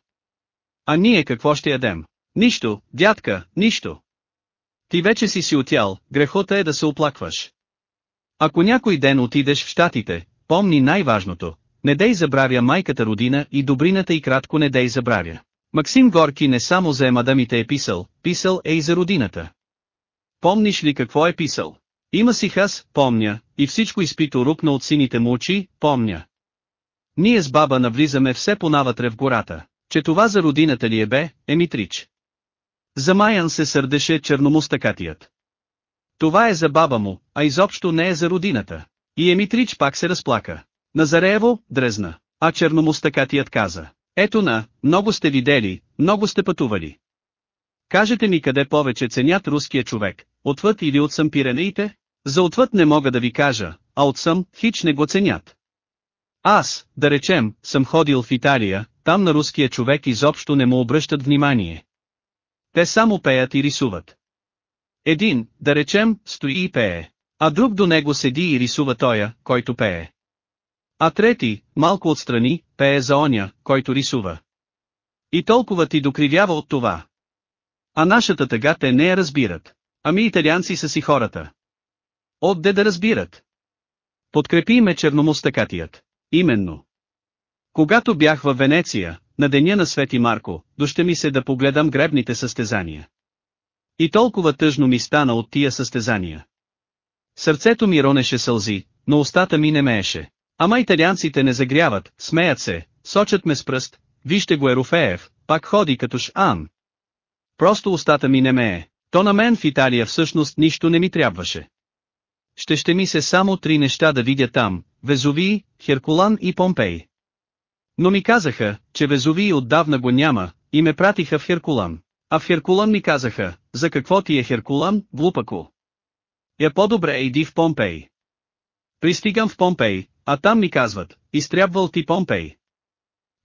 А ние какво ще ядем? Нищо, дядка, нищо. Ти вече си си отял, грехота е да се оплакваш. Ако някой ден отидеш в Штатите, помни най-важното, не дей забравя майката родина и добрината и кратко не дей забравя. Максим Горки не само за емадамите е писал, писал е и за родината. Помниш ли какво е писал? Има си хас, помня, и всичко изпито рупна от сините му очи, помня. Ние с баба навлизаме все понавътре в гората, че това за родината ли е бе, Емитрич. Замаян се сърдеше черномустакатият. Това е за баба му, а изобщо не е за родината. И Емитрич пак се разплака. Назареево, дрезна, а черномустакатият каза. Ето на, много сте видели, много сте пътували. Кажете ми къде повече ценят руския човек, отвъд или от Сампиренеите? За отвъд не мога да ви кажа, а отсъм, хич не го ценят. Аз, да речем, съм ходил в Италия, там на руския човек изобщо не му обръщат внимание. Те само пеят и рисуват. Един, да речем, стои и пее, а друг до него седи и рисува тоя, който пее. А трети, малко отстрани, пее за оня, който рисува. И толкова ти докривява от това. А нашата тъга те не я разбират. Ами италианци са си хората. Отде да разбират. Подкрепи ме черномостакатият. Именно. Когато бях във Венеция, на деня на Свети Марко, доще ми се да погледам гребните състезания. И толкова тъжно ми стана от тия състезания. Сърцето ми ронеше сълзи, но устата ми не мееше. Ама италианците не загряват, смеят се, сочат ме с пръст, вижте го Ерофеев, пак ходи като шан. Просто устата ми не мее, то на мен в Италия всъщност нищо не ми трябваше. Ще ще ми се само три неща да видя там, Везувий, Херкулан и Помпей. Но ми казаха, че Везувий отдавна го няма, и ме пратиха в Херкулан. А в Херкулан ми казаха, за какво ти е Херкулан, глупако? Я по-добре иди в Помпей. Пристигам в Помпей, а там ми казват, изтрябвал ти Помпей.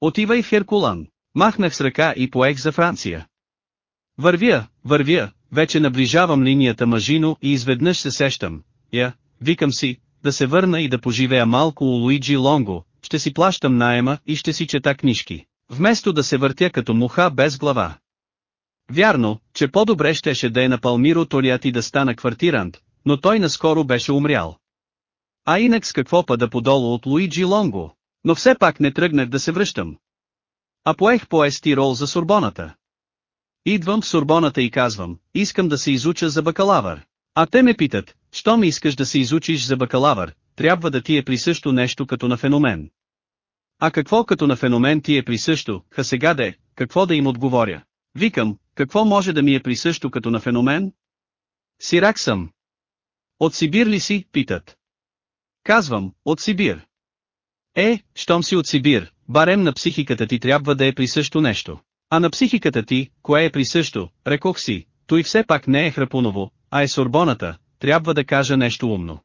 Отивай в Херкулан. Махнах с ръка и поех за Франция. Вървя, вървя, вече наближавам линията Мажино и изведнъж се сещам. Я, викам си, да се върна и да поживея малко у Луиджи Лонго, ще си плащам найема и ще си чета книжки, вместо да се въртя като муха без глава. Вярно, че по-добре щеше да е на Палмиро Толиати да стана квартирант, но той наскоро беше умрял. А инак с какво пада подолу от Луиджи Лонго, но все пак не тръгнах да се връщам. А поех по рол за Сорбоната. Идвам в Сорбоната и казвам, искам да се изуча за бакалавър. А те ме питат, що ми искаш да се изучиш за бакалавър, трябва да ти е присъщо нещо като на феномен. А какво като на феномен ти е присъщо, ха сега де, какво да им отговоря? Викам, какво може да ми е присъщо като на феномен? Сирак съм. От Сибир ли си, питат. Казвам, от Сибир. Е, щом си от Сибир, барем на психиката ти трябва да е присъщо нещо. А на психиката ти, кое е присъщо, рекох си, той все пак не е Храпуново, а е Сорбоната, трябва да кажа нещо умно.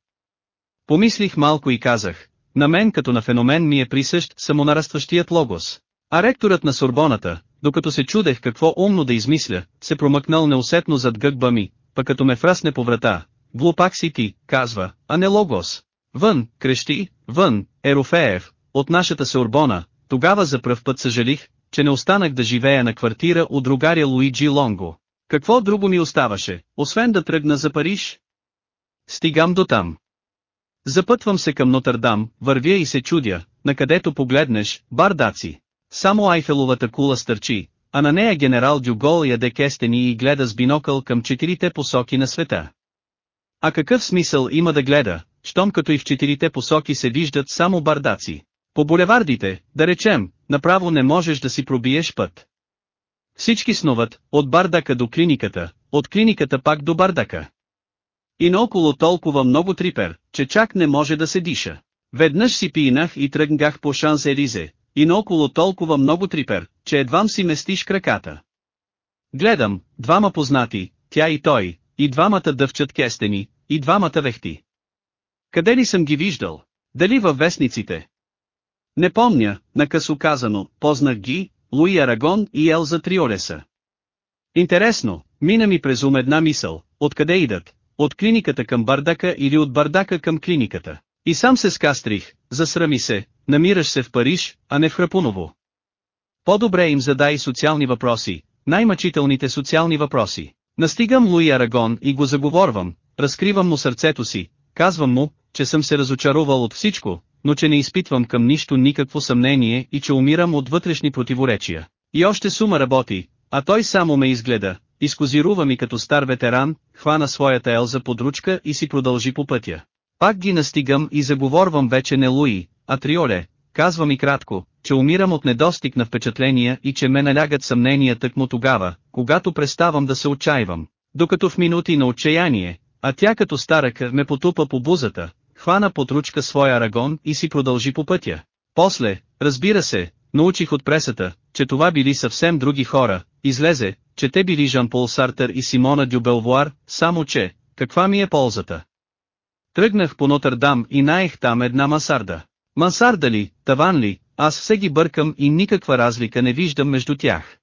Помислих малко и казах, на мен като на феномен ми е присъщ самонарастващият логос. А ректорът на Сорбоната, докато се чудех какво умно да измисля, се промъкнал неусетно зад гъгба ми, пък като ме фрасне по врата, глупак си ти, казва, а не логос. Вън, крещи, вън, Ерофеев, от нашата Сорбона, тогава за пръв път съжалих, че не останах да живея на квартира у другаря Луиджи Лонго. Какво друго ми оставаше, освен да тръгна за Париж? Стигам до там. Запътвам се към Нотърдам, вървя и се чудя, на където погледнеш, бардаци. Само Айфеловата кула стърчи, а на нея генерал Дюгол яде кестени и гледа с бинокъл към четирите посоки на света. А какъв смисъл има да гледа, щом като и в четирите посоки се виждат само бардаци? По булевардите, да речем, направо не можеш да си пробиеш път. Всички снуват, от бардака до клиниката, от клиниката пак до бардака. И наоколо толкова много трипер, че чак не може да се диша. Веднъж си пинах и тръгнах по шанс Елизе, и наоколо толкова много трипер, че едвам си местиш краката. Гледам, двама познати, тя и той, и двамата дъвчат кестени, и двамата вехти. Къде ли съм ги виждал? Дали във вестниците? Не помня, накъсо казано, познах ги, Луи Арагон и Елза Триолеса. Интересно, мина ми през ум една мисъл, откъде идат, от клиниката към бардака или от бардака към клиниката. И сам се скастрих, засрами се, намираш се в Париж, а не в Храпуново. По-добре им задай социални въпроси, най-мъчителните социални въпроси. Настигам Луи Арагон и го заговорвам, разкривам му сърцето си, казвам му, че съм се разочаровал от всичко, но че не изпитвам към нищо никакво съмнение и че умирам от вътрешни противоречия. И още сума работи, а той само ме изгледа, изкозирува ми като стар ветеран, хвана своята елза под ручка и си продължи по пътя. Пак ги настигам и заговорвам вече не Луи, а Триоле, казва ми кратко, че умирам от недостиг на впечатления и че ме налягат съмнения тъкмо тогава, когато преставам да се отчаивам. Докато в минути на отчаяние, а тя като старък ме потупа по бузата, хвана под ручка своя арагон и си продължи по пътя. После, разбира се, научих от пресата, че това били съвсем други хора, излезе, че те били Жан-Пол Сартер и Симона Дюбелвуар, само че, каква ми е ползата? Тръгнах по Нотърдам и наех там една мансарда. Мансарда ли, таван ли, аз все ги бъркам и никаква разлика не виждам между тях.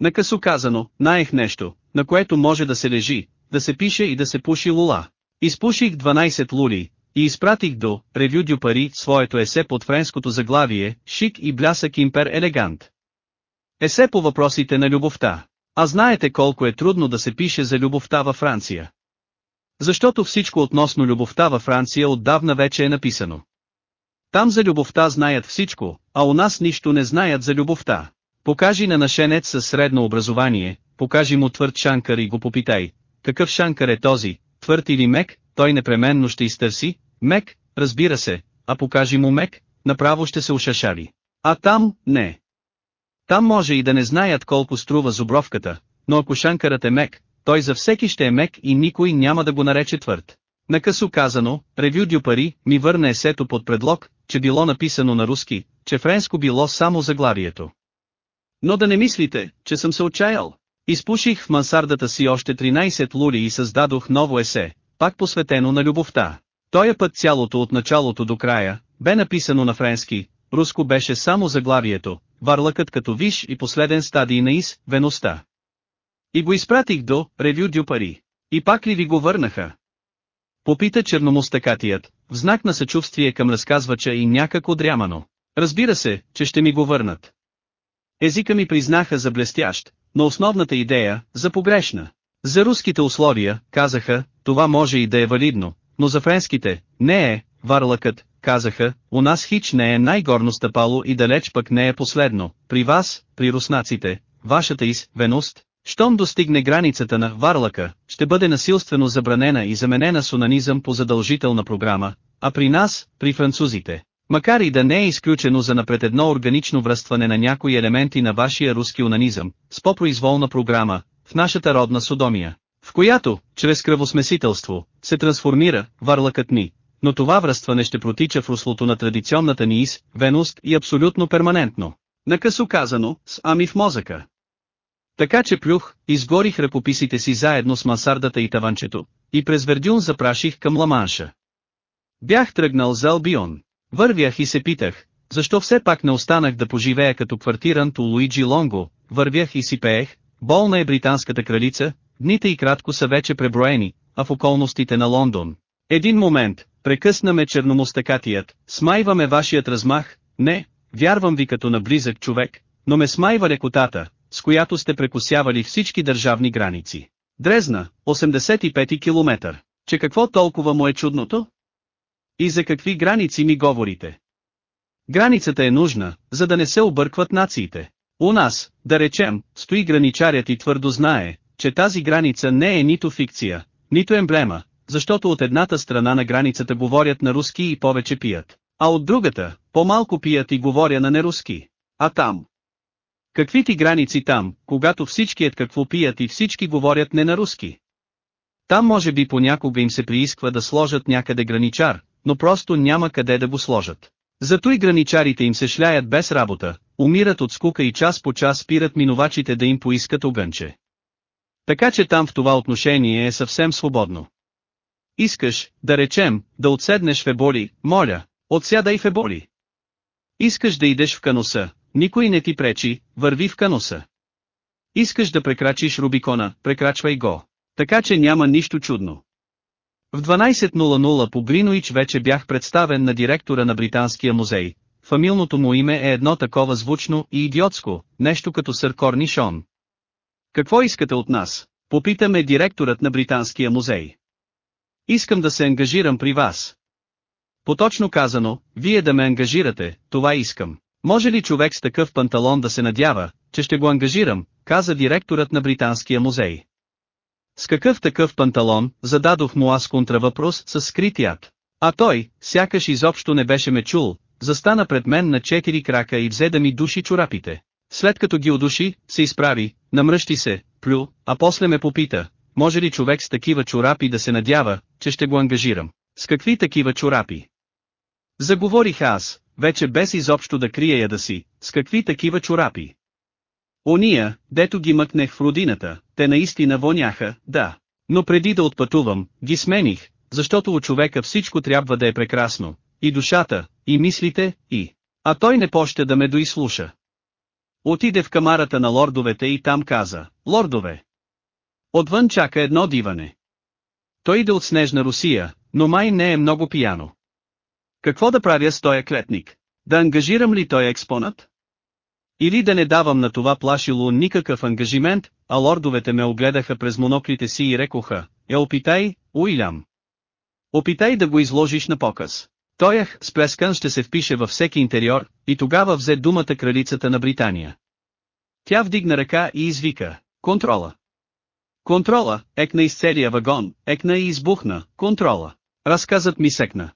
Накъсо казано, наех нещо, на което може да се лежи, да се пише и да се пуши лула. Изпуших 12 лули, и изпратих до Ревю дю Пари своето есе под френското заглавие «Шик и блясък импер елегант». Есе по въпросите на любовта. А знаете колко е трудно да се пише за любовта във Франция. Защото всичко относно любовта във Франция отдавна вече е написано. Там за любовта знаят всичко, а у нас нищо не знаят за любовта. Покажи на нашенец със средно образование, покажи му твърд шанкър и го попитай, какъв шанкър е този, твърд или мек, той непременно ще изтърси, мек, разбира се, а покажи му мек, направо ще се ушашари. А там, не. Там може и да не знаят колко струва зубровката, но ако шанкарът е мек, той за всеки ще е мек и никой няма да го нарече твърд. Накъсо казано, Ревю Дю Пари ми върна есето под предлог, че било написано на руски, че френско било само заглавието. Но да не мислите, че съм се отчаял. Изпуших в мансардата си още 13 лули и създадох ново есе, пак посветено на любовта. Тоя път цялото от началото до края, бе написано на френски, руско беше само заглавието, варлъкът като виш и последен стадий на из, веността. И го изпратих до Ревю Дю Пари. И пак ли ви го върнаха? Попита черномостакатият, в знак на съчувствие към разказвача и някак отрямано. Разбира се, че ще ми го върнат. Езика ми признаха за блестящ, но основната идея, за погрешна. За руските условия, казаха, това може и да е валидно, но за френските, не е, варлъкът, казаха, у нас хич не е най-горно стъпало и далеч пък не е последно, при вас, при руснаците, вашата из, веност, щом достигне границата на варлъка, ще бъде насилствено забранена и заменена с онанизъм по задължителна програма, а при нас, при французите, макар и да не е изключено за напред едно органично връстване на някои елементи на вашия руски онанизъм, с по-произволна програма, в нашата родна Содомия, в която, чрез кръвосмесителство, се трансформира варлъкът ни, но това връстване ще протича в руслото на традиционната ни из, веност и абсолютно перманентно. Накъсо казано, с ами в мозъка. Така че плюх, изгорих ръкописите си заедно с мансардата и таванчето, и през Вердюн запраших към Ламанша. Бях тръгнал за Албион. Вървях и се питах, защо все пак не останах да поживея като квартирант у Луиджи Лонго, вървях и си пеех, болна е британската кралица, дните и кратко са вече преброени, а в околностите на Лондон. Един момент, прекъсна ме черномостакатият, смайваме вашият размах, не, вярвам ви като на близък човек, но ме смайва лекотата, с която сте прекусявали всички държавни граници. Дрезна, 85 километър. Че какво толкова му е чудното? И за какви граници ми говорите? Границата е нужна, за да не се объркват нациите. У нас, да речем, стои граничарят и твърдо знае, че тази граница не е нито фикция, нито емблема, защото от едната страна на границата говорят на руски и повече пият, а от другата, по-малко пият и говоря на неруски. А там? Какви ти граници там, когато всичкият какво пият и всички говорят не на руски? Там може би понякога им се приисква да сложат някъде граничар, но просто няма къде да го сложат. Зато и граничарите им се шляят без работа, умират от скука и час по час спират минувачите да им поискат огънче. Така че там в това отношение е съвсем свободно. Искаш, да речем, да отседнеш в моля, отсядай в. Искаш да идеш в каноса, никой не ти пречи, върви в каноса. Искаш да прекрачиш Рубикона, прекрачвай го. Така че няма нищо чудно. В 12.00 по Гриноич вече бях представен на директора на Британския музей. Фамилното му име е едно такова звучно и идиотско, нещо като сър Корнишон. Какво искате от нас? Попитаме директорът на Британския музей. Искам да се ангажирам при вас. Поточно казано, вие да ме ангажирате, това искам. Може ли човек с такъв панталон да се надява, че ще го ангажирам, каза директорът на Британския музей. С какъв такъв панталон, зададох му аз контравъпрос с скритият. А той, сякаш изобщо не беше ме чул, застана пред мен на четири крака и взе да ми души чорапите. След като ги удуши, се изправи, намръщи се, плю, а после ме попита, може ли човек с такива чорапи да се надява, че ще го ангажирам. С какви такива чорапи? Заговорих аз, вече без изобщо да крия яда си, с какви такива чорапи. Ония, дето ги мъкнех в родината, те наистина воняха, да. Но преди да отпътувам, ги смених, защото у човека всичко трябва да е прекрасно, и душата, и мислите, и... А той не поща да ме доислуша. Отиде в камарата на лордовете и там каза, лордове. Отвън чака едно диване. Той иде от снежна Русия, но май не е много пияно. Какво да правя с този клетник? Да ангажирам ли този експонат? Или да не давам на това плашило никакъв ангажимент, а лордовете ме огледаха през моноклите си и рекоха, е опитай, Уилям. Опитай да го изложиш на показ. Тоях с плескан ще се впише във всеки интериор, и тогава взе думата кралицата на Британия. Тя вдигна ръка и извика, контрола. Контрола, екна из целия вагон, екна и избухна, контрола. Разказът ми секна.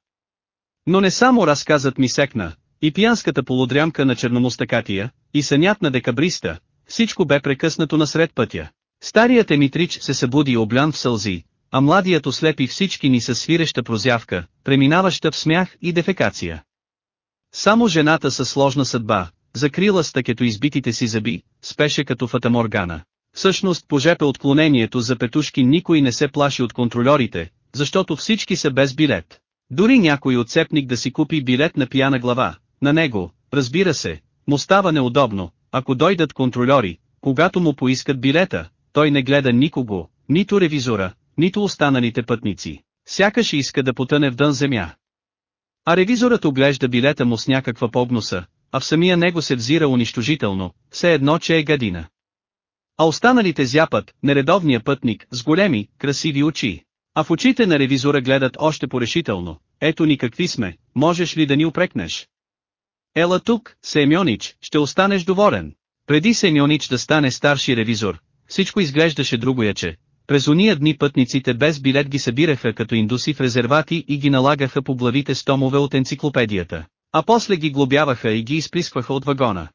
Но не само разказът ми секна, и пиянската полудрямка на черномостакатия, и сънят на декабриста, всичко бе прекъснато насред пътя. Старият емитрич се събуди облян в сълзи, а младият ослепи всички ни със свиреща прозявка, преминаваща в смях и дефекация. Само жената със сложна съдба, закрила с такето избитите си зъби, спеше като фатаморгана. Всъщност по жепе отклонението за петушки никой не се плаши от контролерите, защото всички са без билет. Дори някой отцепник да си купи билет на пияна глава, на него, разбира се, му става неудобно, ако дойдат контролери, когато му поискат билета, той не гледа никого, нито ревизора, нито останалите пътници. Сякаш иска да потъне в дън земя. А ревизорът оглежда билета му с някаква погноса, а в самия него се взира унищожително, все едно че е гадина. А останалите зяпат, нередовния пътник, с големи, красиви очи. А в очите на ревизора гледат още порешително, ето ни какви сме, можеш ли да ни упрекнеш? Ела тук, Семьонич, ще останеш доволен. Преди Семьонич да стане старши ревизор, всичко изглеждаше другояче. През уния дни пътниците без билет ги събираха като индуси в резервати и ги налагаха по главите с томове от енциклопедията, а после ги глобяваха и ги изплискваха от вагона.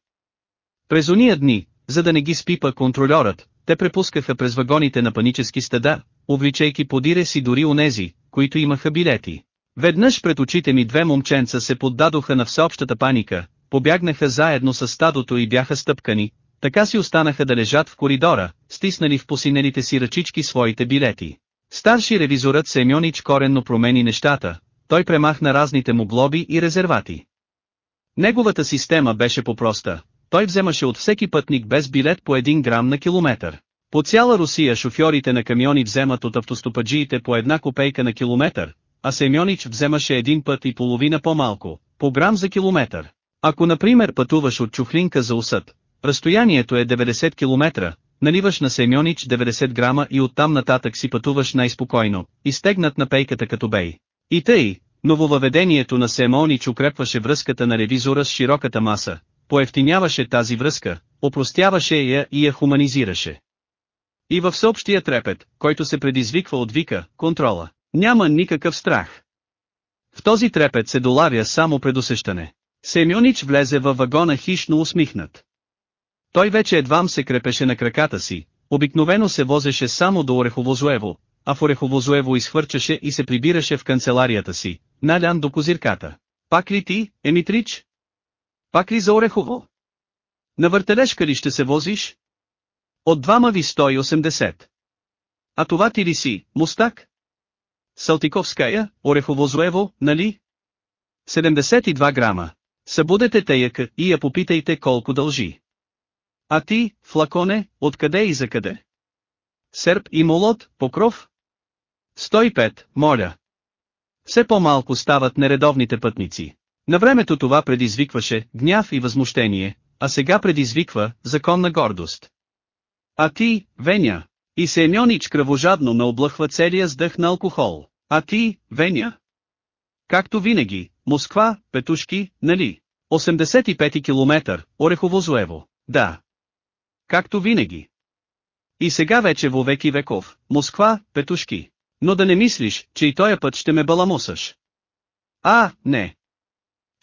През уния дни, за да не ги спипа контролерът, те препускаха през вагоните на панически стада, увличайки подире си дори онези, които имаха билети. Веднъж пред очите ми две момченца се поддадоха на всеобщата паника, побягнаха заедно с стадото и бяха стъпкани, така си останаха да лежат в коридора, стиснали в посинелите си ръчички своите билети. Старши ревизорът Семьонич коренно промени нещата, той премахна разните му глоби и резервати. Неговата система беше попроста, той вземаше от всеки пътник без билет по 1 грам на километър. По цяла Русия шофьорите на камиони вземат от автостопаджиите по една копейка на километър, а Семьонич вземаше един път и половина по-малко, по грам за километър. Ако например пътуваш от Чухлинка за Усъд, разстоянието е 90 км, наливаш на Семьонич 90 грама и оттам нататък си пътуваш най-спокойно, изтегнат на пейката като бей. И тъй, нововъведението на Семонич укрепваше връзката на ревизора с широката маса, поевтиняваше тази връзка, опростяваше я и я хуманизираше. И в всеобщия трепет, който се предизвиква от вика, контрола, няма никакъв страх. В този трепет се долавя само предусещане. Семюнич влезе във вагона хищно усмихнат. Той вече едвам се крепеше на краката си, обикновено се возеше само до Ореховозуево, а в Ореховозуево изхвърчаше и се прибираше в канцеларията си, налян до козирката. Пак ли ти, Емитрич? Пак ли за Орехово? На въртележка ли ще се возиш? От двама ви 180. А това ти ли си, мустак? Салтиковская, Орехово-Зуево, нали? 72 грама. Събудете теяка и я попитайте колко дължи. А ти, флаконе, откъде и за къде? Серп и молот, покров? 105, моля. Все по-малко стават нередовните пътници. На времето това предизвикваше гняв и възмущение, а сега предизвиква законна гордост. А ти, Веня, и Семьонич кръвожадно ме облъхва целия сдъх на алкохол. А ти, Веня? Както винаги, Москва, Петушки, нали? 85 километър, Орехово-Зуево, да. Както винаги. И сега вече во веки веков, Москва, Петушки. Но да не мислиш, че и тоя път ще ме баламусаш. А, не.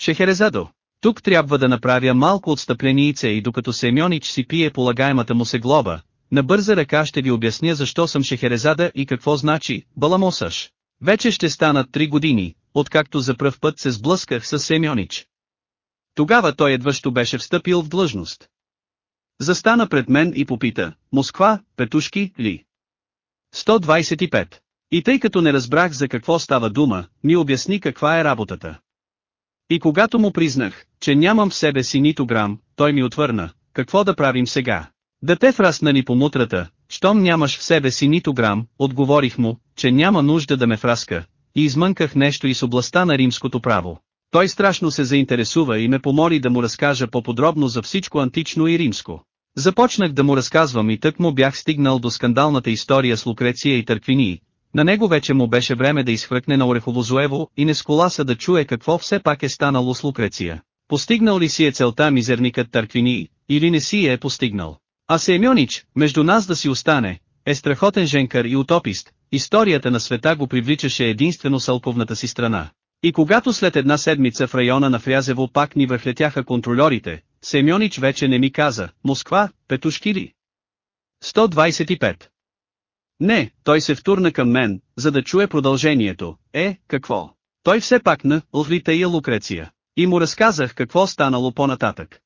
Шехерезадо, тук трябва да направя малко отстъпленице и докато Семьонич си пие полагаемата му се глоба, на бърза ръка ще ви обясня защо съм Шехерезада и какво значи баламосаш. Вече ще станат три години, откакто за пръв път се сблъсках с Семьонич. Тогава той едващо беше встъпил в длъжност. Застана пред мен и попита, Москва, Петушки, ли? 125. И тъй като не разбрах за какво става дума, ми обясни каква е работата. И когато му признах, че нямам в себе си нито грам, той ми отвърна, какво да правим сега? Да те врасна ни по мутрата, щом нямаш в себе си нито грам, отговорих му, че няма нужда да ме фраска, и измънках нещо из областта на римското право. Той страшно се заинтересува и ме помоли да му разкажа по-подробно за всичко антично и римско. Започнах да му разказвам и тък му бях стигнал до скандалната история с Лукреция и Търквинии. На него вече му беше време да изхвъркне на Орехово-Зуево и не сколаса да чуе какво все пак е станало с Лукреция. Постигнал ли си е целта мизерникът Търквинии, или не си е постигнал? А Семьонич, между нас да си остане, е страхотен женкар и утопист, историята на света го привличаше единствено с алковната си страна. И когато след една седмица в района на Фрязево пак ни върхлетяха контролерите, Семьонич вече не ми каза, Москва, петушки ли? 125. Не, той се втурна към мен, за да чуе продължението. Е, какво? Той все пак на Лвлитая Лукреция. И му разказах какво станало по-нататък.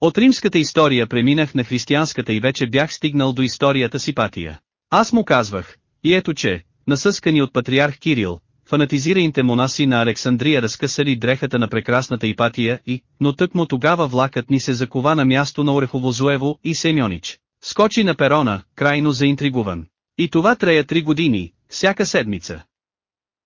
От римската история преминах на християнската и вече бях стигнал до историята си патия. Аз му казвах, и ето че, насъскани от патриарх Кирил, фанатизираните монаси на Александрия разкъсали дрехата на прекрасната Ипатия и, но тъкмо тогава влакът ни се закова на място на Орехово-Зуево и Семьонич. Скочи на перона, крайно заинтригуван. И това трея три години, всяка седмица.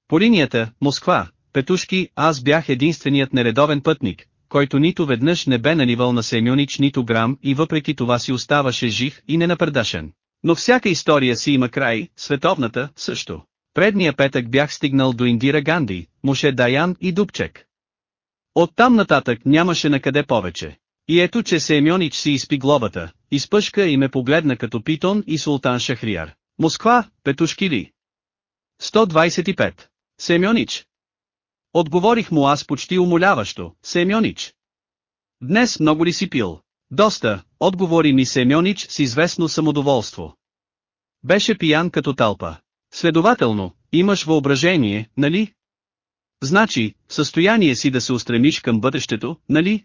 По линията, Москва, Петушки, аз бях единственият нередовен пътник, който нито веднъж не бе наливал на Семюнич нито грам и въпреки това си оставаше жив и ненапредашен. Но всяка история си има край, световната, също. Предния петък бях стигнал до Индира Ганди, Моше Даян и Дубчек. Оттам нататък нямаше на къде повече. И ето че Семьонич си изпи глобата, изпъшка и ме погледна като питон и султан Шахрияр. Москва, петушки ли? 125. Семьонич. Отговорих му аз почти умоляващо, Семьонич. Днес много ли си пил? Доста, отговори ми Семьонич с известно самодоволство. Беше пиян като талпа. Следователно, имаш въображение, нали? Значи, в състояние си да се устремиш към бъдещето, нали?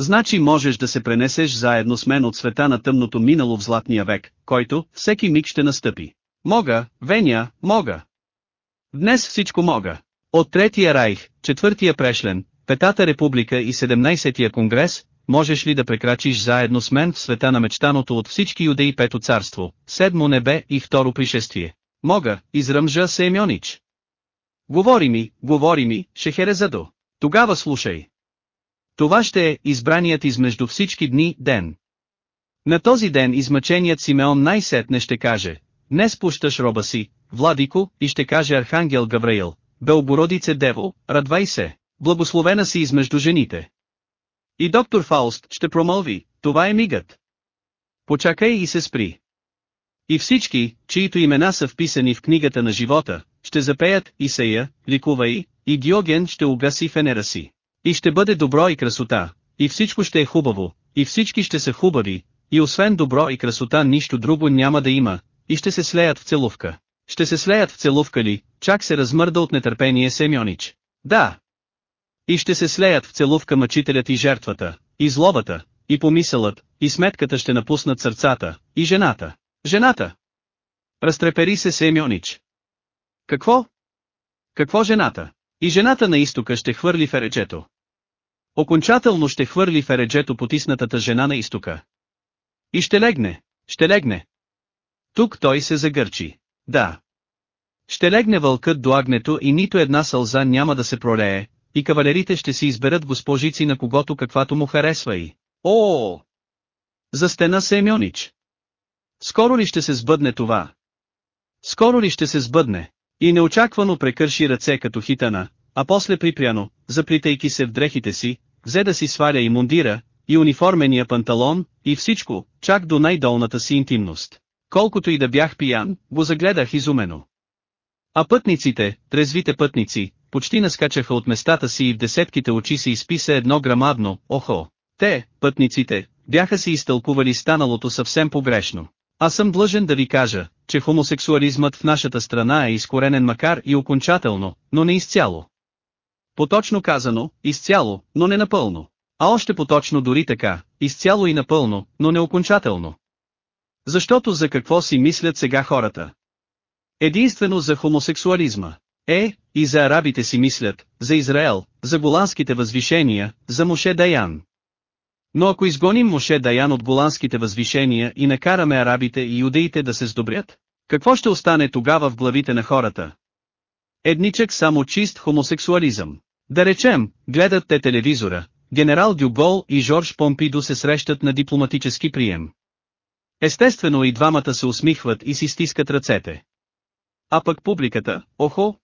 Значи можеш да се пренесеш заедно с мен от света на тъмното минало в златния век, който, всеки миг ще настъпи. Мога, Веня, мога. Днес всичко мога. От Третия райх, Четвъртия прешлен, Петата република и 17-тия конгрес, можеш ли да прекрачиш заедно с мен в света на мечтаното от всички юдеи пето царство, седмо небе и второ пришествие? Мога, изръмжа Семьонич. Говори ми, говори ми, Шехерезадо. Тогава слушай. Това ще е избраният измежду всички дни ден. На този ден измъченият Симеон най-сетне ще каже, днес пущаш роба си, Владико, и ще каже Архангел Гавраил, Белбородице Дево, радвай се, благословена си измежду жените. И доктор Фауст ще промълви, това е мигът. Почакай и се спри. И всички, чието имена са вписани в книгата на живота, ще запеят Исея, ликувай, и Диоген ще угаси фенера си. И ще бъде добро и красота, и всичко ще е хубаво, и всички ще са хубави, и освен добро и красота нищо друго няма да има, и ще се слеят в целувка. Ще се слеят в целувка ли, чак се размърда от нетърпение Семьонич. Да. И ще се слеят в целувка мъчителят и жертвата, и злобата, и помисълът, и сметката ще напуснат сърцата, и жената. Жената! Разтрепери се Семьонич. Какво? Какво жената? И жената на изтока ще хвърли фереджето. Окончателно ще хвърли фереджето потиснатата жена на изтока. И ще легне, ще легне. Тук той се загърчи. Да. Ще легне вълкът до агнето и нито една сълза няма да се пролее, и кавалерите ще си изберат госпожици на когото каквато му харесва и... О! За стена Семьонич. Скоро ли ще се сбъдне това? Скоро ли ще се сбъдне? И неочаквано прекърши ръце като хитана, а после припряно, заплитайки се в дрехите си, взе да си сваля и мундира, и униформения панталон, и всичко, чак до най-долната си интимност. Колкото и да бях пиян, го загледах изумено. А пътниците, трезвите пътници, почти наскачаха от местата си и в десетките очи се изписа едно грамадно, охо. Те, пътниците, бяха си изтълкували станалото съвсем погрешно. Аз съм длъжен да ви кажа, че хомосексуализмът в нашата страна е изкоренен макар и окончателно, но не изцяло. Поточно казано, изцяло, но не напълно. А още поточно дори така, изцяло и напълно, но не окончателно. Защото за какво си мислят сега хората? Единствено за хомосексуализма. Е, и за арабите си мислят, за Израел, за голандските възвишения, за Моше Даян. Но ако изгоним Моше Даян от голандските възвишения и накараме арабите и юдеите да се сдобрят, какво ще остане тогава в главите на хората? Едничък само чист хомосексуализъм. Да речем, гледат те телевизора, генерал Дюгол и Жорж Помпидо се срещат на дипломатически прием. Естествено и двамата се усмихват и си стискат ръцете. А пък публиката, охо,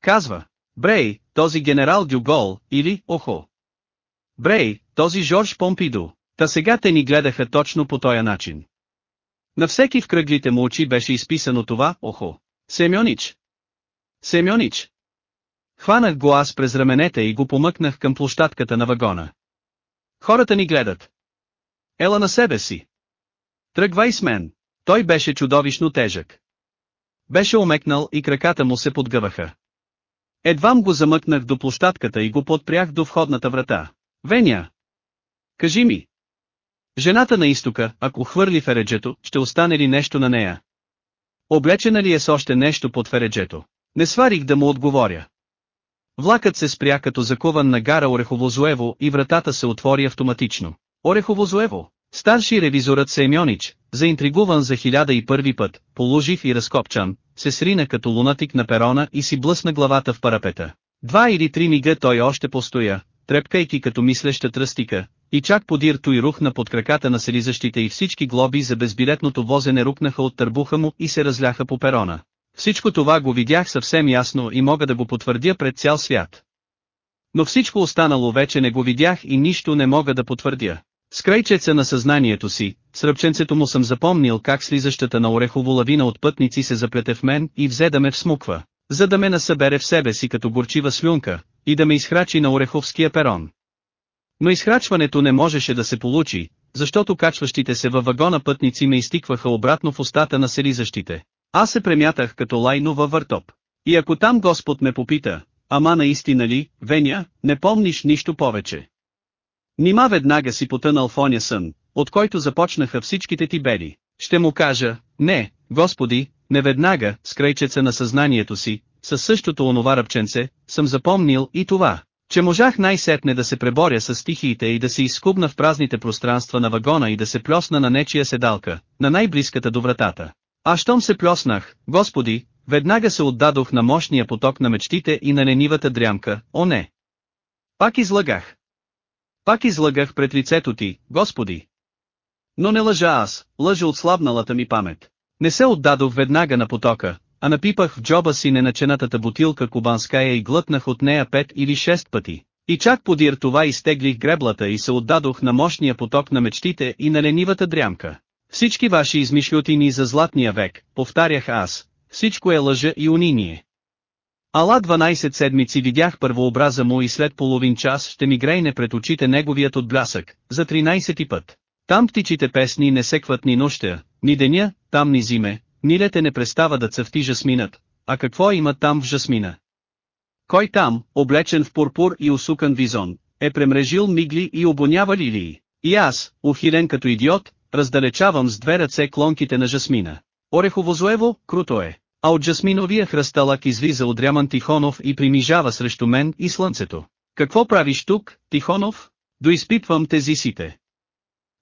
казва, Брей, този генерал Дюгол, или, охо. Брей, този Жорж Помпидо, та сега те ни гледаха точно по този начин. На всеки в кръглите му очи беше изписано това, охо. Семьонич. Семьонич. Хванах го аз през раменете и го помъкнах към площадката на вагона. Хората ни гледат. Ела на себе си. Тръгвай с мен. Той беше чудовищно тежък. Беше омекнал и краката му се подгъваха. Едвам го замъкнах до площадката и го подпрях до входната врата. Веня! Кажи ми! Жената на изтока, ако хвърли фереджето, ще остане ли нещо на нея? Облечена ли е с още нещо под фереджето? Не сварих да му отговоря. Влакът се спря като закован на гара Ореховозуево и вратата се отвори автоматично. Ореховозуево, старши ревизорът Семьонич, заинтригуван за хиляда и първи път, положив и разкопчан, се срина като лунатик на перона и си блъсна главата в парапета. Два или три мига той още постоя, трепкайки като мислеща тръстика, и чак подир той рухна под краката на селизащите и всички глоби за безбилетното возене рукнаха от търбуха му и се разляха по перона. Всичко това го видях съвсем ясно и мога да го потвърдя пред цял свят. Но всичко останало вече не го видях и нищо не мога да потвърдя. С крайчеца на съзнанието си, с ръбченцето му съм запомнил как слизащата на орехово лавина от пътници се заплете в мен и взе да ме всмуква, за да ме насъбере в себе си като горчива слюнка, и да ме изхрачи на ореховския перон. Но изхрачването не можеше да се получи, защото качващите се във вагона пътници ме изтикваха обратно в устата на селизащите. Аз се премятах като лайно във въртоп. И ако там Господ ме попита, ама наистина ли, Веня, не помниш нищо повече. Нима веднага си потънал в оня сън, от който започнаха всичките ти беди. Ще му кажа, не, Господи, не веднага, с крайчеца на съзнанието си, със същото онова ръбченце, съм запомнил и това, че можах най-сетне да се преборя с стихиите и да се изкубна в празните пространства на вагона и да се плесна на нечия седалка, на най-близката до вратата. А щом се плеснах, Господи, веднага се отдадох на мощния поток на мечтите и на ленивата дрямка, о не! Пак излагах. Пак излагах пред лицето ти, Господи. Но не лъжа аз, лъжа от слабналата ми памет. Не се отдадох веднага на потока, а напипах в джоба си неначенатата бутилка кубанская и глътнах от нея пет или шест пъти. И чак подир това изтеглих греблата и се отдадох на мощния поток на мечтите и на ленивата дрямка. Всички ваши измишлютини за златния век, повтарях аз, всичко е лъжа и униние. Ала 12 седмици видях първообраза му и след половин час ще ми грейне пред очите неговият отблясък, за 13 път. Там птичите песни не секват ни нощя, ни деня, там ни зиме, ни лете не престава да цъфти жасминът, а какво има там в жасмина? Кой там, облечен в пурпур и усукан визон, е премрежил мигли и обонява лилии? И аз, ухилен като идиот, раздалечавам с две ръце клонките на жасмина. Ореховозоево, круто е. А от жасминовия хръсталак излиза Одряман Тихонов и примижава срещу мен и слънцето. Какво правиш тук, Тихонов? Доизпитвам тезисите.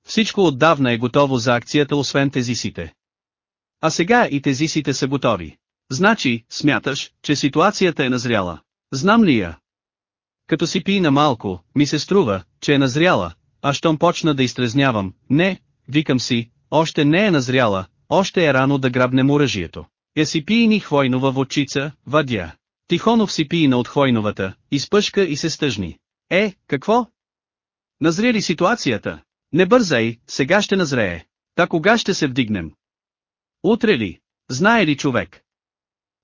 Всичко отдавна е готово за акцията освен тезисите. А сега и тезисите са готови. Значи, смяташ, че ситуацията е назряла. Знам ли я? Като си пи на малко, ми се струва, че е назряла, а щом почна да изтрезнявам, не, викам си, още не е назряла, още е рано да грабнем оръжието. Я си пи ни хвойнова водчица, вадя. Тихонов си пи на от хвойновата, изпъшка и се стъжни. Е, какво? Назря ли ситуацията? Не бързай, сега ще назрее. Та кога ще се вдигнем? Утре ли? Знае ли човек?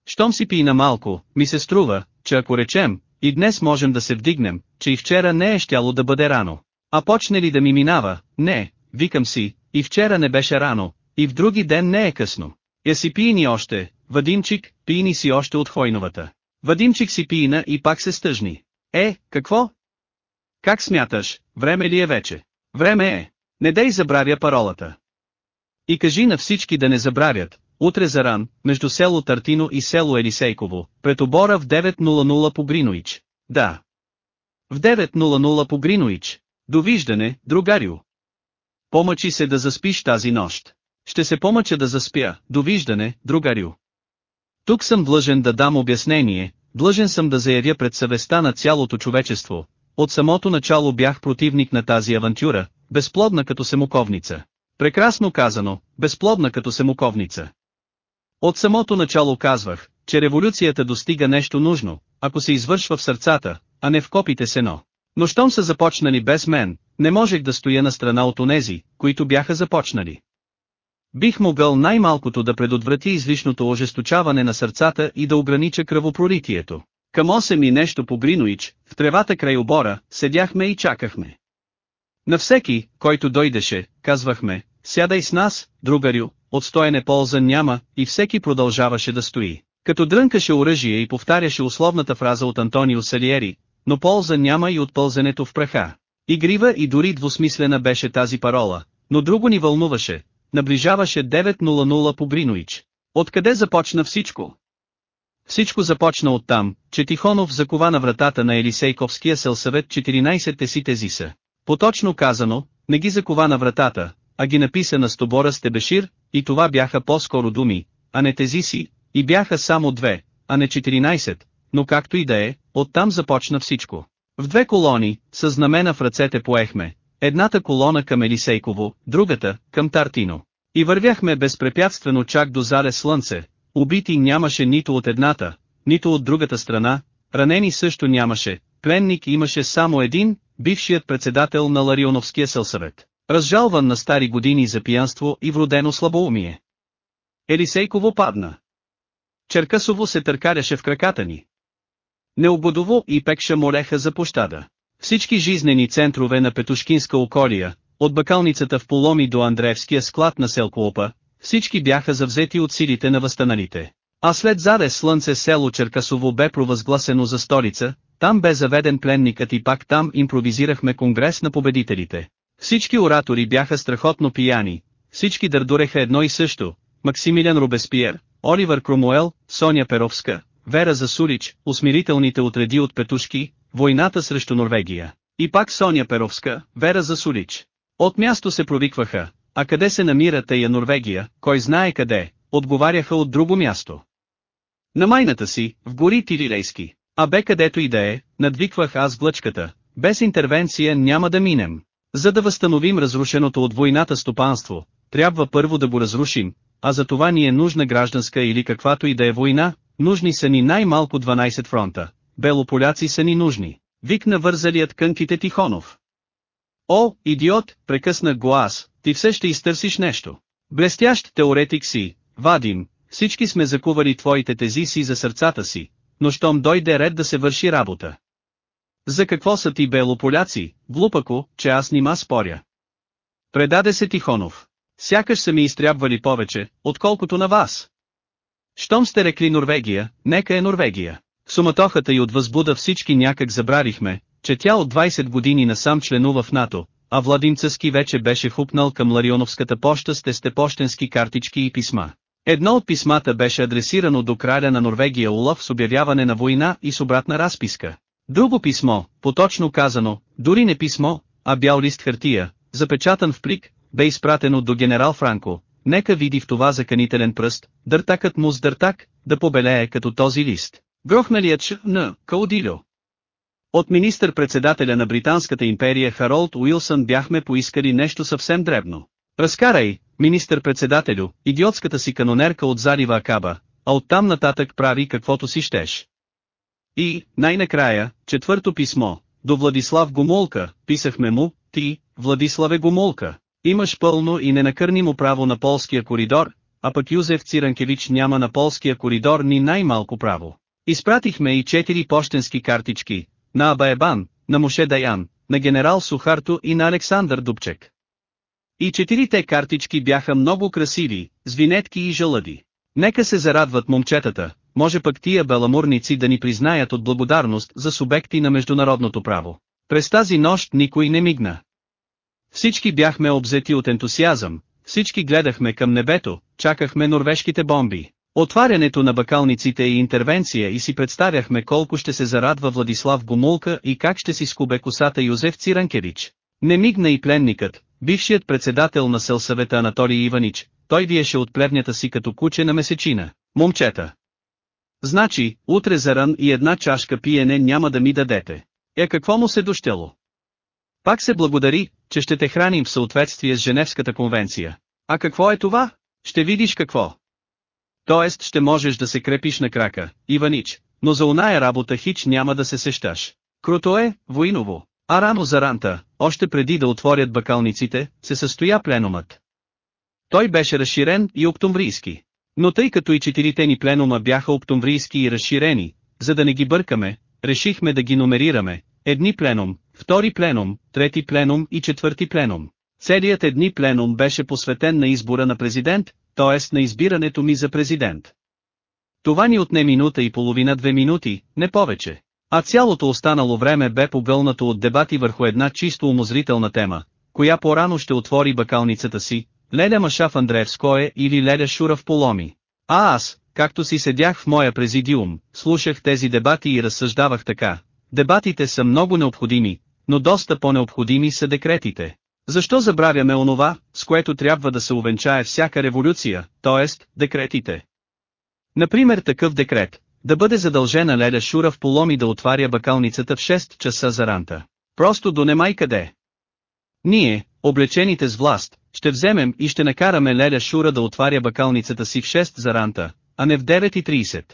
Щом си пи на малко, ми се струва, че ако речем, и днес можем да се вдигнем, че и вчера не е щяло да бъде рано. А почне ли да ми минава, не, викам си, и вчера не беше рано, и в други ден не е късно. Я си пиени още, Вадимчик, пиени си още от хойновата. Вадимчик си пиена и пак се стъжни. Е, какво? Как смяташ, време ли е вече? Време е. Не дай забравя паролата. И кажи на всички да не забравят, утре заран, между село Тартино и село Елисейково, пред обора в 9.00 по Гринович. Да. В 9.00 по Гринович. Довиждане, другарио. Помъчи се да заспиш тази нощ. Ще се помъча да заспя, довиждане, другарио. Тук съм длъжен да дам обяснение, длъжен съм да заявя пред съвестта на цялото човечество. От самото начало бях противник на тази авантюра, безплодна като семоковница. Прекрасно казано, безплодна като семоковница. От самото начало казвах, че революцията достига нещо нужно, ако се извършва в сърцата, а не в копите сено. Но щом са започнали без мен, не можех да стоя на страна от онези, които бяха започнали. Бих могъл най-малкото да предотврати излишното ожесточаване на сърцата и да огранича кръвопролитието. Към 8 и нещо по Гриноич, в тревата край обора, седяхме и чакахме. На всеки, който дойдеше, казвахме, сядай с нас, другарю, от стоене полза няма, и всеки продължаваше да стои. Като дрънкаше оръжие и повтаряше условната фраза от Антонио Салиери, но полза няма и от пълзенето в праха. Игрива и дори двусмислена беше тази парола, но друго ни вълнуваше, наближаваше 9.00 по Гриноич. Откъде започна всичко? Всичко започна оттам, че Тихонов закова на вратата на Елисейковския селсъвет 14 си тезиса. Поточно казано, не ги закова на вратата, а ги написа на стобора Стебешир, и това бяха по-скоро думи, а не тезиси, и бяха само две, а не 14, но както и да е, оттам започна всичко. В две колони, с знамена в ръцете поехме, едната колона към Елисейково, другата, към Тартино. И вървяхме безпрепятствено чак до заре слънце, убити нямаше нито от едната, нито от другата страна, ранени също нямаше, пленник имаше само един, бившият председател на Ларионовския селсъвет, разжалван на стари години за пиянство и вродено слабоумие. Елисейково падна. Черкасово се търкаряше в краката ни. Неободово и Пекша молеха за пощада. Всички жизнени центрове на Петушкинска околия, от бакалницата в Поломи до Андреевския склад на Селкоопа, всички бяха завзети от силите на възстаналите. А след заре слънце село Черкасово бе провъзгласено за столица, там бе заведен пленникът и пак там импровизирахме конгрес на победителите. Всички оратори бяха страхотно пияни, всички дърдуреха едно и също, Максимилиан Робеспиер, Оливър Кромуел, Соня Перовска, Вера Засулич, усмирителните отреди от Петушки, войната срещу Норвегия. И пак Соня Перовска, Вера Засулич. От място се провикваха, а къде се намира тая Норвегия, кой знае къде, отговаряха от друго място. На майната си, в гори Тилилейски, а бе където и да е, надвиквах аз глъчката, без интервенция няма да минем. За да възстановим разрушеното от войната стопанство, трябва първо да го разрушим, а за това ни е нужна гражданска или каквато и да е война, нужни са ни най-малко 12 фронта, белополяци са ни нужни, викна вързалият кънките Тихонов. О, идиот, прекъснах го аз, ти все ще изтърсиш нещо. Блестящ теоретик си, Вадим, всички сме закували твоите тези си за сърцата си, но щом дойде ред да се върши работа. За какво са ти белополяци, глупако, че аз нима споря. Предаде се Тихонов. Сякаш са ми изтрябвали повече, отколкото на вас. Щом сте рекли Норвегия, нека е Норвегия. В суматохата и от възбуда всички някак забравихме, че тя от 20 години насам членува в НАТО, а Владим Цъски вече беше хупнал към Ларионовската поща с тестепощенски картички и писма. Едно от писмата беше адресирано до краля на Норвегия Улов с обявяване на война и с обратна разписка. Друго писмо, поточно казано, дори не писмо, а бял лист хартия, запечатан в плик, бе изпратено до генерал Франко, нека види в това заканителен пръст, дъртакът му с дъртак, да побелее като този лист. Грохналият Ш. Н. Каудилю. От министър-председателя на Британската империя Харолд Уилсън бяхме поискали нещо съвсем дребно. Разкарай, министър-председателю, идиотската си канонерка от Зарива Акаба, а оттам нататък прави каквото си щеш. И, най-накрая, четвърто писмо, до Владислав Гомолка, писахме му, ти, Владиславе Гомолка, имаш пълно и ненакърнимо право на полския коридор, а пък Юзеф Циранкевич няма на полския коридор ни най-малко право. Изпратихме и четири почтенски картички, на Абаебан, на Моше Даян, на генерал Сухарто и на Александър Дубчек. И четирите картички бяха много красиви, с винетки и жалъди. Нека се зарадват момчетата, може пък тия беламурници да ни признаят от благодарност за субекти на международното право. През тази нощ никой не мигна. Всички бяхме обзети от ентусиазъм, Всички гледахме към небето, чакахме норвежките бомби. Отварянето на бакалниците и интервенция и си представяхме колко ще се зарадва Владислав Гомулка и как ще си скубе косата Йозеф Циранкевич. Не мигна и пленникът, бившият председател на селсъвета Анатолий Иванич, той виеше от плевнята си като куче на месечина. Момчета. Значи, утре за ран и една чашка пиене няма да ми дадете. Е какво му се дощело? Пак се благодари, че ще те храним в съответствие с Женевската конвенция. А какво е това? Ще видиш какво. Тоест ще можеш да се крепиш на крака, Иванич, но за оная работа хич няма да се сещаш. Круто е, воиново. А рано за ранта, още преди да отворят бакалниците, се състоя пленумът. Той беше разширен и октомврийски. Но тъй като и четирите ни пленума бяха октомврийски и разширени, за да не ги бъркаме, решихме да ги номерираме. Едни пленум, втори пленум, трети пленум и четвърти пленум. Целият едни пленум беше посветен на избора на президент, т.е. на избирането ми за президент. Това ни отне минута и половина-две минути, не повече. А цялото останало време бе погълнато от дебати върху една чисто умозрителна тема, коя по-рано ще отвори бакалницата си, Леля Машав Андреевское или Леля Шурав Поломи. А аз, както си седях в моя президиум, слушах тези дебати и разсъждавах така. Дебатите са много необходими, но доста по-необходими са декретите. Защо забравяме онова, с което трябва да се увенчае всяка революция, т.е. декретите? Например такъв декрет, да бъде задължена Леля Шура в поломи да отваря бакалницата в 6 часа за ранта. Просто до немай къде. Ние, облечените с власт, ще вземем и ще накараме Леля Шура да отваря бакалницата си в 6 за ранта, а не в 9.30.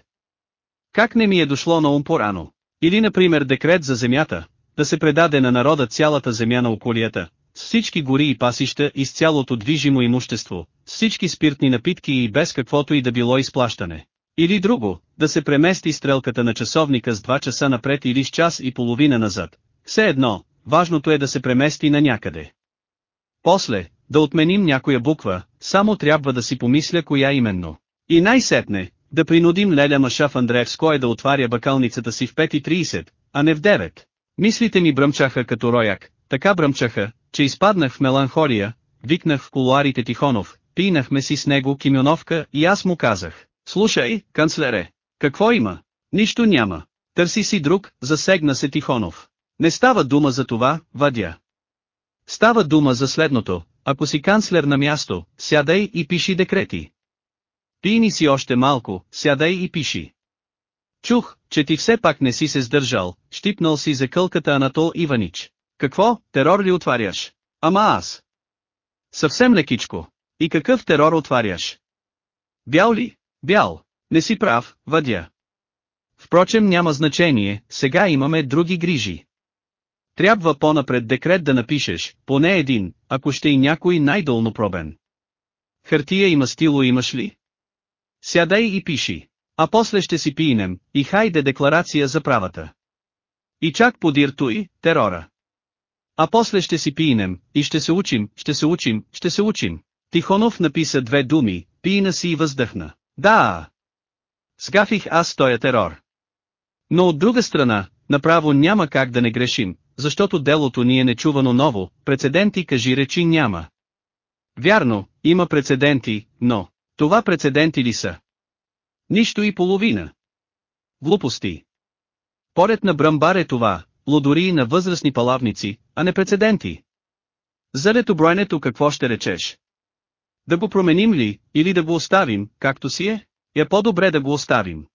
Как не ми е дошло на ум порано? Или например декрет за земята, да се предаде на народа цялата земя на околията, с всички гори и пасища и с цялото движимо имущество, с всички спиртни напитки и без каквото и да било изплащане. Или друго, да се премести стрелката на часовника с 2 часа напред или с час и половина назад. Все едно, важното е да се премести на някъде. После, да отменим някоя буква, само трябва да си помисля коя именно. И най-сетне, да принудим Леля Машав Андреевское да отваря бакалницата си в 5.30, а не в 9. Мислите ми бръмчаха като рояк, така бръмчаха, че изпаднах в меланхолия, викнах в кулуарите Тихонов, пинахме си с него кимионовка и аз му казах, слушай, канцлере, какво има? Нищо няма. Търси си друг, засегна се Тихонов. Не става дума за това, вадя. Става дума за следното, ако си канцлер на място, сядай и пиши декрети. Пини си още малко, сядай и пиши. Чух, че ти все пак не си се сдържал, щипнал си за кълката Анатол Иванич. Какво, терор ли отваряш? Ама аз. Съвсем лекичко. И какъв терор отваряш? Бял ли? Бял. Не си прав, въдя. Впрочем няма значение, сега имаме други грижи. Трябва по-напред декрет да напишеш, поне един, ако ще и някой най-долно пробен. Хартия и мастило имаш ли? Сядай и пиши. А после ще си пинем, и хайде декларация за правата. И чак подир той, терора. А после ще си пинем, и ще се учим, ще се учим, ще се учим. Тихонов написа две думи, пина си и въздъхна. Да. Сгафих аз тоя терор. Но от друга страна, направо няма как да не грешим, защото делото ни е нечувано ново, прецеденти кажи речи няма. Вярно, има прецеденти, но, това прецеденти ли са? Нищо и половина. Глупости. Поред на Бръмбар е това, лодори на възрастни палавници, а не прецеденти. За летобройнето какво ще речеш? Да го променим ли, или да го оставим, както си е? Е по-добре да го оставим.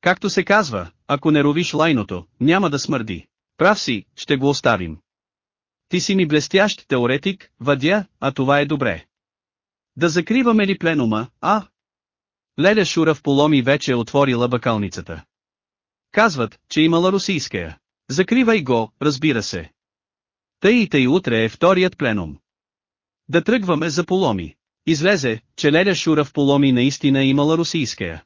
Както се казва, ако не ровиш лайното, няма да смърди. Прав си, ще го оставим. Ти си ми блестящ теоретик, въдя, а това е добре. Да закриваме ли пленума, а? Леля Шура в поломи вече отворила бакалницата. Казват, че имала русийская. Закривай го, разбира се. Тъй и тъй утре е вторият пленум. Да тръгваме за поломи. Излезе, че Леля Шура в поломи наистина имала русийская.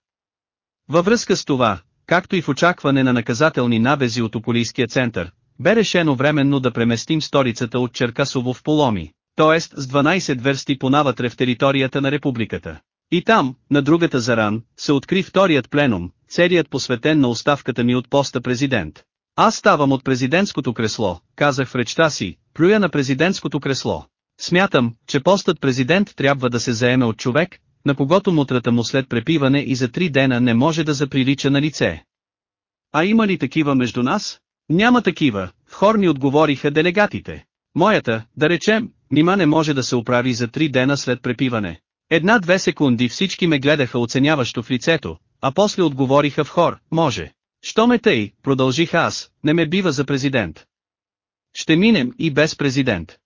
Във връзка с това, както и в очакване на наказателни набези от Ополийския център, бе решено временно да преместим столицата от Черкасово в Поломи, т.е. с 12 версти понавътре в територията на републиката. И там, на другата заран, се откри вторият пленум, целият посветен на оставката ми от поста президент. Аз ставам от президентското кресло, казах в речта си, плюя на президентското кресло. Смятам, че постът президент трябва да се заеме от човек, на когото мутрата му след препиване и за три дена не може да заприлича на лице. А има ли такива между нас? Няма такива, в хор ни отговориха делегатите. Моята, да речем, нима не може да се оправи за три дена след препиване. Една-две секунди всички ме гледаха оценяващо в лицето, а после отговориха в хор, може. Що ме тъй, продължих аз, не ме бива за президент. Ще минем и без президент.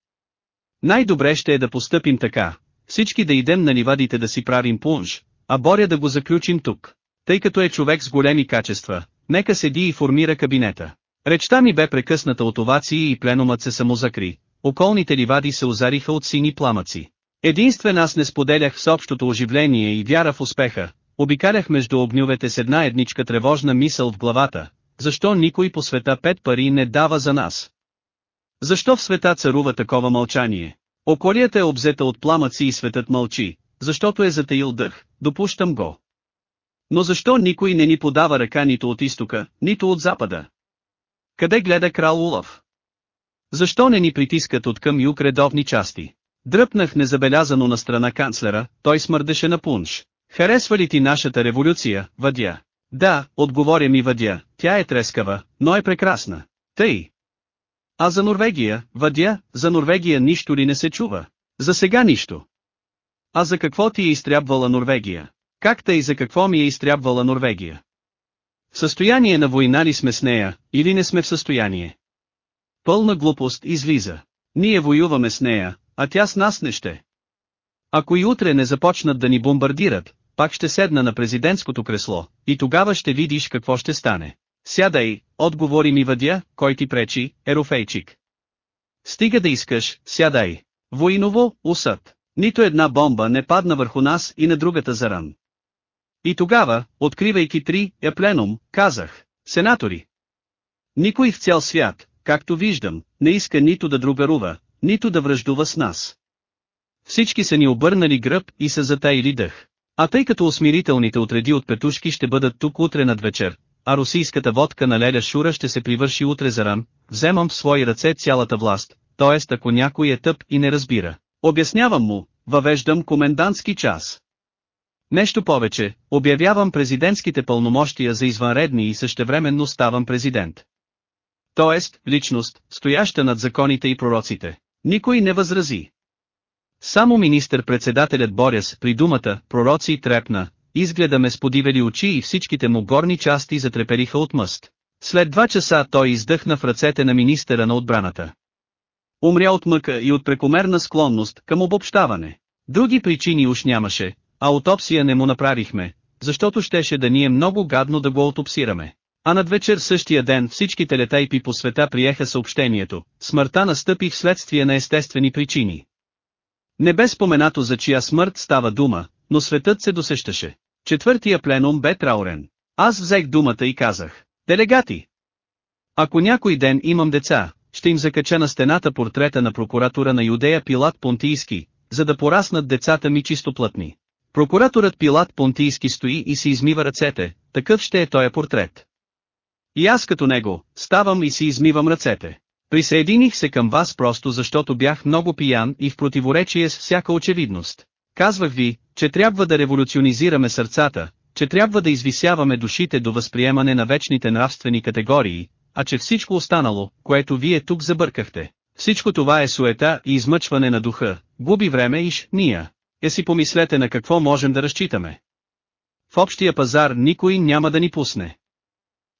Най-добре ще е да постъпим така, всички да идем на ливадите да си правим пунш, а Боря да го заключим тук. Тъй като е човек с големи качества, нека седи и формира кабинета. Речта ми бе прекъсната от овации и пленумът се самозакри, околните ливади се озариха от сини пламъци. Единствен аз не споделях всеобщото оживление и вяра в успеха, обикалях между огнювете с една едничка тревожна мисъл в главата, защо никой по света пет пари не дава за нас? Защо в света царува такова мълчание? Околията е обзета от пламъци и светът мълчи, защото е затаил дъх, допущам го. Но защо никой не ни подава ръка нито от изтока, нито от запада? Къде гледа крал Улав? Защо не ни притискат от към юг редовни части? Дръпнах незабелязано на страна канцлера, той смърдеше на пунш. Харесва ли ти нашата революция, Вадя? Да, отговоря ми Вадя, тя е трескава, но е прекрасна. Тъй. А за Норвегия, Вадя, за Норвегия нищо ли не се чува? За сега нищо. А за какво ти е изтрябвала Норвегия? Как и за какво ми е изтрябвала Норвегия? В състояние на война ли сме с нея, или не сме в състояние? Пълна глупост излиза. Ние воюваме с нея, а тя с нас не ще. Ако и утре не започнат да ни бомбардират, пак ще седна на президентското кресло, и тогава ще видиш какво ще стане. Сядай, отговори ми въдя, кой ти пречи, ерофейчик. Стига да искаш, сядай. Воиново, усът. Нито една бомба не падна върху нас и на другата заран. И тогава, откривайки три, я пленум, казах, сенатори. Никой в цял свят, както виждам, не иска нито да другарува, нито да връждува с нас. Всички са ни обърнали гръб и са затаили дъх. А тъй като усмирителните отреди от петушки ще бъдат тук утре над вечер, а русийската водка на Леля Шура ще се привърши утре заран, вземам в свои ръце цялата власт, т.е. ако някой е тъп и не разбира. Обяснявам му, въвеждам комендантски час. Нещо повече, обявявам президентските пълномощия за извънредни и същевременно ставам президент. Тоест, личност, стояща над законите и пророците. Никой не възрази. Само министър-председателят Боряс при думата «пророци» трепна, изгледаме с подивели очи и всичките му горни части затрепериха от мъст. След два часа той издъхна в ръцете на министъра на отбраната. Умря от мъка и от прекомерна склонност към обобщаване. Други причини уж нямаше, а аутопсия не му направихме, защото щеше да ни е много гадно да го аутопсираме. А над вечер същия ден всички телетайпи по света приеха съобщението, смъртта настъпи вследствие на естествени причини. Не бе споменато за чия смърт става дума, но светът се досещаше. Четвъртия пленум бе траурен. Аз взех думата и казах, делегати. Ако някой ден имам деца, ще им закача на стената портрета на прокуратура на Юдея Пилат Понтийски, за да пораснат децата ми чистоплътни. Прокураторът Пилат Понтийски стои и си измива ръцете, такъв ще е този портрет. И аз като него, ставам и си измивам ръцете. Присъединих се към вас просто защото бях много пиян и в противоречие с всяка очевидност. Казвах ви, че трябва да революционизираме сърцата, че трябва да извисяваме душите до възприемане на вечните нравствени категории, а че всичко останало, което вие тук забъркахте, всичко това е суета и измъчване на духа, губи време иш, ния. Е си помислете на какво можем да разчитаме. В общия пазар никой няма да ни пусне.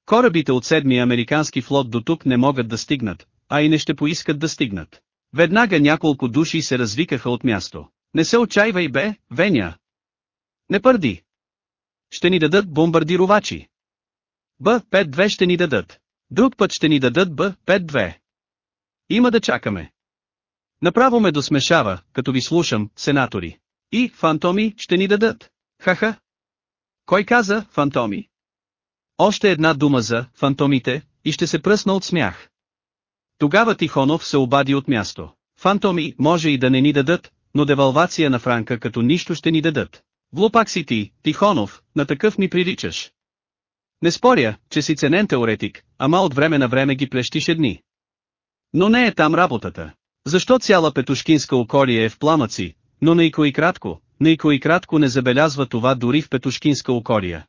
Корабите от седмия американски флот до тук не могат да стигнат, а и не ще поискат да стигнат. Веднага няколко души се развикаха от място. Не се отчаивай бе, Веня. Не пърди. Ще ни дадат бомбардировачи. Б-5-2 ще ни дадат. Друг път ще ни дадат Б-5-2. Има да чакаме. Направо ме досмешава, като ви слушам, сенатори. И, фантоми, ще ни дадат. Ха-ха. Кой каза, фантоми? Още една дума за фантомите, и ще се пръсна от смях. Тогава Тихонов се обади от място. Фантоми може и да не ни дадат, но девалвация на франка като нищо ще ни дадат. Глупак си ти, Тихонов, на такъв ми приличаш. Не споря, че си ценен теоретик, ама от време на време ги плещиш едни. Но не е там работата. Защо цяла петушкинска околия е в пламъци, но Нейко и кратко, Нейко и кратко не забелязва това дори в петушкинска околия.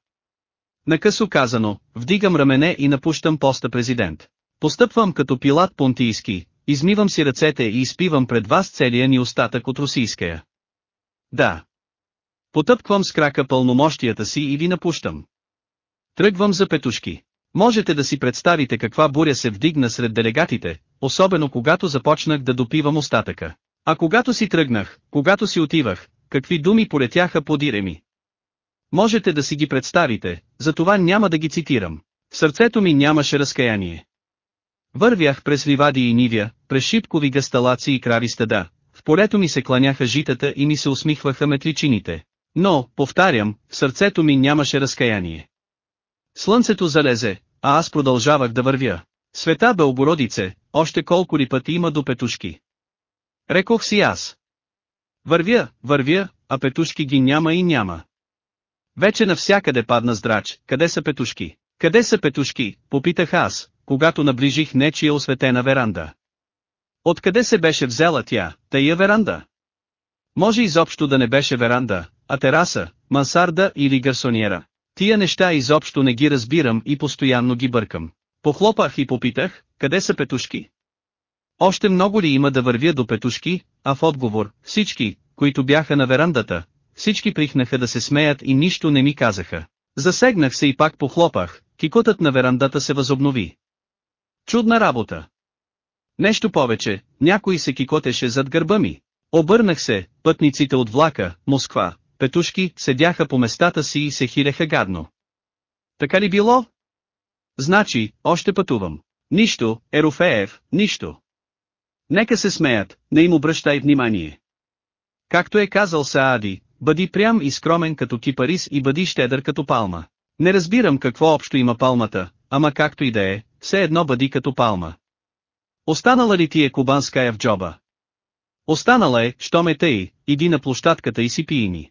Накъсо казано, вдигам рамене и напущам поста президент. Постъпвам като пилат понтийски, измивам си ръцете и изпивам пред вас целия ни остатък от русийская. Да. Потъпквам с крака пълномощията си и ви напущам. Тръгвам за петушки. Можете да си представите каква буря се вдигна сред делегатите, особено когато започнах да допивам остатъка. А когато си тръгнах, когато си отивах, какви думи полетяха подире ми. Можете да си ги представите, затова няма да ги цитирам. В сърцето ми нямаше разкаяние. Вървях през ливади и нивя, през шипкови гасталаци и крави стада, в полето ми се кланяха житата и ми се усмихваха метличините. Но, повтарям, в сърцето ми нямаше разкаяние. Слънцето залезе, а аз продължавах да вървя. Света Белгородице, още колко ли пъти има до петушки. Рекох си аз. Вървя, вървя, а петушки ги няма и няма. Вече навсякъде падна здрач, къде са петушки? Къде са петушки, попитах аз, когато наближих нечия осветена веранда. Откъде се беше взела тя, тая веранда? Може изобщо да не беше веранда, а тераса, мансарда или гарсониера. Тия неща изобщо не ги разбирам и постоянно ги бъркам. Похлопах и попитах, къде са петушки? Още много ли има да вървя до петушки, а в отговор, всички, които бяха на верандата, всички прихнаха да се смеят и нищо не ми казаха. Засегнах се и пак похлопах, кикотът на верандата се възобнови. Чудна работа. Нещо повече, някой се кикотеше зад гърба ми. Обърнах се, пътниците от влака, Москва, петушки, седяха по местата си и се хиреха гадно. Така ли било? Значи, още пътувам. Нищо, Ерофеев, нищо. Нека се смеят, не им обръщай внимание. Както е казал Саади, бъди прям и скромен като кипарис и бъди щедър като палма. Не разбирам какво общо има палмата, ама както и да е, все едно бъди като палма. Останала ли ти е кубанская в джоба? Останала е, що ме тъй, иди на площадката и си пиини.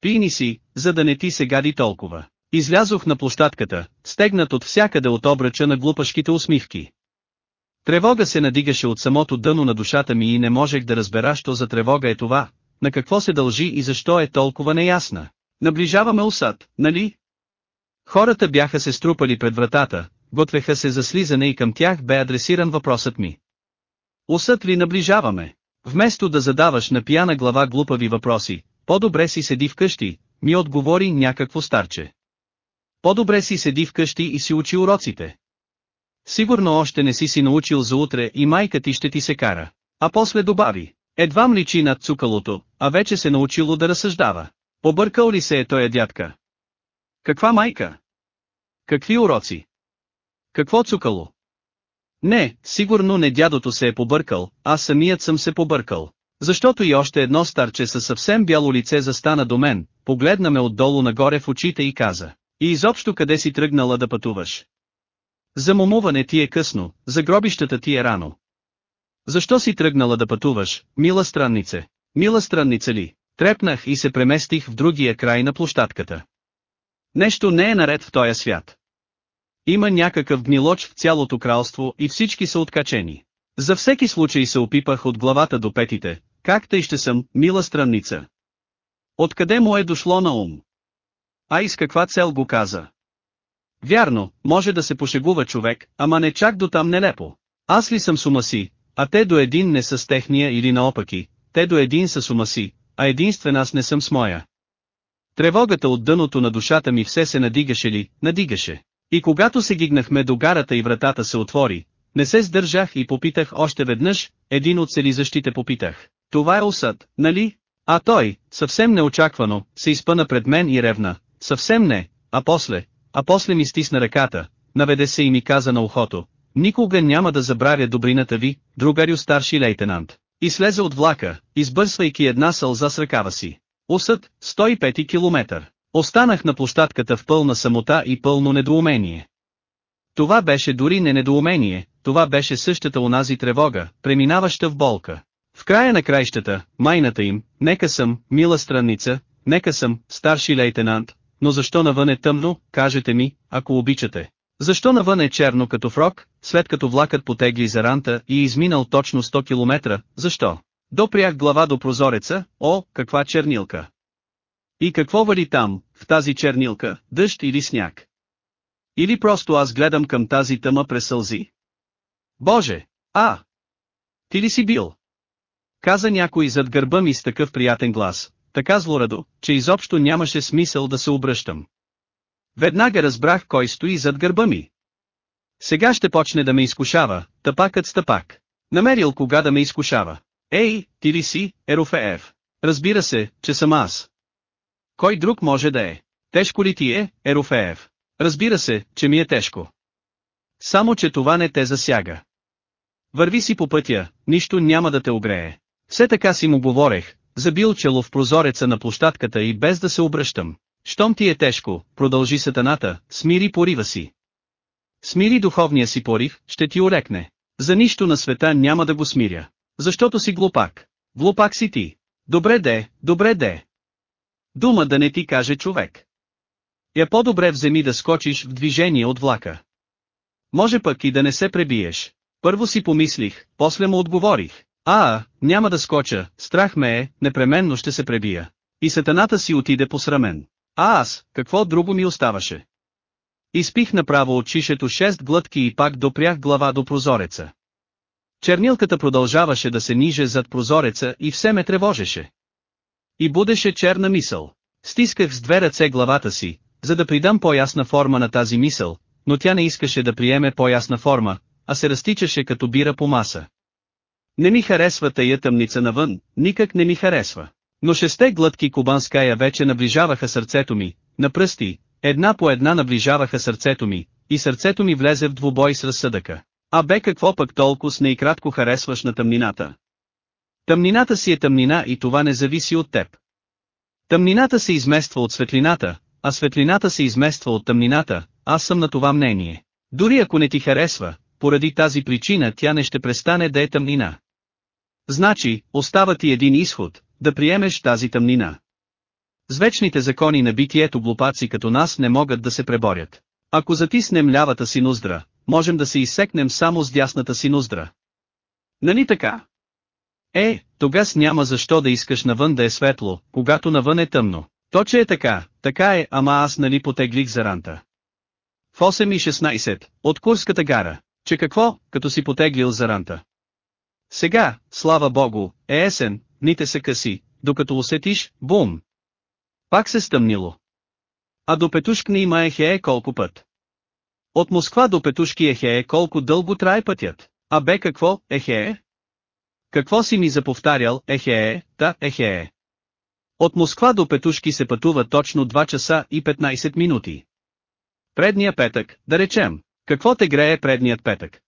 Пиини си, за да не ти се гади толкова. Излязох на площадката, стегнат от всякъде от обръча на глупашките усмивки. Тревога се надигаше от самото дъно на душата ми и не можех да разбера що за тревога е това, на какво се дължи и защо е толкова неясна. Наближаваме усад, нали? Хората бяха се струпали пред вратата, готвеха се за слизане и към тях бе адресиран въпросът ми. Усът ли наближаваме? Вместо да задаваш на пияна глава глупави въпроси, по-добре си седи вкъщи, ми отговори някакво старче. По-добре си седи вкъщи и си учи уроците. Сигурно още не си си научил за утре и майка ти ще ти се кара. А после добави, едва мличи над цукалото, а вече се научило да разсъждава. Побъркал ли се е тоя дядка? Каква майка? Какви уроци? Какво цукало? Не, сигурно не дядото се е побъркал, аз самият съм се побъркал. Защото и още едно старче със съвсем бяло лице застана до мен, погледна ме отдолу нагоре в очите и каза. И изобщо къде си тръгнала да пътуваш? За момуване ти е късно, за гробищата ти е рано. Защо си тръгнала да пътуваш, мила страннице? Мила странница ли? Трепнах и се преместих в другия край на площадката. Нещо не е наред в този свят. Има някакъв гнилоч в цялото кралство и всички са откачени. За всеки случай се опипах от главата до петите, как тъй ще съм, мила странница. Откъде му е дошло на ум? А и с каква цел го каза? Вярно, може да се пошегува човек, ама не чак до там нелепо. Аз ли съм с си, а те до един не са с техния или наопаки, те до един са с си, а единствен аз не съм с моя. Тревогата от дъното на душата ми все се надигаше ли, надигаше. И когато се гигнахме до гарата и вратата се отвори, не се сдържах и попитах още веднъж, един от селизащите попитах. Това е усъд, нали? А той, съвсем неочаквано, се изпъна пред мен и ревна. Съвсем не, а после, а после ми стисна ръката, наведе се и ми каза на ухото. Никога няма да забравя добрината ви, другарю старши лейтенант. И слезе от влака, избърсвайки една сълза с ръкава си. Усъд, 105 километър. Останах на площадката в пълна самота и пълно недоумение. Това беше дори не недоумение, това беше същата онази тревога, преминаваща в болка. В края на краищата, майната им, нека съм, мила странница, нека съм, старши лейтенант, но защо навън е тъмно, кажете ми, ако обичате. Защо навън е черно като фрок, след като влакът потегли за ранта и е изминал точно 100 км, защо? Допрях глава до прозореца, о, каква чернилка! И какво вали там, в тази чернилка, дъжд или сняг? Или просто аз гледам към тази тъма през сълзи? Боже! А! Ти ли си бил? Каза някой зад гърба ми с такъв приятен глас, така злорадо, че изобщо нямаше смисъл да се обръщам. Веднага разбрах кой стои зад гърба ми. Сега ще почне да ме изкушава, тъпакът с тъпак. Намерил кога да ме изкушава. Ей, ти ли си, Ерофеев? Разбира се, че съм аз. Кой друг може да е? Тежко ли ти е, Ерофеев? Разбира се, че ми е тежко. Само че това не те засяга. Върви си по пътя, нищо няма да те огрее. Все така си му говорех, забил чело в прозореца на площадката и без да се обръщам. Щом ти е тежко, продължи сатаната, смири порива си. Смири духовния си порив, ще ти орекне. За нищо на света няма да го смиря. Защото си глупак. Глупак си ти. Добре де, добре де. Дума да не ти каже човек. Я по-добре вземи да скочиш в движение от влака. Може пък и да не се пребиеш. Първо си помислих, после му отговорих. А, няма да скоча, страх ме е, непременно ще се пребия. И сатаната си отиде посрамен. А аз, какво друго ми оставаше? Изпих направо от шишето шест глътки и пак допрях глава до прозореца. Чернилката продължаваше да се ниже зад прозореца и все ме тревожеше. И будеше черна мисъл. Стисках с две ръце главата си, за да придам по-ясна форма на тази мисъл, но тя не искаше да приеме по-ясна форма, а се разтичаше като бира по маса. Не ми харесва тая тъмница навън, никак не ми харесва. Но шесте глътки кубанская вече наближаваха сърцето ми, на пръсти, една по една наближаваха сърцето ми, и сърцето ми влезе в двубой с разсъдъка. А бе какво пък толкова с не и кратко харесваш на тъмнината? Тъмнината си е тъмнина и това не зависи от теб. Тъмнината се измества от светлината, а светлината се измества от тъмнината, аз съм на това мнение. Дори ако не ти харесва, поради тази причина тя не ще престане да е тъмнина. Значи, остава ти един изход, да приемеш тази тъмнина. С вечните закони на битието глупаци като нас не могат да се преборят. Ако затиснем лявата си ноздра, можем да се изсекнем само с дясната си ноздра. Нали така? Е, тогас няма защо да искаш навън да е светло, когато навън е тъмно. То че е така, така е, ама аз нали потеглих за ранта. В 8.16, от Курската гара, че какво, като си потеглил за ранта. Сега, слава богу, е есен, ните се къси, докато усетиш, бум. Пак се стъмнило. А до Петушкни има ехее колко път. От Москва до Петушки ехее колко дълго трае пътят. А бе какво, ехее? Какво си ми заповтарял, ехее, та, ехее. От Москва до Петушки се пътува точно 2 часа и 15 минути. Предния петък, да речем, какво те грее предният петък?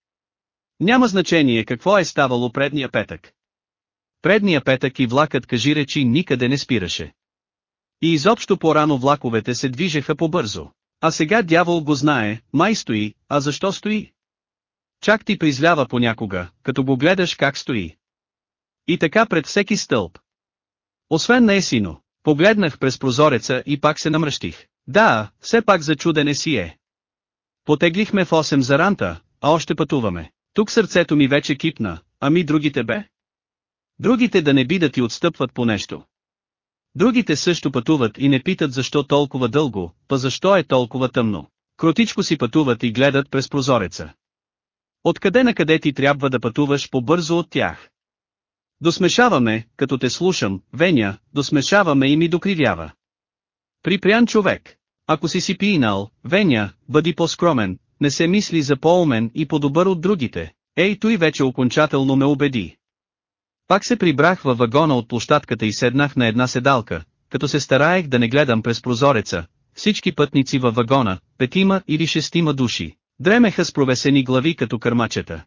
Няма значение какво е ставало предния петък. Предния петък и влакът кажи речи никъде не спираше. И изобщо по-рано влаковете се движеха по-бързо. А сега дявол го знае, май стои, а защо стои? Чак ти призлява понякога, като го гледаш как стои. И така пред всеки стълб. Освен на Есино, погледнах през прозореца и пак се намръщих. Да, все пак за чудене си е. Потеглихме в 8 за ранта, а още пътуваме. Тук сърцето ми вече кипна, ами другите бе? Другите да не би да ти отстъпват по нещо. Другите също пътуват и не питат защо толкова дълго, па защо е толкова тъмно. Кротичко си пътуват и гледат през прозореца. Откъде на къде ти трябва да пътуваш по-бързо от тях? Досмешаваме, като те слушам, Веня, досмешаваме и ми докривява. Припрян човек. Ако си си пинал, Веня, бъди по-скромен, не се мисли за по-умен и по-добър от другите. Ей, той вече окончателно ме убеди. Пак се прибрах във вагона от площадката и седнах на една седалка, като се стараех да не гледам през прозореца. Всички пътници във вагона, петима или шестима души, дремеха с провесени глави като кърмачета.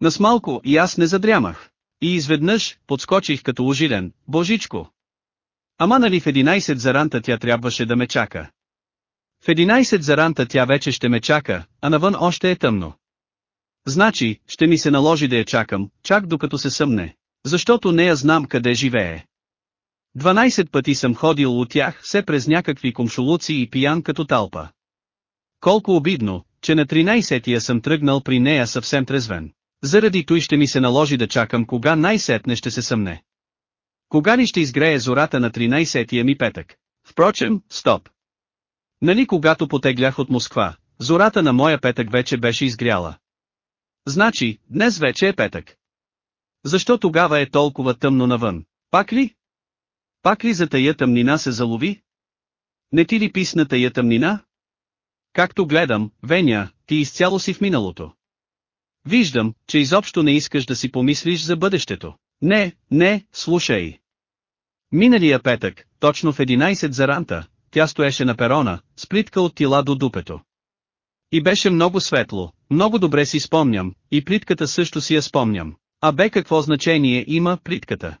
Насмалко и аз не задрямах. И изведнъж, подскочих като ужилен, божичко. Ама нали в 11 заранта тя трябваше да ме чака. В 11 заранта тя вече ще ме чака, а навън още е тъмно. Значи, ще ми се наложи да я чакам, чак докато се съмне. Защото не я знам къде живее. 12 пъти съм ходил от тях все през някакви комшулуци и пиян като талпа. Колко обидно, че на 13-тия съм тръгнал при нея съвсем трезвен. Заради той ще ми се наложи да чакам кога най-сетне ще се съмне. Кога ли ще изгрее зората на 13-тия ми петък? Впрочем, стоп. Нали когато потеглях от Москва, зората на моя петък вече беше изгряла. Значи, днес вече е петък. Защо тогава е толкова тъмно навън? Пак ли? Пак ли за тая тъмнина се залови? Не ти ли писна тая тъмнина? Както гледам, Веня, ти изцяло си в миналото. Виждам, че изобщо не искаш да си помислиш за бъдещето. Не, не, слушай. Миналия петък, точно в 11 за ранта, тя стоеше на перона, с плитка от тила до дупето. И беше много светло, много добре си спомням, и плитката също си я спомням. А бе какво значение има плитката?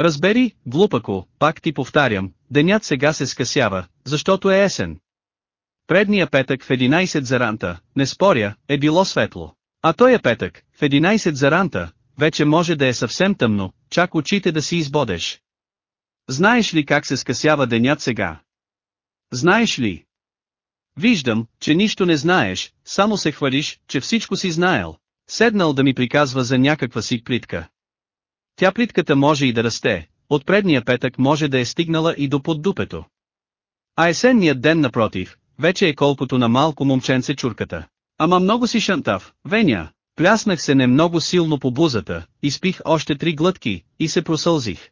Разбери, глупако, пак ти повтарям, денят сега се скъсява, защото е есен. Предния петък в 11 за ранта, не споря, е било светло. А той е петък, в 11 за ранта, вече може да е съвсем тъмно, чак очите да си избодеш. Знаеш ли как се скъсява денят сега? Знаеш ли? Виждам, че нищо не знаеш, само се хвалиш, че всичко си знаел. Седнал да ми приказва за някаква си плитка. Тя плитката може и да расте, от предния петък може да е стигнала и до поддупето. А есенният ден напротив, вече е колкото на малко момченце чурката. Ама много си шантав, Веня. Пляснах се не много силно по бузата, изпих още три глътки, и се просълзих.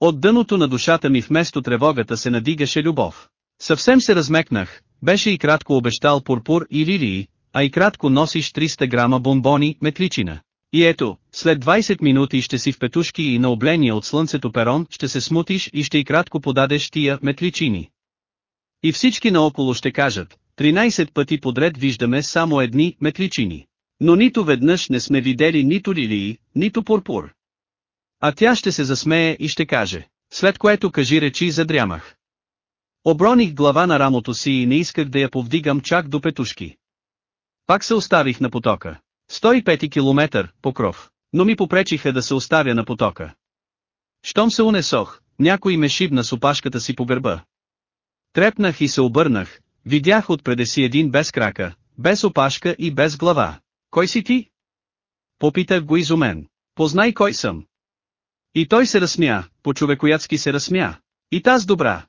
От дъното на душата ми вместо тревогата се надигаше любов. Съвсем се размекнах, беше и кратко обещал пурпур и лилии, а и кратко носиш 300 грама бомбони, метличина. И ето, след 20 минути ще си в петушки и на обления от слънцето перон ще се смутиш и ще и кратко подадеш тия метличини. И всички наоколо ще кажат, 13 пъти подред виждаме само едни метличини. Но нито веднъж не сме видели нито лилии, нито пурпур. А тя ще се засмее и ще каже, след което кажи речи задрямах. Оброних глава на рамото си и не исках да я повдигам чак до петушки. Пак се оставих на потока. 105 километър, покров, но ми попречиха да се оставя на потока. Щом се унесох, някой ме шибна с опашката си по гърба. Трепнах и се обърнах, видях отпреде си един без крака, без опашка и без глава. Кой си ти? Попитах го изумен. Познай кой съм. И той се разсмя, по-човекояцки се разсмя. И таз добра.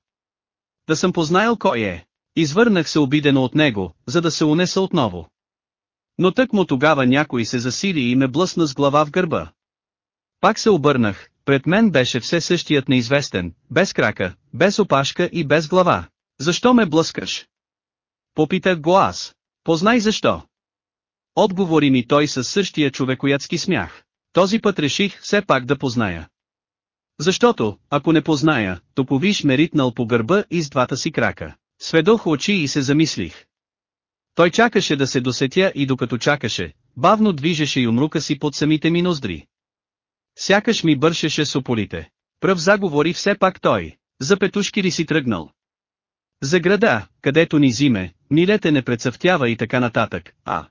Да съм познаел кой е. Извърнах се обидено от него, за да се унеса отново. Но тък му тогава някой се засили и ме блъсна с глава в гърба. Пак се обърнах, пред мен беше все същият неизвестен, без крака, без опашка и без глава. Защо ме блъскаш? Попитах го аз. Познай защо. Отговори ми той със същия човекоядски смях. Този път реших все пак да позная. Защото, ако не позная, то повиш ме ритнал по гърба и с двата си крака. Сведох очи и се замислих. Той чакаше да се досетя и докато чакаше, бавно движеше юмрука си под самите ми ноздри. Сякаш ми бършеше сополите. Пръв заговори все пак той. За петушки ли си тръгнал? За града, където ни зиме, милете не прецъфтява и така нататък, а.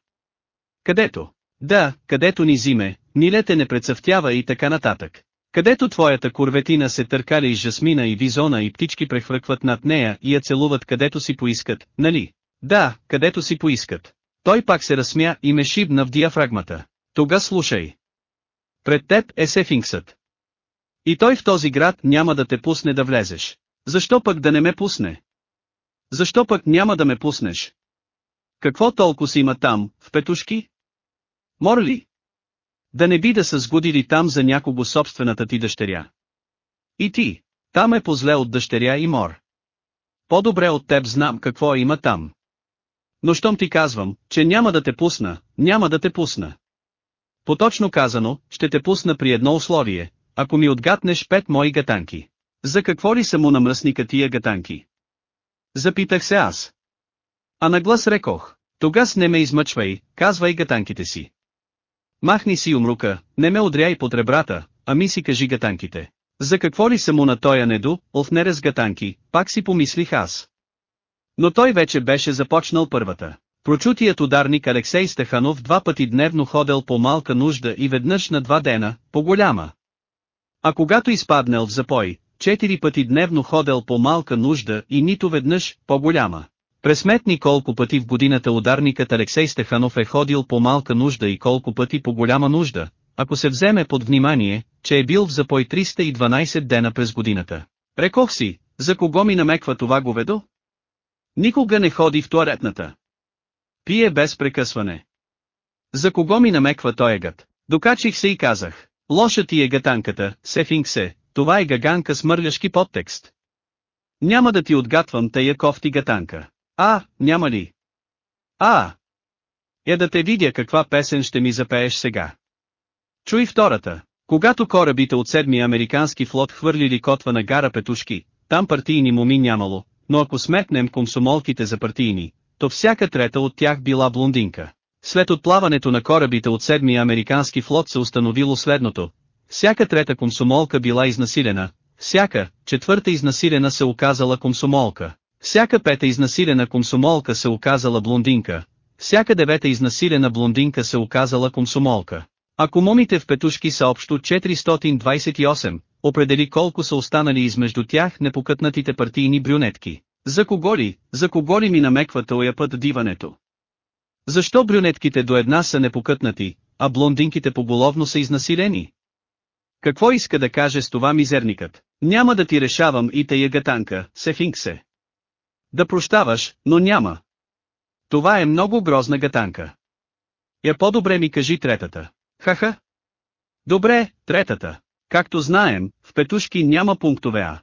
Където? Да, където ни зиме, милете не прецъфтява и така нататък. Където твоята курветина се търкали из жасмина и визона и птички прехвъркват над нея и я целуват където си поискат, нали? Да, където си поискат. Той пак се разсмя и ме шибна в диафрагмата. Тога слушай. Пред теб е Сефинксът. И той в този град няма да те пусне да влезеш. Защо пък да не ме пусне? Защо пък няма да ме пуснеш? Какво толкова си има там, в петушки? Морли? Да не би да са сгодили там за някого собствената ти дъщеря. И ти, там е позле от дъщеря и мор. По-добре от теб знам какво има там. Но щом ти казвам, че няма да те пусна, няма да те пусна. Поточно казано, ще те пусна при едно условие, ако ми отгатнеш пет мои гатанки. За какво ли са му на мръсника тия гатанки? Запитах се аз. А наглас рекох, тогас не ме измъчвай, казвай гатанките си. Махни си умрука, не ме удряй под ребрата, ами си кажи гатанките. За какво ли са му на тоя неду, не гатанки, пак си помислих аз. Но той вече беше започнал първата. Прочутият ударник Алексей Стеханов два пъти дневно ходел по малка нужда и веднъж на два дена, по голяма. А когато изпаднал в запой, четири пъти дневно ходел по малка нужда и нито веднъж, по голяма. Пресметни колко пъти в годината ударникът Алексей Стеханов е ходил по малка нужда и колко пъти по голяма нужда, ако се вземе под внимание, че е бил в запой 312 дена през годината. Рекох си, за кого ми намеква това говедо? Никога не ходи в туалетната. Пие без прекъсване. За кого ми намеква той гът? Докачих се и казах. Лоша ти е гатанката, сефинг се, това е гаганка с мърляшки подтекст. Няма да ти отгатвам тая кофти гатанка. А, няма ли? А! Я да те видя каква песен ще ми запееш сега. Чуй втората. Когато корабите от седми американски флот хвърлили котва на гара Петушки, там партийни моми нямало, но ако сметнем комсомолките за партийни, то всяка трета от тях била блондинка. След отплаването на корабите от седми американски флот се установило следното. Всяка трета комсомолка била изнасилена, всяка четвърта изнасилена се оказала комсомолка, всяка пета изнасилена комсомолка се оказала блондинка, всяка девета изнасилена блондинка се оказала комсомолка. Ако момите в петушки са общо 428, определи колко са останали измежду тях непокътнатите партийни брюнетки. За кого ли, за кого ли ми намеква тоя път диването? Защо брюнетките до една са непокътнати, а блондинките поголовно са изнасилени? Какво иска да каже с това мизерникът? Няма да ти решавам и тая гатанка, се. Да прощаваш, но няма. Това е много грозна гатанка. Я по-добре ми кажи третата. Хаха. Добре, третата. Както знаем, в петушки няма пунктове А.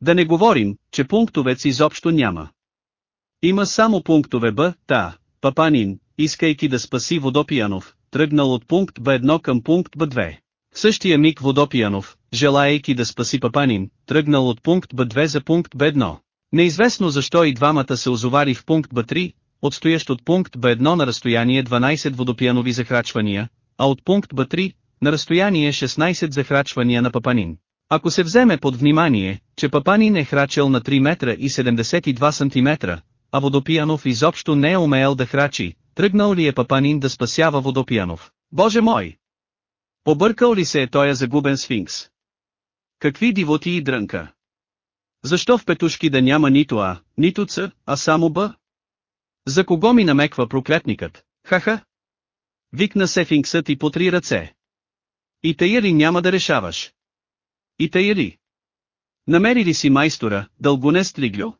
Да не говорим, че пунктовец изобщо няма. Има само пунктове Б, Та, Папанин, искайки да спаси Водопиянов, тръгнал от пункт Б1 към пункт Б2. В същия миг Водопиянов, желаейки да спаси Папанин, тръгнал от пункт Б2 за пункт Б1. Неизвестно защо и двамата се озовари в пункт Б3, отстоящ от пункт Б1 на разстояние 12 водопиянови захрачвания, а от пункт Б3, на разстояние 16 захрачвания на Папанин. Ако се вземе под внимание, че Папанин е храчел на 3 метра и 72 см, а Водопиянов изобщо не е умеел да храчи, тръгнал ли е Папанин да спасява Водопиянов? Боже мой! Побъркал ли се е тоя загубен сфинкс? Какви дивоти и дрънка? Защо в петушки да няма нито А, нито Ц, а само Б? За кого ми намеква проклетникът? Хаха? Викна Сефинксът и по три ръце. И тъй ли няма да решаваш? И тъй ли? Намери ли си майстора, дългоне стриглю?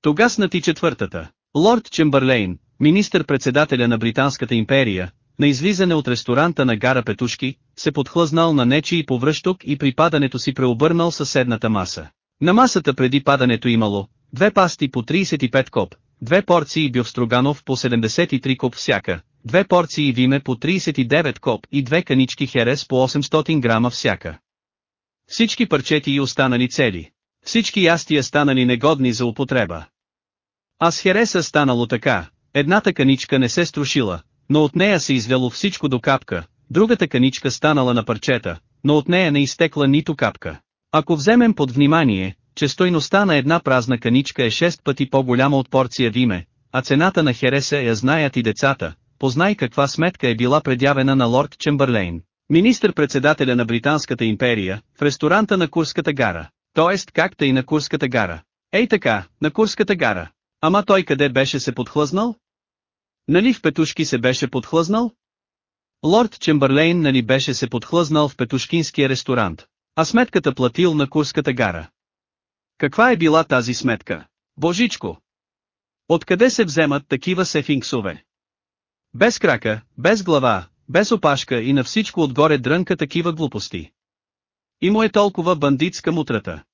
Тогасна ти четвъртата. Лорд Чембърлейн, министър-председателя на Британската империя, на излизане от ресторанта на гара Петушки, се подхлъзнал на нечи повръщок и при падането си преобърнал съседната маса. На масата преди падането имало, две пасти по 35 коп, две порции бювстроганов по 73 коп всяка, две порции виме по 39 коп и две канички херес по 800 грама всяка. Всички парчети и останали цели. Всички ястия станали негодни за употреба. А с хереса станало така, едната каничка не се струшила, но от нея се извело всичко до капка, другата каничка станала на парчета, но от нея не изтекла нито капка. Ако вземем под внимание, че стойността на една празна каничка е 6 пъти по-голяма от порция виме, а цената на Хереса я знаят и децата, познай каква сметка е била предявена на лорд Чембърлейн, министър-председателя на Британската империя, в ресторанта на Курската гара, т.е. какта и на Курската гара. Ей така, на Курската гара. Ама той къде беше се подхлъзнал? Нали в петушки се беше подхлъзнал? Лорд Чембърлейн нали беше се подхлъзнал в петушкинския ресторант, а сметката платил на Курската гара. Каква е била тази сметка? Божичко! Откъде се вземат такива сефинксове? Без крака, без глава, без опашка и на всичко отгоре дрънка такива глупости. И му е толкова бандитска мутрата.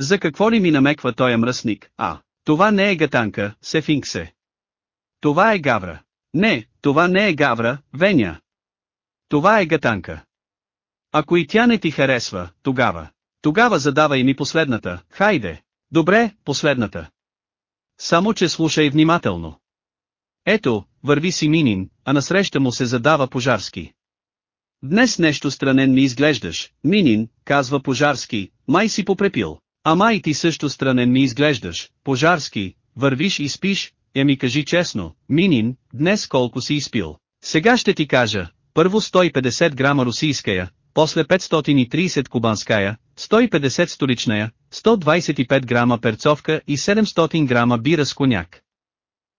За какво ли ми намеква той мръсник, а, това не е гатанка, сефинксе. Това е гавра. Не, това не е гавра, Веня. Това е гатанка. Ако и тя не ти харесва, тогава. Тогава задавай ми последната, хайде. Добре, последната. Само че слушай внимателно. Ето, върви си Минин, а насреща му се задава Пожарски. Днес нещо странен ми изглеждаш, Минин, казва Пожарски, май си попрепил. А май ти също странен ми изглеждаш, Пожарски, вървиш и спиш, я ми кажи честно, Минин, днес колко си изпил. Сега ще ти кажа, първо 150 грама русийская, после 530 кубанская, 150 столичная, 125 грама перцовка и 700 грама бира с коняк.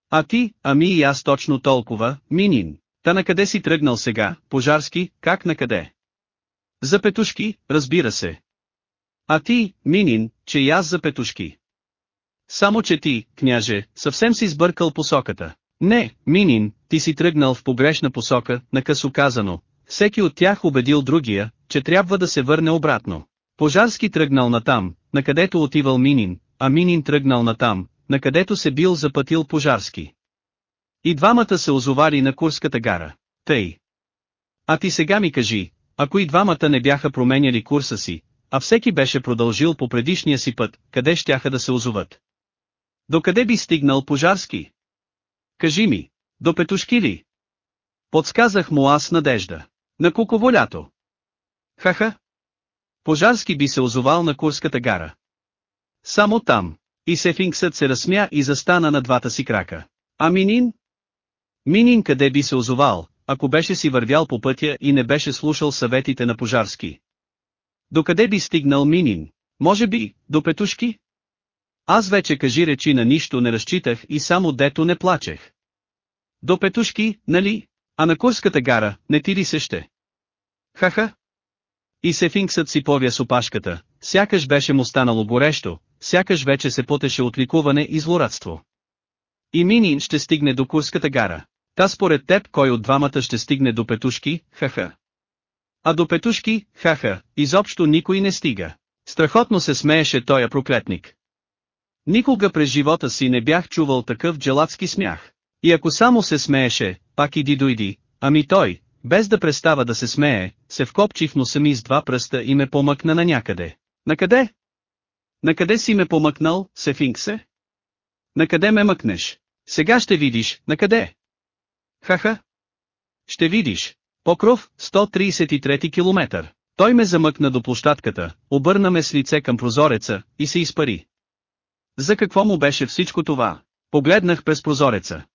А ти, ами и аз точно толкова, Минин. Та на къде си тръгнал сега, пожарски, как на къде? За петушки, разбира се. А ти, Минин, че и аз за петушки. Само че ти, княже, съвсем си сбъркал посоката. Не, Минин, ти си тръгнал в погрешна посока, накъсо казано. Всеки от тях убедил другия, че трябва да се върне обратно. Пожарски тръгнал натам, накъдето отивал Минин, а Минин тръгнал натам, накъдето се бил запътил Пожарски. И двамата се озовали на Курската гара. Тъй. А ти сега ми кажи, ако и двамата не бяха променяли курса си, а всеки беше продължил по предишния си път, къде щяха да се озоват? Докъде би стигнал Пожарски? Кажи ми, до петушки ли? Подсказах му аз надежда. На куковолято. Хаха. Пожарски би се озовал на Курската гара. Само там. И Сефинксът се разсмя и застана на двата си крака. А Минин? Минин къде би се озовал, ако беше си вървял по пътя и не беше слушал съветите на Пожарски? Докъде би стигнал Минин? Може би, до петушки? Аз вече кажи речи на нищо не разчитах и само дето не плачех. До петушки, нали? А на Курската гара, не ти ли се ще? Ха-ха. И Сефинксът си повя с опашката, сякаш беше му станало горещо, сякаш вече се потеше от ликуване и злорадство. И Минин ще стигне до Курската гара. Та според теб кой от двамата ще стигне до петушки, ха-ха. А до петушки, ха-ха, изобщо никой не стига. Страхотно се смееше тоя проклетник. Никога през живота си не бях чувал такъв джелатски смях. И ако само се смееше, пак иди дойди, ами той, без да престава да се смее, се вкопчи в носа ми с два пръста и ме помъкна на някъде. Накъде? Накъде си ме помъкнал, Сефинксе? Накъде ме мъкнеш? Сега ще видиш, накъде? Ха-ха. Ще видиш. Покров, 133 километър. Той ме замъкна до площадката, обърна ме с лице към прозореца, и се изпари. За какво му беше всичко това? Погледнах през прозореца.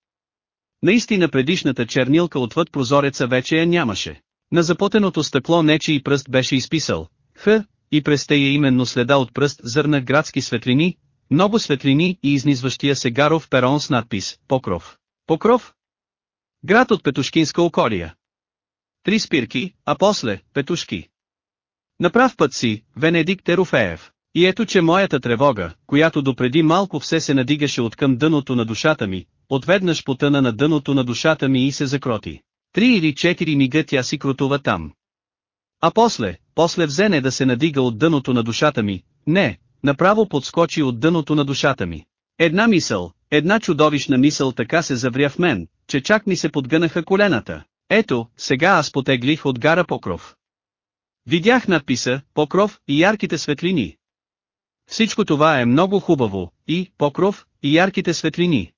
Наистина предишната чернилка отвъд прозореца вече я нямаше. На запотеното стъкло нечи и пръст беше изписал. Х, и през тея именно следа от пръст зърнах градски светлини, много светлини и изнизващия се гаров перон с надпис «Покров». Покров? Град от Петушкинска околия. Три спирки, а после – Петушки. Направ път си, Венедикт Ерофеев. И ето че моята тревога, която допреди малко все се надигаше от към дъното на душата ми, отведнъж потъна на дъното на душата ми и се закроти. Три или четири мига тя си крутува там. А после, после взене да се надига от дъното на душата ми, не, направо подскочи от дъното на душата ми. Една мисъл, една чудовищна мисъл така се завря в мен, че чак ми се подгънаха колената. Ето, сега аз потеглих от гара Покров. Видях надписа, Покров и ярките светлини. Всичко това е много хубаво, и, Покров, и ярките светлини.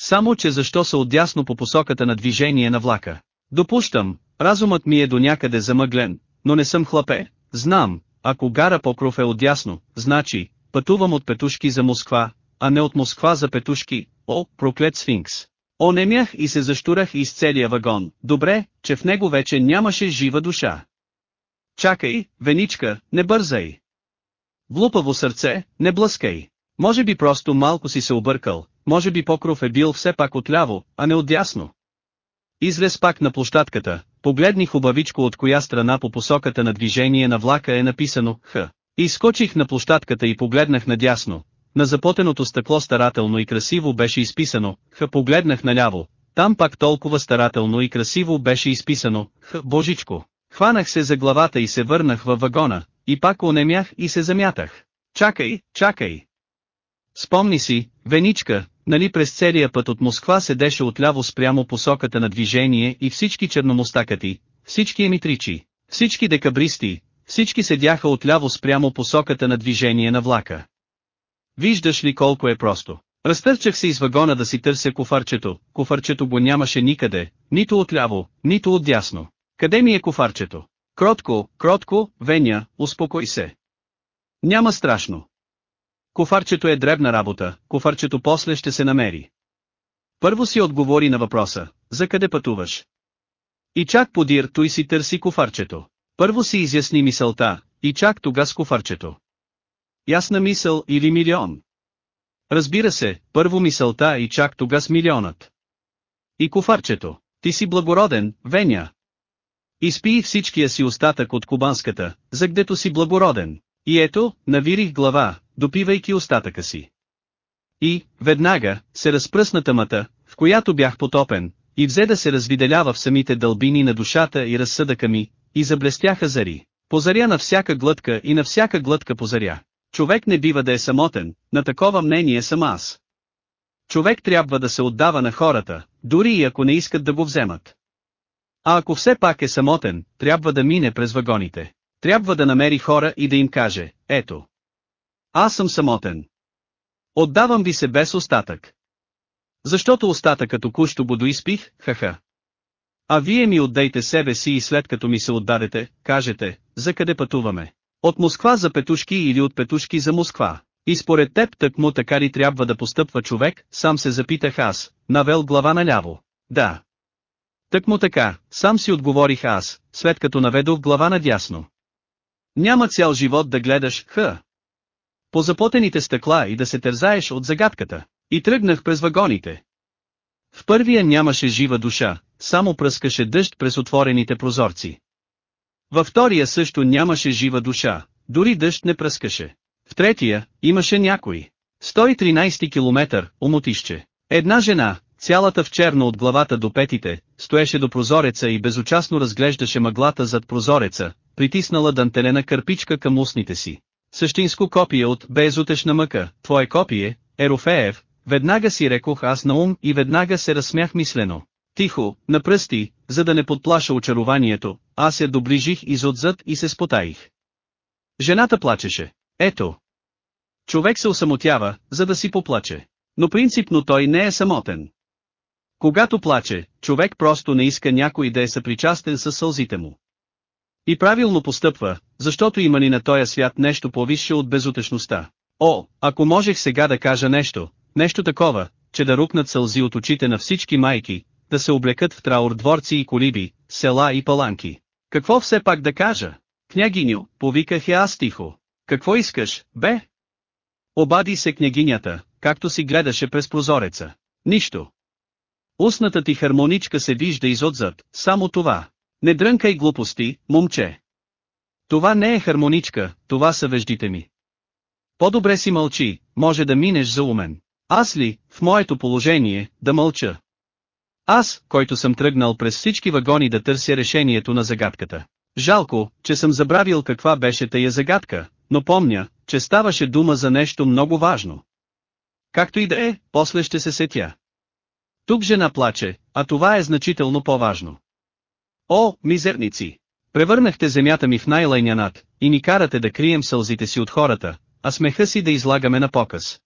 Само че защо са отдясно по посоката на движение на влака? Допущам, разумът ми е до някъде замъглен, но не съм хлапе, знам, ако гара Покров е отдясно, значи, пътувам от Петушки за Москва, а не от Москва за Петушки, о, проклет сфинкс. Онемях и се заштурах из целия вагон, добре, че в него вече нямаше жива душа. Чакай, Веничка, не бързай. Глупаво сърце, не блъскай. Може би просто малко си се объркал, може би Покров е бил все пак отляво, а не отдясно. Излез пак на площадката, погледни хубавичко от коя страна по посоката на движение на влака е написано «Х». Изскочих на площадката и погледнах надясно. На запотеното стъкло старателно и красиво беше изписано «Х». Погледнах наляво. Там пак толкова старателно и красиво беше изписано «Х». Божичко. Хванах се за главата и се върнах във вагона, и пак онемях и се замятах. Чакай, чакай. Спомни си, Веничка, нали през целия път от Москва седеше отляво спрямо посоката на движение и всички черномостакати, всички емитричи, всички декабристи, всички седяха отляво спрямо посоката на движение на влака. Виждаш ли колко е просто? Разтърчах се из вагона да си търся кофарчето, кофарчето го нямаше никъде, нито отляво, нито отдясно. Къде ми е кофарчето? Кротко, кротко, Веня, успокой се. Няма страшно. Кофарчето е дребна работа, кофарчето после ще се намери. Първо си отговори на въпроса, за къде пътуваш? И чак подир той си търси кофарчето. Първо си изясни мисълта, и чак тога с куфарчето. Ясна мисъл или милион? Разбира се, първо мисълта и чак тога с милионът. И куфарчето. Ти си благороден, Веня. Изпи всичкия си остатък от кубанската, за гдето си благороден. И ето, навирих глава, допивайки остатъка си. И, веднага, се разпръсна тъмата, в която бях потопен, и взе да се развиделява в самите дълбини на душата и разсъдъка ми, и заблестяха зари. Позаря на всяка глътка и на всяка глътка позаря. Човек не бива да е самотен, на такова мнение съм аз. Човек трябва да се отдава на хората, дори и ако не искат да го вземат. А ако все пак е самотен, трябва да мине през вагоните. Трябва да намери хора и да им каже, ето. Аз съм самотен. Отдавам ви се без остатък. Защото остатъкът току-що го доизпих, хаха. А вие ми отдайте себе си и след като ми се отдадете, кажете, за къде пътуваме. От Москва за Петушки или от Петушки за Москва. И според теб так му така ли трябва да постъпва човек, сам се запитах аз, навел глава наляво. Да. Так му така, сам си отговорих аз, след като наведох глава надясно. Няма цял живот да гледаш, ха. По запотените стъкла и да се тързаеш от загадката. И тръгнах през вагоните. В първия нямаше жива душа, само пръскаше дъжд през отворените прозорци. Във втория също нямаше жива душа, дори дъжд не пръскаше. В третия, имаше някой. 113 километър, умотище. Една жена, цялата в черно от главата до петите, стоеше до прозореца и безучастно разглеждаше мъглата зад прозореца, притиснала дантелена кърпичка към устните си. Същинско копие от «Безутешна мъка», твое копие, Ерофеев, веднага си рекох аз на ум и веднага се разсмях мислено. Тихо, на пръсти, за да не подплаша очарованието, аз я доближих изотзад и се спотаих. Жената плачеше. Ето. Човек се осамотява, за да си поплаче. Но принципно той не е самотен. Когато плаче, човек просто не иска някой да е съпричастен със сълзите му. И правилно постъпва, защото има ни на този свят нещо повисше от безутешността. О, ако можех сега да кажа нещо, нещо такова, че да рукнат сълзи от очите на всички майки, да се облекат в траур дворци и колиби, села и паланки. Какво все пак да кажа? Княгиню, повиках я аз тихо. Какво искаш, бе? Обади се княгинята, както си гледаше през прозореца. Нищо. Устната ти хармоничка се вижда изотзад, само това. Не дрънкай глупости, момче. Това не е хармоничка, това са веждите ми. По-добре си мълчи, може да минеш за умен. Аз ли, в моето положение, да мълча? Аз, който съм тръгнал през всички вагони да търся решението на загадката. Жалко, че съм забравил каква беше тая загадка, но помня, че ставаше дума за нещо много важно. Както и да е, после ще се сетя. Тук жена плаче, а това е значително по-важно. О, мизерници! Превърнахте земята ми в най-лайнянат, и ни карате да крием сълзите си от хората, а смеха си да излагаме на показ.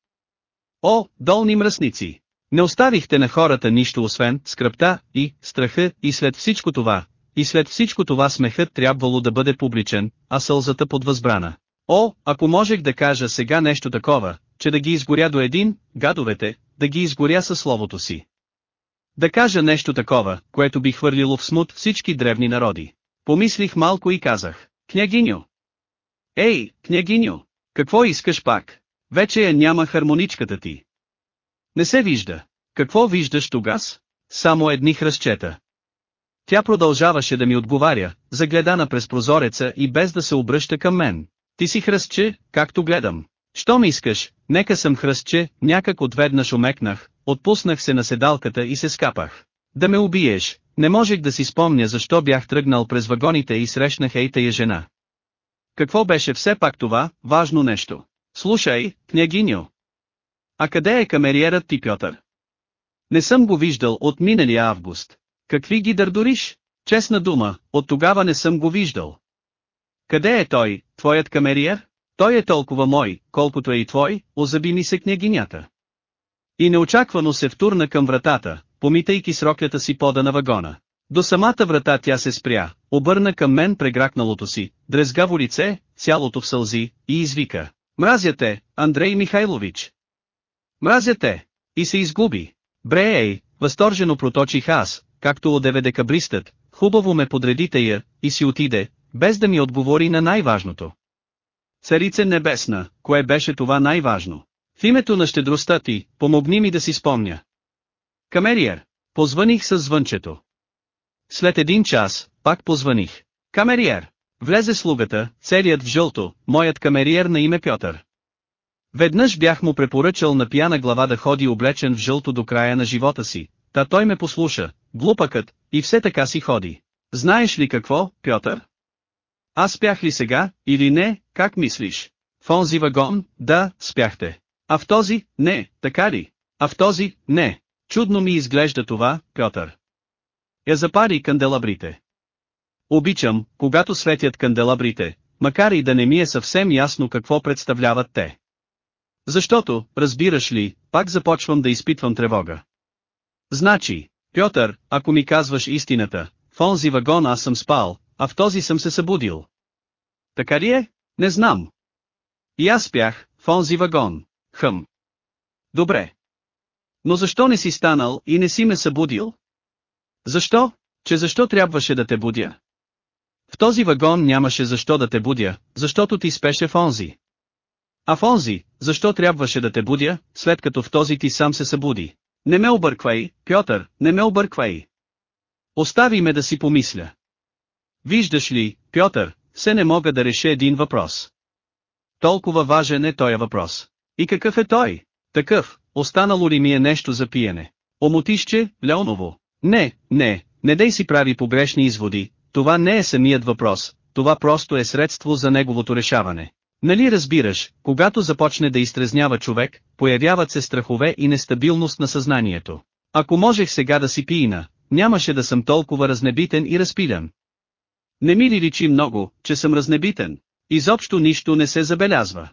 О, долни мръсници! Не оставихте на хората нищо освен скръпта и страха и след всичко това, и след всичко това смехът трябвало да бъде публичен, а сълзата под възбрана. О, ако можех да кажа сега нещо такова, че да ги изгоря до един, гадовете, да ги изгоря със словото си. Да кажа нещо такова, което би хвърлило в смут всички древни народи. Помислих малко и казах, княгиню. Ей, княгиню, какво искаш пак? Вече я няма хармоничката ти. Не се вижда. Какво виждаш тогас? Само едни хръщета. Тя продължаваше да ми отговаря, загледана през прозореца и без да се обръща към мен. Ти си хръстче, както гледам. Що ми искаш, нека съм хръстче, някак отведнъж омекнах, отпуснах се на седалката и се скапах. Да ме убиеш, не можех да си спомня защо бях тръгнал през вагоните и срещнах ей тая жена. Какво беше все пак това, важно нещо? Слушай, княгиньо. А къде е камериерът ти Пьотър? Не съм го виждал от миналия август. Какви ги дърдориш? Честна дума, от тогава не съм го виждал. Къде е той, твоят камериер? Той е толкова мой, колкото е и твой, озаби ми се княгинята. И неочаквано се втурна към вратата, помитайки с роклята си пода на вагона. До самата врата тя се спря, обърна към мен прегракналото си, дрезгаво лице, цялото в сълзи, и извика. Мразя те, Андрей Михайлович. Мразя те. И се изгуби. Бре ей, възторжено проточих аз, както одеве декабристът, хубаво ме подредите я, и си отиде, без да ми отговори на най-важното. Царице небесна, кое беше това най-важно? В името на щедростта ти, помогни ми да си спомня. Камериер. Позваних с звънчето. След един час, пак позваних. Камериер. Влезе слугата, целият в жълто, моят камериер на име Пьотър. Веднъж бях му препоръчал на пияна глава да ходи облечен в жълто до края на живота си, та той ме послуша, глупакът, и все така си ходи. Знаеш ли какво, Пьотър? Аз спях ли сега, или не, как мислиш? В онзи вагон, да, спяхте. А в този, не, така ли? А в този, не. Чудно ми изглежда това, Пьотър. Я запари канделабрите. Обичам, когато светят канделабрите, макар и да не ми е съвсем ясно какво представляват те. Защото, разбираш ли, пак започвам да изпитвам тревога. Значи, Пьотър, ако ми казваш истината, в онзи вагон аз съм спал, а в този съм се събудил. Така ли е? Не знам. И аз спях, в онзи вагон. Хъм. Добре. Но защо не си станал и не си ме събудил? Защо? Че защо трябваше да те будя? В този вагон нямаше защо да те будя, защото ти спеше в онзи. А в онзи, защо трябваше да те будя, след като в този ти сам се събуди? Не ме обърквай, Пьотър, не ме обърквай. Остави ме да си помисля. Виждаш ли, Пьотър, все не мога да реша един въпрос. Толкова важен е този въпрос. И какъв е той? Такъв, останало ли ми е нещо за пиене? Омотище, Леоново. Не, не, не дай си прави погрешни изводи, това не е самият въпрос, това просто е средство за неговото решаване. Нали разбираш, когато започне да изтрезнява човек, появяват се страхове и нестабилност на съзнанието. Ако можех сега да си пиина, нямаше да съм толкова разнебитен и разпилян. Не ми ли личи много, че съм разнебитен? Изобщо нищо не се забелязва.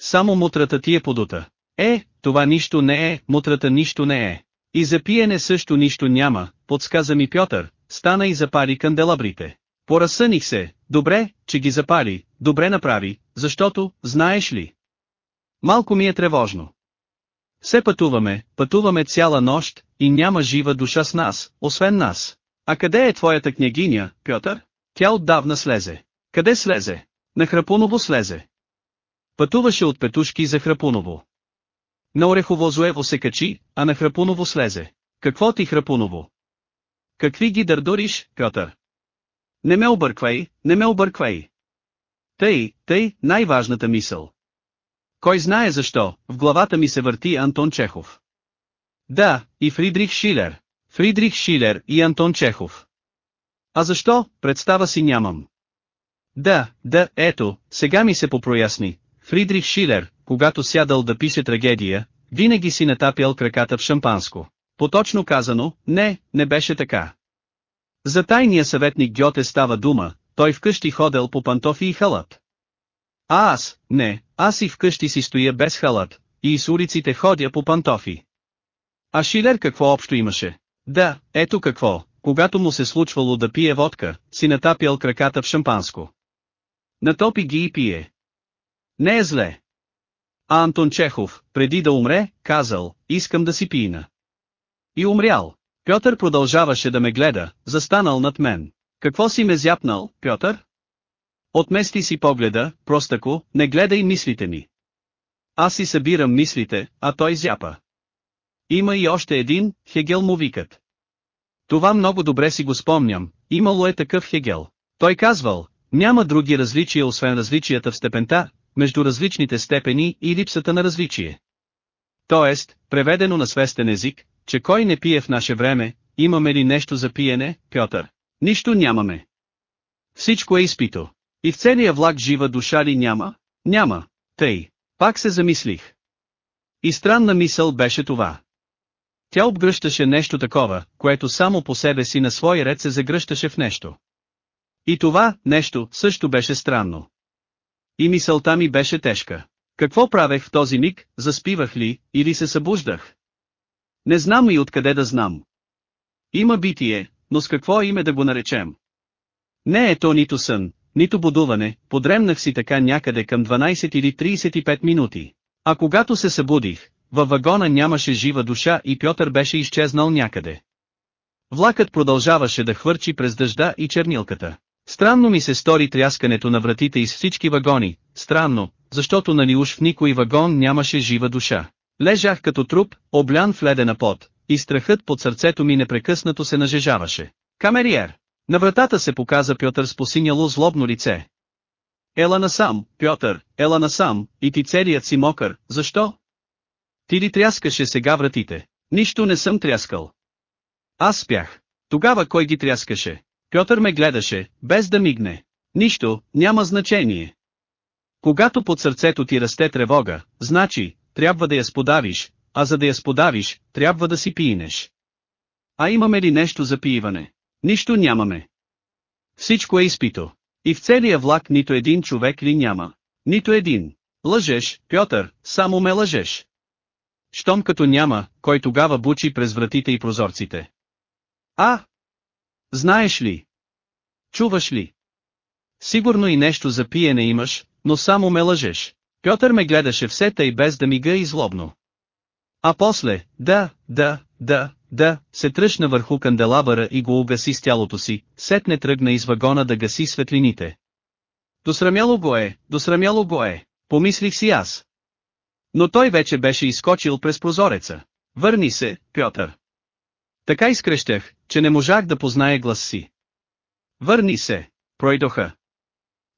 Само мутрата ти е подута. Е, това нищо не е, мутрата нищо не е. И за пиене също нищо няма, подсказа ми Пьотър, стана и запали канделабрите. Поразсъних се, добре, че ги запали, добре направи, защото, знаеш ли? Малко ми е тревожно. Все пътуваме, пътуваме цяла нощ, и няма жива душа с нас, освен нас. А къде е твоята княгиня, Пьотър? Тя отдавна слезе. Къде слезе? На Храпуново слезе. Пътуваше от Петушки за Храпуново. На Орехово-Зуево се качи, а на Храпуново слезе. Какво ти Храпуново? Какви ги дърдориш, Пьотър? Не ме обърквай, не ме обърквай. Тъй, тъй, най-важната мисъл. Кой знае защо, в главата ми се върти Антон Чехов. Да, и Фридрих Шилер. Фридрих Шилер и Антон Чехов. А защо, представа си нямам. Да, да, ето, сега ми се попроясни. Фридрих Шилер, когато сядал да пише трагедия, винаги си натапял краката в шампанско. Поточно казано, не, не беше така. За тайния съветник Гьоте става дума, той вкъщи ходел по пантофи и халат. А аз, не, аз и вкъщи си стоя без халат, и с улиците ходя по пантофи. А Шилер какво общо имаше? Да, ето какво, когато му се случвало да пие водка, си натапял краката в шампанско. Натопи ги и пие. Не е зле. А Антон Чехов, преди да умре, казал, искам да си пина. И умрял. Пьотър продължаваше да ме гледа, застанал над мен. Какво си ме зяпнал, Пьотър? Отмести си погледа, простако, не гледай мислите ми. Аз си събирам мислите, а той зяпа. Има и още един, Хегел му викат. Това много добре си го спомням, имало е такъв Хегел. Той казвал, няма други различия освен различията в степента, между различните степени и липсата на различие. Тоест, преведено на свестен език, че кой не пие в наше време, имаме ли нещо за пиене, Пьотър? Нищо нямаме. Всичко е изпито. И в целия влак жива душа ли няма? Няма. Тъй. Пак се замислих. И странна мисъл беше това. Тя обгръщаше нещо такова, което само по себе си на свой ред се загръщаше в нещо. И това, нещо, също беше странно. И мисълта ми беше тежка. Какво правех в този миг, заспивах ли, или се събуждах? Не знам и откъде да знам. Има битие, но с какво име да го наречем? Не е то нито сън, нито будуване, подремнах си така някъде към 12 или 35 минути. А когато се събудих, във вагона нямаше жива душа и Пьотър беше изчезнал някъде. Влакът продължаваше да хвърчи през дъжда и чернилката. Странно ми се стори тряскането на вратите из всички вагони, странно, защото нали уж в никой вагон нямаше жива душа. Лежах като труп, облян в ледена пот, и страхът под сърцето ми непрекъснато се нажежаваше. Камериер! На вратата се показа Пьотър с посиняло злобно лице. Ела насам, Пьотър, ела насам, и ти целият си мокър, защо? Ти ли тряскаше сега вратите? Нищо не съм тряскал. Аз спях. Тогава кой ги тряскаше? Пьотър ме гледаше, без да мигне. Нищо, няма значение. Когато под сърцето ти расте тревога, значи, трябва да я сподавиш, а за да я сподавиш, трябва да си пиенеш. А имаме ли нещо за пииване? Нищо нямаме. Всичко е изпито. И в целия влак нито един човек ли няма. Нито един. Лъжеш, Пьотър, само ме лъжеш. Щом като няма, кой тогава бучи през вратите и прозорците. А! Знаеш ли? Чуваш ли? Сигурно и нещо за пиене имаш, но само ме лъжеш. Пьотър ме гледаше все тъй без да мига и злобно. А после, да, да, да, да, се тръщна върху канделабъра и го угаси с тялото си, сетне тръгна из вагона да гаси светлините. Досрамяло го е, досрамяло го е, помислих си аз. Но той вече беше изскочил през прозореца. Върни се, Пьотър. Така изкрещях, че не можах да позная глас си. Върни се, пройдоха.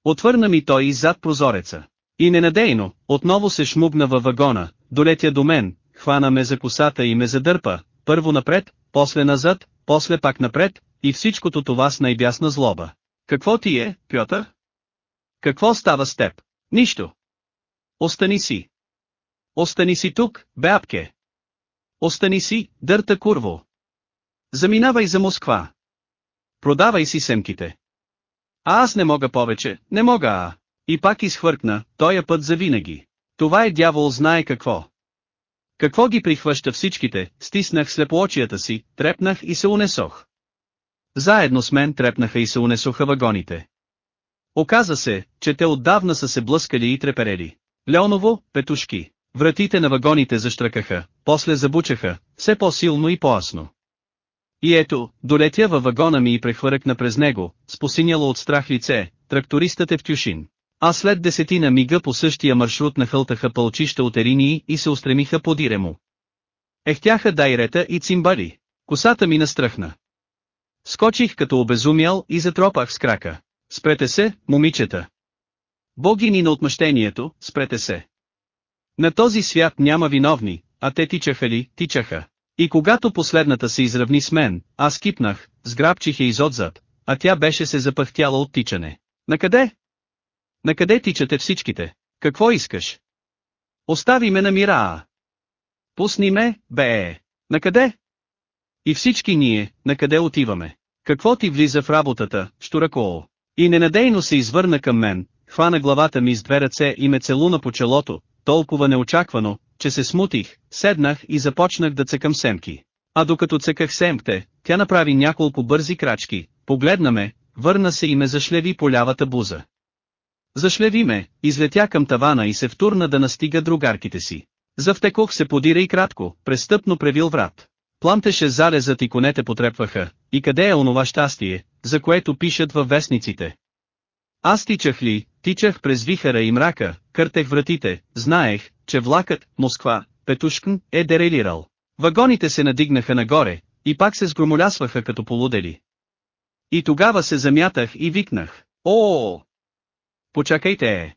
Отвърна ми той зад прозореца. И ненадейно, отново се шмугна във вагона, долетя до мен, хвана ме за косата и ме задърпа, първо напред, после назад, после пак напред, и всичкото това с най-бясна злоба. Какво ти е, Пьотър? Какво става с теб? Нищо. Остани си. Остани си тук, беапке. Остани си, дърта курво. Заминавай за Москва. Продавай си семките. А аз не мога повече, не мога а. И пак изхвъркна, тоя път завинаги. Това е дявол знае какво. Какво ги прихваща всичките, стиснах слепоочията си, трепнах и се унесох. Заедно с мен трепнаха и се унесоха вагоните. Оказа се, че те отдавна са се блъскали и треперели. Леоново, петушки. Вратите на вагоните заштръкаха, после забучаха, все по-силно и по-асно. И ето, долетя във вагона ми и прехвъркна през него, с посиняло от страх лице, трактористът е в тюшин. А след десетина мига по същия маршрут нахълтаха пълчища от еринии и се устремиха по диремо. Ехтяха дайрета и цимбали. Косата ми настръхна. Скочих като обезумял и затропах с крака. Спрете се, момичета. Богини на отмъщението, спрете се. На този свят няма виновни, а те тичаха ли, тичаха. И когато последната се изравни с мен, аз кипнах, сграбчих я изотзад, а тя беше се запъхтяла от тичане. Накъде? Накъде тичате всичките? Какво искаш? Остави ме на мира. Пусни ме, бе. Накъде? И всички ние, накъде отиваме? Какво ти влиза в работата, Штуракоо? И ненадейно се извърна към мен, хвана главата ми с две ръце и ме целуна по челото, толкова неочаквано, че се смутих, седнах и започнах да цъкам семки. А докато цъках семкте, тя направи няколко бързи крачки, погледна ме, върна се и ме зашлеви по лявата буза. Зашлеви ме, излетя към тавана и се втурна да настига другарките си. Завтекох се подира и кратко, престъпно превил врат. Пламтеше зарезът и конете потрепваха, и къде е онова щастие, за което пишат във вестниците. Аз тичах ли, тичах през вихара и мрака, къртех вратите, знаех, че влакът, Москва, Петушкн, е дерелирал. Вагоните се надигнаха нагоре, и пак се сгромолясваха като полудели. И тогава се замятах и викнах, о Почакайте е!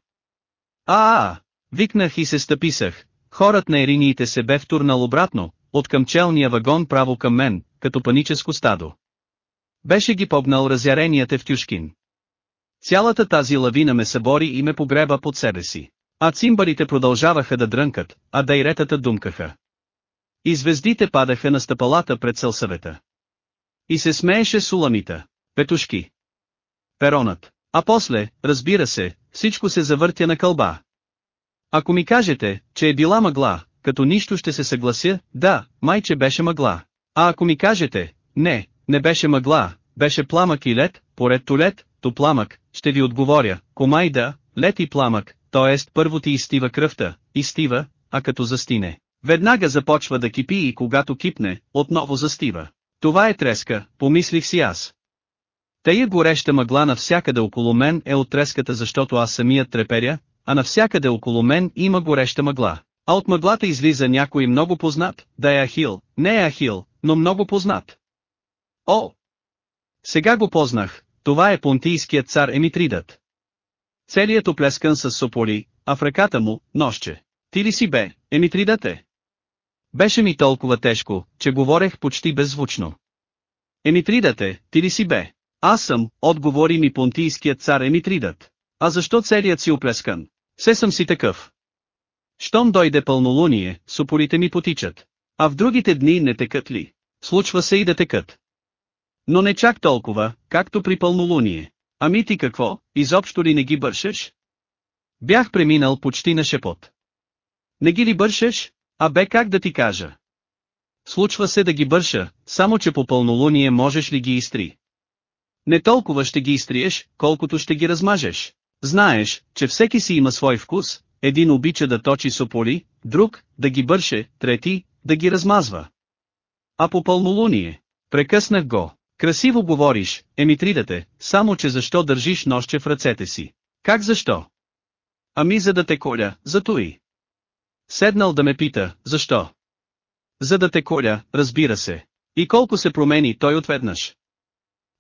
а, Викнах и се стъписах. Хорът на ериниите се бе втурнал обратно, от към челния вагон право към мен, като паническо стадо. Беше ги погнал разяреният Евтюшкин. Цялата тази лавина ме събори и ме погреба под себе си. А цимбарите продължаваха да дрънкат, а дайретата думкаха. И звездите падаха на стъпалата пред сълсъвета. И се смееше суламита. Петушки. Перонът. А после, разбира се, всичко се завъртя на кълба. Ако ми кажете, че е била мъгла, като нищо ще се съглася, да, майче беше мъгла. А ако ми кажете, не, не беше мъгла, беше пламък и лед, поред то лед, то пламък, ще ви отговоря, комай да, лед и пламък, т.е. първо ти изстива кръвта, изстива, а като застине. Веднага започва да кипи и когато кипне, отново застива. Това е треска, помислих си аз. Тая гореща мъгла навсякъде около мен е от треската защото аз самият треперя, а навсякъде около мен има гореща мъгла. А от мъглата излиза някой много познат, да е Ахил, не е Ахил, но много познат. О! Сега го познах, това е понтийският цар Емитридът. Целият оплескан с сополи, а в ръката му, нощче. Ти ли си бе, Емитридът е? Беше ми толкова тежко, че говорех почти беззвучно. Емитридът е, ти ли си бе? Аз съм, отговори ми понтийският цар Емитридът. А защо целият си оплескан? Все съм си такъв. Щом дойде пълнолуние, супорите ми потичат. А в другите дни не текат ли? Случва се и да текат. Но не чак толкова, както при пълнолуние. Ами ти какво, изобщо ли не ги бършеш? Бях преминал почти на шепот. Не ги ли бършеш? А бе как да ти кажа? Случва се да ги бърша, само че по пълнолуние можеш ли ги изтри. Не толкова ще ги изтриеш, колкото ще ги размажеш. Знаеш, че всеки си има свой вкус, един обича да точи сополи, друг, да ги бърше, трети, да ги размазва. А по пълнолуние, прекъснах го, красиво говориш, емитридате, само че защо държиш нощче в ръцете си? Как защо? Ами за да те коля, зато и. Седнал да ме пита, защо? За да те коля, разбира се. И колко се промени той отведнъж.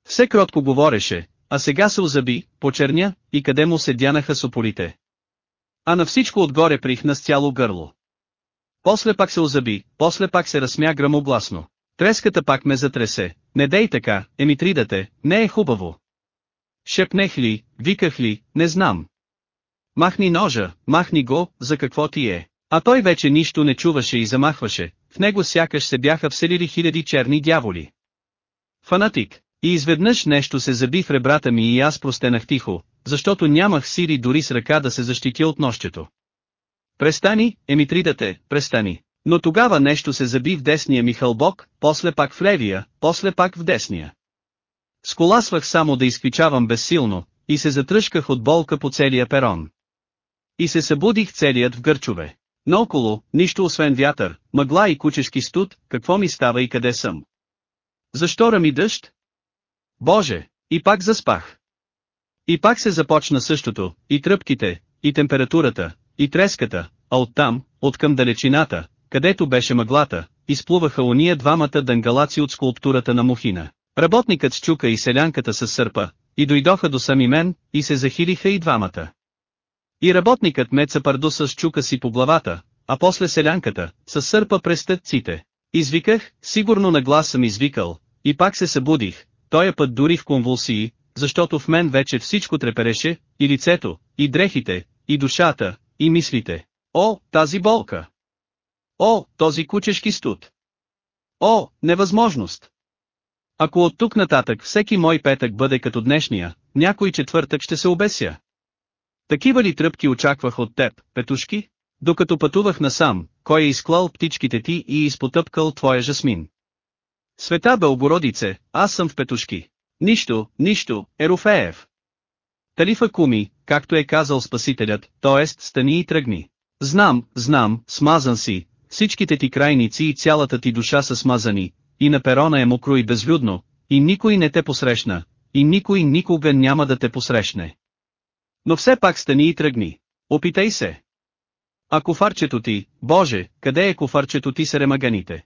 Все кротко говореше, а сега се озаби, почерня, и къде му се дянаха сополите. А на всичко отгоре прихна с цяло гърло. После пак се озаби, после пак се разсмя грамогласно. Треската пак ме затресе, не дей така, емитридате, не е хубаво. Шепнех ли, виках ли, не знам. Махни ножа, махни го, за какво ти е. А той вече нищо не чуваше и замахваше, в него сякаш се бяха вселили хиляди черни дяволи. Фанатик, и изведнъж нещо се заби в ребрата ми и аз простенах тихо, защото нямах сили дори с ръка да се защитя от нощчето. Престани, емитридате, престани. Но тогава нещо се заби в десния ми хълбок, после пак в левия, после пак в десния. Сколасвах само да изквичавам безсилно, и се затръшках от болка по целия перон. И се събудих целият в гърчове. Наоколо, нищо освен вятър, мъгла и кучешки студ, какво ми става и къде съм. Защо рами дъжд? Боже, и пак заспах. И пак се започна същото, и тръпките, и температурата, и треската, а оттам, от към далечината, където беше мъглата, изплуваха уния двамата дънгалаци от скулптурата на Мухина. Работникът с чука и селянката с сърпа, и дойдоха до сами мен, и се захилиха и двамата. И работникът ме цапардо с чука си по главата, а после селянката, с сърпа през тъците. Извиках, сигурно на глас съм извикал, и пак се събудих, тоя път дори в конвулсии, защото в мен вече всичко трепереше, и лицето, и дрехите, и душата, и мислите. О, тази болка! О, този кучешки студ! О, невъзможност! Ако от тук нататък всеки мой петък бъде като днешния, някой четвъртък ще се обеся. Такива ли тръпки очаквах от теб, петушки? Докато пътувах насам, кой е изклал птичките ти и изпотъпкал твоя жасмин? Света Белгородице, аз съм в петушки. Нищо, нищо, Ерофеев. Талифа Куми, както е казал Спасителят, т.е. стани и тръгни. Знам, знам, смазан си, всичките ти крайници и цялата ти душа са смазани, и на перона е мокро и безлюдно, и никой не те посрещна, и никой никога няма да те посрещне. Но все пак стани и тръгни. Опитай се. А кофарчето ти, Боже, къде е кофарчето ти с ремаганите?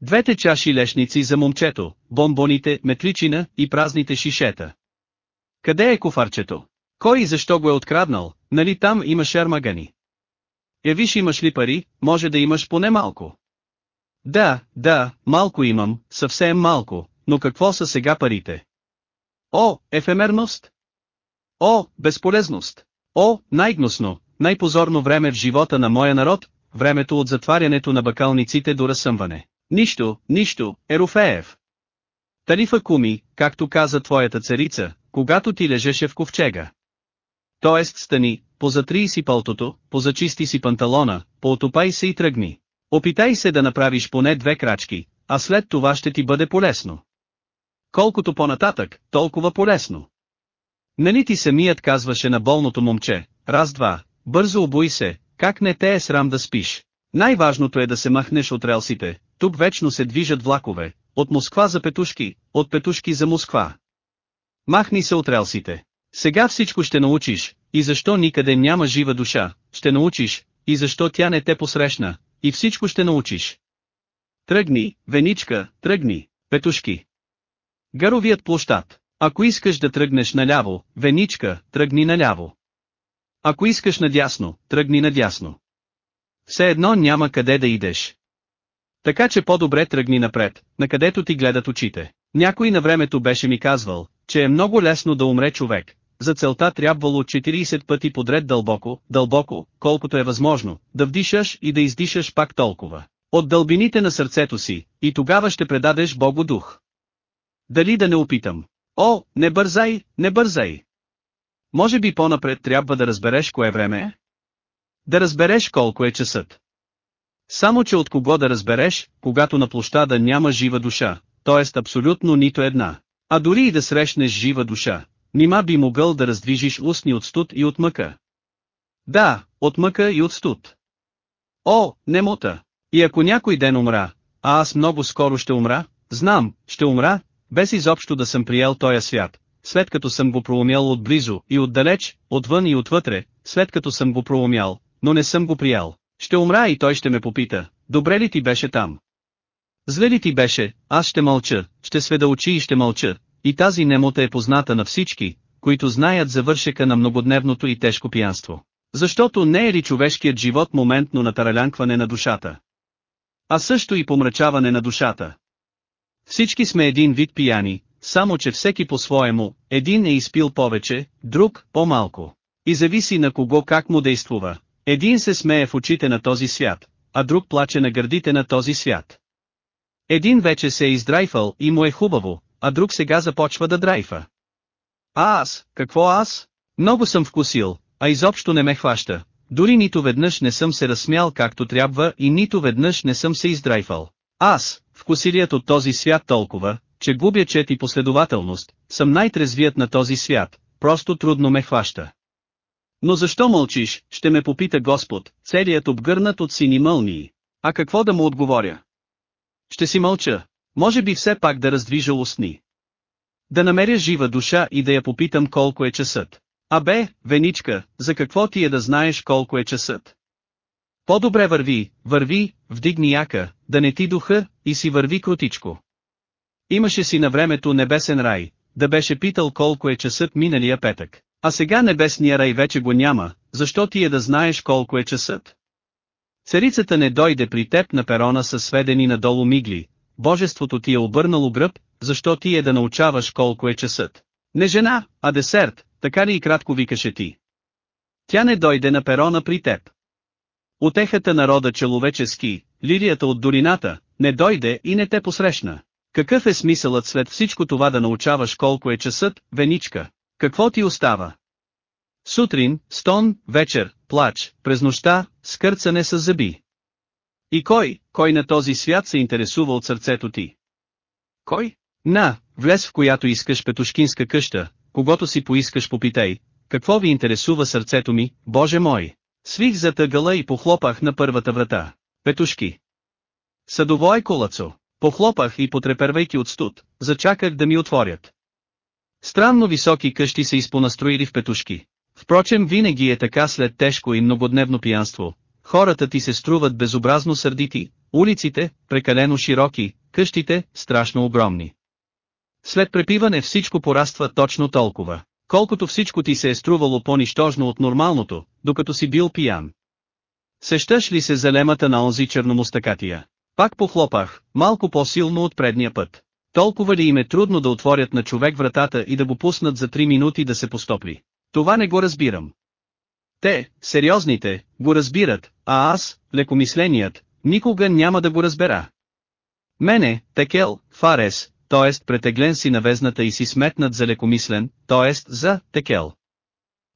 Двете чаши лешници за момчето, бомбоните, метличина и празните шишета. Къде е кофарчето? Кой и защо го е откраднал, нали там има шермагани? Е виж имаш ли пари, може да имаш поне малко. Да, да, малко имам, съвсем малко, но какво са сега парите? О, ефемерност! О, безполезност! О, най-гносно, най-позорно време в живота на моя народ, времето от затварянето на бакалниците до разсъмване. Нищо, нищо, Ерофеев. Тарифа куми, както каза твоята царица, когато ти лежеше в ковчега. Тоест стани, позатри си пълтото, позачисти си панталона, поотопай се и тръгни. Опитай се да направиш поне две крачки, а след това ще ти бъде полезно. Колкото по-нататък, толкова полезно. Нали ти самият казваше на болното момче, раз-два, бързо обуй се, как не те е срам да спиш. Най-важното е да се махнеш от релсите, тук вечно се движат влакове, от Москва за Петушки, от Петушки за Москва. Махни се от релсите. Сега всичко ще научиш, и защо никъде няма жива душа, ще научиш, и защо тя не те посрещна, и всичко ще научиш. Тръгни, Веничка, тръгни, петушки. Гаровият площад. Ако искаш да тръгнеш наляво, Веничка, тръгни наляво. Ако искаш надясно, тръгни надясно. Все едно няма къде да идеш. Така че по-добре тръгни напред, на където ти гледат очите. Някой на времето беше ми казвал, че е много лесно да умре човек. За целта трябвало 40 пъти подред дълбоко, дълбоко, колкото е възможно, да вдишаш и да издишаш пак толкова. От дълбините на сърцето си, и тогава ще предадеш Богу дух. Дали да не опитам? О, не бързай, не бързай! Може би по-напред трябва да разбереш кое време е? Да разбереш колко е часът. Само че от кого да разбереш, когато на площада няма жива душа, т.е. абсолютно нито една. А дори и да срещнеш жива душа, нима би могъл да раздвижиш устни от студ и от мъка. Да, от мъка и от студ. О, не мута. И ако някой ден умра, а аз много скоро ще умра, знам, ще умра, без изобщо да съм приел този свят, след като съм го проумял отблизо и отдалеч, отвън и отвътре, след като съм го проумял, но не съм го приял. Ще умра и той ще ме попита, добре ли ти беше там? Зле ли ти беше, аз ще мълча, ще сведа очи и ще мълча, и тази немота е позната на всички, които знаят завършека на многодневното и тежко пиянство. Защото не е ли човешкият живот моментно на таралянкване на душата? А също и помрачаване на душата. Всички сме един вид пияни, само че всеки по-своему, един е изпил повече, друг – по-малко. И зависи на кого как му действува. Един се смее в очите на този свят, а друг плаче на гърдите на този свят. Един вече се е издрайфал и му е хубаво, а друг сега започва да драйфа. А аз, какво аз? Много съм вкусил, а изобщо не ме хваща. Дори нито веднъж не съм се разсмял както трябва и нито веднъж не съм се издрайфал. Аз, вкусилият от този свят толкова, че губя чет и последователност, съм най-трезвият на този свят, просто трудно ме хваща. Но защо мълчиш, ще ме попита Господ, целият обгърнат от сини мълнии. А какво да му отговоря? Ще си мълча. Може би все пак да раздвижа устни. Да намеря жива душа и да я попитам колко е часът. Абе, Веничка, за какво ти е да знаеш колко е часът? По-добре върви, върви, вдигни яка, да не ти духа, и си върви крутичко. Имаше си на времето небесен рай, да беше питал колко е часът миналия петък. А сега небесния рай вече го няма, защо ти е да знаеш колко е часът? Царицата не дойде при теб на перона с сведени надолу мигли, божеството ти е обърнало гръб, защо ти е да научаваш колко е часът. Не жена, а десерт, така ли и кратко викаше ти. Тя не дойде на перона при теб. Отехата народа человечески, лирията от долината, не дойде и не те посрещна. Какъв е смисълът след всичко това да научаваш колко е часът, Веничка? Какво ти остава? Сутрин, стон, вечер, плач, през нощта, скърцане с зъби. И кой, кой на този свят се интересува от сърцето ти? Кой? На, влез в която искаш петушкинска къща, когато си поискаш попитай, какво ви интересува сърцето ми, Боже мой? Свих за тъгъла и похлопах на първата врата. Петушки. Съдово е колацо. Похлопах и потрепервайки от студ, зачаках да ми отворят. Странно високи къщи се изпонастроили в петушки. Впрочем винаги е така след тежко и многодневно пиянство. Хората ти се струват безобразно сърдити, улиците, прекалено широки, къщите, страшно огромни. След препиване всичко пораства точно толкова, колкото всичко ти се е струвало по-нищожно от нормалното, докато си бил пиян. Сещаш ли се за лемата на онзи черномустакатия? Пак похлопах, малко по-силно от предния път. Толкова ли им е трудно да отворят на човек вратата и да го пуснат за три минути да се постопли? Това не го разбирам. Те, сериозните, го разбират, а аз, лекомисленият, никога няма да го разбера. Мене, Текел, Фарес, т.е. претеглен си на везната и си сметнат за лекомислен, т.е. за Текел.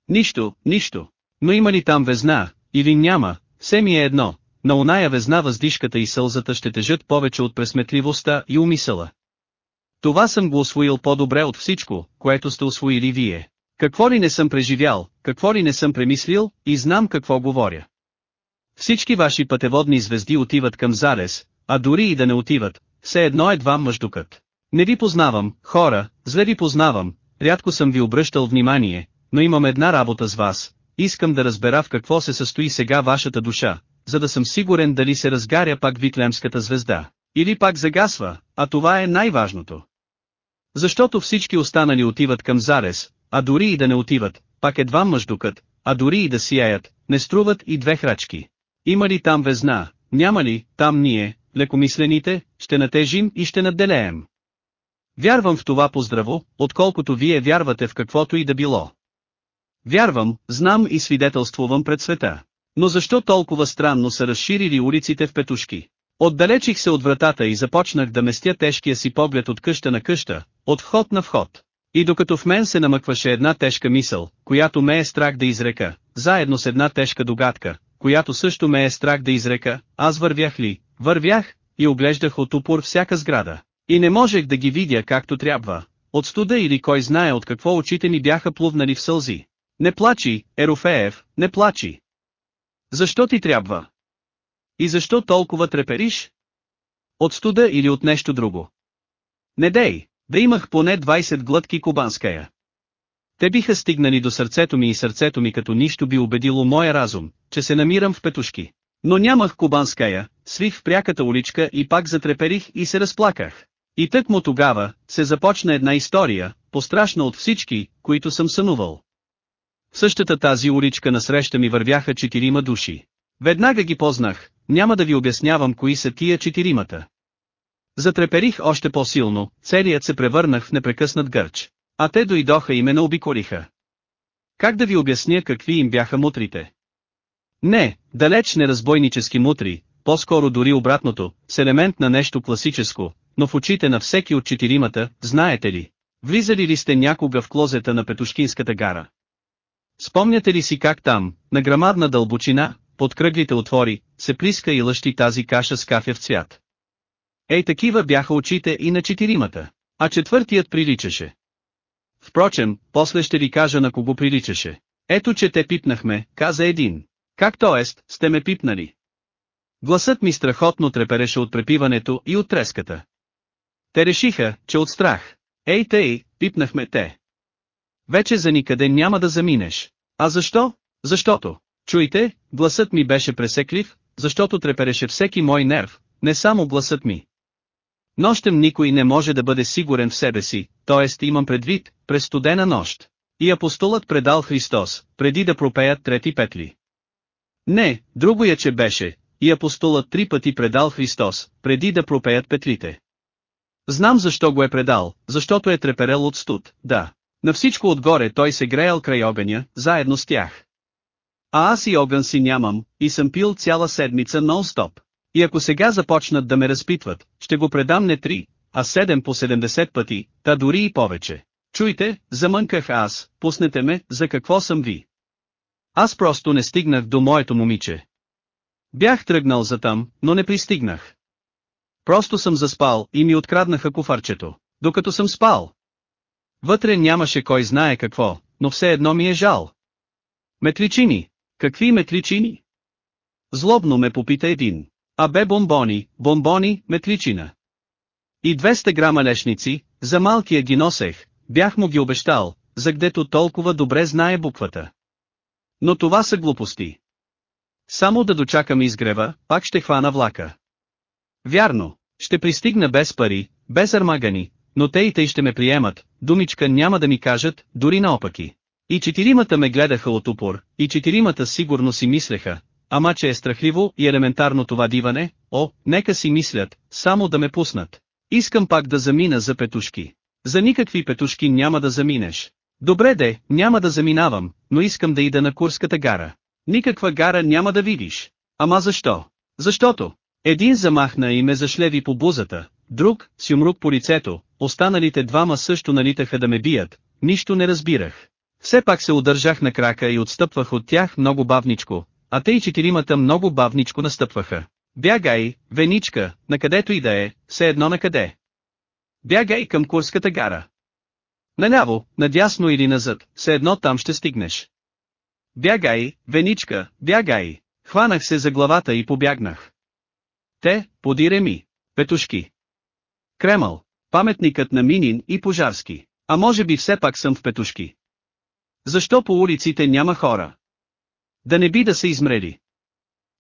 Нищо, нищо. Но има ли там везна, или няма, все ми е едно, на оная везна въздишката и сълзата ще тежат повече от пресметливостта и умисъла. Това съм го освоил по-добре от всичко, което сте освоили вие. Какво ли не съм преживял, какво ли не съм премислил, и знам какво говоря. Всички ваши пътеводни звезди отиват към Зарес, а дори и да не отиват, все едно едва мъждукът. Не ви познавам, хора, зле ви познавам, рядко съм ви обръщал внимание, но имам една работа с вас, искам да разбера в какво се състои сега вашата душа, за да съм сигурен дали се разгаря пак Витлемската звезда, или пак загасва, а това е най-важното. Защото всички останали отиват към Зарес, а дори и да не отиват, пак едва мъждукът, а дори и да сияят, не струват и две храчки. Има ли там везна, няма ли, там ние, лекомислените, ще натежим и ще надделеем. Вярвам в това поздраво, отколкото вие вярвате в каквото и да било. Вярвам, знам и свидетелствувам пред света. Но защо толкова странно са разширили улиците в петушки? Отдалечих се от вратата и започнах да местя тежкия си поглед от къща на къща, от вход на вход. И докато в мен се намъкваше една тежка мисъл, която ме е страх да изрека, заедно с една тежка догадка, която също ме е страх да изрека, аз вървях ли, вървях, и оглеждах от упор всяка сграда. И не можех да ги видя както трябва, от студа или кой знае от какво очите ми бяха плувнали в сълзи. Не плачи, Ерофеев, не плачи. Защо ти трябва? И защо толкова трепериш? От студа или от нещо друго? Не дей, да имах поне 20 глътки кубанская. Те биха стигнали до сърцето ми и сърцето ми като нищо би убедило моя разум, че се намирам в петушки. Но нямах кубанская, свих в пряката уличка и пак затреперих и се разплаках. И тък му тогава, се започна една история, пострашна от всички, които съм сънувал. В същата тази уличка насреща ми вървяха четирима души. Веднага ги познах, няма да ви обяснявам кои са тия четиримата. Затреперих още по-силно, целият се превърнах в непрекъснат гърч. А те дойдоха и ме наобиколиха. Как да ви обясня какви им бяха мутрите? Не, далеч не разбойнически мутри, по-скоро дори обратното, с елемент на нещо класическо, но в очите на всеки от четиримата, знаете ли, влизали ли сте някога в клозета на Петушкинската гара? Спомняте ли си как там, на грамадна дълбочина, под кръглите отвори, се плиска и лъщи тази каша с кафев цвят? Ей такива бяха очите и на четиримата, а четвъртият приличаше. Впрочем, после ще ви кажа на кого приличаше. Ето че те пипнахме, каза един. Как то ест, сте ме пипнали? Гласът ми страхотно трепереше от препиването и от треската. Те решиха, че от страх. Ей тъй, пипнахме те. Вече за никъде няма да заминеш. А защо? Защото, чуйте, гласът ми беше пресеклив, защото трепереше всеки мой нерв, не само гласът ми. Нощем никой не може да бъде сигурен в себе си, т.е. имам предвид, през студена нощ. И апостолът предал Христос, преди да пропеят трети петли. Не, друго е че беше, и апостолът три пъти предал Христос, преди да пропеят петлите. Знам защо го е предал, защото е треперел от студ, да. На всичко отгоре той се греял край огъня, заедно с тях. А аз и огън си нямам, и съм пил цяла седмица нон-стоп. И ако сега започнат да ме разпитват, ще го предам не три, а седем по 70 пъти, та дори и повече. Чуйте, замънках аз, пуснете ме, за какво съм ви. Аз просто не стигнах до моето момиче. Бях тръгнал за там, но не пристигнах. Просто съм заспал и ми откраднаха куфарчето, докато съм спал. Вътре нямаше кой знае какво, но все едно ми е жал. Метличини. Какви метличини? Злобно ме попита един. А бе бомбони, бомбони, метличина. И 200 грама лешници, за малкия ги носех, бях му ги обещал, за гдето толкова добре знае буквата. Но това са глупости. Само да дочакам изгрева, пак ще хвана влака. Вярно, ще пристигна без пари, без армагани, но те и тъй ще ме приемат, думичка няма да ми кажат, дори наопаки. И четиримата ме гледаха от упор, и четиримата сигурно си мислеха, ама че е страхливо и елементарно това диване, о, нека си мислят, само да ме пуснат. Искам пак да замина за петушки. За никакви петушки няма да заминеш. Добре де, няма да заминавам, но искам да ида на Курската гара. Никаква гара няма да видиш. Ама защо? Защото. Един замахна и ме зашлеви по бузата, друг, сюмрук по лицето, останалите двама също налитаха да ме бият, нищо не разбирах. Все пак се удържах на крака и отстъпвах от тях много бавничко, а те и четиримата много бавничко настъпваха. Бягай, Веничка, накъдето и да е, все едно на къде. Бягай към Курската гара. Наляво, надясно или назад, все едно там ще стигнеш. Бягай, Веничка, бягай. Хванах се за главата и побягнах. Те, подире ми. Петушки. Кремъл. Паметникът на Минин и Пожарски. А може би все пак съм в петушки. Защо по улиците няма хора? Да не би да се измрели.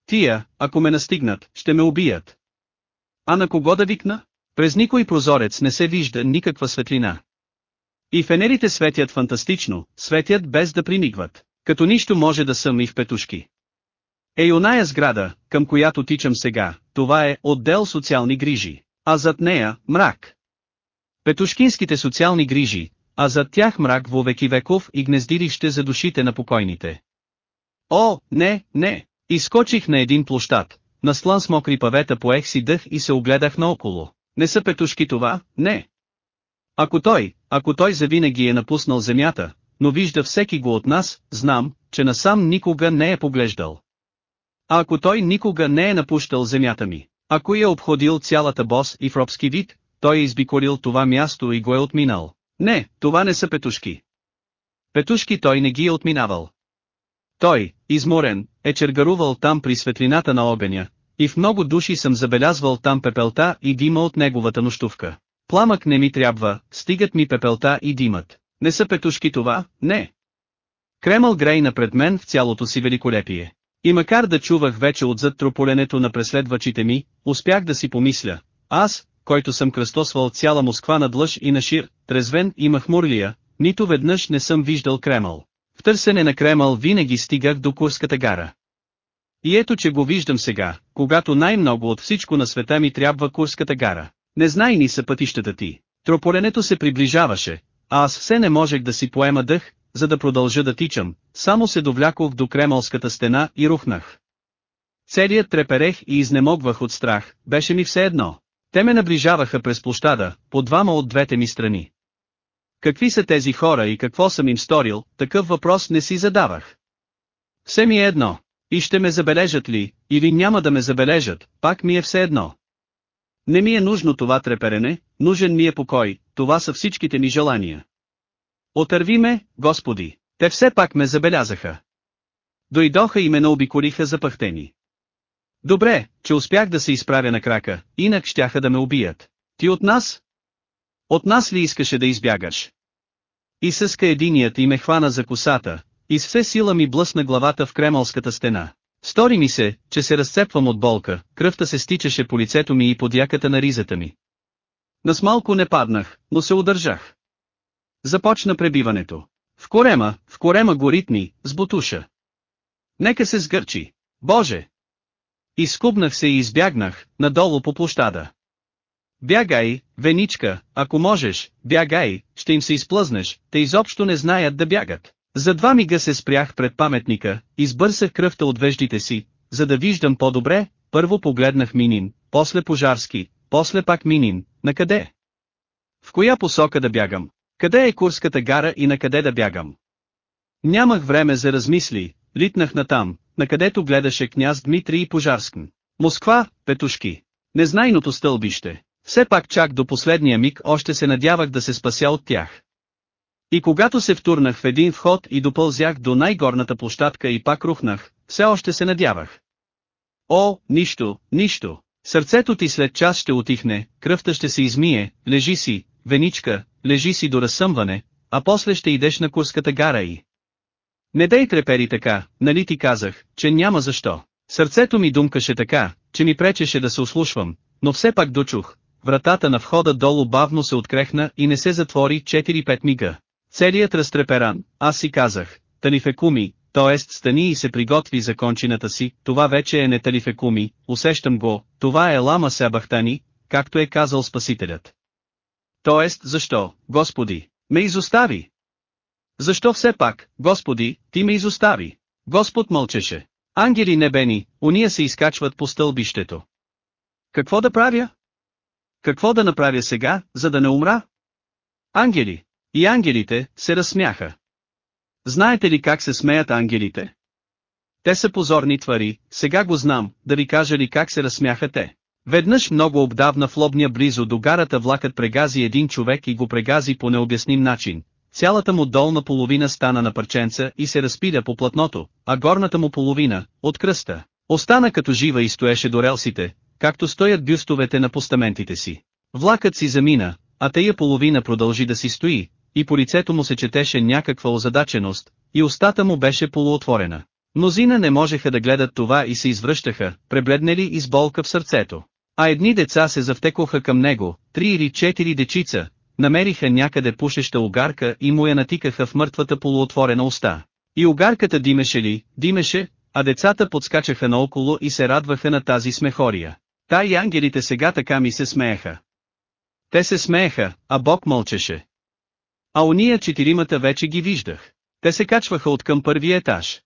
Тия, ако ме настигнат, ще ме убият. А на кого да викна? През никой прозорец не се вижда никаква светлина. И фенерите светят фантастично, светят без да примигват, като нищо може да съм и в петушки. Ей оная сграда, към която тичам сега, това е отдел социални грижи, а зад нея – мрак. Петушкинските социални грижи, а зад тях мрак во веки веков и гнездилище за душите на покойните. О, не, не! Изскочих на един площад, наслан с мокри павета поех си дъх и се огледах наоколо. Не са петушки това, не. Ако той, ако той завинаги е напуснал земята, но вижда всеки го от нас, знам, че насам никога не е поглеждал. А ако той никога не е напущал земята ми, ако е обходил цялата бос и в робски вид, той е избикорил това място и го е отминал. Не, това не са петушки. Петушки той не ги е отминавал. Той, изморен, е чергарувал там при светлината на огъня, и в много души съм забелязвал там пепелта и дима от неговата нощувка. Пламък не ми трябва, стигат ми пепелта и димът. Не са петушки това, не. Кремъл грейна пред мен в цялото си великолепие. И макар да чувах вече отзад трополенето на преследвачите ми, успях да си помисля, аз, който съм кръстосвал цяла Москва на длъж и на шир, трезвен и махмурлия, нито веднъж не съм виждал Кремъл. Търсене на Кремъл винаги стигах до Курската гара. И ето че го виждам сега, когато най-много от всичко на света ми трябва Курската гара. Не знай ни са пътищата ти. Трополенето се приближаваше, а аз все не можех да си поема дъх, за да продължа да тичам, само се довлякох до Кремълската стена и рухнах. Целият треперех и изнемогвах от страх, беше ми все едно. Те ме наближаваха през площада, по двама от двете ми страни. Какви са тези хора и какво съм им сторил, такъв въпрос не си задавах. Все ми е едно. И ще ме забележат ли, или няма да ме забележат, пак ми е все едно. Не ми е нужно това треперене, нужен ми е покой, това са всичките ми желания. Отърви ме, Господи, те все пак ме забелязаха. Дойдоха и ме наобиколиха запъхтени. Добре, че успях да се изправя на крака, инак щяха да ме убият. Ти от нас? От нас ли искаше да избягаш? И съска единият и ме хвана за косата, и с все сила ми блъсна главата в кремълската стена. Стори ми се, че се разцепвам от болка, кръвта се стичаше по лицето ми и под яката на ризата ми. Нас малко не паднах, но се удържах. Започна пребиването. В корема, в корема горитни, с бутуша. Нека се сгърчи. Боже! Изкубнах се и избягнах, надолу по площада. Бягай, Веничка, ако можеш, бягай, ще им се изплъзнеш, те изобщо не знаят да бягат. За два мига се спрях пред паметника, избърсах кръвта от веждите си, за да виждам по-добре, първо погледнах Минин, после Пожарски, после пак Минин, на къде? В коя посока да бягам? Къде е Курската гара и на къде да бягам? Нямах време за размисли, литнах натам, на където гледаше княз Дмитрий Пожарскн. Москва, петушки. Незнайното стълбище. Все пак чак до последния миг още се надявах да се спася от тях. И когато се втурнах в един вход и допълзях до най-горната площадка и пак рухнах, все още се надявах. О, нищо, нищо. Сърцето ти след час ще отихне, кръвта ще се измие, лежи си, Веничка, лежи си до разсъмване, а после ще идеш на Курската гара и... Не дай трепери така, нали ти казах, че няма защо. Сърцето ми думкаше така, че ми пречеше да се ослушвам, но все пак дочух. Вратата на входа долу бавно се открехна и не се затвори 4-5 мига. Целият разтреперан, аз си казах, Талифекуми, т.е. стани и се приготви за кончината си, това вече е не Талифекуми, усещам го, това е Лама Себахтани, както е казал Спасителят. Тоест, защо, Господи, ме изостави? Защо все пак, Господи, ти ме изостави? Господ мълчеше. Ангели небени, уния се изкачват по стълбището. Какво да правя? Какво да направя сега, за да не умра? Ангели. И ангелите се разсмяха. Знаете ли как се смеят ангелите? Те са позорни твари, сега го знам, да ви кажа ли как се разсмяха те. Веднъж много обдавна в лобния близо до гарата влакът прегази един човек и го прегази по необясним начин. Цялата му долна половина стана на парченца и се разпиля по платното, а горната му половина, от кръста, остана като жива и стоеше до релсите, както стоят бюстовете на постаментите си. Влакът си замина, а тая половина продължи да си стои, и по лицето му се четеше някаква озадаченост, и устата му беше полуотворена. Мнозина не можеха да гледат това и се извръщаха, пребледнели и с болка в сърцето. А едни деца се завтекоха към него, три или четири дечица, намериха някъде пушеща огарка и му я натикаха в мъртвата полуотворена уста. И огарката димеше ли, димеше, а децата подскачаха наоколо и се радваха на тази смехория. Та и ангелите сега така ми се смееха. Те се смееха, а Бог мълчеше. А уния четиримата вече ги виждах. Те се качваха от към първия етаж.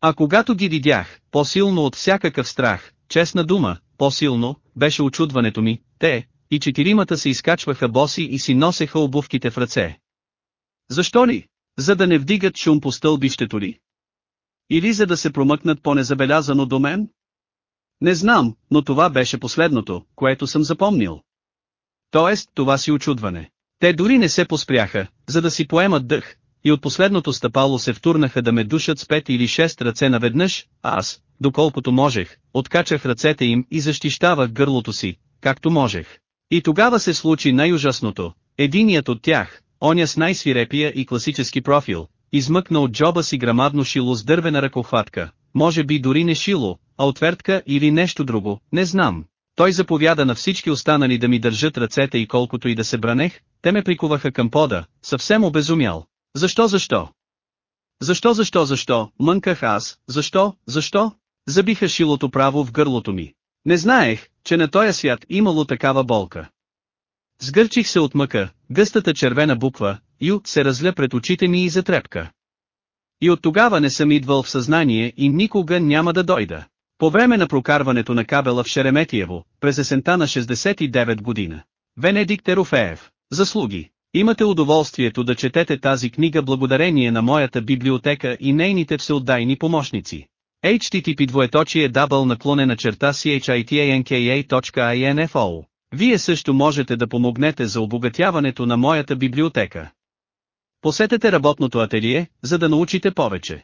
А когато ги видях, по-силно от всякакъв страх, честна дума, по-силно, беше очудването ми, те, и четиримата се изкачваха боси и си носеха обувките в ръце. Защо ли? За да не вдигат шум по стълбището ли? Или за да се промъкнат по-незабелязано до мен? Не знам, но това беше последното, което съм запомнил. Тоест, това си очудване. Те дори не се поспряха, за да си поемат дъх, и от последното стъпало се втурнаха да ме душат с пет или шест ръце наведнъж, а аз, доколкото можех, откачах ръцете им и защищавах гърлото си, както можех. И тогава се случи най-ужасното. Единият от тях, оня с най-свирепия и класически профил, измъкна от джоба си грамадно шило с дървена ръкохватка, може би дори не шило, а отвертка или нещо друго, не знам. Той заповяда на всички останали да ми държат ръцете и колкото и да се бранех, те ме прикуваха към пода, съвсем обезумял. Защо защо? Защо защо защо, мънках аз, защо, защо? Забиха шилото право в гърлото ми. Не знаех, че на този свят имало такава болка. Сгърчих се от мъка, гъстата червена буква, Ю, се разля пред очите ми и затрепка. И от тогава не съм идвал в съзнание и никога няма да дойда. По време на прокарването на кабела в Шереметиево, през есента на 69 година. Венедикт Ерофеев. Заслуги. Имате удоволствието да четете тази книга благодарение на моята библиотека и нейните всеотдайни помощници. HTTP двоеточие дабъл наклонена черта chitanka.info Вие също можете да помогнете за обогатяването на моята библиотека. Посетете работното ателие, за да научите повече.